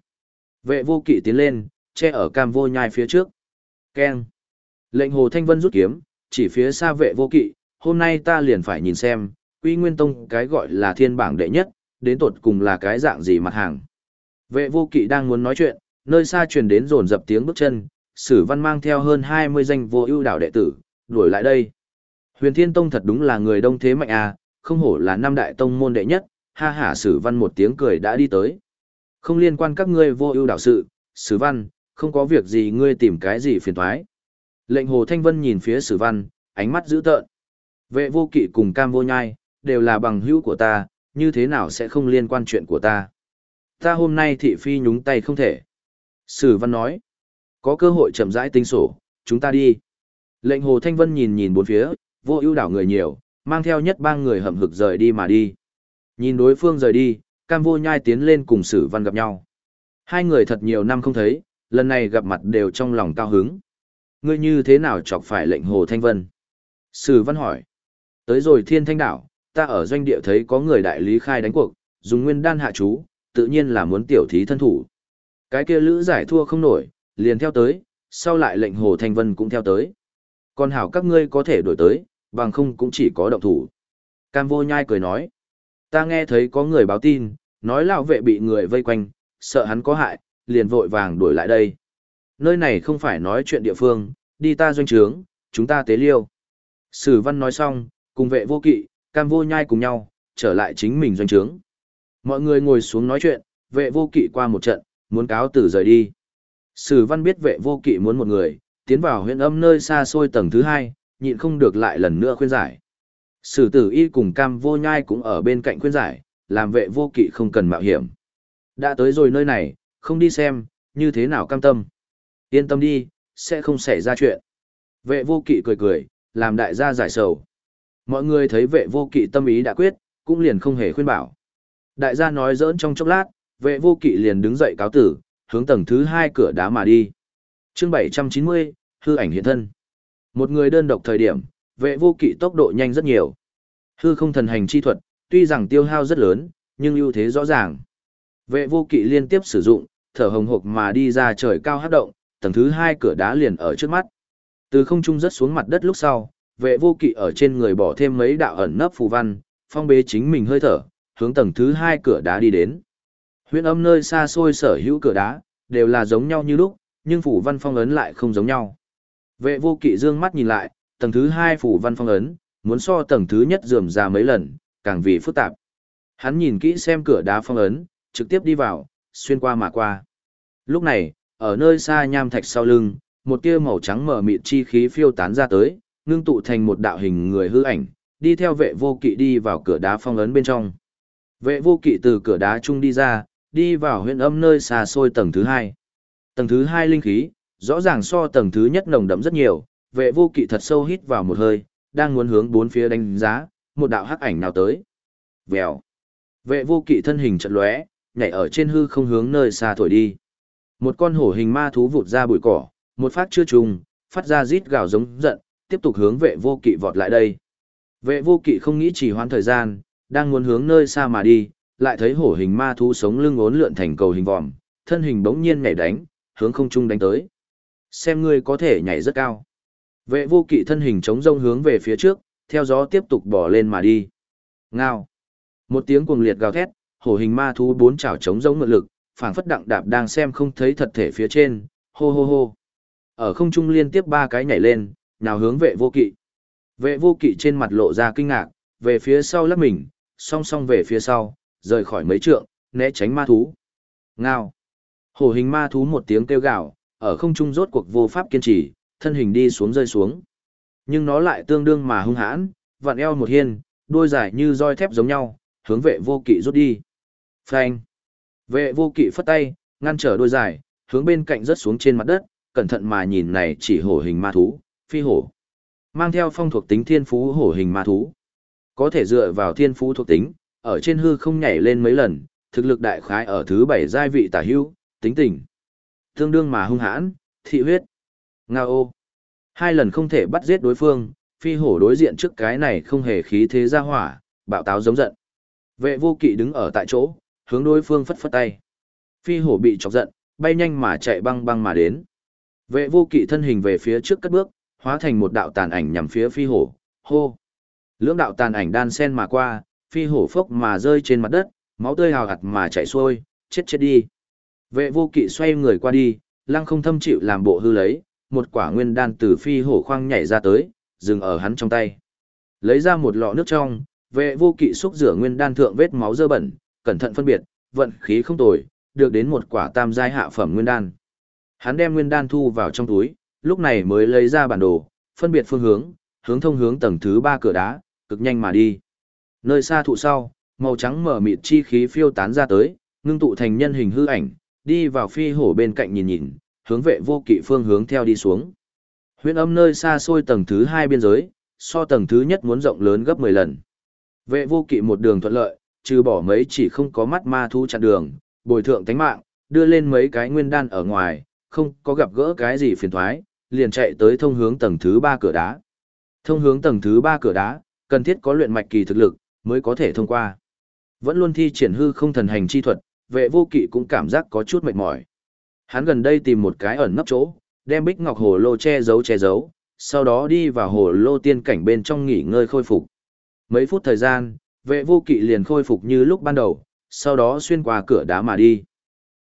Vệ vô kỵ tiến lên, che ở cam vô nhai phía trước. Keng. Lệnh Hồ Thanh Vân rút kiếm, chỉ phía xa vệ vô kỵ, hôm nay ta liền phải nhìn xem, Quy Nguyên Tông cái gọi là thiên bảng đệ nhất, đến tột cùng là cái dạng gì mặt hàng. Vệ vô kỵ đang muốn nói chuyện, nơi xa truyền đến rồn dập tiếng bước chân, Sử Văn mang theo hơn 20 danh vô ưu đảo đệ tử, đuổi lại đây. Huyền Thiên Tông thật đúng là người đông thế mạnh à, không hổ là năm đại tông môn đệ nhất, ha hả Sử Văn một tiếng cười đã đi tới. Không liên quan các ngươi vô ưu đạo sự, Sử Văn, không có việc gì ngươi tìm cái gì phiền toái. Lệnh Hồ Thanh Vân nhìn phía Sử Văn, ánh mắt dữ tợn. Vệ vô kỵ cùng cam vô nhai, đều là bằng hữu của ta, như thế nào sẽ không liên quan chuyện của ta. Ta hôm nay thị phi nhúng tay không thể. Sử Văn nói, có cơ hội chậm rãi tinh sổ, chúng ta đi. Lệnh Hồ Thanh Vân nhìn nhìn bốn phía, vô ưu đảo người nhiều, mang theo nhất ba người hậm hực rời đi mà đi. Nhìn đối phương rời đi, Cam Vô Nhai tiến lên cùng Sử Văn gặp nhau. Hai người thật nhiều năm không thấy, lần này gặp mặt đều trong lòng cao hứng. Ngươi như thế nào chọc phải lệnh Hồ Thanh Vân? Sử Văn hỏi. Tới rồi Thiên Thanh Đảo, ta ở doanh địa thấy có người đại lý khai đánh cuộc, dùng nguyên đan hạ chú, tự nhiên là muốn tiểu thí thân thủ. Cái kia lữ giải thua không nổi, liền theo tới, sau lại lệnh Hồ Thanh Vân cũng theo tới. Còn hảo các ngươi có thể đổi tới, bằng không cũng chỉ có động thủ. Cam vô nhai cười nói. Ta nghe thấy có người báo tin, nói lão vệ bị người vây quanh, sợ hắn có hại, liền vội vàng đuổi lại đây. Nơi này không phải nói chuyện địa phương, đi ta doanh trướng, chúng ta tế liêu. Sử văn nói xong, cùng vệ vô kỵ, cam vô nhai cùng nhau, trở lại chính mình doanh trướng. Mọi người ngồi xuống nói chuyện, vệ vô kỵ qua một trận, muốn cáo tử rời đi. Sử văn biết vệ vô kỵ muốn một người, tiến vào huyện âm nơi xa xôi tầng thứ hai, nhịn không được lại lần nữa khuyên giải. Sử tử y cùng cam vô nhai cũng ở bên cạnh khuyên giải, làm vệ vô kỵ không cần mạo hiểm. Đã tới rồi nơi này, không đi xem, như thế nào cam tâm. Yên tâm đi, sẽ không xảy ra chuyện. Vệ vô kỵ cười cười, làm đại gia giải sầu. Mọi người thấy vệ vô kỵ tâm ý đã quyết, cũng liền không hề khuyên bảo. Đại gia nói giỡn trong chốc lát, vệ vô kỵ liền đứng dậy cáo tử, hướng tầng thứ hai cửa đá mà đi. chương 790, hư ảnh hiện thân. Một người đơn độc thời điểm, vệ vô kỵ tốc độ nhanh rất nhiều. Hư không thần hành chi thuật, tuy rằng tiêu hao rất lớn, nhưng ưu thế rõ ràng. Vệ vô kỵ liên tiếp sử dụng, thở hồng hộc mà đi ra trời cao hát động, tầng thứ hai cửa đá liền ở trước mắt. Từ không trung rất xuống mặt đất lúc sau, vệ vô kỵ ở trên người bỏ thêm mấy đạo ẩn nấp phù văn, phong bế chính mình hơi thở, hướng tầng thứ hai cửa đá đi đến. Huyện âm nơi xa xôi sở hữu cửa đá, đều là giống nhau như lúc, nhưng phủ văn phong ấn lại không giống nhau. Vệ vô kỵ dương mắt nhìn lại, tầng thứ hai phủ văn phong ấn, muốn so tầng thứ nhất dườm ra mấy lần, càng vì phức tạp. Hắn nhìn kỹ xem cửa đá phong ấn, trực tiếp đi vào, xuyên qua mà qua. Lúc này, ở nơi xa nham thạch sau lưng, một tia màu trắng mở mịt chi khí phiêu tán ra tới, ngưng tụ thành một đạo hình người hư ảnh, đi theo vệ vô kỵ đi vào cửa đá phong ấn bên trong. Vệ vô kỵ từ cửa đá trung đi ra, đi vào huyện âm nơi xa xôi tầng thứ hai. Tầng thứ hai linh khí, rõ ràng so tầng thứ nhất nồng đậm rất nhiều, vệ vô kỵ thật sâu hít vào một hơi, đang muốn hướng bốn phía đánh giá, một đạo hắc ảnh nào tới. Vèo. Vệ vô kỵ thân hình chật lóe, nhảy ở trên hư không hướng nơi xa thổi đi. Một con hổ hình ma thú vụt ra bụi cỏ, một phát chưa trùng, phát ra rít gào giống giận, tiếp tục hướng vệ vô kỵ vọt lại đây. Vệ vô kỵ không nghĩ chỉ hoãn thời gian, đang muốn hướng nơi xa mà đi, lại thấy hổ hình ma thú sống lưng ốn lượn thành cầu hình vòm, thân hình bỗng nhiên nhảy đánh, hướng không trung đánh tới. Xem ngươi có thể nhảy rất cao. Vệ vô kỵ thân hình chống rông hướng về phía trước, theo gió tiếp tục bỏ lên mà đi. Ngao. Một tiếng cuồng liệt gào thét, hổ hình ma thú bốn chảo chống rông ngự lực, phảng phất đặng đạp đang xem không thấy thật thể phía trên, hô hô hô. Ở không trung liên tiếp ba cái nhảy lên, nào hướng vệ vô kỵ. Vệ vô kỵ trên mặt lộ ra kinh ngạc, về phía sau lắc mình, song song về phía sau, rời khỏi mấy trượng, né tránh ma thú. Ngao. Hổ hình ma thú một tiếng kêu gào, ở không trung rốt cuộc vô pháp kiên trì, thân hình đi xuống rơi xuống. Nhưng nó lại tương đương mà hung hãn, vặn eo một hiên, đuôi dài như roi thép giống nhau, hướng vệ vô kỵ rút đi. Phanh. Vệ vô kỵ phất tay, ngăn trở đuôi dài, hướng bên cạnh rớt xuống trên mặt đất, cẩn thận mà nhìn này chỉ hổ hình ma thú, phi hổ. Mang theo phong thuộc tính thiên phú hổ hình ma thú. Có thể dựa vào thiên phú thuộc tính, ở trên hư không nhảy lên mấy lần, thực lực đại khái ở thứ bảy giai vị tả hưu, tính tình. Tương đương mà hung hãn, thị huyết. Nga ô. Hai lần không thể bắt giết đối phương, phi hổ đối diện trước cái này không hề khí thế ra hỏa, bạo táo giống giận. Vệ vô kỵ đứng ở tại chỗ, hướng đối phương phất phất tay. Phi hổ bị chọc giận, bay nhanh mà chạy băng băng mà đến. Vệ vô kỵ thân hình về phía trước cất bước, hóa thành một đạo tàn ảnh nhằm phía phi hổ, hô. Lưỡng đạo tàn ảnh đan sen mà qua, phi hổ phốc mà rơi trên mặt đất, máu tươi hào hạt mà chảy xuôi, chết chết đi. Vệ vô kỵ xoay người qua đi, lăng không thâm chịu làm bộ hư lấy, một quả nguyên đan từ phi hổ khoang nhảy ra tới, dừng ở hắn trong tay. Lấy ra một lọ nước trong, vệ vô kỵ xúc rửa nguyên đan thượng vết máu dơ bẩn, cẩn thận phân biệt, vận khí không tồi, được đến một quả tam giai hạ phẩm nguyên đan. Hắn đem nguyên đan thu vào trong túi, lúc này mới lấy ra bản đồ, phân biệt phương hướng, hướng thông hướng tầng thứ ba cửa đá, cực nhanh mà đi. Nơi xa thụ sau, màu trắng mở mịt chi khí phiêu tán ra tới, ngưng tụ thành nhân hình hư ảnh, đi vào phi hổ bên cạnh nhìn nhìn, hướng vệ vô kỵ phương hướng theo đi xuống. Huyện âm nơi xa xôi tầng thứ hai biên giới, so tầng thứ nhất muốn rộng lớn gấp 10 lần. Vệ vô kỵ một đường thuận lợi, trừ bỏ mấy chỉ không có mắt ma thú chặn đường, bồi thượng tánh mạng, đưa lên mấy cái nguyên đan ở ngoài, không có gặp gỡ cái gì phiền thoái, liền chạy tới thông hướng tầng thứ ba cửa đá. Thông hướng tầng thứ ba cửa đá, cần thiết có luyện mạch kỳ thực lực, mới có thể thông qua. Vẫn luôn thi triển hư không thần hành chi thuật, vệ vô kỵ cũng cảm giác có chút mệt mỏi. Hắn gần đây tìm một cái ẩn nấp chỗ, đem bích ngọc hồ lô che giấu che giấu, sau đó đi vào hồ lô tiên cảnh bên trong nghỉ ngơi khôi phục. Mấy phút thời gian, vệ vô kỵ liền khôi phục như lúc ban đầu, sau đó xuyên qua cửa đá mà đi.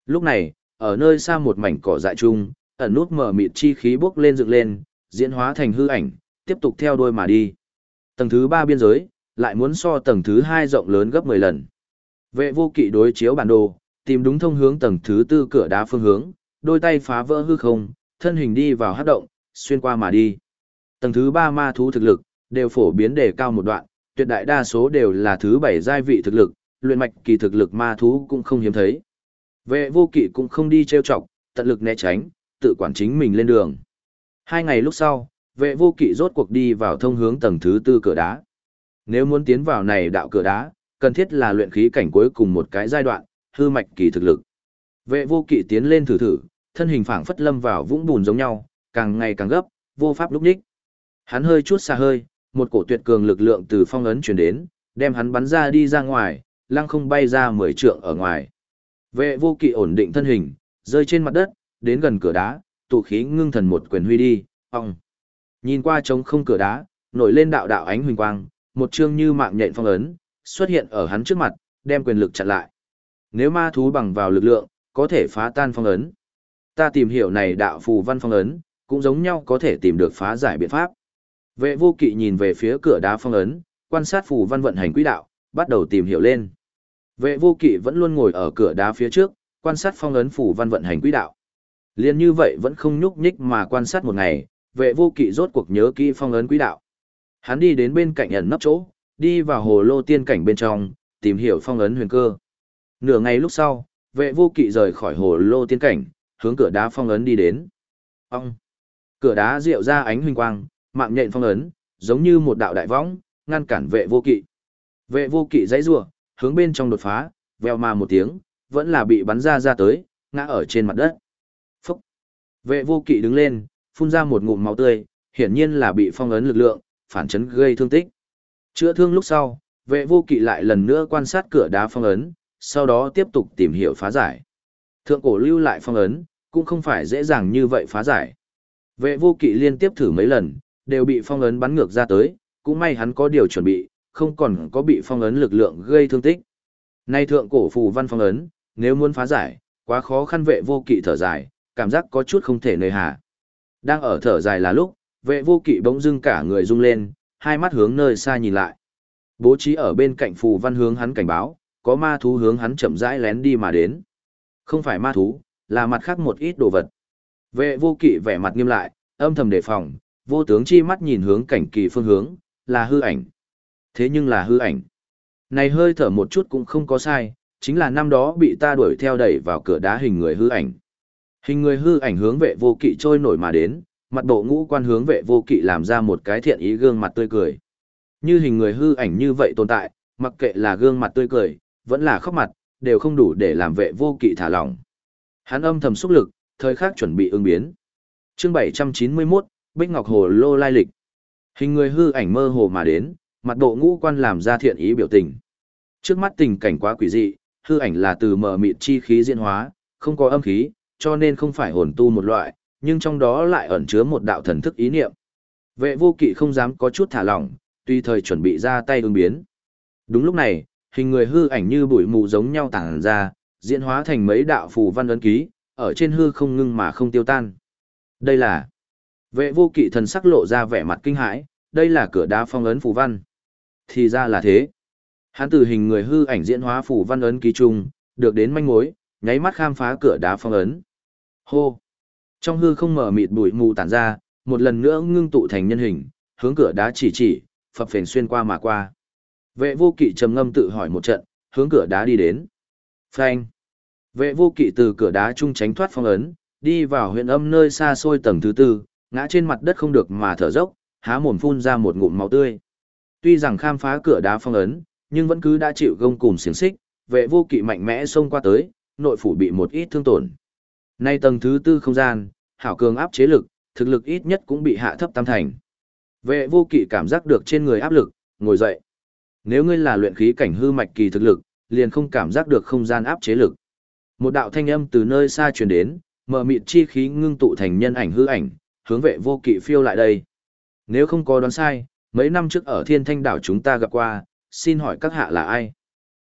Lúc này, ở nơi xa một mảnh cỏ dại trung, ẩn nút mở mịt chi khí bốc lên dựng lên, diễn hóa thành hư ảnh, tiếp tục theo đuôi mà đi. Tầng thứ ba biên giới, lại muốn so tầng thứ hai rộng lớn gấp 10 lần. Vệ vô kỵ đối chiếu bản đồ, tìm đúng thông hướng tầng thứ tư cửa đá phương hướng, đôi tay phá vỡ hư không, thân hình đi vào hát động, xuyên qua mà đi. Tầng thứ ba ma thú thực lực, đều phổ biến đề cao một đoạn, tuyệt đại đa số đều là thứ bảy giai vị thực lực, luyện mạch kỳ thực lực ma thú cũng không hiếm thấy. Vệ vô kỵ cũng không đi trêu chọc, tận lực né tránh, tự quản chính mình lên đường. Hai ngày lúc sau, vệ vô kỵ rốt cuộc đi vào thông hướng tầng thứ tư cửa đá. Nếu muốn tiến vào này đạo cửa đá, cần thiết là luyện khí cảnh cuối cùng một cái giai đoạn, hư mạch kỳ thực lực. Vệ vô kỵ tiến lên thử thử, thân hình phảng phất lâm vào vũng bùn giống nhau, càng ngày càng gấp, vô pháp lúc ních, Hắn hơi chút xa hơi, một cổ tuyệt cường lực lượng từ phong ấn truyền đến, đem hắn bắn ra đi ra ngoài, lăng không bay ra mười trượng ở ngoài. Vệ vô kỵ ổn định thân hình, rơi trên mặt đất, đến gần cửa đá, tụ khí ngưng thần một quyền huy đi, ong. Nhìn qua trống không cửa đá, nổi lên đạo đạo ánh huỳnh quang, một chương như mạng nhện phong ấn, xuất hiện ở hắn trước mặt, đem quyền lực chặn lại. Nếu ma thú bằng vào lực lượng, có thể phá tan phong ấn. Ta tìm hiểu này đạo phù văn phong ấn, cũng giống nhau có thể tìm được phá giải biện pháp. Vệ vô kỵ nhìn về phía cửa đá phong ấn, quan sát phù văn vận hành quỹ đạo, bắt đầu tìm hiểu lên. Vệ vô kỵ vẫn luôn ngồi ở cửa đá phía trước, quan sát phong ấn phù văn vận hành quỹ đạo. Liên như vậy vẫn không nhúc nhích mà quan sát một ngày, vệ vô kỵ rốt cuộc nhớ kỹ phong ấn quỹ đạo. Hắn đi đến bên cạnh ẩn nấp chỗ, đi vào hồ lô tiên cảnh bên trong, tìm hiểu phong ấn huyền cơ. Nửa ngày lúc sau, vệ vô kỵ rời khỏi hồ lô tiên cảnh, hướng cửa đá phong ấn đi đến. Ông! Cửa đá rượu ra ánh huỳnh quang, mạng nhện phong ấn, giống như một đạo đại võng, ngăn cản vệ vô kỵ. Vệ vô kỵ dãy rủa, hướng bên trong đột phá, veo mà một tiếng, vẫn là bị bắn ra ra tới, ngã ở trên mặt đất. Phúc! Vệ vô kỵ đứng lên, phun ra một ngụm máu tươi, hiển nhiên là bị phong ấn lực lượng, phản chấn gây thương tích. Chữa thương lúc sau, vệ vô kỵ lại lần nữa quan sát cửa đá phong ấn, sau đó tiếp tục tìm hiểu phá giải. Thượng cổ lưu lại phong ấn, cũng không phải dễ dàng như vậy phá giải. Vệ vô kỵ liên tiếp thử mấy lần, đều bị phong ấn bắn ngược ra tới, cũng may hắn có điều chuẩn bị, không còn có bị phong ấn lực lượng gây thương tích. Nay thượng cổ phù văn phong ấn, nếu muốn phá giải, quá khó khăn vệ vô kỵ thở dài, cảm giác có chút không thể nơi hà. Đang ở thở dài là lúc, vệ vô kỵ bỗng dưng cả người rung lên, hai mắt hướng nơi xa nhìn lại. Bố trí ở bên cạnh phù văn hướng hắn cảnh báo, có ma thú hướng hắn chậm rãi lén đi mà đến. Không phải ma thú, là mặt khác một ít đồ vật. Vệ vô kỵ vẻ mặt nghiêm lại, âm thầm đề phòng, vô tướng chi mắt nhìn hướng cảnh kỳ phương hướng, là hư ảnh. Thế nhưng là hư ảnh. Này hơi thở một chút cũng không có sai, chính là năm đó bị ta đuổi theo đẩy vào cửa đá hình người hư ảnh. Hình người hư ảnh hướng vệ vô kỵ trôi nổi mà đến, mặt bộ ngũ quan hướng vệ vô kỵ làm ra một cái thiện ý gương mặt tươi cười. Như hình người hư ảnh như vậy tồn tại, mặc kệ là gương mặt tươi cười, vẫn là khóc mặt, đều không đủ để làm vệ vô kỵ thả lỏng. Hắn âm thầm xúc lực, thời khắc chuẩn bị ứng biến. Chương 791, Bích Ngọc Hồ Lô lai lịch. Hình người hư ảnh mơ hồ mà đến, mặt bộ ngũ quan làm ra thiện ý biểu tình. Trước mắt tình cảnh quá quỷ dị, hư ảnh là từ mờ mịt chi khí diễn hóa, không có âm khí, cho nên không phải hồn tu một loại, nhưng trong đó lại ẩn chứa một đạo thần thức ý niệm. Vệ vô kỵ không dám có chút thả lỏng, tùy thời chuẩn bị ra tay ứng biến. Đúng lúc này, hình người hư ảnh như bụi mù giống nhau tản ra, diễn hóa thành mấy đạo phù văn ấn ký, ở trên hư không ngưng mà không tiêu tan. Đây là Vệ vô kỵ thần sắc lộ ra vẻ mặt kinh hãi, đây là cửa đá phong ấn phù văn. Thì ra là thế. Hắn từ hình người hư ảnh diễn hóa phù văn ấn ký chung, được đến manh mối, nháy mắt khám phá cửa đá phong ấn. Hô! Trong hư không mở mịt bụi mù tản ra, một lần nữa ngưng tụ thành nhân hình, hướng cửa đá chỉ chỉ, phập phền xuyên qua mà qua. Vệ vô kỵ trầm ngâm tự hỏi một trận, hướng cửa đá đi đến. Phanh! Vệ vô kỵ từ cửa đá trung tránh thoát phong ấn, đi vào huyện âm nơi xa xôi tầng thứ tư, ngã trên mặt đất không được mà thở dốc, há mồm phun ra một ngụm máu tươi. Tuy rằng khám phá cửa đá phong ấn, nhưng vẫn cứ đã chịu gông cùm xiềng xích, vệ vô kỵ mạnh mẽ xông qua tới, nội phủ bị một ít thương tổn. Nay tầng thứ tư không gian, hảo cường áp chế lực, thực lực ít nhất cũng bị hạ thấp tam thành. Vệ vô kỵ cảm giác được trên người áp lực, ngồi dậy. Nếu ngươi là luyện khí cảnh hư mạch kỳ thực lực, liền không cảm giác được không gian áp chế lực. Một đạo thanh âm từ nơi xa truyền đến, mở mịt chi khí ngưng tụ thành nhân ảnh hư ảnh, hướng vệ vô kỵ phiêu lại đây. Nếu không có đoán sai, mấy năm trước ở thiên thanh đảo chúng ta gặp qua, xin hỏi các hạ là ai?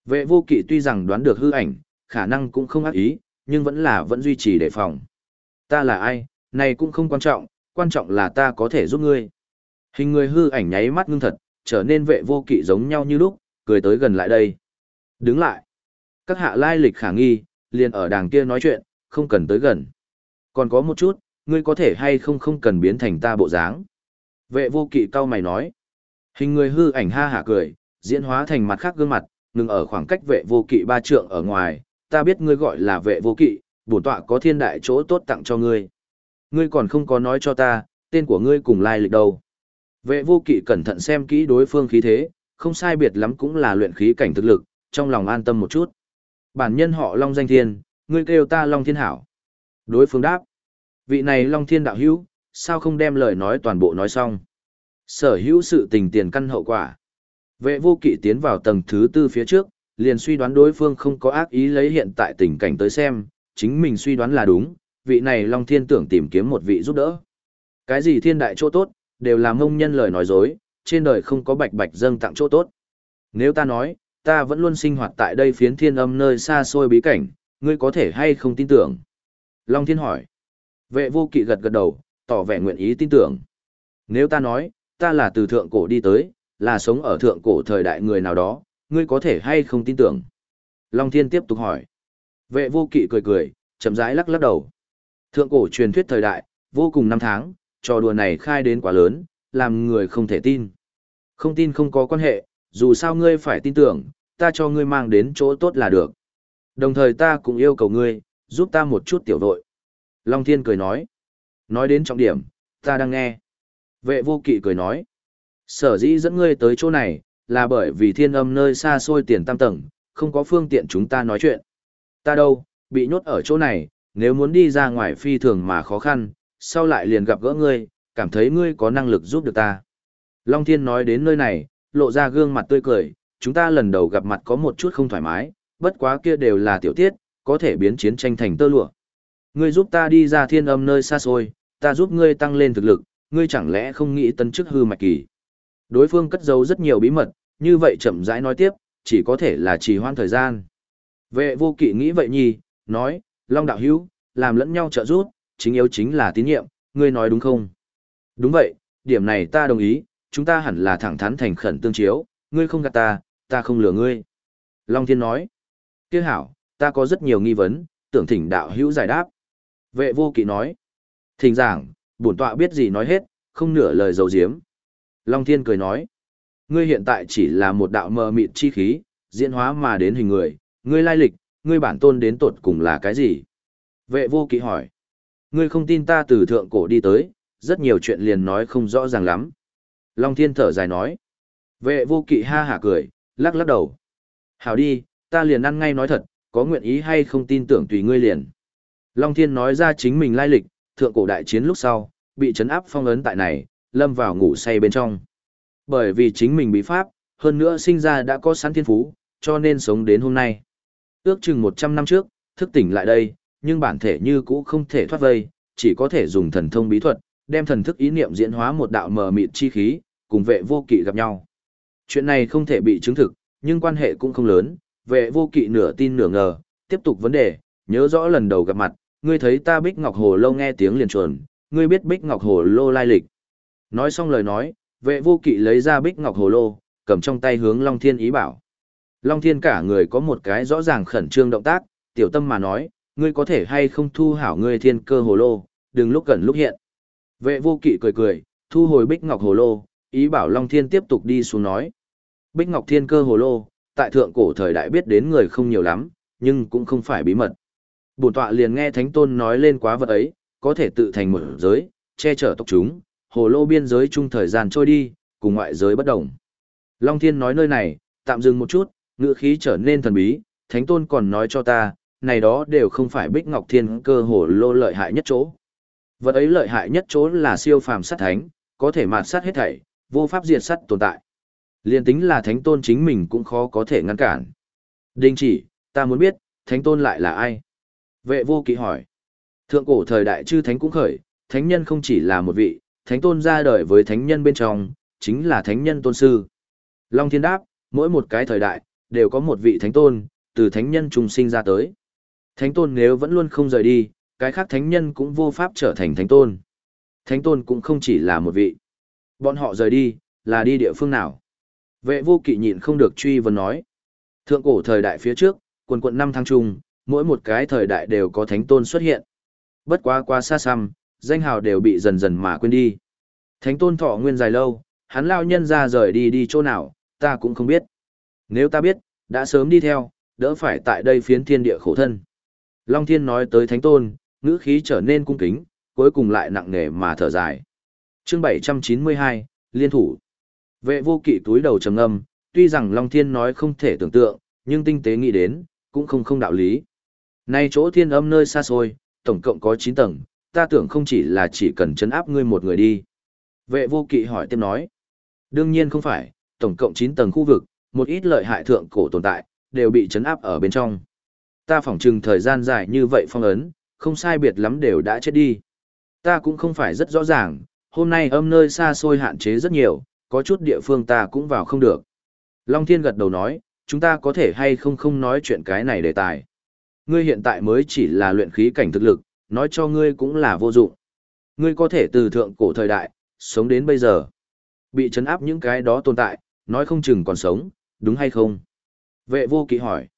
Vệ vô kỵ tuy rằng đoán được hư ảnh, khả năng cũng không ác ý, nhưng vẫn là vẫn duy trì đề phòng. Ta là ai, này cũng không quan trọng, quan trọng là ta có thể giúp ngươi. Hình người hư ảnh nháy mắt ngưng thật, trở nên vệ vô kỵ giống nhau như lúc, cười tới gần lại đây. Đứng lại. Các hạ lai lịch khả nghi, liền ở đàng kia nói chuyện, không cần tới gần. Còn có một chút, ngươi có thể hay không không cần biến thành ta bộ dáng. Vệ vô kỵ cao mày nói. Hình người hư ảnh ha hả cười, diễn hóa thành mặt khác gương mặt, ngừng ở khoảng cách vệ vô kỵ ba trượng ở ngoài, ta biết ngươi gọi là vệ vô kỵ, bổn tọa có thiên đại chỗ tốt tặng cho ngươi. Ngươi còn không có nói cho ta, tên của ngươi cùng lai lịch đâu. Vệ vô kỵ cẩn thận xem kỹ đối phương khí thế, không sai biệt lắm cũng là luyện khí cảnh thực lực, trong lòng an tâm một chút. Bản nhân họ Long Danh Thiên, ngươi kêu ta Long Thiên Hảo. Đối phương đáp. Vị này Long Thiên Đạo Hữu, sao không đem lời nói toàn bộ nói xong. Sở hữu sự tình tiền căn hậu quả. Vệ vô kỵ tiến vào tầng thứ tư phía trước, liền suy đoán đối phương không có ác ý lấy hiện tại tình cảnh tới xem, chính mình suy đoán là đúng, vị này Long Thiên tưởng tìm kiếm một vị giúp đỡ. Cái gì thiên đại chỗ tốt, đều là mông nhân lời nói dối, trên đời không có bạch bạch dâng tặng chỗ tốt. Nếu ta nói, ta vẫn luôn sinh hoạt tại đây phiến thiên âm nơi xa xôi bí cảnh, ngươi có thể hay không tin tưởng? Long Thiên hỏi. Vệ vô kỵ gật gật đầu, tỏ vẻ nguyện ý tin tưởng. Nếu ta nói, ta là từ thượng cổ đi tới, là sống ở thượng cổ thời đại người nào đó, ngươi có thể hay không tin tưởng? Long Thiên tiếp tục hỏi. Vệ vô kỵ cười cười, chậm rãi lắc lắc đầu. Thượng cổ truyền thuyết thời đại, vô cùng năm tháng, trò đùa này khai đến quá lớn, làm người không thể tin. Không tin không có quan hệ, dù sao ngươi phải tin tưởng, ta cho ngươi mang đến chỗ tốt là được. Đồng thời ta cũng yêu cầu ngươi, giúp ta một chút tiểu đội. Long Thiên cười nói. Nói đến trọng điểm, ta đang nghe. Vệ vô kỵ cười nói. Sở dĩ dẫn ngươi tới chỗ này, là bởi vì thiên âm nơi xa xôi tiền tam tầng, không có phương tiện chúng ta nói chuyện. Ta đâu, bị nhốt ở chỗ này, nếu muốn đi ra ngoài phi thường mà khó khăn, sau lại liền gặp gỡ ngươi, cảm thấy ngươi có năng lực giúp được ta. Long Thiên nói đến nơi này, lộ ra gương mặt tươi cười, chúng ta lần đầu gặp mặt có một chút không thoải mái, bất quá kia đều là tiểu tiết, có thể biến chiến tranh thành tơ lụa. Ngươi giúp ta đi ra thiên âm nơi xa xôi, ta giúp ngươi tăng lên thực lực, ngươi chẳng lẽ không nghĩ tân chức hư mạch kỳ. Đối phương cất giấu rất nhiều bí mật, như vậy chậm rãi nói tiếp, chỉ có thể là trì hoãn thời gian. Vệ vô kỵ nghĩ vậy nhì, nói, Long đạo hữu, làm lẫn nhau trợ giúp, chính yếu chính là tín nhiệm, ngươi nói đúng không? Đúng vậy, điểm này ta đồng ý, chúng ta hẳn là thẳng thắn thành khẩn tương chiếu, ngươi không gạt ta, ta không lừa ngươi. Long Thiên nói, kia hảo, ta có rất nhiều nghi vấn, tưởng thỉnh đạo hữu giải đáp. Vệ vô kỵ nói, thỉnh giảng, bổn tọa biết gì nói hết, không nửa lời dầu diếm. Long Thiên cười nói, ngươi hiện tại chỉ là một đạo mờ mịt chi khí, diễn hóa mà đến hình người, ngươi lai lịch, ngươi bản tôn đến tột cùng là cái gì? Vệ vô kỵ hỏi, ngươi không tin ta từ thượng cổ đi tới, rất nhiều chuyện liền nói không rõ ràng lắm. Long Thiên thở dài nói, vệ vô kỵ ha hả cười, lắc lắc đầu. Hảo đi, ta liền ăn ngay nói thật, có nguyện ý hay không tin tưởng tùy ngươi liền. Long Thiên nói ra chính mình lai lịch, thượng cổ đại chiến lúc sau, bị chấn áp phong ấn tại này, lâm vào ngủ say bên trong. Bởi vì chính mình bị pháp, hơn nữa sinh ra đã có sẵn thiên phú, cho nên sống đến hôm nay. Ước chừng 100 năm trước, thức tỉnh lại đây, nhưng bản thể như cũ không thể thoát vây, chỉ có thể dùng thần thông bí thuật, đem thần thức ý niệm diễn hóa một đạo mờ mịt chi khí, cùng vệ vô kỵ gặp nhau. Chuyện này không thể bị chứng thực, nhưng quan hệ cũng không lớn, vệ vô kỵ nửa tin nửa ngờ, tiếp tục vấn đề, nhớ rõ lần đầu gặp mặt, ngươi thấy ta Bích Ngọc Hồ Lô nghe tiếng liền chuồn, ngươi biết Bích Ngọc Hồ Lô lai lịch. Nói xong lời nói, vệ vô kỵ lấy ra Bích Ngọc Hồ Lô, cầm trong tay hướng Long Thiên ý bảo. Long Thiên cả người có một cái rõ ràng khẩn trương động tác, tiểu tâm mà nói, ngươi có thể hay không thu hảo ngươi thiên cơ hồ lô, đừng lúc gần lúc hiện. Vệ vô kỵ cười cười, thu hồi Bích Ngọc hồ lô, ý bảo Long Thiên tiếp tục đi xuống nói. Bích Ngọc thiên cơ hồ lô, tại thượng cổ thời đại biết đến người không nhiều lắm, nhưng cũng không phải bí mật. Bổn tọa liền nghe Thánh Tôn nói lên quá vật ấy, có thể tự thành một giới, che chở tộc chúng, hồ lô biên giới chung thời gian trôi đi, cùng ngoại giới bất đồng. Long Thiên nói nơi này, tạm dừng một chút, ngữ khí trở nên thần bí, Thánh Tôn còn nói cho ta, này đó đều không phải Bích Ngọc Thiên cơ hồ lô lợi hại nhất chỗ. Vật ấy lợi hại nhất chỗ là siêu phàm sát thánh, có thể mạt sát hết thảy, vô pháp diệt sát tồn tại. Liên tính là Thánh Tôn chính mình cũng khó có thể ngăn cản. Đình chỉ, ta muốn biết, Thánh Tôn lại là ai? Vệ vô kỵ hỏi. Thượng cổ thời đại chư Thánh cũng khởi, Thánh nhân không chỉ là một vị, Thánh Tôn ra đời với Thánh nhân bên trong, chính là Thánh nhân Tôn Sư. Long Thiên đáp, mỗi một cái thời đại, đều có một vị Thánh Tôn, từ Thánh nhân trùng sinh ra tới. Thánh tôn nếu vẫn luôn không rời đi, cái khác thánh nhân cũng vô pháp trở thành thánh tôn. Thánh tôn cũng không chỉ là một vị. Bọn họ rời đi, là đi địa phương nào? Vệ vô kỵ nhịn không được truy vấn nói. Thượng cổ thời đại phía trước, quần quận năm tháng trung, mỗi một cái thời đại đều có thánh tôn xuất hiện. Bất quá qua xa xăm, danh hào đều bị dần dần mà quên đi. Thánh tôn thọ nguyên dài lâu, hắn lao nhân ra rời đi đi chỗ nào, ta cũng không biết. Nếu ta biết, đã sớm đi theo, đỡ phải tại đây phiến thiên địa khổ thân. Long Thiên nói tới Thánh Tôn, ngữ khí trở nên cung kính, cuối cùng lại nặng nề mà thở dài. Chương 792, Liên thủ. Vệ vô kỵ túi đầu trầm ngâm, tuy rằng Long Thiên nói không thể tưởng tượng, nhưng tinh tế nghĩ đến, cũng không không đạo lý. Nay chỗ thiên âm nơi xa xôi, tổng cộng có 9 tầng, ta tưởng không chỉ là chỉ cần chấn áp ngươi một người đi. Vệ vô kỵ hỏi tiếp nói. Đương nhiên không phải, tổng cộng 9 tầng khu vực, một ít lợi hại thượng cổ tồn tại, đều bị chấn áp ở bên trong. Ta phỏng chừng thời gian dài như vậy phong ấn, không sai biệt lắm đều đã chết đi. Ta cũng không phải rất rõ ràng, hôm nay âm nơi xa xôi hạn chế rất nhiều, có chút địa phương ta cũng vào không được. Long Thiên gật đầu nói, chúng ta có thể hay không không nói chuyện cái này đề tài. Ngươi hiện tại mới chỉ là luyện khí cảnh thực lực, nói cho ngươi cũng là vô dụng. Ngươi có thể từ thượng cổ thời đại, sống đến bây giờ. Bị chấn áp những cái đó tồn tại, nói không chừng còn sống, đúng hay không? Vệ vô kỵ hỏi.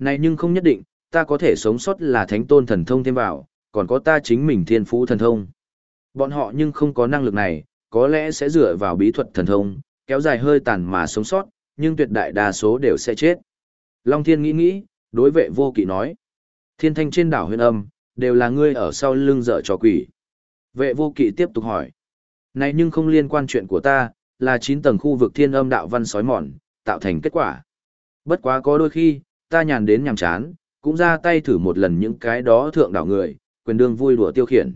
Này nhưng không nhất định, ta có thể sống sót là thánh tôn thần thông thêm vào, còn có ta chính mình thiên phú thần thông. Bọn họ nhưng không có năng lực này, có lẽ sẽ dựa vào bí thuật thần thông, kéo dài hơi tàn mà sống sót, nhưng tuyệt đại đa số đều sẽ chết. Long Thiên nghĩ nghĩ, đối vệ vô kỵ nói. Thiên thanh trên đảo huyền âm, đều là ngươi ở sau lưng dở trò quỷ. Vệ vô kỵ tiếp tục hỏi. Này nhưng không liên quan chuyện của ta, là 9 tầng khu vực thiên âm đạo văn sói mòn, tạo thành kết quả. Bất quá có đôi khi, ta nhàn đến nhàm chán, cũng ra tay thử một lần những cái đó thượng đảo người, quyền đương vui đùa tiêu khiển.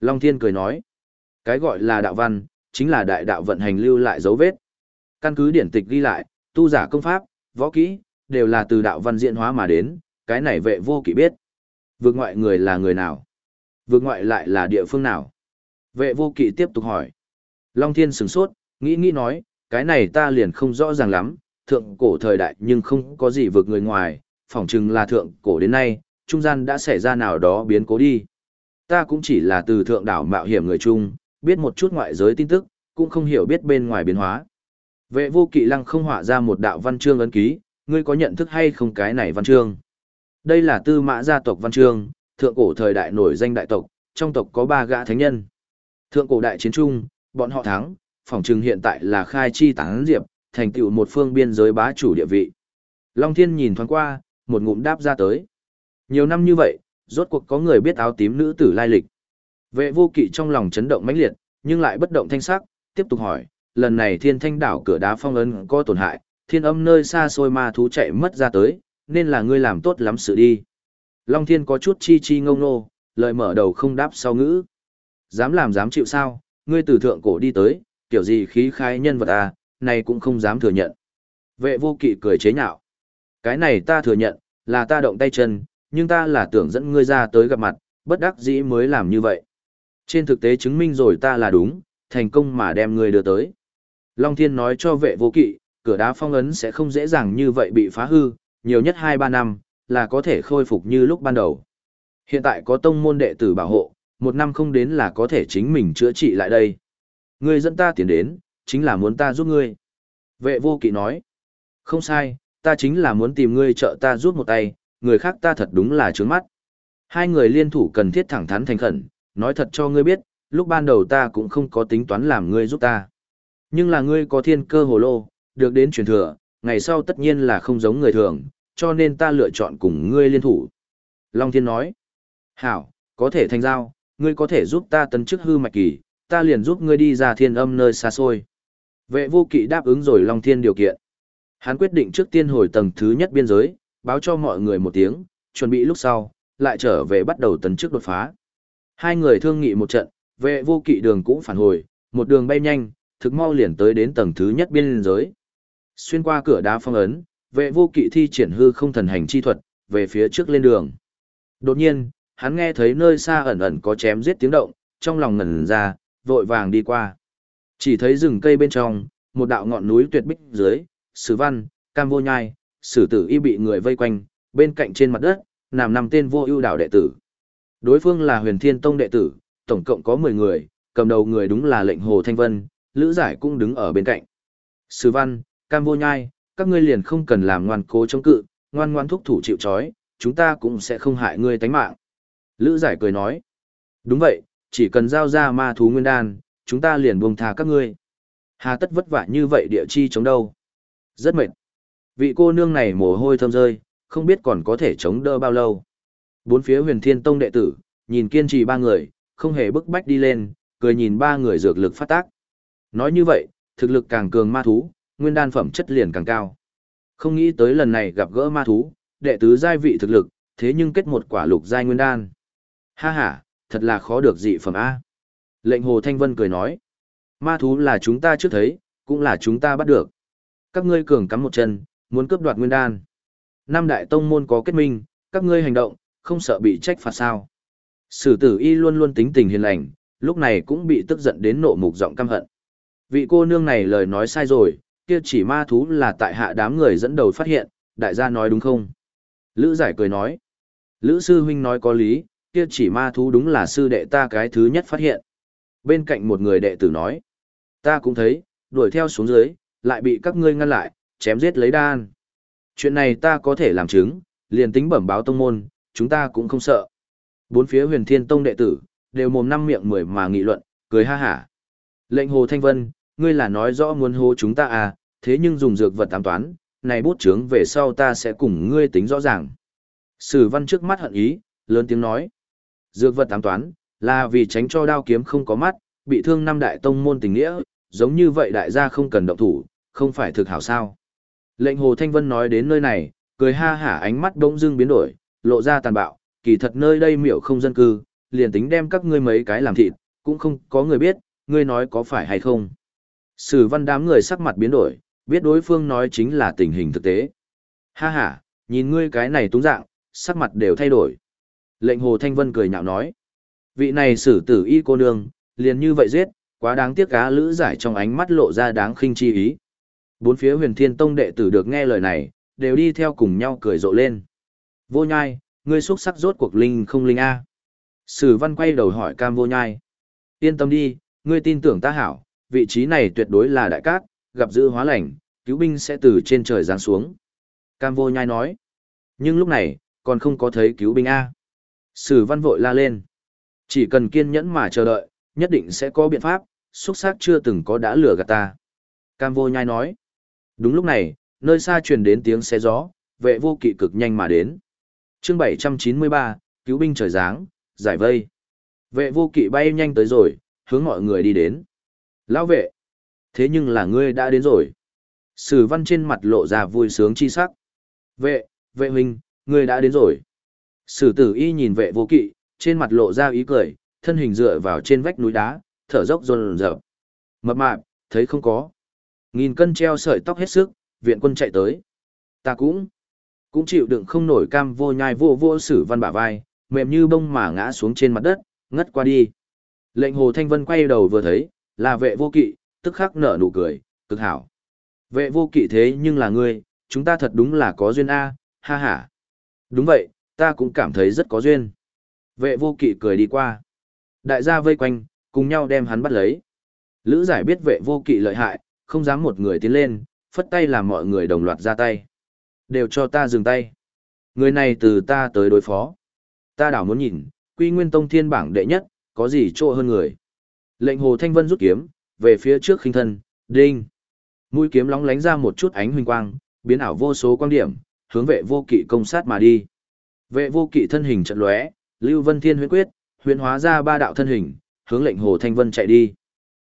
Long Thiên cười nói, cái gọi là đạo văn, chính là đại đạo vận hành lưu lại dấu vết. Căn cứ điển tịch ghi lại, tu giả công pháp, võ kỹ, đều là từ đạo văn diễn hóa mà đến, cái này vệ vô kỵ biết. Vượt ngoại người là người nào? Vượt ngoại lại là địa phương nào? Vệ vô kỵ tiếp tục hỏi. Long Thiên sửng sốt, nghĩ nghĩ nói, cái này ta liền không rõ ràng lắm, thượng cổ thời đại nhưng không có gì vượt người ngoài, phỏng chừng là thượng cổ đến nay, trung gian đã xảy ra nào đó biến cố đi. Ta cũng chỉ là từ thượng đảo mạo hiểm người chung, biết một chút ngoại giới tin tức, cũng không hiểu biết bên ngoài biến hóa. Vệ vô kỵ lăng không họa ra một đạo văn chương ấn ký, ngươi có nhận thức hay không cái này văn chương? Đây là tư mã gia tộc văn chương, thượng cổ thời đại nổi danh đại tộc, trong tộc có ba gã thánh nhân. Thượng cổ đại chiến trung, bọn họ thắng, phỏng chừng hiện tại là khai chi tán diệp, thành tựu một phương biên giới bá chủ địa vị. Long Thiên nhìn thoáng qua, một ngụm đáp ra tới. Nhiều năm như vậy, rốt cuộc có người biết áo tím nữ tử lai lịch. Vệ vô kỵ trong lòng chấn động mãnh liệt, nhưng lại bất động thanh sắc, tiếp tục hỏi, lần này thiên thanh đảo cửa đá phong ấn có tổn hại, thiên âm nơi xa xôi ma thú chạy mất ra tới, nên là ngươi làm tốt lắm sự đi. Long thiên có chút chi chi ngông nô, lời mở đầu không đáp sau ngữ. Dám làm dám chịu sao, ngươi từ thượng cổ đi tới, kiểu gì khí khai nhân vật à, này cũng không dám thừa nhận. Vệ vô kỵ cười chế nhạo. Cái này ta thừa nhận, là ta động tay chân, nhưng ta là tưởng dẫn ngươi ra tới gặp mặt, bất đắc dĩ mới làm như vậy. Trên thực tế chứng minh rồi ta là đúng, thành công mà đem ngươi đưa tới. Long Thiên nói cho vệ vô kỵ, cửa đá phong ấn sẽ không dễ dàng như vậy bị phá hư, nhiều nhất 2-3 năm, là có thể khôi phục như lúc ban đầu. Hiện tại có tông môn đệ tử bảo hộ, một năm không đến là có thể chính mình chữa trị lại đây. Ngươi dẫn ta tiến đến, chính là muốn ta giúp ngươi. Vệ vô kỵ nói, không sai, ta chính là muốn tìm ngươi trợ ta giúp một tay, người khác ta thật đúng là trướng mắt. Hai người liên thủ cần thiết thẳng thắn thành khẩn, nói thật cho ngươi biết, lúc ban đầu ta cũng không có tính toán làm ngươi giúp ta. Nhưng là ngươi có thiên cơ hồ lô, được đến truyền thừa, ngày sau tất nhiên là không giống người thường, cho nên ta lựa chọn cùng ngươi liên thủ. Long Thiên nói, hảo, có thể thành giao, ngươi có thể giúp ta tấn chức hư mạch kỳ, ta liền giúp ngươi đi ra thiên âm nơi xa xôi. Vệ vô kỵ đáp ứng rồi Long Thiên điều kiện. Hắn quyết định trước tiên hồi tầng thứ nhất biên giới, báo cho mọi người một tiếng, chuẩn bị lúc sau, lại trở về bắt đầu tấn trước đột phá. Hai người thương nghị một trận, vệ vô kỵ đường cũng phản hồi, một đường bay nhanh, thực mau liền tới đến tầng thứ nhất biên giới. Xuyên qua cửa đá phong ấn, vệ vô kỵ thi triển hư không thần hành chi thuật, về phía trước lên đường. Đột nhiên, hắn nghe thấy nơi xa ẩn ẩn có chém giết tiếng động, trong lòng ngẩn ra, vội vàng đi qua. Chỉ thấy rừng cây bên trong, một đạo ngọn núi tuyệt bích dưới, sử văn, cam vô nhai, sử tử y bị người vây quanh, bên cạnh trên mặt đất, nằm nằm tên vô ưu đạo đệ tử. Đối phương là huyền thiên tông đệ tử, tổng cộng có 10 người, cầm đầu người đúng là lệnh hồ thanh vân, lữ giải cũng đứng ở bên cạnh. Sử văn, cam vô nhai, các ngươi liền không cần làm ngoan cố chống cự, ngoan ngoan thúc thủ chịu trói, chúng ta cũng sẽ không hại ngươi tánh mạng. Lữ giải cười nói. Đúng vậy, chỉ cần giao ra ma thú nguyên đan, chúng ta liền buông tha các ngươi. Hà tất vất vả như vậy địa chi chống đâu. Rất mệt. Vị cô nương này mồ hôi thơm rơi, không biết còn có thể chống đỡ bao lâu. Bốn phía huyền thiên tông đệ tử, nhìn kiên trì ba người, không hề bức bách đi lên, cười nhìn ba người dược lực phát tác. Nói như vậy, thực lực càng cường ma thú, nguyên đan phẩm chất liền càng cao. Không nghĩ tới lần này gặp gỡ ma thú, đệ tứ giai vị thực lực, thế nhưng kết một quả lục giai nguyên đan. Ha ha, thật là khó được dị phẩm A. Lệnh Hồ Thanh Vân cười nói, ma thú là chúng ta trước thấy, cũng là chúng ta bắt được. Các ngươi cường cắm một chân, muốn cướp đoạt nguyên đan. Năm đại tông môn có kết minh, các ngươi hành động, không sợ bị trách phạt sao. Sử tử y luôn luôn tính tình hiền lành, lúc này cũng bị tức giận đến nộ mục giọng căm hận. Vị cô nương này lời nói sai rồi, kia chỉ ma thú là tại hạ đám người dẫn đầu phát hiện, đại gia nói đúng không? Lữ giải cười nói. Lữ sư huynh nói có lý, kia chỉ ma thú đúng là sư đệ ta cái thứ nhất phát hiện. Bên cạnh một người đệ tử nói. Ta cũng thấy, đuổi theo xuống dưới, lại bị các ngươi ngăn lại, chém giết lấy đan. Chuyện này ta có thể làm chứng, liền tính bẩm báo tông môn, chúng ta cũng không sợ. Bốn phía huyền thiên tông đệ tử, đều mồm năm miệng mười mà nghị luận, cười ha hả. Lệnh hồ thanh vân, ngươi là nói rõ muốn hô chúng ta à, thế nhưng dùng dược vật ám toán, này bút chướng về sau ta sẽ cùng ngươi tính rõ ràng. Sử văn trước mắt hận ý, lớn tiếng nói. Dược vật ám toán, là vì tránh cho đao kiếm không có mắt, bị thương năm đại tông môn tình nghĩa, giống như vậy đại gia không cần động thủ, không phải thực hảo sao. Lệnh Hồ Thanh Vân nói đến nơi này, cười ha hả ánh mắt bỗng dưng biến đổi, lộ ra tàn bạo, kỳ thật nơi đây miểu không dân cư, liền tính đem các ngươi mấy cái làm thịt, cũng không có người biết, ngươi nói có phải hay không. Sử văn đám người sắc mặt biến đổi, biết đối phương nói chính là tình hình thực tế. Ha ha, nhìn ngươi cái này túng dạng, sắc mặt đều thay đổi. Lệnh Hồ Thanh Vân cười nhạo nói. Vị này xử tử y cô nương, liền như vậy giết, quá đáng tiếc cá lữ giải trong ánh mắt lộ ra đáng khinh chi ý. Bốn phía huyền thiên tông đệ tử được nghe lời này, đều đi theo cùng nhau cười rộ lên. Vô nhai, ngươi xuất sắc rốt cuộc linh không linh A. Sử văn quay đầu hỏi cam vô nhai. Yên tâm đi, ngươi tin tưởng ta hảo, vị trí này tuyệt đối là đại cát, gặp dữ hóa lành, cứu binh sẽ từ trên trời giáng xuống. Cam vô nhai nói. Nhưng lúc này, còn không có thấy cứu binh A. Sử văn vội la lên. Chỉ cần kiên nhẫn mà chờ đợi, nhất định sẽ có biện pháp, xuất sắc chưa từng có đã lừa gạt ta. Cam vô nhai nói. Đúng lúc này, nơi xa truyền đến tiếng xe gió, vệ vô kỵ cực nhanh mà đến. chương 793, cứu binh trời giáng, giải vây. Vệ vô kỵ bay nhanh tới rồi, hướng mọi người đi đến. Lão vệ! Thế nhưng là ngươi đã đến rồi. Sử văn trên mặt lộ ra vui sướng chi sắc. Vệ, vệ huynh, ngươi đã đến rồi. Sử tử y nhìn vệ vô kỵ, trên mặt lộ ra ý cười, thân hình dựa vào trên vách núi đá, thở dốc run rợp. Mập mạp, thấy không có. Nghìn cân treo sợi tóc hết sức, viện quân chạy tới. Ta cũng, cũng chịu đựng không nổi cam vô nhai vô vô sử văn bả vai, mềm như bông mà ngã xuống trên mặt đất, ngất qua đi. Lệnh hồ thanh vân quay đầu vừa thấy, là vệ vô kỵ, tức khắc nở nụ cười, cực hảo. Vệ vô kỵ thế nhưng là ngươi, chúng ta thật đúng là có duyên A, ha ha. Đúng vậy, ta cũng cảm thấy rất có duyên. Vệ vô kỵ cười đi qua. Đại gia vây quanh, cùng nhau đem hắn bắt lấy. Lữ giải biết vệ vô kỵ lợi hại, không dám một người tiến lên, phất tay làm mọi người đồng loạt ra tay. Đều cho ta dừng tay. Người này từ ta tới đối phó. Ta đảo muốn nhìn, quy nguyên tông thiên bảng đệ nhất, có gì trộ hơn người. Lệnh hồ thanh vân rút kiếm, về phía trước khinh thân, đinh. Mũi kiếm lóng lánh ra một chút ánh huỳnh quang, biến ảo vô số quang điểm, hướng vệ vô kỵ công sát mà đi. Vệ vô kỵ thân hình trận lóe, Lưu Vân Thiên huyễn quyết, huyễn hóa ra ba đạo thân hình, hướng lệnh Hồ Thanh Vân chạy đi.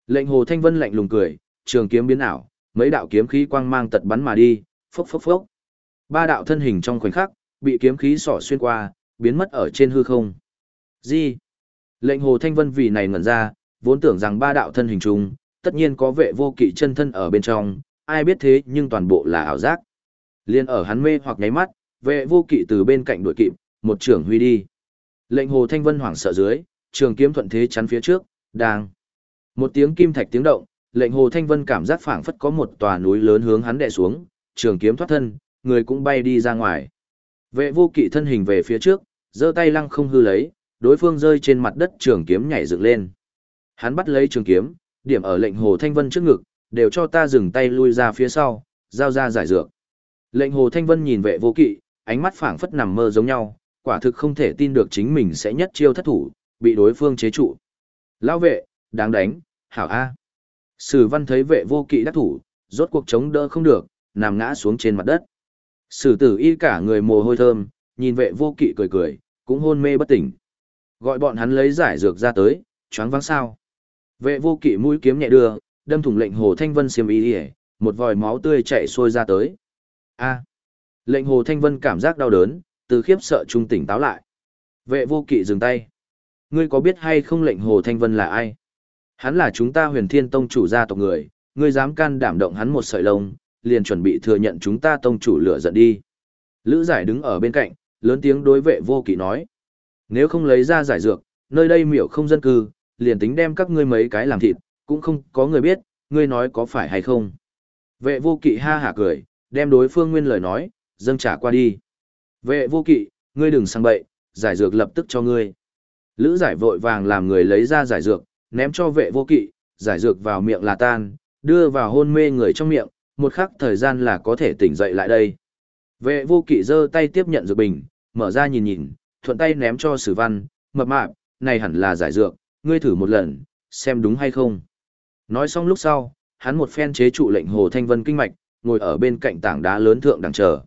Lệnh Hồ Thanh Vân lạnh lùng cười, trường kiếm biến ảo, mấy đạo kiếm khí quang mang tật bắn mà đi, phốc phốc phốc. Ba đạo thân hình trong khoảnh khắc, bị kiếm khí xỏ xuyên qua, biến mất ở trên hư không. Gì? Lệnh Hồ Thanh Vân vì này ngẩn ra, vốn tưởng rằng ba đạo thân hình chung, tất nhiên có vệ vô kỵ chân thân ở bên trong, ai biết thế nhưng toàn bộ là ảo giác. Liên ở hắn mê hoặc nháy mắt, vệ vô kỵ từ bên cạnh đuổi kịp, một trưởng huy đi. Lệnh Hồ Thanh Vân hoảng sợ dưới, trường kiếm thuận thế chắn phía trước, đang. Một tiếng kim thạch tiếng động, lệnh Hồ Thanh Vân cảm giác phảng phất có một tòa núi lớn hướng hắn đè xuống, trường kiếm thoát thân, người cũng bay đi ra ngoài. Vệ vô kỵ thân hình về phía trước, giơ tay lăng không hư lấy, đối phương rơi trên mặt đất trường kiếm nhảy dựng lên. Hắn bắt lấy trường kiếm, điểm ở lệnh Hồ Thanh Vân trước ngực, đều cho ta dừng tay lui ra phía sau, giao ra giải dược. Lệnh Hồ Thanh Vân nhìn vệ vô kỵ, ánh mắt phảng phất nằm mơ giống nhau, quả thực không thể tin được chính mình sẽ nhất chiêu thất thủ, bị đối phương chế trụ. Lão vệ, đáng đánh, hảo A. Sử văn thấy vệ vô kỵ đắc thủ, rốt cuộc chống đỡ không được, nằm ngã xuống trên mặt đất. Sử tử y cả người mồ hôi thơm, nhìn vệ vô kỵ cười cười, cũng hôn mê bất tỉnh. Gọi bọn hắn lấy giải dược ra tới, choáng vắng sao. Vệ vô kỵ mũi kiếm nhẹ đưa, đâm thủng lệnh hồ thanh vân xiêm y một vòi máu tươi chảy xuôi ra tới. A. Lệnh hồ thanh vân cảm giác đau đớn, từ khiếp sợ trung tỉnh táo lại. Vệ vô kỵ dừng tay. Ngươi có biết hay không lệnh hồ thanh vân là ai? Hắn là chúng ta huyền thiên tông chủ gia tộc người, ngươi dám can đảm động hắn một sợi lông, liền chuẩn bị thừa nhận chúng ta tông chủ lửa giận đi. Lữ giải đứng ở bên cạnh, lớn tiếng đối vệ vô kỵ nói. Nếu không lấy ra giải dược, nơi đây miểu không dân cư, liền tính đem các ngươi mấy cái làm thịt, cũng không có người biết, ngươi nói có phải hay không. Vệ vô kỵ ha hả cười, đem đối phương nguyên lời nói, dâng trả qua đi. Vệ vô kỵ, ngươi đừng sang bậy, giải dược lập tức cho ngươi. Lữ giải vội vàng làm người lấy ra giải dược, ném cho vệ vô kỵ, giải dược vào miệng là tan, đưa vào hôn mê người trong miệng, một khắc thời gian là có thể tỉnh dậy lại đây. Vệ vô kỵ giơ tay tiếp nhận dược bình, mở ra nhìn nhìn, thuận tay ném cho sử văn, mập mạp, này hẳn là giải dược, ngươi thử một lần, xem đúng hay không. Nói xong lúc sau, hắn một phen chế trụ lệnh hồ thanh vân kinh mạch, ngồi ở bên cạnh tảng đá lớn thượng đằng chờ.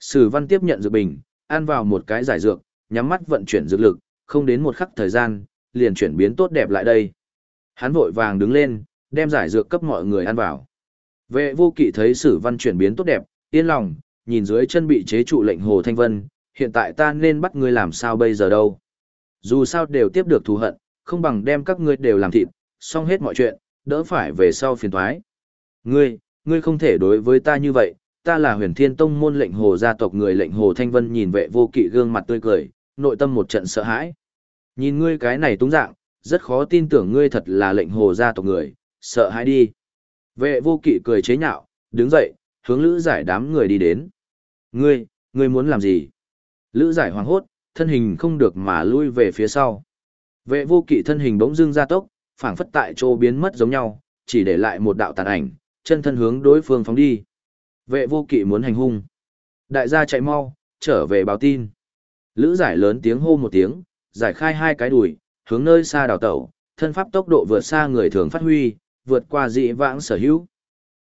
Sử văn tiếp nhận dược bình, ăn vào một cái giải dược, nhắm mắt vận chuyển dược lực, không đến một khắc thời gian, liền chuyển biến tốt đẹp lại đây. Hắn vội vàng đứng lên, đem giải dược cấp mọi người ăn vào. Vệ vô kỵ thấy sử văn chuyển biến tốt đẹp, yên lòng, nhìn dưới chân bị chế trụ lệnh hồ thanh vân, hiện tại ta nên bắt ngươi làm sao bây giờ đâu. Dù sao đều tiếp được thù hận, không bằng đem các ngươi đều làm thịt, xong hết mọi chuyện, đỡ phải về sau phiền thoái. Ngươi, ngươi không thể đối với ta như vậy, ta là huyền thiên tông môn lệnh hồ gia tộc người lệnh hồ thanh vân nhìn vệ vô kỵ gương mặt tươi cười, nội tâm một trận sợ hãi. Nhìn ngươi cái này túng dạng, rất khó tin tưởng ngươi thật là lệnh hồ gia tộc người, sợ hãi đi. Vệ vô kỵ cười chế nhạo, đứng dậy, hướng lữ giải đám người đi đến. Ngươi, ngươi muốn làm gì? Lữ giải hoảng hốt, thân hình không được mà lui về phía sau. Vệ vô kỵ thân hình bỗng dưng ra tốc, phảng phất tại chỗ biến mất giống nhau, chỉ để lại một đạo tàn ảnh, chân thân hướng đối phương phóng đi. Vệ vô kỵ muốn hành hung. Đại gia chạy mau, trở về báo tin. Lữ giải lớn tiếng hô một tiếng, giải khai hai cái đùi, hướng nơi xa đào tẩu, thân pháp tốc độ vượt xa người thường phát huy, vượt qua dị vãng sở hữu.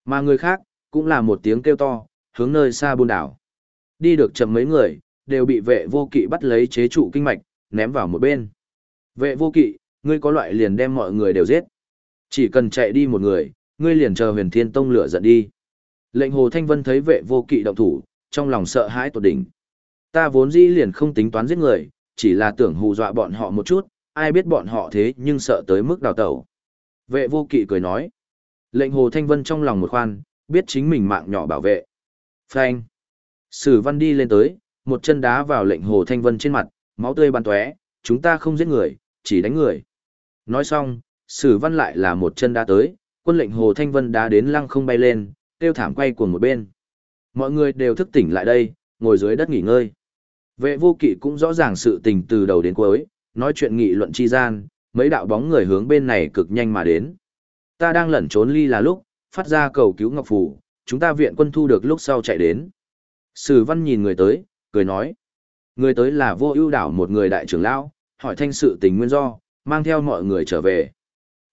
Mà người khác, cũng là một tiếng kêu to, hướng nơi xa buôn đảo. Đi được chậm mấy người, đều bị vệ vô kỵ bắt lấy chế trụ kinh mạch, ném vào một bên. Vệ vô kỵ, ngươi có loại liền đem mọi người đều giết. Chỉ cần chạy đi một người, ngươi liền chờ huyền thiên tông lửa giận đi. Lệnh hồ thanh vân thấy vệ vô kỵ động thủ, trong lòng sợ hãi tột đỉnh. Ta vốn dĩ liền không tính toán giết người, chỉ là tưởng hù dọa bọn họ một chút, ai biết bọn họ thế nhưng sợ tới mức đào tẩu. Vệ vô kỵ cười nói. Lệnh hồ thanh vân trong lòng một khoan, biết chính mình mạng nhỏ bảo vệ. Phanh. Sử văn đi lên tới, một chân đá vào lệnh hồ thanh vân trên mặt, máu tươi bắn tóe, chúng ta không giết người, chỉ đánh người. Nói xong, sử văn lại là một chân đá tới, quân lệnh hồ thanh vân đá đến lăng không bay lên, tiêu thảm quay cuồng một bên. Mọi người đều thức tỉnh lại đây, ngồi dưới đất nghỉ ngơi. Vệ vô kỵ cũng rõ ràng sự tình từ đầu đến cuối, nói chuyện nghị luận chi gian, mấy đạo bóng người hướng bên này cực nhanh mà đến. Ta đang lẩn trốn ly là lúc, phát ra cầu cứu Ngọc Phủ, chúng ta viện quân thu được lúc sau chạy đến. Sử văn nhìn người tới, cười nói. Người tới là vô ưu đảo một người đại trưởng lão, hỏi thanh sự tình nguyên do, mang theo mọi người trở về.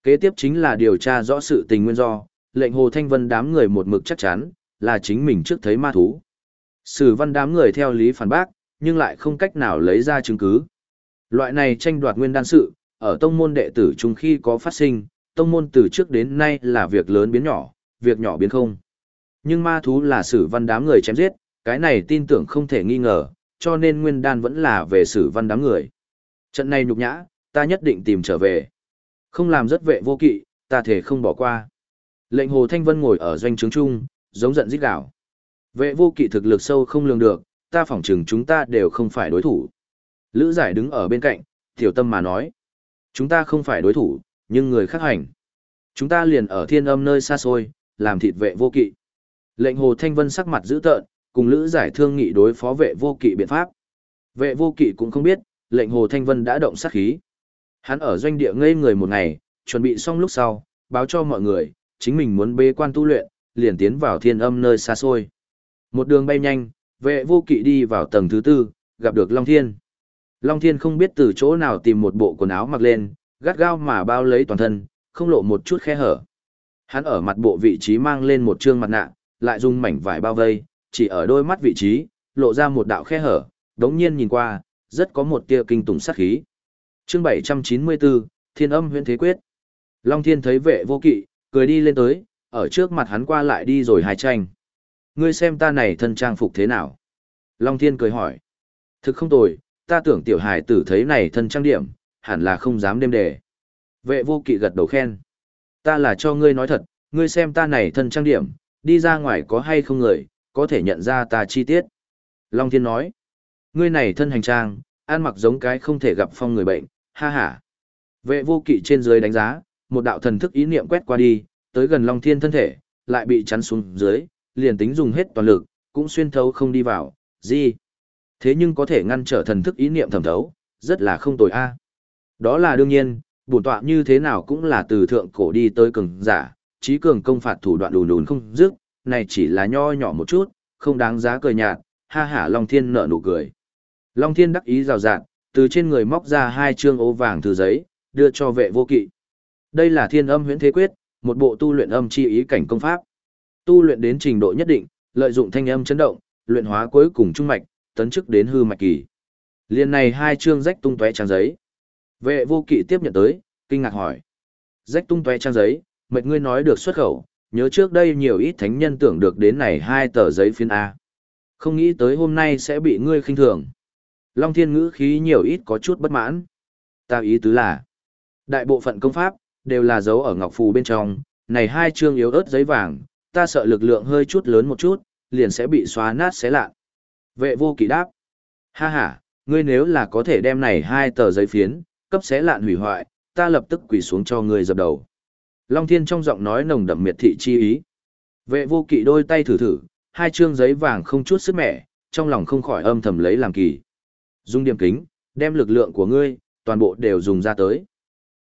Kế tiếp chính là điều tra rõ sự tình nguyên do, lệnh Hồ Thanh Vân đám người một mực chắc chắn, là chính mình trước thấy ma thú. Sử văn đám người theo lý phản bác, nhưng lại không cách nào lấy ra chứng cứ. Loại này tranh đoạt nguyên đan sự, ở tông môn đệ tử chung khi có phát sinh, tông môn từ trước đến nay là việc lớn biến nhỏ, việc nhỏ biến không. Nhưng ma thú là sử văn đám người chém giết, cái này tin tưởng không thể nghi ngờ, cho nên nguyên đan vẫn là về sử văn đám người. Trận này nhục nhã, ta nhất định tìm trở về. Không làm rất vệ vô kỵ, ta thể không bỏ qua. Lệnh Hồ Thanh Vân ngồi ở doanh trướng trung, giống giận rít gào. Vệ vô kỵ thực lực sâu không lường được, ta phỏng chừng chúng ta đều không phải đối thủ. Lữ giải đứng ở bên cạnh, tiểu tâm mà nói. Chúng ta không phải đối thủ, nhưng người khác hành. Chúng ta liền ở thiên âm nơi xa xôi, làm thịt vệ vô kỵ. Lệnh Hồ Thanh Vân sắc mặt dữ tợn, cùng Lữ giải thương nghị đối phó vệ vô kỵ biện pháp. Vệ vô kỵ cũng không biết, lệnh Hồ Thanh Vân đã động sát khí. Hắn ở doanh địa ngây người một ngày, chuẩn bị xong lúc sau, báo cho mọi người, chính mình muốn bế quan tu luyện, liền tiến vào thiên âm nơi xa xôi. Một đường bay nhanh, vệ vô kỵ đi vào tầng thứ tư, gặp được Long Thiên. Long Thiên không biết từ chỗ nào tìm một bộ quần áo mặc lên, gắt gao mà bao lấy toàn thân, không lộ một chút khe hở. Hắn ở mặt bộ vị trí mang lên một trương mặt nạ, lại dùng mảnh vải bao vây, chỉ ở đôi mắt vị trí, lộ ra một đạo khe hở, đống nhiên nhìn qua, rất có một tia kinh tủng sát khí. Chương 794, Thiên Âm Huyễn Thế Quyết. Long Thiên thấy vệ vô kỵ, cười đi lên tới, ở trước mặt hắn qua lại đi rồi hai tranh. Ngươi xem ta này thân trang phục thế nào? Long Thiên cười hỏi. Thực không tồi, ta tưởng tiểu hài tử thấy này thân trang điểm, hẳn là không dám đêm đề. Vệ vô kỵ gật đầu khen. Ta là cho ngươi nói thật, ngươi xem ta này thân trang điểm, đi ra ngoài có hay không người, có thể nhận ra ta chi tiết. Long Thiên nói. Ngươi này thân hành trang, ăn mặc giống cái không thể gặp phong người bệnh, ha ha. Vệ vô kỵ trên dưới đánh giá, một đạo thần thức ý niệm quét qua đi, tới gần Long Thiên thân thể, lại bị chắn xuống dưới, liền tính dùng hết toàn lực, cũng xuyên thấu không đi vào, gì? Thế nhưng có thể ngăn trở thần thức ý niệm thẩm thấu, rất là không tồi a. À. Đó là đương nhiên, bổn tọa như thế nào cũng là từ thượng cổ đi tới cường giả, trí cường công phạt thủ đoạn đùn đùn không dứt, này chỉ là nho nhỏ một chút, không đáng giá cười nhạt, ha ha Long Thiên nở nụ cười. Long Thiên đắc ý rào rạt, từ trên người móc ra hai chương ố vàng từ giấy, đưa cho vệ vô kỵ. Đây là thiên âm huyễn thế quyết, một bộ tu luyện âm chi ý cảnh công pháp. Tu luyện đến trình độ nhất định, lợi dụng thanh âm chấn động, luyện hóa cuối cùng trung mạch, tấn chức đến hư mạch kỳ. Liên này hai chương rách tung tóe trang giấy. Vệ vô kỵ tiếp nhận tới, kinh ngạc hỏi. Rách tung tóe trang giấy, mệt ngươi nói được xuất khẩu, nhớ trước đây nhiều ít thánh nhân tưởng được đến này hai tờ giấy phiên A. Không nghĩ tới hôm nay sẽ bị ngươi khinh thường. Long thiên ngữ khí nhiều ít có chút bất mãn. Ta ý tứ là, đại bộ phận công pháp, đều là dấu ở ngọc phù bên trong, này hai chương yếu ớt giấy vàng, ta sợ lực lượng hơi chút lớn một chút, liền sẽ bị xóa nát xé lạ. Vệ vô kỵ đáp, ha ha, ngươi nếu là có thể đem này hai tờ giấy phiến, cấp xé lạn hủy hoại, ta lập tức quỳ xuống cho ngươi dập đầu. Long Thiên trong giọng nói nồng đậm miệt thị chi ý. Vệ vô kỵ đôi tay thử thử, hai chương giấy vàng không chút sức mẻ, trong lòng không khỏi âm thầm lấy làm kỳ. Dung điểm kính, đem lực lượng của ngươi, toàn bộ đều dùng ra tới.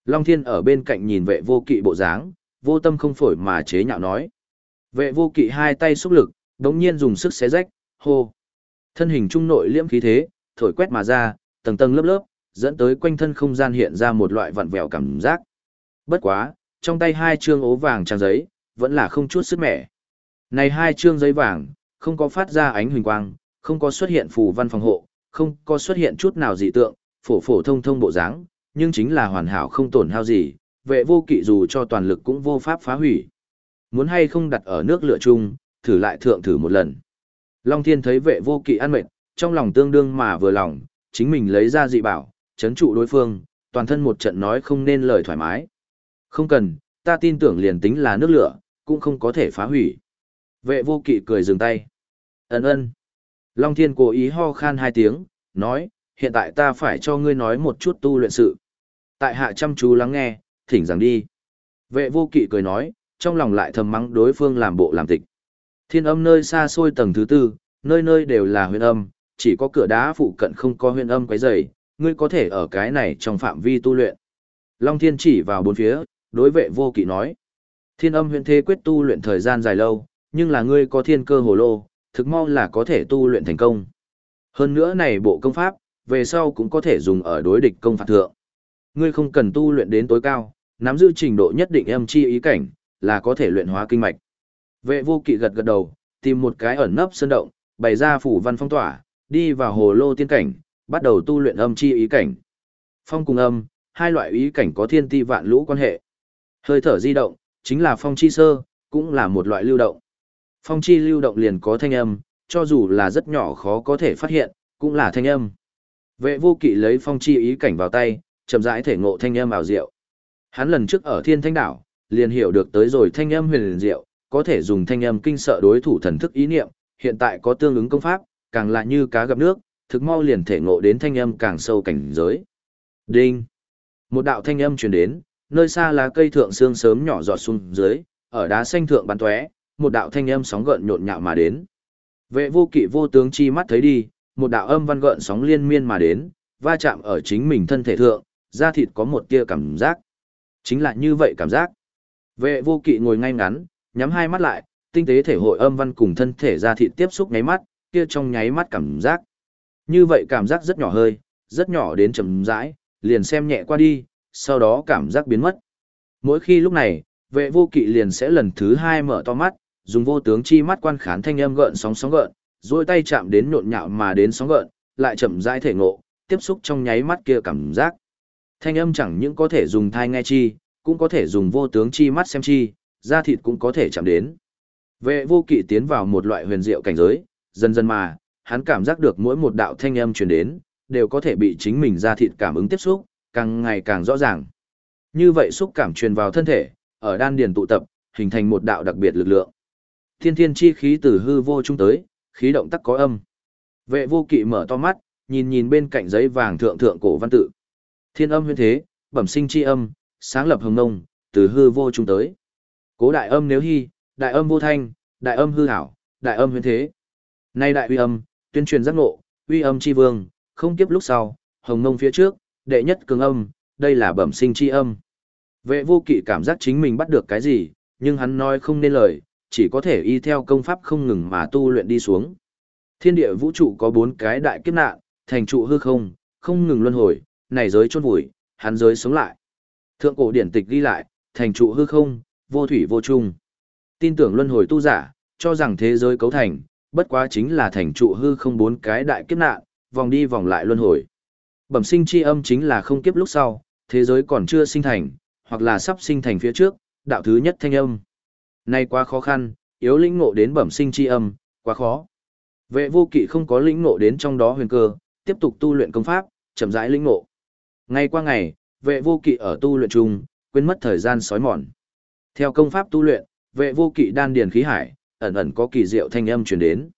Long Thiên ở bên cạnh nhìn vệ vô kỵ bộ dáng, vô tâm không phổi mà chế nhạo nói. Vệ vô kỵ hai tay xúc lực, đống nhiên dùng sức xé rách, hô. Thân hình trung nội liễm khí thế, thổi quét mà ra, tầng tầng lớp lớp, dẫn tới quanh thân không gian hiện ra một loại vặn vẹo cảm giác. Bất quá, trong tay hai chương ố vàng trang giấy, vẫn là không chút sức mẻ. Này hai chương giấy vàng, không có phát ra ánh huỳnh quang, không có xuất hiện phù văn phòng hộ, không có xuất hiện chút nào dị tượng, phổ phổ thông thông bộ dáng, nhưng chính là hoàn hảo không tổn hao gì, vệ vô kỵ dù cho toàn lực cũng vô pháp phá hủy. Muốn hay không đặt ở nước lửa chung, thử lại thượng thử một lần. Long Thiên thấy vệ vô kỵ ăn mệt, trong lòng tương đương mà vừa lòng, chính mình lấy ra dị bảo, chấn trụ đối phương, toàn thân một trận nói không nên lời thoải mái. Không cần, ta tin tưởng liền tính là nước lửa, cũng không có thể phá hủy. Vệ vô kỵ cười dừng tay. Ấn ơn. Long Thiên cố ý ho khan hai tiếng, nói, hiện tại ta phải cho ngươi nói một chút tu luyện sự. Tại hạ chăm chú lắng nghe, thỉnh rằng đi. Vệ vô kỵ cười nói, trong lòng lại thầm mắng đối phương làm bộ làm tịch. Thiên âm nơi xa xôi tầng thứ tư, nơi nơi đều là huyền âm, chỉ có cửa đá phụ cận không có huyền âm quấy rầy, ngươi có thể ở cái này trong phạm vi tu luyện. Long Thiên chỉ vào bốn phía, đối vệ vô kỵ nói. Thiên âm huyền thế quyết tu luyện thời gian dài lâu, nhưng là ngươi có thiên cơ hồ lô, thực mau là có thể tu luyện thành công. Hơn nữa này bộ công pháp, về sau cũng có thể dùng ở đối địch công phạt thượng. Ngươi không cần tu luyện đến tối cao, nắm giữ trình độ nhất định âm chi ý cảnh, là có thể luyện hóa kinh mạch. Vệ vô kỵ gật gật đầu, tìm một cái ẩn nấp sơn động, bày ra phủ văn phong tỏa, đi vào hồ lô tiên cảnh, bắt đầu tu luyện âm chi ý cảnh. Phong cùng âm, hai loại ý cảnh có thiên ti vạn lũ quan hệ. Hơi thở di động, chính là phong chi sơ, cũng là một loại lưu động. Phong chi lưu động liền có thanh âm, cho dù là rất nhỏ khó có thể phát hiện, cũng là thanh âm. Vệ vô kỵ lấy phong chi ý cảnh vào tay, chậm rãi thể ngộ thanh âm ảo diệu. Hắn lần trước ở thiên thanh đảo, liền hiểu được tới rồi thanh âm huyền diệu, có thể dùng thanh âm kinh sợ đối thủ thần thức ý niệm, hiện tại có tương ứng công pháp, càng lại như cá gặp nước, thực mau liền thể ngộ đến thanh âm càng sâu cảnh giới. Đinh! Một đạo thanh âm truyền đến, nơi xa là cây thượng xương sớm nhỏ giọt xuống dưới, ở đá xanh thượng bắn tóe, một đạo thanh âm sóng gợn nhộn nhạo mà đến. Vệ vô kỵ vô tướng chi mắt thấy đi, một đạo âm văn gợn sóng liên miên mà đến, va chạm ở chính mình thân thể thượng, da thịt có một tia cảm giác. Chính là như vậy cảm giác. Vệ vô kỵ ngồi ngay ngắn, nhắm hai mắt lại, tinh tế thể hội âm văn cùng thân thể da thịt tiếp xúc nháy mắt, kia trong nháy mắt cảm giác. Như vậy cảm giác rất nhỏ hơi, rất nhỏ đến chậm rãi, liền xem nhẹ qua đi, sau đó cảm giác biến mất. Mỗi khi lúc này, vệ vô kỵ liền sẽ lần thứ hai mở to mắt, dùng vô tướng chi mắt quan khán thanh âm gợn sóng sóng gợn, duỗi tay chạm đến nhộn nhạo mà đến sóng gợn, lại chậm rãi thể ngộ, tiếp xúc trong nháy mắt kia cảm giác. Thanh âm chẳng những có thể dùng thai nghe chi, cũng có thể dùng vô tướng chi mắt xem chi, da thịt cũng có thể chạm đến. Vệ vô kỵ tiến vào một loại huyền diệu cảnh giới, dần dần mà, hắn cảm giác được mỗi một đạo thanh âm truyền đến, đều có thể bị chính mình da thịt cảm ứng tiếp xúc, càng ngày càng rõ ràng. Như vậy xúc cảm truyền vào thân thể, ở đan điền tụ tập, hình thành một đạo đặc biệt lực lượng. Thiên thiên chi khí từ hư vô trung tới, khí động tắc có âm. Vệ vô kỵ mở to mắt, nhìn nhìn bên cạnh giấy vàng thượng thượng cổ văn tự. Thiên âm huyên thế, bẩm sinh chi âm, sáng lập hồng nông, từ hư vô trung tới. Cố đại âm nếu hy, đại âm vô thanh, đại âm hư hảo, đại âm huyên thế. Nay đại uy âm, tuyên truyền giác ngộ, uy âm chi vương, không kiếp lúc sau, hồng nông phía trước, đệ nhất cường âm, đây là bẩm sinh chi âm. Vệ vô kỵ cảm giác chính mình bắt được cái gì, nhưng hắn nói không nên lời, chỉ có thể y theo công pháp không ngừng mà tu luyện đi xuống. Thiên địa vũ trụ có bốn cái đại kiếp nạn, thành trụ hư không, không ngừng luân hồi, này giới chôn vùi, hắn giới sống lại. Thượng cổ điển tịch ghi lại, thành trụ hư không, vô thủy vô chung. Tin tưởng luân hồi tu giả, cho rằng thế giới cấu thành, bất quá chính là thành trụ hư không bốn cái đại kiếp nạn, vòng đi vòng lại luân hồi. Bẩm sinh chi âm chính là không kiếp lúc sau, thế giới còn chưa sinh thành, hoặc là sắp sinh thành phía trước, đạo thứ nhất thanh âm. Nay quá khó khăn, yếu lĩnh ngộ đến bẩm sinh chi âm, quá khó. Vệ vô kỵ không có lĩnh ngộ đến trong đó huyền cơ, tiếp tục tu luyện công pháp, chậm rãi lĩnh ngộ. Ngày qua ngày, vệ vô kỵ ở tu luyện chung, quên mất thời gian sói mòn. Theo công pháp tu luyện, vệ vô kỵ đan điền khí hải, ẩn ẩn có kỳ diệu thanh âm truyền đến.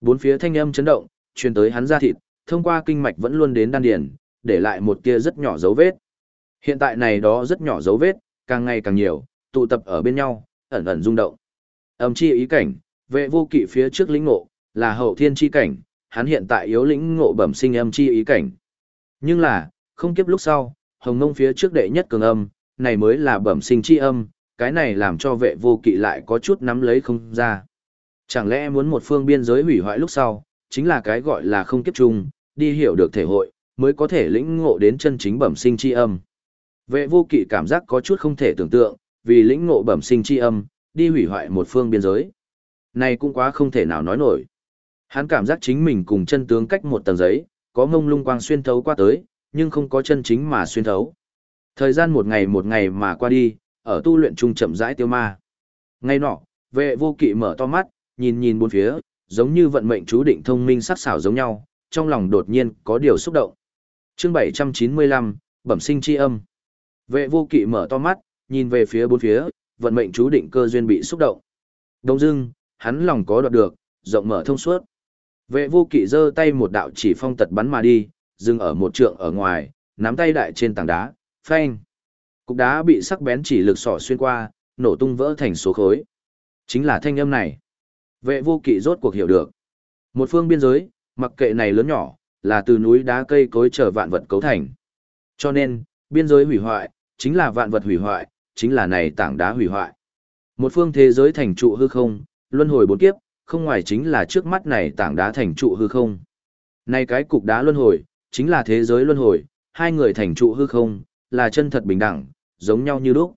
Bốn phía thanh âm chấn động, truyền tới hắn ra thịt, thông qua kinh mạch vẫn luôn đến đan điền, để lại một kia rất nhỏ dấu vết. Hiện tại này đó rất nhỏ dấu vết, càng ngày càng nhiều, tụ tập ở bên nhau, ẩn ẩn rung động. Âm chi ý cảnh, vệ vô kỵ phía trước lĩnh ngộ, là hậu thiên chi cảnh, hắn hiện tại yếu lĩnh ngộ bẩm sinh âm chi ý cảnh. Nhưng là, không kiếp lúc sau, hồng ngông phía trước đệ nhất cường âm, này mới là bẩm sinh chi âm, cái này làm cho vệ vô kỵ lại có chút nắm lấy không ra. Chẳng lẽ muốn một phương biên giới hủy hoại lúc sau, chính là cái gọi là không kiếp chung, đi hiểu được thể hội, mới có thể lĩnh ngộ đến chân chính bẩm sinh chi âm. Vệ vô kỵ cảm giác có chút không thể tưởng tượng, vì lĩnh ngộ bẩm sinh chi âm, đi hủy hoại một phương biên giới. Này cũng quá không thể nào nói nổi. Hắn cảm giác chính mình cùng chân tướng cách một tầng giấy, có mông lung quang xuyên thấu qua tới, nhưng không có chân chính mà xuyên thấu. Thời gian một ngày một ngày mà qua đi, ở tu luyện trung chậm rãi tiêu ma. Ngay nọ, vệ vô kỵ mở to mắt, nhìn nhìn bốn phía, giống như vận mệnh chú định thông minh sắc xảo giống nhau, trong lòng đột nhiên có điều xúc động. Chương 795, Bẩm sinh chi âm. Vệ vô kỵ mở to mắt, nhìn về phía bốn phía, vận mệnh chú định cơ duyên bị xúc động. Đông dưng, hắn lòng có đoạt được, rộng mở thông suốt. Vệ vô kỵ giơ tay một đạo chỉ phong tật bắn mà đi, dừng ở một trượng ở ngoài, nắm tay đại trên tảng đá, phanh. Cục đá bị sắc bén chỉ lực sỏ xuyên qua, nổ tung vỡ thành số khối. Chính là thanh âm này. Vệ vô kỵ rốt cuộc hiểu được. Một phương biên giới, mặc kệ này lớn nhỏ, là từ núi đá cây cối trở vạn vật cấu thành. Cho nên, biên giới hủy hoại, chính là vạn vật hủy hoại, chính là này tảng đá hủy hoại. Một phương thế giới thành trụ hư không, luân hồi bốn kiếp, không ngoài chính là trước mắt này tảng đá thành trụ hư không. Này cái cục đá luân hồi, chính là thế giới luân hồi, hai người thành trụ hư không, là chân thật bình đẳng, giống nhau như lúc.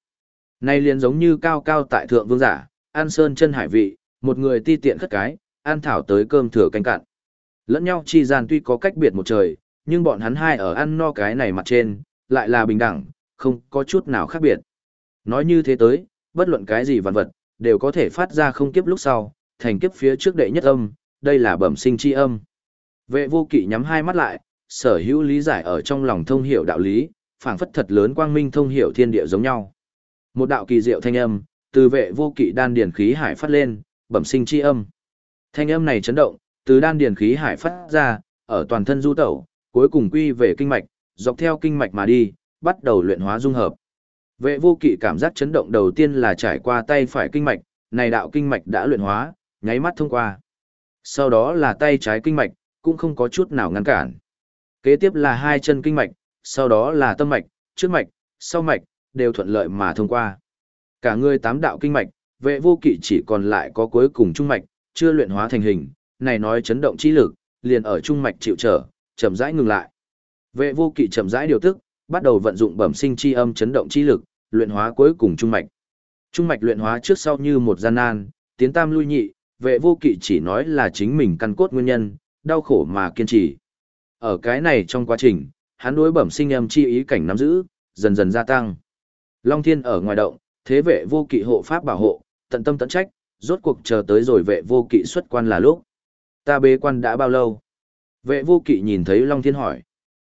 Này liền giống như cao cao tại thượng vương giả, an sơn chân hải vị, một người ti tiện khất cái, an thảo tới cơm thừa canh cạn. Lẫn nhau chi gian tuy có cách biệt một trời, nhưng bọn hắn hai ở ăn no cái này mặt trên, lại là bình đẳng, không có chút nào khác biệt. Nói như thế tới, bất luận cái gì vạn vật, đều có thể phát ra không kiếp lúc sau, thành kiếp phía trước đệ nhất âm, đây là bẩm sinh chi âm. Vệ vô kỵ nhắm hai mắt lại, sở hữu lý giải ở trong lòng thông hiểu đạo lý, phảng phất thật lớn quang minh thông hiểu thiên địa giống nhau. Một đạo kỳ diệu thanh âm, từ vệ vô kỵ đan điển khí hải phát lên, bẩm sinh chi âm. Thanh âm này chấn động, từ đan điển khí hải phát ra, ở toàn thân du tẩu, cuối cùng quy về kinh mạch, dọc theo kinh mạch mà đi, bắt đầu luyện hóa dung hợp. Vệ vô kỵ cảm giác chấn động đầu tiên là trải qua tay phải kinh mạch, này đạo kinh mạch đã luyện hóa, nháy mắt thông qua. Sau đó là tay trái kinh mạch, cũng không có chút nào ngăn cản. Kế tiếp là hai chân kinh mạch, sau đó là tâm mạch, trước mạch, sau mạch, đều thuận lợi mà thông qua. Cả người tám đạo kinh mạch, vệ vô kỵ chỉ còn lại có cuối cùng trung mạch, chưa luyện hóa thành hình, này nói chấn động chi lực, liền ở trung mạch chịu trở, chậm rãi ngừng lại. Vệ vô kỵ chậm rãi điều tức, bắt đầu vận dụng bẩm sinh chi âm chấn động chi lực, luyện hóa cuối cùng trung mạch. Trung mạch luyện hóa trước sau như một gian nan, tiến tam lui nhị, vệ vô kỵ chỉ nói là chính mình căn cốt nguyên nhân, đau khổ mà kiên trì. Ở cái này trong quá trình, hắn đối bẩm sinh âm chi ý cảnh nắm giữ, dần dần gia tăng. Long Thiên ở ngoài động, thế vệ vô kỵ hộ pháp bảo hộ, tận tâm tận trách, rốt cuộc chờ tới rồi vệ vô kỵ xuất quan là lúc. Ta bế quan đã bao lâu? Vệ vô kỵ nhìn thấy Long Thiên hỏi.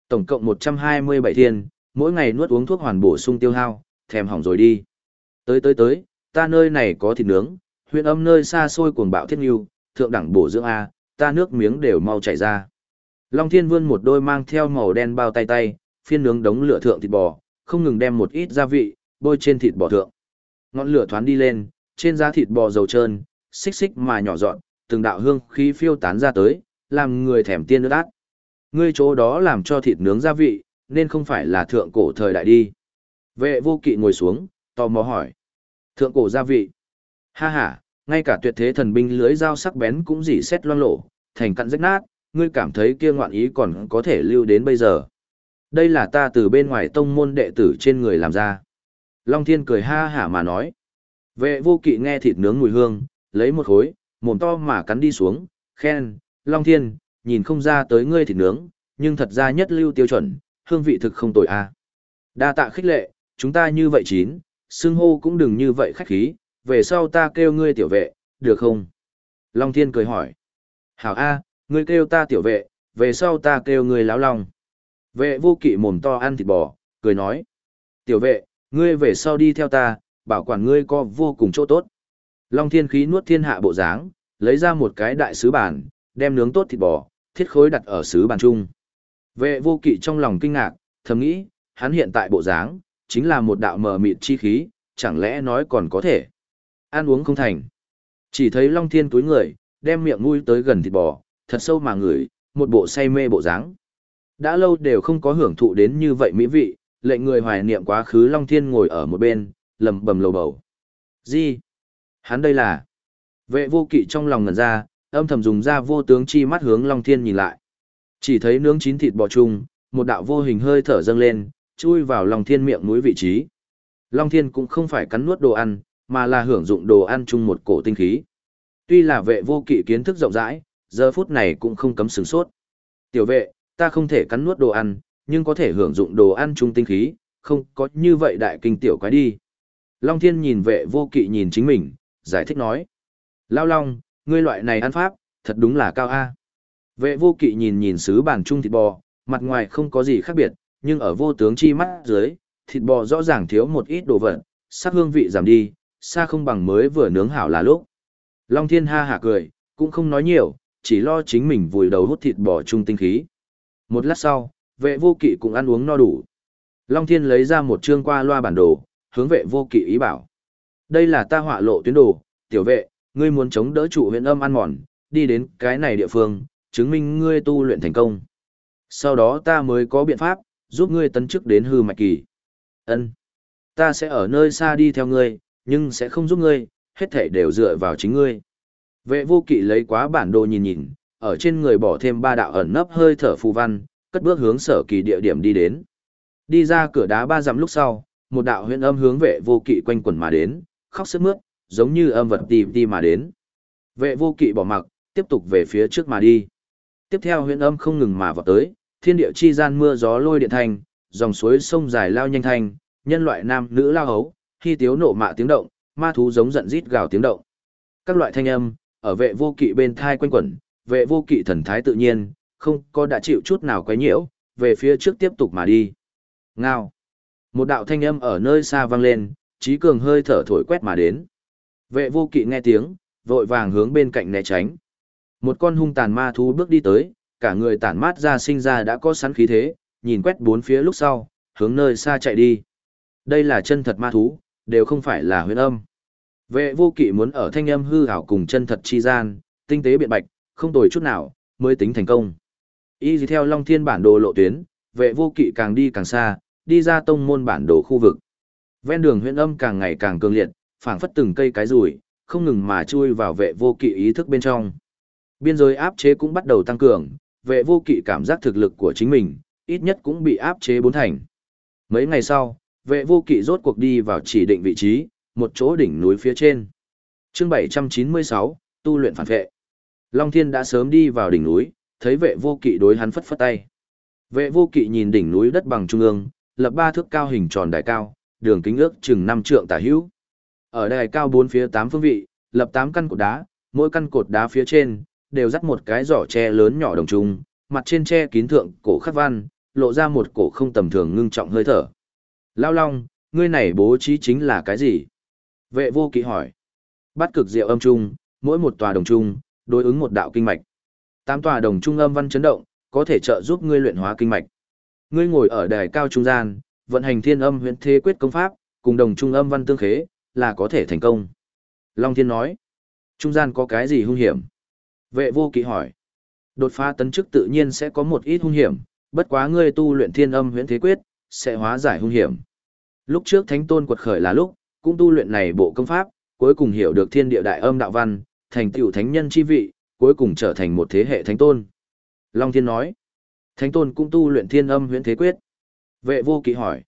Tổng cộng 127 thiên, mỗi ngày nuốt uống thuốc hoàn bổ sung tiêu hao, thèm hỏng rồi đi. Tới tới tới, ta nơi này có thịt nướng, huyện âm nơi xa xôi cuồng bạo thiết nghiêu, thượng đẳng bổ dưỡng A, ta nước miếng đều mau chảy ra. Long Thiên vươn một đôi mang theo màu đen bao tay tay, phiên nướng đống lửa thượng thịt bò, không ngừng đem một ít gia vị bôi trên thịt bò thượng. Ngọn lửa thoáng đi lên, trên da thịt bò dầu trơn, xích xích mà nhỏ dọn, từng đạo hương khí phiêu tán ra tới, làm người thèm tiên nước át. Ngươi chỗ đó làm cho thịt nướng gia vị, nên không phải là thượng cổ thời đại đi. Vệ vô kỵ ngồi xuống, tò mò hỏi. Thượng cổ gia vị. Ha ha, ngay cả tuyệt thế thần binh lưới dao sắc bén cũng dỉ xét loang lổ, thành cặn rách nát, ngươi cảm thấy kia ngoạn ý còn có thể lưu đến bây giờ. Đây là ta từ bên ngoài tông môn đệ tử trên người làm ra. Long Thiên cười ha hả mà nói. Vệ vô kỵ nghe thịt nướng mùi hương, lấy một khối, mồm to mà cắn đi xuống, khen, Long Thiên, nhìn không ra tới ngươi thịt nướng, nhưng thật ra nhất lưu tiêu chuẩn, hương vị thực không tồi a. Đa tạ khích lệ, chúng ta như vậy chín, xưng hô cũng đừng như vậy khách khí, về sau ta kêu ngươi tiểu vệ, được không? Long Thiên cười hỏi. Hảo A, ngươi kêu ta tiểu vệ, về sau ta kêu ngươi láo long. Vệ vô kỵ mồm to ăn thịt bò, cười nói. Tiểu vệ, ngươi về sau đi theo ta, bảo quản ngươi có vô cùng chỗ tốt. Long Thiên khí nuốt thiên hạ bộ dáng, lấy ra một cái đại sứ bàn, đem nướng tốt thịt bò, thiết khối đặt ở sứ bàn chung. Vệ vô kỵ trong lòng kinh ngạc, thầm nghĩ, hắn hiện tại bộ dáng, chính là một đạo mờ mịt chi khí, chẳng lẽ nói còn có thể. Ăn uống không thành. Chỉ thấy Long Thiên túi người, đem miệng ngui tới gần thịt bò, thật sâu mà ngửi, một bộ say mê bộ dáng. Đã lâu đều không có hưởng thụ đến như vậy mỹ vị, lệnh người hoài niệm quá khứ Long Thiên ngồi ở một bên, lầm bầm lầu bầu. Gì? Hắn đây là... Vệ vô kỵ trong lòng ngẩn ra, âm thầm dùng ra vô tướng chi mắt hướng Long Thiên nhìn lại. Chỉ thấy nướng chín thịt bò chung, một đạo vô hình hơi thở dâng lên, chui vào Long Thiên miệng núi vị trí. Long Thiên cũng không phải cắn nuốt đồ ăn, mà là hưởng dụng đồ ăn chung một cổ tinh khí. Tuy là vệ vô kỵ kiến thức rộng rãi, giờ phút này cũng không cấm sửng sốt. Tiểu vệ, ta không thể cắn nuốt đồ ăn, nhưng có thể hưởng dụng đồ ăn chung tinh khí, không có như vậy đại kinh tiểu quái đi. Long Thiên nhìn vệ vô kỵ nhìn chính mình, giải thích nói. Lao Long, ngươi loại này ăn pháp, thật đúng là cao A. Vệ vô kỵ nhìn nhìn sứ bàn chung thịt bò, mặt ngoài không có gì khác biệt, nhưng ở vô tướng chi mắt dưới, thịt bò rõ ràng thiếu một ít đồ vật, sắc hương vị giảm đi, xa không bằng mới vừa nướng hảo là lúc. Long Thiên ha hả cười, cũng không nói nhiều, chỉ lo chính mình vùi đầu hút thịt bò chung tinh khí. Một lát sau, vệ vô kỵ cũng ăn uống no đủ. Long Thiên lấy ra một chương qua loa bản đồ, hướng vệ vô kỵ ý bảo. Đây là ta họa lộ tuyến đồ, tiểu vệ, ngươi muốn chống đỡ trụ huyện âm ăn mòn, đi đến cái này địa phương, chứng minh ngươi tu luyện thành công. Sau đó ta mới có biện pháp, giúp ngươi tấn chức đến hư mạch kỳ. Ân, Ta sẽ ở nơi xa đi theo ngươi, nhưng sẽ không giúp ngươi, hết thảy đều dựa vào chính ngươi. Vệ vô kỵ lấy quá bản đồ nhìn nhìn, ở trên người bỏ thêm ba đạo ẩn nấp hơi thở phù văn, cất bước hướng sở kỳ địa điểm đi đến. Đi ra cửa đá ba dặm lúc sau, một đạo huyền âm hướng vệ vô kỵ quanh quẩn mà đến, khóc sướt mướt, giống như âm vật tìm đi mà đến. Vệ vô kỵ bỏ mặc, tiếp tục về phía trước mà đi. Tiếp theo huyền âm không ngừng mà vào tới, thiên địa chi gian mưa gió lôi điện thành, dòng suối sông dài lao nhanh thành, nhân loại nam nữ lao hấu, khi tiếu nộ mạ tiếng động, ma thú giống giận rít gào tiếng động. Các loại thanh âm, ở vệ vô kỵ bên thai quanh quẩn, vệ vô kỵ thần thái tự nhiên, không có đã chịu chút nào quấy nhiễu, về phía trước tiếp tục mà đi. Ngao. Một đạo thanh âm ở nơi xa vang lên, trí cường hơi thở thổi quét mà đến. Vệ vô kỵ nghe tiếng, vội vàng hướng bên cạnh né tránh. Một con hung tàn ma thú bước đi tới, cả người tản mát ra sinh ra đã có sẵn khí thế, nhìn quét bốn phía lúc sau, hướng nơi xa chạy đi. Đây là chân thật ma thú, đều không phải là huyền âm. Vệ vô kỵ muốn ở thanh âm hư ảo cùng chân thật chi gian, tinh tế biện bạch, không tồi chút nào, mới tính thành công. Y dì theo Long Thiên bản đồ lộ tuyến, vệ vô kỵ càng đi càng xa, đi ra tông môn bản đồ khu vực. Ven đường huyền âm càng ngày càng cường liệt, phảng phất từng cây cái rủi không ngừng mà chui vào vệ vô kỵ ý thức bên trong. Biên giới áp chế cũng bắt đầu tăng cường, vệ vô kỵ cảm giác thực lực của chính mình, ít nhất cũng bị áp chế bốn thành. Mấy ngày sau, vệ vô kỵ rốt cuộc đi vào chỉ định vị trí, một chỗ đỉnh núi phía trên. chương 796, tu luyện phản vệ. Long Thiên đã sớm đi vào đỉnh núi, thấy vệ vô kỵ đối hắn phất phất tay. Vệ vô kỵ nhìn đỉnh núi đất bằng trung ương, lập ba thước cao hình tròn đài cao, đường kính ước chừng năm trượng tả hữu. Ở đài cao bốn phía tám phương vị, lập tám căn cột đá, mỗi căn cột đá phía trên đều dắt một cái giỏ tre lớn nhỏ đồng trung, mặt trên tre kín thượng cổ khắc văn, lộ ra một cổ không tầm thường ngưng trọng hơi thở. Lao Long, ngươi này bố trí chính là cái gì? Vệ vô kỵ hỏi. Bắt cực diệu âm trung, mỗi một tòa đồng trung, đối ứng một đạo kinh mạch. Tám tòa đồng trung âm văn chấn động, có thể trợ giúp ngươi luyện hóa kinh mạch. Ngươi ngồi ở đài cao trung gian, vận hành thiên âm huyễn thế quyết công pháp, cùng đồng trung âm văn tương khế, là có thể thành công. Long Thiên nói, trung gian có cái gì hung hiểm? Vệ vô kỵ hỏi, đột phá tấn chức tự nhiên sẽ có một ít hung hiểm, bất quá ngươi tu luyện thiên âm huyễn thế quyết, sẽ hóa giải hung hiểm. Lúc trước Thánh Tôn quật khởi là lúc, cũng tu luyện này bộ công pháp, cuối cùng hiểu được thiên địa đại âm đạo văn, thành tựu thánh nhân chi vị, cuối cùng trở thành một thế hệ thánh tôn. Long Thiên nói, thánh tôn cũng tu luyện thiên âm huyễn thế quyết. Vệ vô kỵ hỏi,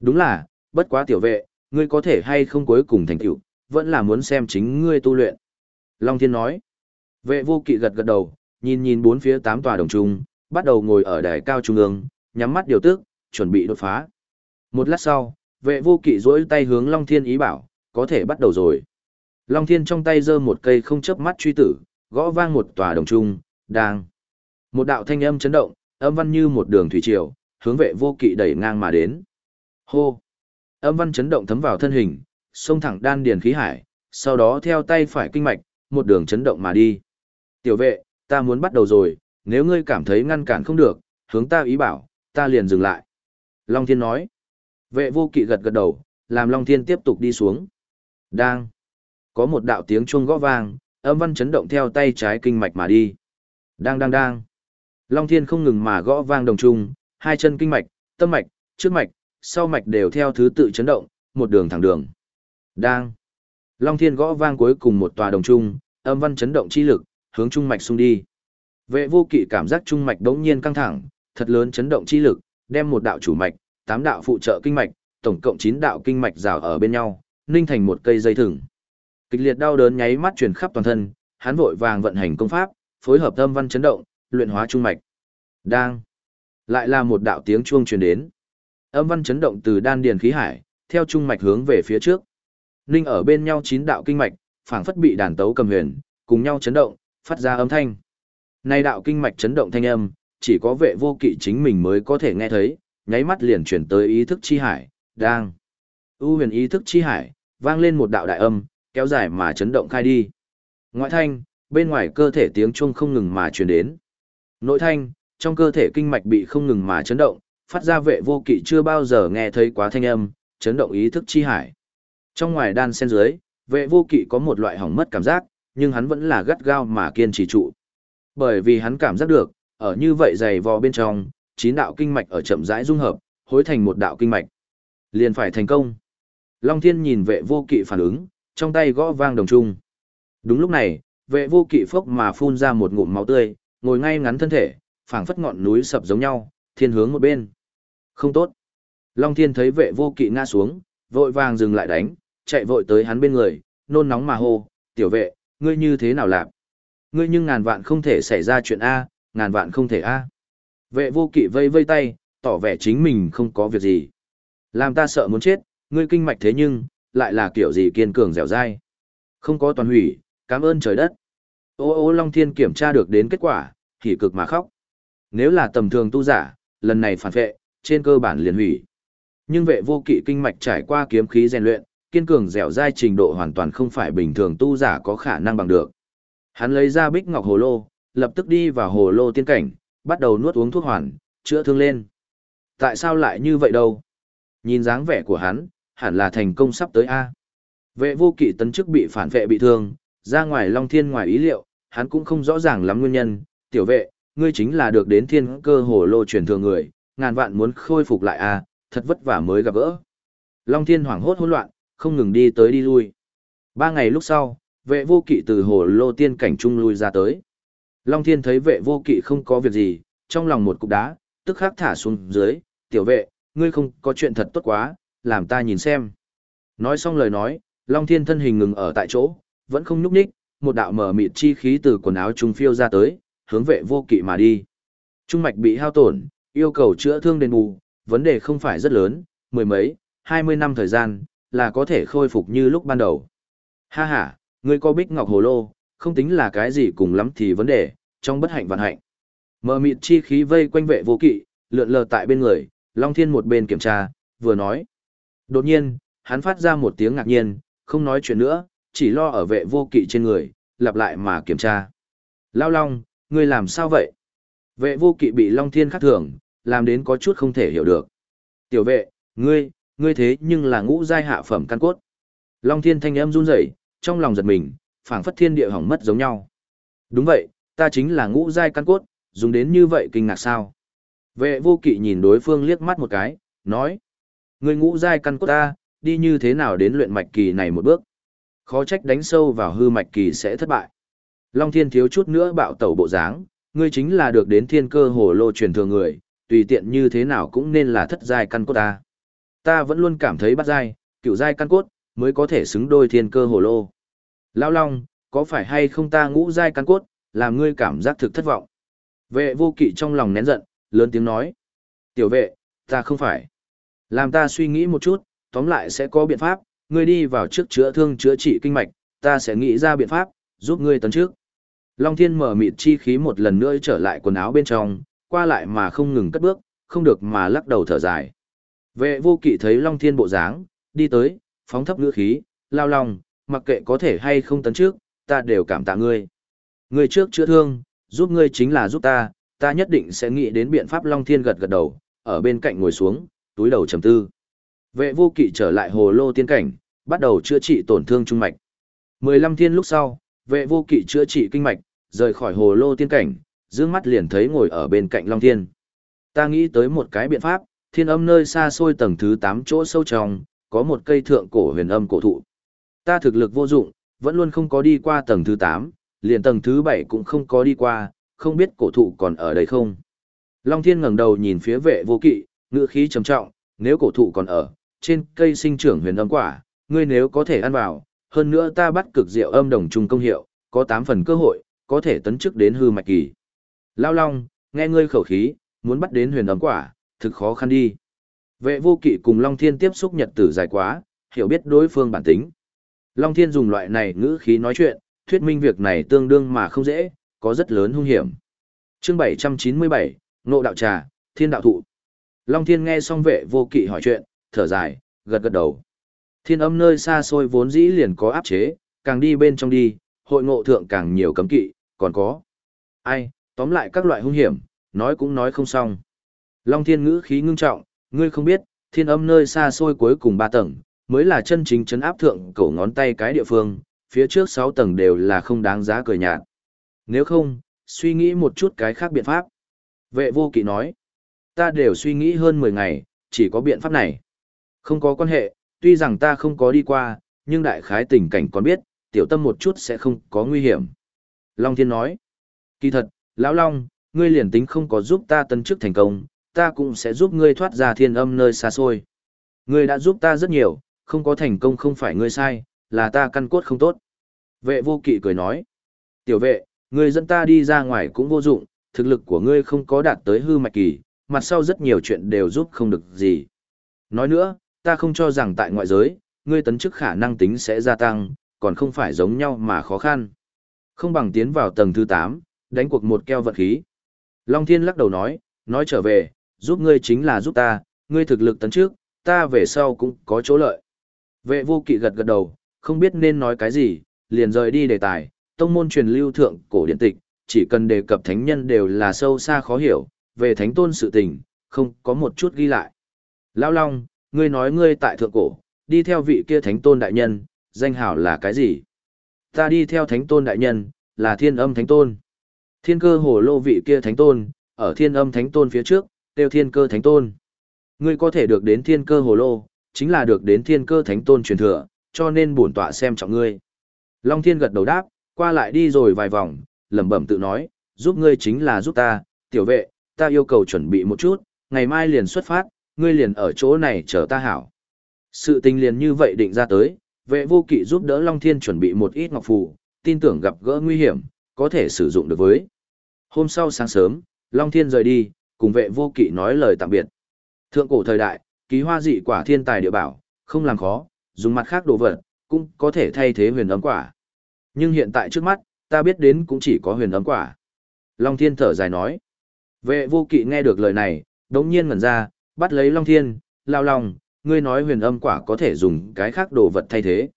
đúng là, bất quá tiểu vệ, ngươi có thể hay không cuối cùng thành tựu, vẫn là muốn xem chính ngươi tu luyện. Long Thiên nói, vệ vô kỵ gật gật đầu, nhìn nhìn bốn phía tám tòa đồng trung, bắt đầu ngồi ở đài cao trung ương, nhắm mắt điều tức, chuẩn bị đột phá. Một lát sau, vệ vô kỵ duỗi tay hướng Long Thiên ý bảo, có thể bắt đầu rồi. Long Thiên trong tay giơ một cây không chớp mắt truy tử, gõ vang một tòa đồng trung, đang. Một đạo thanh âm chấn động, âm văn như một đường thủy triều, hướng vệ vô kỵ đẩy ngang mà đến. Hô! Âm văn chấn động thấm vào thân hình, xông thẳng đan điền khí hải, sau đó theo tay phải kinh mạch, một đường chấn động mà đi. Tiểu vệ, ta muốn bắt đầu rồi, nếu ngươi cảm thấy ngăn cản không được, hướng ta ý bảo, ta liền dừng lại. Long Thiên nói. Vệ vô kỵ gật gật đầu, làm Long Thiên tiếp tục đi xuống. Đang. Có một đạo tiếng chuông gõ vang, âm văn chấn động theo tay trái kinh mạch mà đi. Đang đang đang. Long Thiên không ngừng mà gõ vang đồng trung, hai chân kinh mạch, tâm mạch, trước mạch, sau mạch đều theo thứ tự chấn động, một đường thẳng đường. Đang. Long Thiên gõ vang cuối cùng một tòa đồng trung, âm văn chấn động chi lực, hướng trung mạch xung đi. Vệ vô kỵ cảm giác trung mạch đống nhiên căng thẳng, thật lớn chấn động chi lực, đem một đạo chủ mạch, tám đạo phụ trợ kinh mạch, tổng cộng 9 đạo kinh mạch rào ở bên nhau, ninh thành một cây dây thừng. Kịch liệt đau đớn nháy mắt truyền khắp toàn thân, hắn vội vàng vận hành công pháp, phối hợp âm văn chấn động, luyện hóa trung mạch. Đang. Lại là một đạo tiếng chuông truyền đến. Âm văn chấn động từ đan điền khí hải, theo trung mạch hướng về phía trước. Ninh ở bên nhau chín đạo kinh mạch, phảng phất bị đàn tấu cầm huyền, cùng nhau chấn động, phát ra âm thanh. Nay đạo kinh mạch chấn động thanh âm, chỉ có vệ vô kỵ chính mình mới có thể nghe thấy, nháy mắt liền chuyển tới ý thức chi hải, đang. U huyền ý thức chi hải, vang lên một đạo đại âm, kéo dài mà chấn động khai đi. Ngoại thanh, bên ngoài cơ thể tiếng chuông không ngừng mà truyền đến. Nội thanh, trong cơ thể kinh mạch bị không ngừng mà chấn động, phát ra vệ vô kỵ chưa bao giờ nghe thấy quá thanh âm, chấn động ý thức chi hải. Trong ngoài đan sen dưới, vệ vô kỵ có một loại hỏng mất cảm giác, nhưng hắn vẫn là gắt gao mà kiên trì trụ. Bởi vì hắn cảm giác được, ở như vậy dày vò bên trong, chín đạo kinh mạch ở chậm rãi dung hợp, hối thành một đạo kinh mạch. Liền phải thành công. Long Thiên nhìn vệ vô kỵ phản ứng, trong tay gõ vang đồng trung. Đúng lúc này, vệ vô kỵ phốc mà phun ra một ngụm máu tươi, ngồi ngay ngắn thân thể, phảng phất ngọn núi sập giống nhau, thiên hướng một bên. Không tốt. Long Thiên thấy vệ vô kỵ ngã xuống, vội vàng dừng lại đánh, chạy vội tới hắn bên người, nôn nóng mà hô, tiểu vệ, ngươi như thế nào làm? Ngươi nhưng ngàn vạn không thể xảy ra chuyện A, ngàn vạn không thể A. Vệ vô kỵ vây vây tay, tỏ vẻ chính mình không có việc gì. Làm ta sợ muốn chết, ngươi kinh mạch thế nhưng, lại là kiểu gì kiên cường dẻo dai. Không có toàn hủy, cảm ơn trời đất. Ô ô Long Thiên kiểm tra được đến kết quả, thì cực mà khóc. Nếu là tầm thường tu giả, lần này phản vệ, trên cơ bản liền hủy. Nhưng vệ vô kỵ kinh mạch trải qua kiếm khí rèn luyện, kiên cường dẻo dai trình độ hoàn toàn không phải bình thường tu giả có khả năng bằng được. Hắn lấy ra bích ngọc hồ lô, lập tức đi vào hồ lô tiên cảnh, bắt đầu nuốt uống thuốc hoàn, chữa thương lên. Tại sao lại như vậy đâu? Nhìn dáng vẻ của hắn, hẳn là thành công sắp tới A. Vệ vô kỵ tấn chức bị phản vệ bị thương, ra ngoài Long Thiên ngoài ý liệu, hắn cũng không rõ ràng lắm nguyên nhân. Tiểu vệ, ngươi chính là được đến thiên cơ hồ lô truyền thừa người, ngàn vạn muốn khôi phục lại A, thật vất vả mới gặp gỡ. Long Thiên hoảng hốt hỗn loạn, không ngừng đi tới đi lui. Ba ngày lúc sau, vệ vô kỵ từ hồ lô tiên cảnh trung lui ra tới. Long Thiên thấy vệ vô kỵ không có việc gì, trong lòng một cục đá, tức khắc thả xuống dưới, tiểu vệ, ngươi không có chuyện thật tốt quá, làm ta nhìn xem. Nói xong lời nói, Long Thiên thân hình ngừng ở tại chỗ, vẫn không nhúc nhích, một đạo mở mịt chi khí từ quần áo trung phiêu ra tới, hướng vệ vô kỵ mà đi. Trung mạch bị hao tổn, yêu cầu chữa thương đền bù, vấn đề không phải rất lớn, mười mấy, hai mươi năm thời gian, là có thể khôi phục như lúc ban đầu. Ha ha, ngươi có bích ngọc hồ lô, không tính là cái gì cùng lắm thì vấn đề, trong bất hạnh vạn hạnh. Mở mịt chi khí vây quanh vệ vô kỵ, lượn lờ tại bên người, Long Thiên một bên kiểm tra, vừa nói. Đột nhiên, hắn phát ra một tiếng ngạc nhiên, không nói chuyện nữa, chỉ lo ở vệ vô kỵ trên người, lặp lại mà kiểm tra. Lao Long, ngươi làm sao vậy? Vệ vô kỵ bị Long Thiên khắc thường, làm đến có chút không thể hiểu được. Tiểu vệ, ngươi, ngươi thế nhưng là ngũ giai hạ phẩm căn cốt. Long thiên thanh âm run rẩy, trong lòng giật mình, phảng phất thiên địa hỏng mất giống nhau. Đúng vậy, ta chính là ngũ giai căn cốt, dùng đến như vậy kinh ngạc sao? Vệ vô kỵ nhìn đối phương liếc mắt một cái, nói. Ngươi ngũ giai căn cốt ta, đi như thế nào đến luyện mạch kỳ này một bước? Khó trách đánh sâu vào hư mạch kỳ sẽ thất bại. Long thiên thiếu chút nữa bạo tẩu bộ dáng, ngươi chính là được đến thiên cơ hồ lô truyền thừa người, tùy tiện như thế nào cũng nên là thất giai căn cốt ta. Ta vẫn luôn cảm thấy bắt dai, cựu dai căn cốt, mới có thể xứng đôi thiên cơ hồ lô. Lão Long, có phải hay không ta ngũ dai căn cốt, làm ngươi cảm giác thực thất vọng? Vệ vô kỵ trong lòng nén giận, lớn tiếng nói. Tiểu vệ, ta không phải. Làm ta suy nghĩ một chút, tóm lại sẽ có biện pháp, ngươi đi vào trước chữa thương chữa trị kinh mạch, ta sẽ nghĩ ra biện pháp, giúp ngươi tấn trước. Long thiên mở mịt chi khí một lần nữa trở lại quần áo bên trong, qua lại mà không ngừng cất bước, không được mà lắc đầu thở dài. Vệ vô kỵ thấy Long thiên bộ dáng, đi tới, phóng thấp ngữ khí, lao lòng, mặc kệ có thể hay không tấn trước, ta đều cảm tạ ngươi. Ngươi trước chữa thương, giúp ngươi chính là giúp ta, ta nhất định sẽ nghĩ đến biện pháp Long Thiên gật gật đầu, ở bên cạnh ngồi xuống, túi đầu trầm tư. Vệ vô kỵ trở lại hồ lô tiên cảnh, bắt đầu chữa trị tổn thương trung mạch. 15 thiên lúc sau, vệ vô kỵ chữa trị kinh mạch, rời khỏi hồ lô tiên cảnh, dương mắt liền thấy ngồi ở bên cạnh Long Thiên. Ta nghĩ tới một cái biện pháp, thiên âm nơi xa xôi tầng thứ 8 chỗ sâu trong, có một cây thượng cổ huyền âm cổ thụ. Ta thực lực vô dụng, vẫn luôn không có đi qua tầng thứ 8, liền tầng thứ 7 cũng không có đi qua, không biết cổ thụ còn ở đây không. Long Thiên ngẩng đầu nhìn phía vệ vô kỵ, ngữ khí trầm trọng, nếu cổ thụ còn ở, trên cây sinh trưởng huyền âm quả, ngươi nếu có thể ăn vào, hơn nữa ta bắt cực diệu âm đồng trung công hiệu, có 8 phần cơ hội, có thể tấn chức đến hư mạch kỳ. Lao Long, nghe ngươi khẩu khí, muốn bắt đến huyền âm quả, thực khó khăn đi. Vệ vô kỵ cùng Long Thiên tiếp xúc nhật tử dài quá, hiểu biết đối phương bản tính. Long Thiên dùng loại này ngữ khí nói chuyện, thuyết minh việc này tương đương mà không dễ, có rất lớn hung hiểm. Chương 797, ngộ đạo trà, Thiên đạo thụ. Long Thiên nghe xong vệ vô kỵ hỏi chuyện, thở dài, gật gật đầu. Thiên âm nơi xa xôi vốn dĩ liền có áp chế, càng đi bên trong đi, hội ngộ thượng càng nhiều cấm kỵ, còn có. Ai, tóm lại các loại hung hiểm, nói cũng nói không xong. Long Thiên ngữ khí ngưng trọng, ngươi không biết, thiên âm nơi xa xôi cuối cùng ba tầng, mới là chân chính chấn áp thượng cổ ngón tay cái địa phương, phía trước sáu tầng đều là không đáng giá cười nhạt. Nếu không, suy nghĩ một chút cái khác biện pháp. Vệ vô kỵ nói, ta đều suy nghĩ hơn 10 ngày, chỉ có biện pháp này. Không có quan hệ, tuy rằng ta không có đi qua, nhưng đại khái tình cảnh còn biết, tiểu tâm một chút sẽ không có nguy hiểm. Long Thiên nói, kỳ thật, Lão Long, ngươi liền tính không có giúp ta tân chức thành công, ta cũng sẽ giúp ngươi thoát ra thiên âm nơi xa xôi. Ngươi đã giúp ta rất nhiều, không có thành công không phải ngươi sai, là ta căn cốt không tốt. Vệ vô kỵ cười nói, tiểu vệ, ngươi dẫn ta đi ra ngoài cũng vô dụng, thực lực của ngươi không có đạt tới hư mạch kỳ, mặt sau rất nhiều chuyện đều giúp không được gì. Nói nữa, ta không cho rằng tại ngoại giới, ngươi tấn chức khả năng tính sẽ gia tăng, còn không phải giống nhau mà khó khăn. Không bằng tiến vào tầng thứ 8, đánh cuộc một keo vận khí. Long Thiên lắc đầu nói, nói trở về, giúp ngươi chính là giúp ta, ngươi thực lực tấn trước, ta về sau cũng có chỗ lợi. Vệ vô kỵ gật gật đầu, không biết nên nói cái gì, liền rời đi đề tài, tông môn truyền lưu thượng cổ điện tịch, chỉ cần đề cập thánh nhân đều là sâu xa khó hiểu, về thánh tôn sự tình, không có một chút ghi lại. Lão Long, ngươi nói ngươi tại thượng cổ, đi theo vị kia thánh tôn đại nhân, danh hảo là cái gì? Ta đi theo thánh tôn đại nhân, là thiên âm thánh tôn. Thiên cơ hồ lô vị kia thánh tôn, ở thiên âm thánh tôn phía trước, tiêu thiên cơ thánh tôn. Ngươi có thể được đến thiên cơ hồ lô, chính là được đến thiên cơ thánh tôn truyền thừa, cho nên bổn tọa xem trọng ngươi. Long thiên gật đầu đáp, qua lại đi rồi vài vòng, lẩm bẩm tự nói, giúp ngươi chính là giúp ta, tiểu vệ, ta yêu cầu chuẩn bị một chút, ngày mai liền xuất phát, ngươi liền ở chỗ này chờ ta hảo. Sự tình liền như vậy định ra tới, vệ vô kỵ giúp đỡ Long Thiên chuẩn bị một ít ngọc phù, tin tưởng gặp gỡ nguy hiểm, có thể sử dụng được với. Hôm sau sáng sớm, Long Thiên rời đi, cùng vệ vô kỵ nói lời tạm biệt. Thượng cổ thời đại, ký hoa dị quả thiên tài địa bảo, không làm khó, dùng mặt khác đồ vật, cũng có thể thay thế huyền ấm quả. Nhưng hiện tại trước mắt, ta biết đến cũng chỉ có huyền ấm quả. Long Thiên thở dài nói. Vệ vô kỵ nghe được lời này, đống nhiên ngẩn ra, bắt lấy Long Thiên, lao lòng, ngươi nói huyền âm quả có thể dùng cái khác đồ vật thay thế.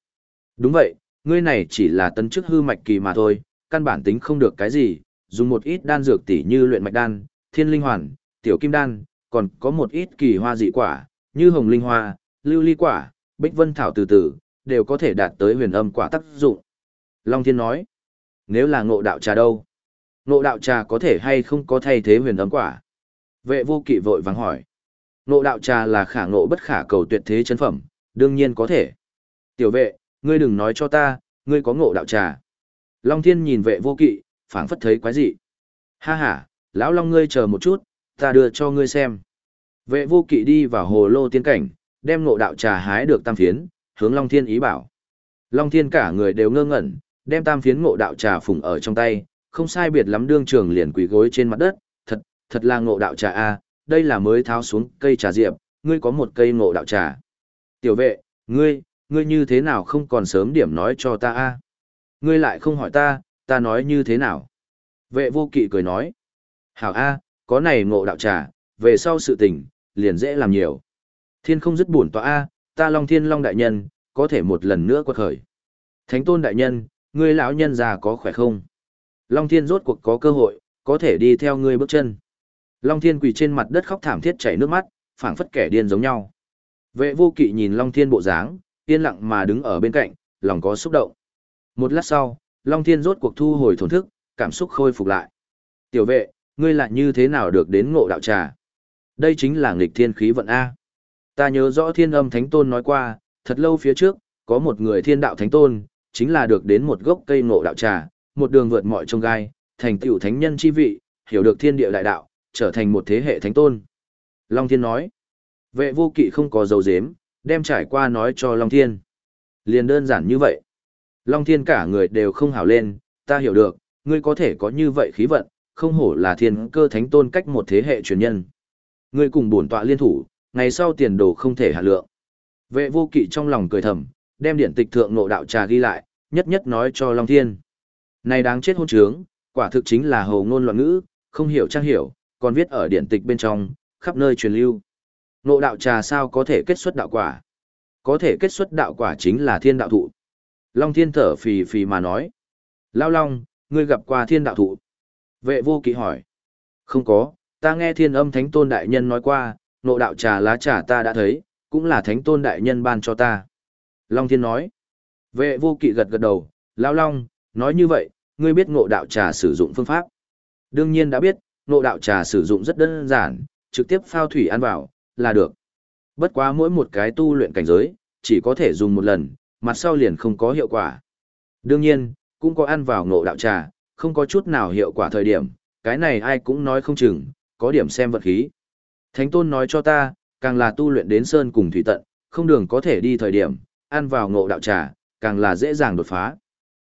Đúng vậy, ngươi này chỉ là tấn chức hư mạch kỳ mà thôi, căn bản tính không được cái gì, dùng một ít đan dược tỉ như luyện mạch đan, thiên linh hoàn, tiểu kim đan, còn có một ít kỳ hoa dị quả, như hồng linh hoa, lưu ly quả, bích vân thảo từ từ, đều có thể đạt tới huyền âm quả tác dụng. Long Thiên nói, nếu là ngộ đạo trà đâu? Ngộ đạo trà có thể hay không có thay thế huyền âm quả? Vệ vô kỵ vội vàng hỏi. Ngộ đạo trà là khả ngộ bất khả cầu tuyệt thế chân phẩm, đương nhiên có thể. Tiểu vệ, ngươi đừng nói cho ta, ngươi có ngộ đạo trà. Long Thiên nhìn vệ vô kỵ, phảng phất thấy quái dị. Ha ha, lão Long ngươi chờ một chút, ta đưa cho ngươi xem. Vệ vô kỵ đi vào hồ lô tiên cảnh, đem ngộ đạo trà hái được tam phiến, hướng Long Thiên ý bảo. Long Thiên cả người đều ngơ ngẩn, đem tam phiến ngộ đạo trà phùng ở trong tay, không sai biệt lắm đương trường liền quỳ gối trên mặt đất, thật, thật là ngộ đạo trà a, đây là mới tháo xuống cây trà diệp, ngươi có một cây ngộ đạo trà. Tiểu vệ, ngươi, ngươi như thế nào không còn sớm điểm nói cho ta a? Ngươi lại không hỏi ta, ta nói như thế nào? Vệ vô kỵ cười nói. Hảo a, có này ngộ đạo trà, về sau sự tình, liền dễ làm nhiều. Thiên không dứt buồn tọa a, ta Long Thiên Long đại nhân, có thể một lần nữa quật khởi. Thánh tôn đại nhân, ngươi lão nhân già có khỏe không? Long Thiên rốt cuộc có cơ hội, có thể đi theo ngươi bước chân. Long Thiên quỳ trên mặt đất khóc thảm thiết chảy nước mắt, phảng phất kẻ điên giống nhau. Vệ vô kỵ nhìn Long Thiên bộ dáng, yên lặng mà đứng ở bên cạnh, lòng có xúc động. Một lát sau, Long Thiên rốt cuộc thu hồi thổn thức, cảm xúc khôi phục lại. Tiểu vệ, ngươi lại như thế nào được đến ngộ đạo trà? Đây chính là nghịch thiên khí vận A. Ta nhớ rõ thiên âm thánh tôn nói qua, thật lâu phía trước, có một người thiên đạo thánh tôn, chính là được đến một gốc cây ngộ đạo trà, một đường vượt mọi trông gai, thành tựu thánh nhân chi vị, hiểu được thiên địa đại đạo, trở thành một thế hệ thánh tôn. Long Thiên nói, vệ vô kỵ không có dấu dếm, đem trải qua nói cho Long Thiên. Liền đơn giản như vậy. Long Thiên cả người đều không hảo lên, ta hiểu được, ngươi có thể có như vậy khí vận, không hổ là thiên cơ thánh tôn cách một thế hệ truyền nhân. Ngươi cùng bổn tọa liên thủ, ngày sau tiền đồ không thể hạ lượng. Vệ vô kỵ trong lòng cười thầm, đem điển tịch thượng nộ đạo trà ghi lại, nhất nhất nói cho Long Thiên. Này đáng chết hôn trướng, quả thực chính là hồ ngôn loạn ngữ, không hiểu trang hiểu, còn viết ở điển tịch bên trong, khắp nơi truyền lưu. Nộ đạo trà sao có thể kết xuất đạo quả? Có thể kết xuất đạo quả chính là thiên đạo thụ. Long thiên thở phì phì mà nói. Lao long, ngươi gặp qua thiên đạo thụ. Vệ vô kỵ hỏi. Không có, ta nghe thiên âm thánh tôn đại nhân nói qua, nộ đạo trà lá trà ta đã thấy, cũng là thánh tôn đại nhân ban cho ta. Long thiên nói. Vệ vô kỵ gật gật đầu, Lao long, nói như vậy, ngươi biết ngộ đạo trà sử dụng phương pháp. Đương nhiên đã biết, ngộ đạo trà sử dụng rất đơn giản, trực tiếp phao thủy ăn vào, là được. Bất quá mỗi một cái tu luyện cảnh giới, chỉ có thể dùng một lần, mặt sau liền không có hiệu quả. Đương nhiên, cũng có ăn vào ngộ đạo trà, không có chút nào hiệu quả thời điểm, cái này ai cũng nói không chừng, có điểm xem vật khí. Thánh tôn nói cho ta, càng là tu luyện đến sơn cùng thủy tận, không đường có thể đi thời điểm, ăn vào ngộ đạo trà, càng là dễ dàng đột phá.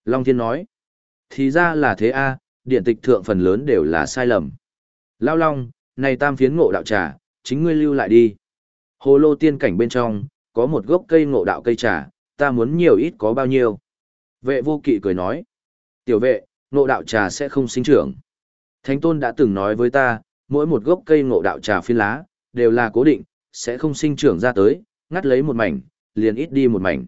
Long Thiên nói, thì ra là thế a, điện tịch thượng phần lớn đều là sai lầm. Lao Long, này tam phiến ngộ đạo trà, chính ngươi lưu lại đi. Hồ lô tiên cảnh bên trong, có một gốc cây ngộ đạo cây trà, ta muốn nhiều ít có bao nhiêu. Vệ vô kỵ cười nói, tiểu vệ, ngộ đạo trà sẽ không sinh trưởng. Thánh tôn đã từng nói với ta, mỗi một gốc cây ngộ đạo trà phiến lá, đều là cố định, sẽ không sinh trưởng ra tới, ngắt lấy một mảnh, liền ít đi một mảnh.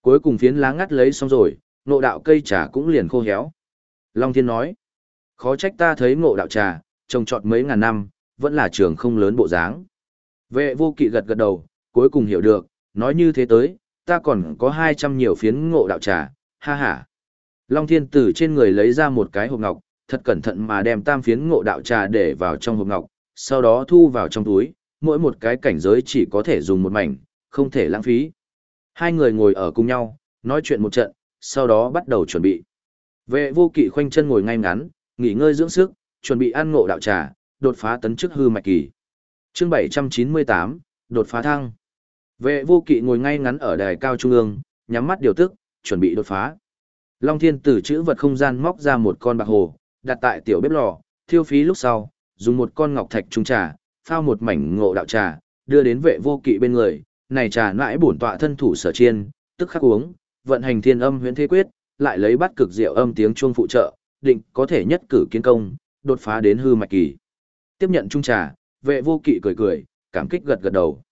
Cuối cùng phiến lá ngắt lấy xong rồi, ngộ đạo cây trà cũng liền khô héo. Long Thiên nói, khó trách ta thấy ngộ đạo trà, trồng trọt mấy ngàn năm, vẫn là trường không lớn bộ dáng. Vệ vô kỵ gật gật đầu, cuối cùng hiểu được, nói như thế tới, ta còn có 200 nhiều phiến ngộ đạo trà, ha ha. Long Thiên từ trên người lấy ra một cái hộp ngọc, thật cẩn thận mà đem tam phiến ngộ đạo trà để vào trong hộp ngọc, sau đó thu vào trong túi, mỗi một cái cảnh giới chỉ có thể dùng một mảnh, không thể lãng phí. Hai người ngồi ở cùng nhau, nói chuyện một trận, sau đó bắt đầu chuẩn bị. Vệ vô kỵ khoanh chân ngồi ngay ngắn, nghỉ ngơi dưỡng sức, chuẩn bị ăn ngộ đạo trà, đột phá tấn chức hư mạch kỳ. Chương 798, đột phá thăng. Vệ vô kỵ ngồi ngay ngắn ở đài cao trung ương, nhắm mắt điều tức, chuẩn bị đột phá. Long Thiên từ chữ vật không gian móc ra một con bạc hồ, đặt tại tiểu bếp lò, thiêu phí lúc sau, dùng một con ngọc thạch trung trà, phao một mảnh ngộ đạo trà, đưa đến vệ vô kỵ bên người, này trà nãi bổn tọa thân thủ sở chiên, tức khắc uống, vận hành thiên âm huyễn thế quyết, lại lấy bắt cực diệu âm tiếng chuông phụ trợ, định có thể nhất cử kiến công, đột phá đến hư mạch kỳ. Tiếp nhận trung trà, vệ vô kỵ cười cười, cảm kích gật gật đầu.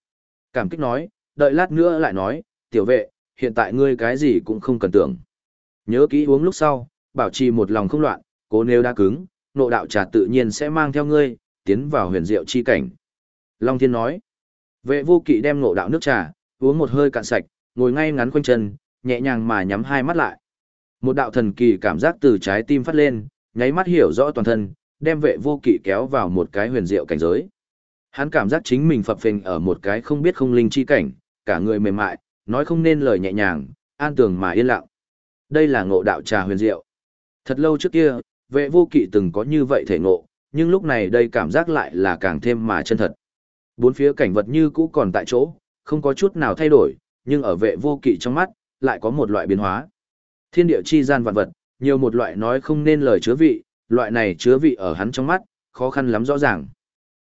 Cảm kích nói, đợi lát nữa lại nói, tiểu vệ, hiện tại ngươi cái gì cũng không cần tưởng. Nhớ kỹ uống lúc sau, bảo trì một lòng không loạn, cố nếu đã cứng, nộ đạo trà tự nhiên sẽ mang theo ngươi, tiến vào huyền diệu chi cảnh. Long Thiên nói. Vệ vô kỵ đem nộ đạo nước trà, uống một hơi cạn sạch, ngồi ngay ngắn quanh chân, nhẹ nhàng mà nhắm hai mắt lại. Một đạo thần kỳ cảm giác từ trái tim phát lên, nháy mắt hiểu rõ toàn thân, đem vệ vô kỵ kéo vào một cái huyền diệu cảnh giới. Hắn cảm giác chính mình phập phình ở một cái không biết không linh chi cảnh, cả người mềm mại, nói không nên lời nhẹ nhàng, an tường mà yên lặng. Đây là ngộ đạo trà huyền diệu. Thật lâu trước kia, vệ vô kỵ từng có như vậy thể ngộ, nhưng lúc này đây cảm giác lại là càng thêm mà chân thật. Bốn phía cảnh vật như cũ còn tại chỗ, không có chút nào thay đổi, nhưng ở vệ vô kỵ trong mắt, lại có một loại biến hóa. Thiên địa chi gian vạn vật, nhiều một loại nói không nên lời chứa vị, loại này chứa vị ở hắn trong mắt, khó khăn lắm rõ ràng.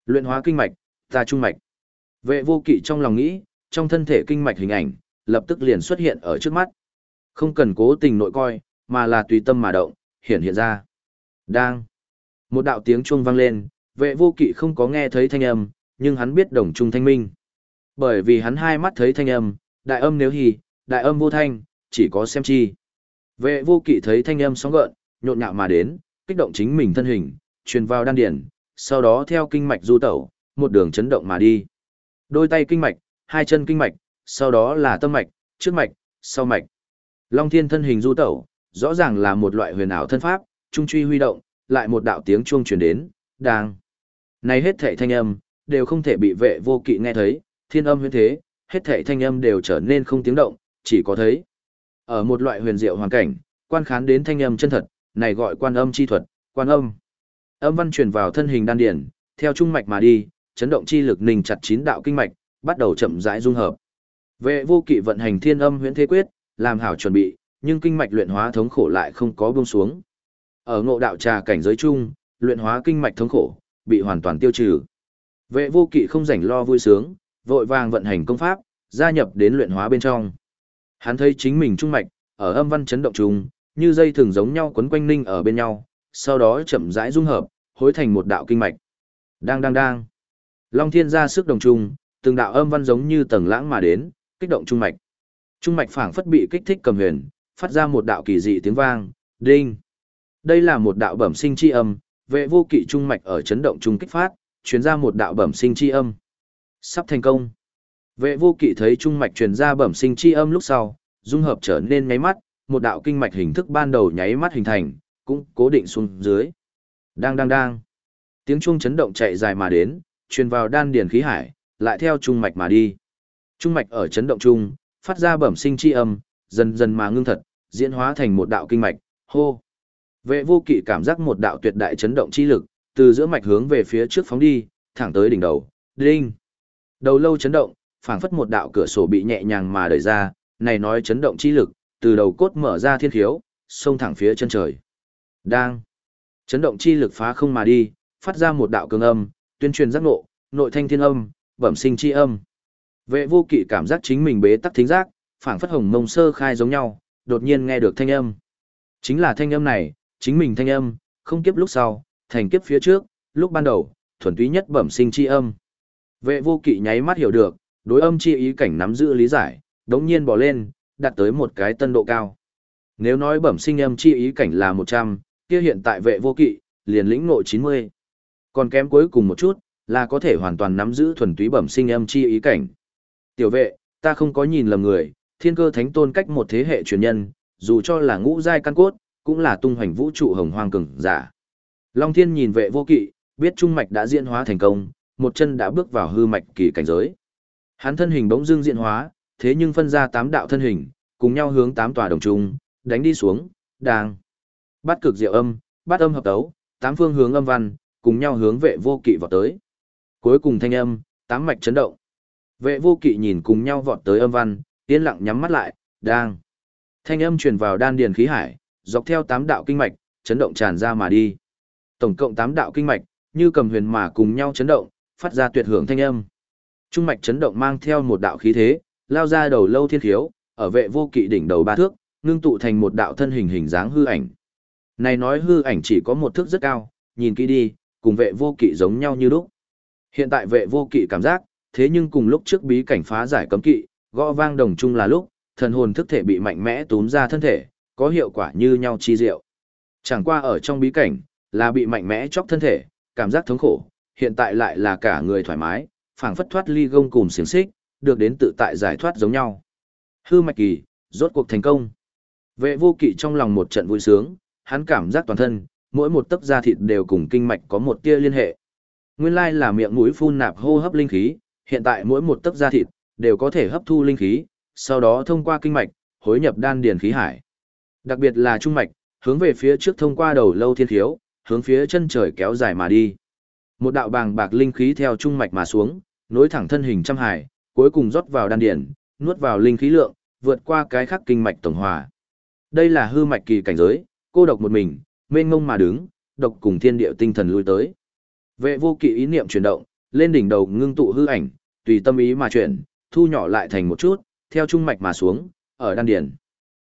Luyện hóa kinh mạch, ta trung mạch. Vệ vô kỵ trong lòng nghĩ, trong thân thể kinh mạch hình ảnh, lập tức liền xuất hiện ở trước mắt. Không cần cố tình nội coi, mà là tùy tâm mà động, hiện hiện ra. Đang. Một đạo tiếng chuông vang lên, vệ vô kỵ không có nghe thấy thanh âm, nhưng hắn biết đồng trung thanh minh. Bởi vì hắn hai mắt thấy thanh âm, đại âm nếu hì, đại âm vô thanh, chỉ có xem chi. Vệ vô kỵ thấy thanh âm sóng gợn, nhộn nhạo mà đến, kích động chính mình thân hình, truyền vào đan điển, sau đó theo kinh mạch du tẩu, một đường chấn động mà đi. Đôi tay kinh mạch, hai chân kinh mạch, sau đó là tâm mạch, trước mạch, sau mạch. Long thiên thân hình du tẩu, rõ ràng là một loại huyền ảo thân pháp, trung truy huy động, lại một đạo tiếng chuông truyền đến, đang. Này hết thảy thanh âm, đều không thể bị vệ vô kỵ nghe thấy, thiên âm huyền thế, hết thảy thanh âm đều trở nên không tiếng động, chỉ có thấy. Ở một loại huyền diệu hoàn cảnh, quan khán đến thanh âm chân thật, này gọi quan âm chi thuật, quan âm. Âm văn truyền vào thân hình đan điển, theo trung mạch mà đi, chấn động chi lực nình chặt chín đạo kinh mạch, bắt đầu chậm rãi dung hợp. Vệ vô kỵ vận hành thiên âm huyễn thế quyết, làm hảo chuẩn bị, nhưng kinh mạch luyện hóa thống khổ lại không có buông xuống. Ở ngộ đạo trà cảnh giới chung, luyện hóa kinh mạch thống khổ, bị hoàn toàn tiêu trừ. Vệ vô kỵ không rảnh lo vui sướng, vội vàng vận hành công pháp, gia nhập đến luyện hóa bên trong. Hắn thấy chính mình trung mạch, ở âm văn chấn động trùng, như dây thường giống nhau quấn quanh ninh ở bên nhau, sau đó chậm rãi dung hợp, hối thành một đạo kinh mạch. Đang đang đang. Long thiên ra sức đồng trung, từng đạo âm văn giống như tầng lãng mà đến, kích động trung mạch. Trung mạch phảng phất bị kích thích cầm huyền, phát ra một đạo kỳ dị tiếng vang, đinh. Đây là một đạo bẩm sinh chi âm, vệ vô kỵ trung mạch ở chấn động trung kích phát, truyền ra một đạo bẩm sinh chi âm. Sắp thành công. Vệ vô kỵ thấy trung mạch truyền ra bẩm sinh chi âm lúc sau, dung hợp trở nên nháy mắt, một đạo kinh mạch hình thức ban đầu nháy mắt hình thành, cũng cố định xuống dưới. Đang đang đang. Tiếng chuông chấn động chạy dài mà đến, truyền vào đan điền khí hải, lại theo trung mạch mà đi. Trung mạch ở chấn động trung, phát ra bẩm sinh chi âm, dần dần mà ngưng thật, diễn hóa thành một đạo kinh mạch, hô. Vệ vô kỵ cảm giác một đạo tuyệt đại chấn động chi lực, từ giữa mạch hướng về phía trước phóng đi, thẳng tới đỉnh đầu, đinh. Đầu lâu chấn động, phảng phất một đạo cửa sổ bị nhẹ nhàng mà đẩy ra, này nói chấn động chi lực, từ đầu cốt mở ra thiên khiếu, xông thẳng phía chân trời. Đang. Chấn động chi lực phá không mà đi, phát ra một đạo cường âm, tuyên truyền giác ngộ, nội thanh thiên âm, bẩm sinh chi âm. Vệ vô kỵ cảm giác chính mình bế tắc thính giác, phảng phất hồng mông sơ khai giống nhau, đột nhiên nghe được thanh âm. Chính là thanh âm này, chính mình thanh âm, không kiếp lúc sau, thành kiếp phía trước, lúc ban đầu, thuần túy nhất bẩm sinh chi âm. Vệ vô kỵ nháy mắt hiểu được, đối âm chi ý cảnh nắm giữ lý giải, đống nhiên bỏ lên, đạt tới một cái tân độ cao. Nếu nói bẩm sinh âm chi ý cảnh là 100, kia hiện tại vệ vô kỵ, liền lĩnh ngộ 90. Còn kém cuối cùng một chút, là có thể hoàn toàn nắm giữ thuần túy bẩm sinh âm chi ý cảnh. Tiểu vệ, ta không có nhìn lầm người, thiên cơ thánh tôn cách một thế hệ truyền nhân, dù cho là ngũ giai căn cốt, cũng là tung hoành vũ trụ hồng hoang cường giả. Long thiên nhìn vệ vô kỵ, biết trung mạch đã diễn hóa thành công, một chân đã bước vào hư mạch kỳ cảnh giới. Hắn thân hình bỗng dưng diễn hóa, thế nhưng phân ra tám đạo thân hình, cùng nhau hướng tám tòa đồng trung, đánh đi xuống, đang. Bắt cực diệu âm, bắt âm hợp tấu, tám phương hướng âm văn, cùng nhau hướng vệ vô kỵ vào tới. Cuối cùng thanh âm, tám mạch chấn động. Vệ vô kỵ nhìn cùng nhau vọt tới âm văn, yên lặng nhắm mắt lại, đang. Thanh âm truyền vào đan điền khí hải, dọc theo tám đạo kinh mạch, chấn động tràn ra mà đi. Tổng cộng tám đạo kinh mạch, như cầm huyền mà cùng nhau chấn động, phát ra tuyệt hưởng thanh âm. Trung mạch chấn động mang theo một đạo khí thế, lao ra đầu lâu thiên khiếu, ở vệ vô kỵ đỉnh đầu ba thước, ngưng tụ thành một đạo thân hình hình dáng hư ảnh. Này nói hư ảnh chỉ có một thước rất cao, nhìn kỹ đi, cùng vệ vô kỵ giống nhau như lúc. Hiện tại vệ vô kỵ cảm giác, thế nhưng cùng lúc trước bí cảnh phá giải cấm kỵ, gõ vang đồng chung là lúc, thần hồn thức thể bị mạnh mẽ túm ra thân thể, có hiệu quả như nhau chi diệu. Chẳng qua ở trong bí cảnh, là bị mạnh mẽ chóc thân thể, cảm giác thống khổ, hiện tại lại là cả người thoải mái, phảng phất thoát ly gông cùm xiềng xích, được đến tự tại giải thoát giống nhau. Hư mạch kỳ, rốt cuộc thành công. Vệ vô kỵ trong lòng một trận vui sướng, hắn cảm giác toàn thân, mỗi một tấc da thịt đều cùng kinh mạch có một tia liên hệ. Nguyên lai là miệng mũi phun nạp hô hấp linh khí, hiện tại mỗi một tấc da thịt đều có thể hấp thu linh khí, sau đó thông qua kinh mạch, hối nhập đan điền khí hải. Đặc biệt là trung mạch, hướng về phía trước thông qua đầu lâu thiên thiếu, hướng phía chân trời kéo dài mà đi. Một đạo bàng bạc linh khí theo trung mạch mà xuống, nối thẳng thân hình trăm hải, cuối cùng rót vào đan điền, nuốt vào linh khí lượng, vượt qua cái khắc kinh mạch tổng hòa. Đây là hư mạch kỳ cảnh giới, cô độc một mình, mênh ngông mà đứng, độc cùng thiên địa tinh thần lui tới. Vệ vô kỵ ý niệm chuyển động, lên đỉnh đầu ngưng tụ hư ảnh, tùy tâm ý mà chuyển, thu nhỏ lại thành một chút, theo trung mạch mà xuống, ở đan điền.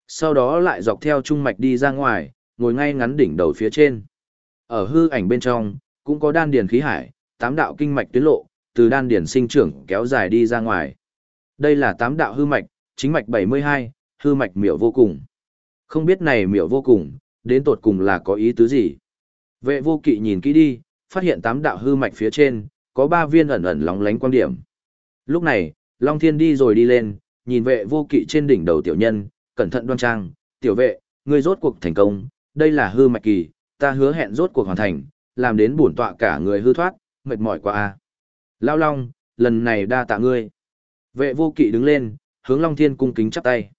Sau đó lại dọc theo trung mạch đi ra ngoài, ngồi ngay ngắn đỉnh đầu phía trên. Ở hư ảnh bên trong, cũng có đan điền khí hải, tám đạo kinh mạch tuyến lộ, từ đan điền sinh trưởng kéo dài đi ra ngoài. Đây là tám đạo hư mạch, chính mạch 72, hư mạch miểu vô cùng. Không biết này miểu vô cùng, đến tột cùng là có ý tứ gì. Vệ vô kỵ nhìn kỹ đi, phát hiện tám đạo hư mạch phía trên, có ba viên ẩn ẩn lóng lánh quan điểm. Lúc này, Long Thiên đi rồi đi lên, nhìn vệ vô kỵ trên đỉnh đầu tiểu nhân, cẩn thận đoan trang, tiểu vệ, ngươi rốt cuộc thành công, đây là hư mạch kỳ, ta hứa hẹn rốt cuộc hoàn thành, làm đến bổn tọa cả người hư thoát, mệt mỏi quá a. Lao Long, lần này đa tạ ngươi. Vệ vô kỵ đứng lên, hướng Long Thiên cung kính chắp tay.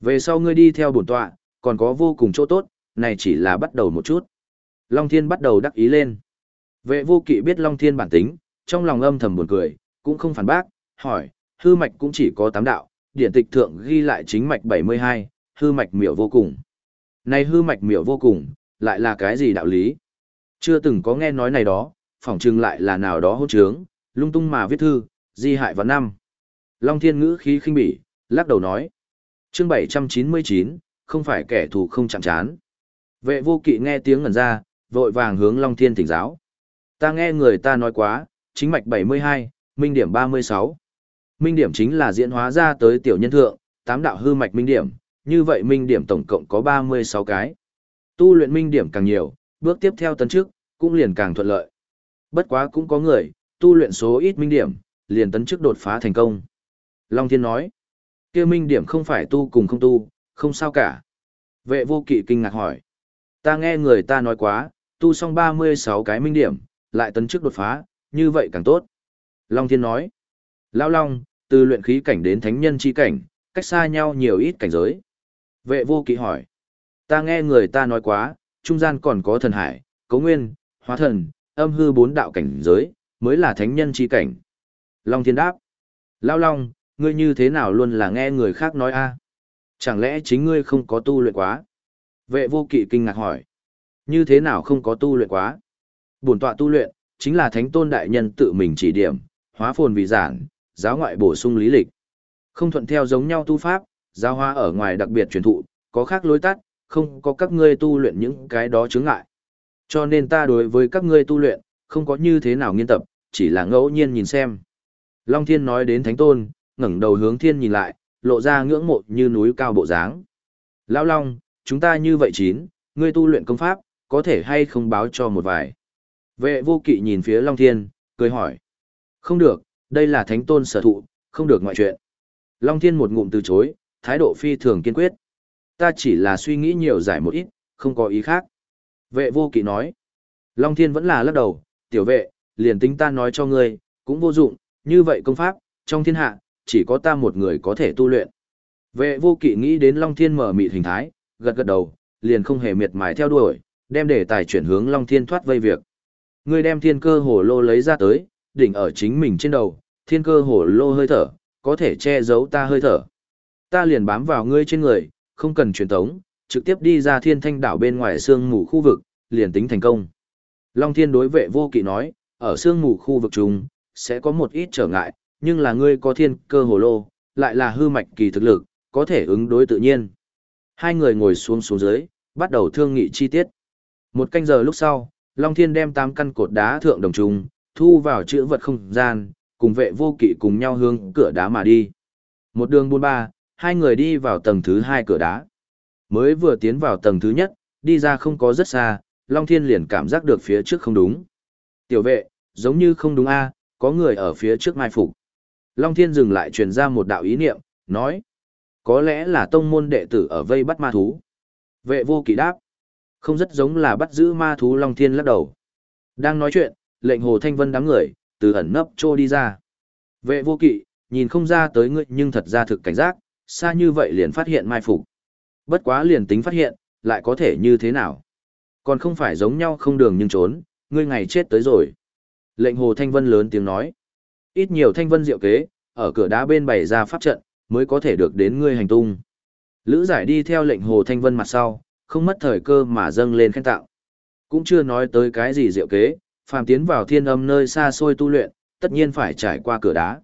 Về sau ngươi đi theo bổn tọa, còn có vô cùng chỗ tốt, này chỉ là bắt đầu một chút. Long Thiên bắt đầu đắc ý lên. Vệ vô kỵ biết Long Thiên bản tính, trong lòng âm thầm buồn cười, cũng không phản bác, hỏi, hư mạch cũng chỉ có tám đạo, điển tịch thượng ghi lại chính mạch 72, hư mạch miểu vô cùng. Này hư mạch miểu vô cùng, lại là cái gì đạo lý? Chưa từng có nghe nói này đó, phỏng chừng lại là nào đó hôn trướng, lung tung mà viết thư, di hại vào năm. Long thiên ngữ khí khinh bỉ, lắc đầu nói. chương 799, không phải kẻ thù không chạm chán. Vệ vô kỵ nghe tiếng ngẩn ra, vội vàng hướng Long thiên thỉnh giáo. Ta nghe người ta nói quá, chính mạch 72, minh điểm 36. Minh điểm chính là diễn hóa ra tới tiểu nhân thượng, tám đạo hư mạch minh điểm, như vậy minh điểm tổng cộng có 36 cái. Tu luyện minh điểm càng nhiều, bước tiếp theo tấn trước, cũng liền càng thuận lợi. Bất quá cũng có người, tu luyện số ít minh điểm, liền tấn chức đột phá thành công. Long Thiên nói, kia minh điểm không phải tu cùng không tu, không sao cả. Vệ vô kỵ kinh ngạc hỏi, ta nghe người ta nói quá, tu xong 36 cái minh điểm, lại tấn chức đột phá, như vậy càng tốt. Long Thiên nói, Lao Long, từ luyện khí cảnh đến thánh nhân chi cảnh, cách xa nhau nhiều ít cảnh giới. Vệ vô kỵ hỏi, ta nghe người ta nói quá, trung gian còn có thần hải, cấu nguyên, hóa thần, âm hư bốn đạo cảnh giới, mới là thánh nhân chi cảnh. Long thiên đáp, Lao Long, ngươi như thế nào luôn là nghe người khác nói a? Chẳng lẽ chính ngươi không có tu luyện quá? Vệ vô kỵ kinh ngạc hỏi, như thế nào không có tu luyện quá? Bổn tọa tu luyện, chính là thánh tôn đại nhân tự mình chỉ điểm, hóa phồn vì giản, giáo ngoại bổ sung lý lịch. Không thuận theo giống nhau tu pháp, giáo hóa ở ngoài đặc biệt truyền thụ, có khác lối tắt, không có các ngươi tu luyện những cái đó chướng ngại. Cho nên ta đối với các ngươi tu luyện, không có như thế nào nghiên tập, chỉ là ngẫu nhiên nhìn xem. Long Thiên nói đến Thánh Tôn, ngẩng đầu hướng thiên nhìn lại, lộ ra ngưỡng mộ như núi cao bộ dáng. Lão Long, chúng ta như vậy chín, ngươi tu luyện công pháp, có thể hay không báo cho một vài. Vệ vô kỵ nhìn phía Long Thiên, cười hỏi. Không được, đây là Thánh Tôn sở thụ, không được ngoại chuyện. Long Thiên một ngụm từ chối, thái độ phi thường kiên quyết. Ta chỉ là suy nghĩ nhiều giải một ít, không có ý khác. Vệ vô kỵ nói. Long Thiên vẫn là lắc đầu, tiểu vệ, liền tính ta nói cho ngươi, cũng vô dụng, như vậy công pháp, trong thiên hạ, chỉ có ta một người có thể tu luyện. Vệ vô kỵ nghĩ đến Long Thiên mở mịt hình thái, gật gật đầu, liền không hề miệt mài theo đuổi, đem đề tài chuyển hướng Long Thiên thoát vây việc. Ngươi đem thiên cơ hồ lô lấy ra tới, đỉnh ở chính mình trên đầu, thiên cơ hồ lô hơi thở, có thể che giấu ta hơi thở. Ta liền bám vào ngươi trên người, không cần truyền tống, trực tiếp đi ra thiên thanh đảo bên ngoài sương mù khu vực, liền tính thành công. Long thiên đối vệ vô kỵ nói, ở sương mù khu vực chúng, sẽ có một ít trở ngại, nhưng là ngươi có thiên cơ hồ lô, lại là hư mạch kỳ thực lực, có thể ứng đối tự nhiên. Hai người ngồi xuống xuống dưới, bắt đầu thương nghị chi tiết. Một canh giờ lúc sau, Long Thiên đem tám căn cột đá thượng đồng trùng, thu vào chữ vật không gian, cùng vệ vô kỵ cùng nhau hướng cửa đá mà đi. Một đường buôn ba, hai người đi vào tầng thứ hai cửa đá. Mới vừa tiến vào tầng thứ nhất, đi ra không có rất xa, Long Thiên liền cảm giác được phía trước không đúng. Tiểu vệ, giống như không đúng a, Có người ở phía trước mai phục. Long Thiên dừng lại truyền ra một đạo ý niệm, nói. Có lẽ là tông môn đệ tử ở vây bắt ma thú. Vệ vô kỵ đáp. Không rất giống là bắt giữ ma thú Long Thiên lắc đầu. Đang nói chuyện, lệnh hồ thanh vân đám người, từ ẩn nấp trô đi ra. Vệ vô kỵ, nhìn không ra tới ngươi nhưng thật ra thực cảnh giác, xa như vậy liền phát hiện mai phục. Bất quá liền tính phát hiện, lại có thể như thế nào? Còn không phải giống nhau không đường nhưng trốn, ngươi ngày chết tới rồi. Lệnh hồ thanh vân lớn tiếng nói. Ít nhiều thanh vân diệu kế, ở cửa đá bên bày ra pháp trận, mới có thể được đến ngươi hành tung. Lữ giải đi theo lệnh hồ thanh vân mặt sau, không mất thời cơ mà dâng lên khen tạo. Cũng chưa nói tới cái gì diệu kế, phàm tiến vào thiên âm nơi xa xôi tu luyện, tất nhiên phải trải qua cửa đá.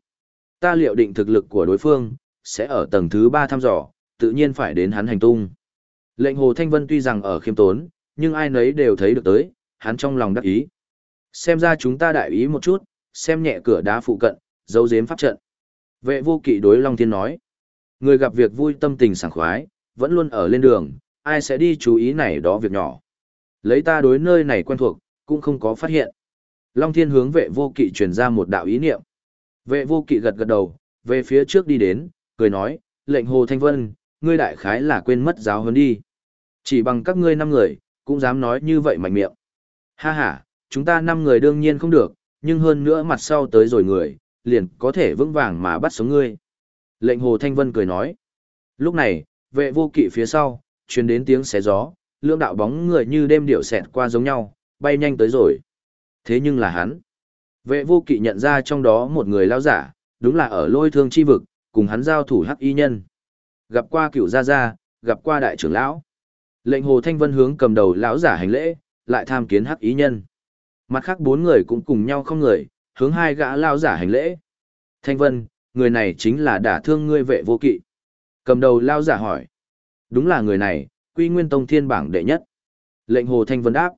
Ta liệu định thực lực của đối phương, sẽ ở tầng thứ ba thăm dò, tự nhiên phải đến hắn hành tung. Lệnh Hồ Thanh Vân tuy rằng ở khiêm tốn, nhưng ai nấy đều thấy được tới, hắn trong lòng đắc ý. Xem ra chúng ta đại ý một chút, xem nhẹ cửa đá phụ cận, dấu giếm pháp trận. Vệ vô kỵ đối Long Thiên nói. Người gặp việc vui tâm tình sảng khoái, vẫn luôn ở lên đường, ai sẽ đi chú ý này đó việc nhỏ. Lấy ta đối nơi này quen thuộc, cũng không có phát hiện. Long Thiên hướng vệ vô kỵ truyền ra một đạo ý niệm. Vệ vô kỵ gật gật đầu, về phía trước đi đến, cười nói, lệnh Hồ Thanh Vân, ngươi đại khái là quên mất giáo huấn đi. Chỉ bằng các ngươi năm người, cũng dám nói như vậy mạnh miệng. Ha ha, chúng ta năm người đương nhiên không được, nhưng hơn nữa mặt sau tới rồi người, liền có thể vững vàng mà bắt sống ngươi. Lệnh Hồ Thanh Vân cười nói. Lúc này, vệ vô kỵ phía sau, truyền đến tiếng xé gió, lưỡng đạo bóng người như đêm điệu xẹt qua giống nhau, bay nhanh tới rồi. Thế nhưng là hắn. Vệ vô kỵ nhận ra trong đó một người lao giả, đúng là ở lôi thương chi vực, cùng hắn giao thủ hắc y nhân. Gặp qua cựu gia gia, gặp qua đại trưởng lão. Lệnh hồ thanh vân hướng cầm đầu lão giả hành lễ, lại tham kiến hắc y nhân. Mặt khác bốn người cũng cùng nhau không người, hướng hai gã lao giả hành lễ. Thanh vân, người này chính là đả thương ngươi vệ vô kỵ. Cầm đầu lao giả hỏi. Đúng là người này, quy nguyên tông thiên bảng đệ nhất. Lệnh hồ thanh vân đáp.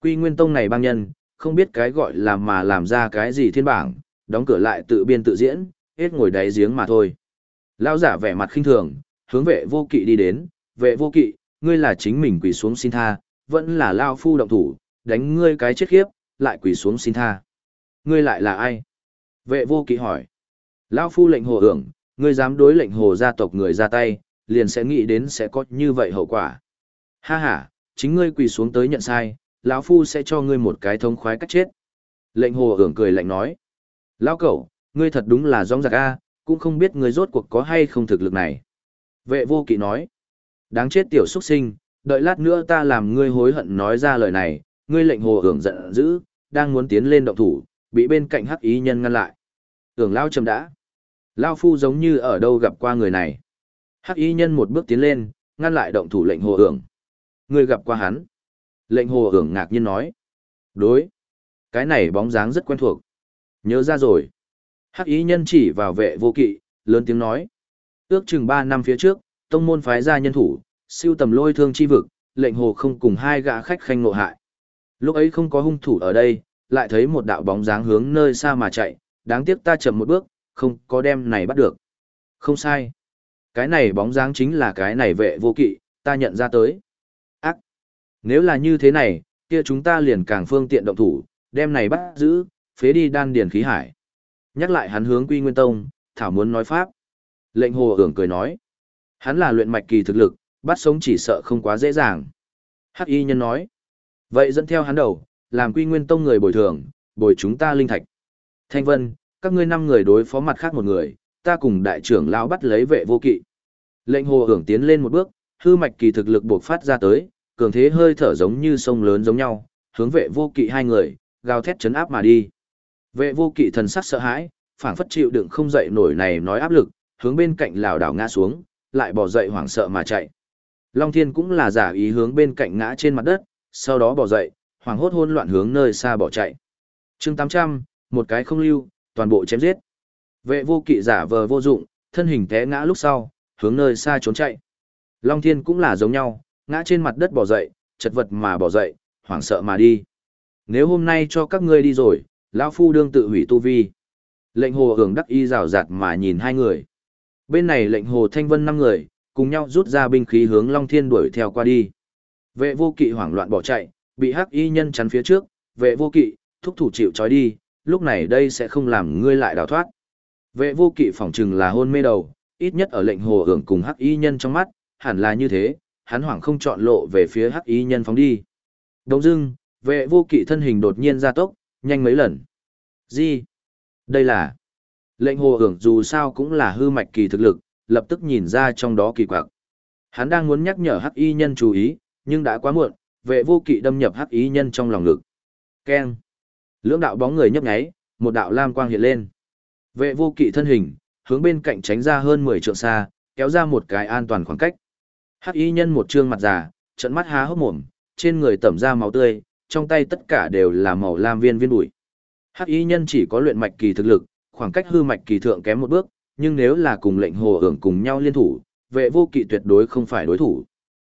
Quy nguyên tông này bang nhân, không biết cái gọi là mà làm ra cái gì thiên bảng, đóng cửa lại tự biên tự diễn, hết ngồi đáy giếng mà thôi. Lão giả vẻ mặt khinh thường, hướng vệ vô kỵ đi đến, vệ vô kỵ, ngươi là chính mình quỳ xuống xin tha, vẫn là lao phu động thủ, đánh ngươi cái chết khiếp, lại quỳ xuống xin tha. Ngươi lại là ai? Vệ vô kỵ hỏi. Lao phu lệnh hồ hưởng, ngươi dám đối lệnh hồ gia tộc người ra tay, liền sẽ nghĩ đến sẽ có như vậy hậu quả. Ha ha, chính ngươi quỳ xuống tới nhận sai, lão phu sẽ cho ngươi một cái thông khoái cách chết. Lệnh hồ hưởng cười lạnh nói. Lão cẩu, ngươi thật đúng là rong giặc a, cũng không biết ngươi rốt cuộc có hay không thực lực này. Vệ vô kỵ nói. Đáng chết tiểu xuất sinh, đợi lát nữa ta làm ngươi hối hận nói ra lời này, ngươi lệnh hồ hưởng giận dữ, đang muốn tiến lên động thủ, bị bên cạnh hắc ý nhân ngăn lại. Hưởng lao trầm đã. Lao phu giống như ở đâu gặp qua người này. Hắc ý nhân một bước tiến lên, ngăn lại động thủ lệnh hồ hưởng. Ngươi gặp qua hắn. Lệnh hồ hưởng ngạc nhiên nói. Đối. Cái này bóng dáng rất quen thuộc. Nhớ ra rồi. Hắc ý nhân chỉ vào vệ vô kỵ, lớn tiếng nói. Ước chừng 3 năm phía trước, tông môn phái ra nhân thủ, siêu tầm lôi thương chi vực, lệnh hồ không cùng hai gã khách khanh ngộ hại. Lúc ấy không có hung thủ ở đây, lại thấy một đạo bóng dáng hướng nơi xa mà chạy, đáng tiếc ta chậm một bước, không có đem này bắt được. Không sai. Cái này bóng dáng chính là cái này vệ vô kỵ, ta nhận ra tới. Nếu là như thế này, kia chúng ta liền càng phương tiện động thủ, đem này bắt giữ, phế đi đan điền khí hải. Nhắc lại hắn hướng Quy Nguyên Tông, thảo muốn nói pháp. Lệnh Hồ hưởng cười nói, hắn là luyện mạch kỳ thực lực, bắt sống chỉ sợ không quá dễ dàng. Hắc Y nhân nói, vậy dẫn theo hắn đầu, làm Quy Nguyên Tông người bồi thường, bồi chúng ta linh thạch. Thanh Vân, các ngươi năm người đối phó mặt khác một người, ta cùng đại trưởng lão bắt lấy vệ vô kỵ. Lệnh Hồ hưởng tiến lên một bước, hư mạch kỳ thực lực buộc phát ra tới, cường thế hơi thở giống như sông lớn giống nhau, hướng vệ vô kỵ hai người, gào thét chấn áp mà đi. Vệ vô kỵ thần sắc sợ hãi, phảng phất chịu đựng không dậy nổi này nói áp lực, hướng bên cạnh lảo đảo ngã xuống, lại bỏ dậy hoảng sợ mà chạy. Long Thiên cũng là giả ý hướng bên cạnh ngã trên mặt đất, sau đó bỏ dậy, hoảng hốt hôn loạn hướng nơi xa bỏ chạy. Chương 800, một cái không lưu, toàn bộ chém giết. Vệ vô kỵ giả vờ vô dụng, thân hình té ngã lúc sau, hướng nơi xa trốn chạy. Long Thiên cũng là giống nhau, ngã trên mặt đất bỏ dậy, chật vật mà bỏ dậy, hoảng sợ mà đi. Nếu hôm nay cho các ngươi đi rồi, lão phu đương tự hủy tu vi. Lệnh hồ hưởng đắc y rào rạt mà nhìn hai người. Bên này lệnh hồ thanh vân năm người, cùng nhau rút ra binh khí hướng Long Thiên đuổi theo qua đi. Vệ vô kỵ hoảng loạn bỏ chạy, bị hắc y nhân chắn phía trước, vệ vô kỵ, thúc thủ chịu trói đi, lúc này đây sẽ không làm ngươi lại đào thoát. Vệ vô kỵ phỏng chừng là hôn mê đầu, ít nhất ở lệnh hồ hưởng cùng hắc y nhân trong mắt, hẳn là như thế, hắn hoảng không chọn lộ về phía hắc y nhân phóng đi. Đông dưng, vệ vô kỵ thân hình đột nhiên ra tốc, nhanh mấy lần. Gì? Đây là... Lệnh hồ hưởng dù sao cũng là hư mạch kỳ thực lực, lập tức nhìn ra trong đó kỳ quặc. Hắn đang muốn nhắc nhở hắc y nhân chú ý, nhưng đã quá muộn, vệ vô kỵ đâm nhập hắc y nhân trong lòng ngực. Keng. Lưỡng đạo bóng người nhấp nháy, một đạo lam quang hiện lên. Vệ vô kỵ thân hình, hướng bên cạnh tránh ra hơn 10 trượng xa, kéo ra một cái an toàn khoảng cách. Hắc y nhân một trương mặt già, trận mắt há hốc mồm, trên người tẩm ra máu tươi, trong tay tất cả đều là màu lam viên viên bụi. Hắc y nhân chỉ có luyện mạch kỳ thực lực, khoảng cách hư mạch kỳ thượng kém một bước, nhưng nếu là cùng lệnh hồ hưởng cùng nhau liên thủ, vệ vô kỵ tuyệt đối không phải đối thủ.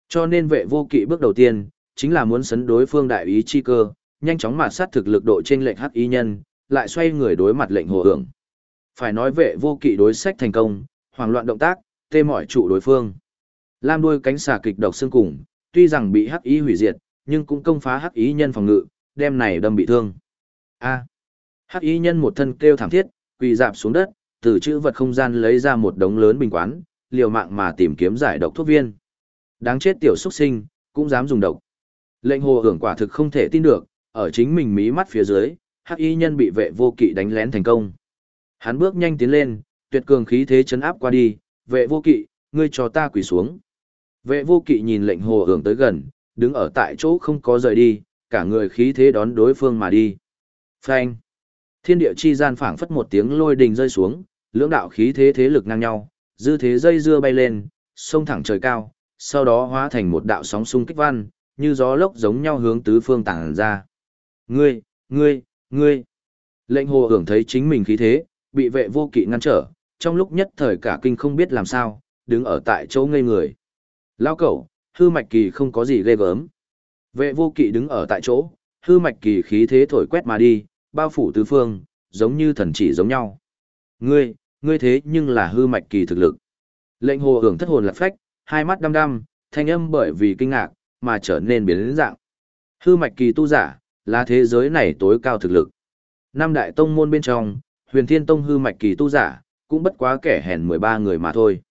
Cho nên vệ vô kỵ bước đầu tiên, chính là muốn sấn đối phương đại ý chi cơ, nhanh chóng mà sát thực lực độ trên lệnh hắc y nhân, lại xoay người đối mặt lệnh hồ hưởng. Phải nói vệ vô kỵ đối sách thành công, hoảng loạn động tác, tê mỏi trụ đối phương. Lam đuôi cánh xà kịch độc xương cùng, tuy rằng bị hắc ý hủy diệt, nhưng cũng công phá hắc ý nhân phòng ngự, đem này đâm bị thương. A. Hắc ý nhân một thân kêu thảm thiết, quỳ dạp xuống đất, từ chữ vật không gian lấy ra một đống lớn bình quán, liều mạng mà tìm kiếm giải độc thuốc viên. Đáng chết tiểu xuất sinh, cũng dám dùng độc. Lệnh hồ hưởng quả thực không thể tin được, ở chính mình mí mắt phía dưới, hắc y nhân bị vệ vô kỵ đánh lén thành công. Hắn bước nhanh tiến lên, tuyệt cường khí thế chấn áp qua đi, vệ vô kỵ, ngươi cho ta quỳ xuống. Vệ vô kỵ nhìn lệnh hồ hưởng tới gần, đứng ở tại chỗ không có rời đi, cả người khí thế đón đối phương mà đi. Phanh. Thiên địa chi gian phảng phất một tiếng lôi đình rơi xuống, lưỡng đạo khí thế thế lực ngang nhau, dư thế dây dưa bay lên, sông thẳng trời cao, sau đó hóa thành một đạo sóng xung kích văn, như gió lốc giống nhau hướng tứ phương tàng ra. Ngươi, ngươi, ngươi. Lệnh hồ hưởng thấy chính mình khí thế, bị vệ vô kỵ ngăn trở, trong lúc nhất thời cả kinh không biết làm sao, đứng ở tại chỗ ngây người. Lao cẩu, hư mạch kỳ không có gì ghê gớm. Vệ vô kỵ đứng ở tại chỗ, hư mạch kỳ khí thế thổi quét mà đi, bao phủ tứ phương, giống như thần chỉ giống nhau. Ngươi, ngươi thế nhưng là hư mạch kỳ thực lực. Lệnh hồ hưởng thất hồn lạc phách, hai mắt đăm đăm, thanh âm bởi vì kinh ngạc, mà trở nên biến đến dạng. Hư mạch kỳ tu giả, là thế giới này tối cao thực lực. Năm đại tông môn bên trong, huyền thiên tông hư mạch kỳ tu giả, cũng bất quá kẻ hèn 13 người mà thôi.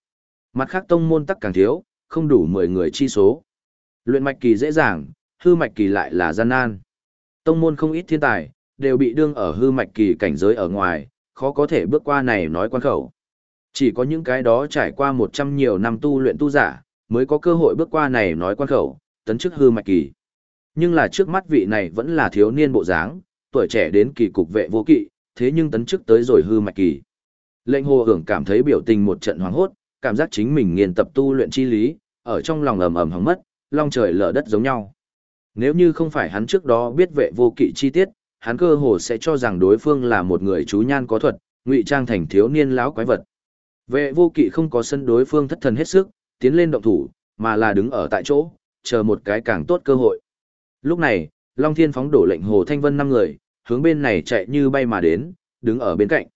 Mặt khác tông môn tắc càng thiếu, không đủ 10 người chi số. Luyện mạch kỳ dễ dàng, hư mạch kỳ lại là gian nan. Tông môn không ít thiên tài, đều bị đương ở hư mạch kỳ cảnh giới ở ngoài, khó có thể bước qua này nói quan khẩu. Chỉ có những cái đó trải qua 100 nhiều năm tu luyện tu giả, mới có cơ hội bước qua này nói quan khẩu, tấn chức hư mạch kỳ. Nhưng là trước mắt vị này vẫn là thiếu niên bộ dáng, tuổi trẻ đến kỳ cục vệ vô kỵ, thế nhưng tấn chức tới rồi hư mạch kỳ. Lệnh hồ hưởng cảm thấy biểu tình một trận hoảng hốt, cảm giác chính mình nghiền tập tu luyện chi lý, ở trong lòng ầm ầm hóng mất, long trời lở đất giống nhau. Nếu như không phải hắn trước đó biết vệ vô kỵ chi tiết, hắn cơ hồ sẽ cho rằng đối phương là một người chú nhan có thuật, ngụy trang thành thiếu niên lão quái vật. Vệ vô kỵ không có sân đối phương thất thần hết sức, tiến lên động thủ, mà là đứng ở tại chỗ, chờ một cái càng tốt cơ hội. Lúc này, Long Thiên phóng đổ lệnh Hồ Thanh Vân năm người, hướng bên này chạy như bay mà đến, đứng ở bên cạnh.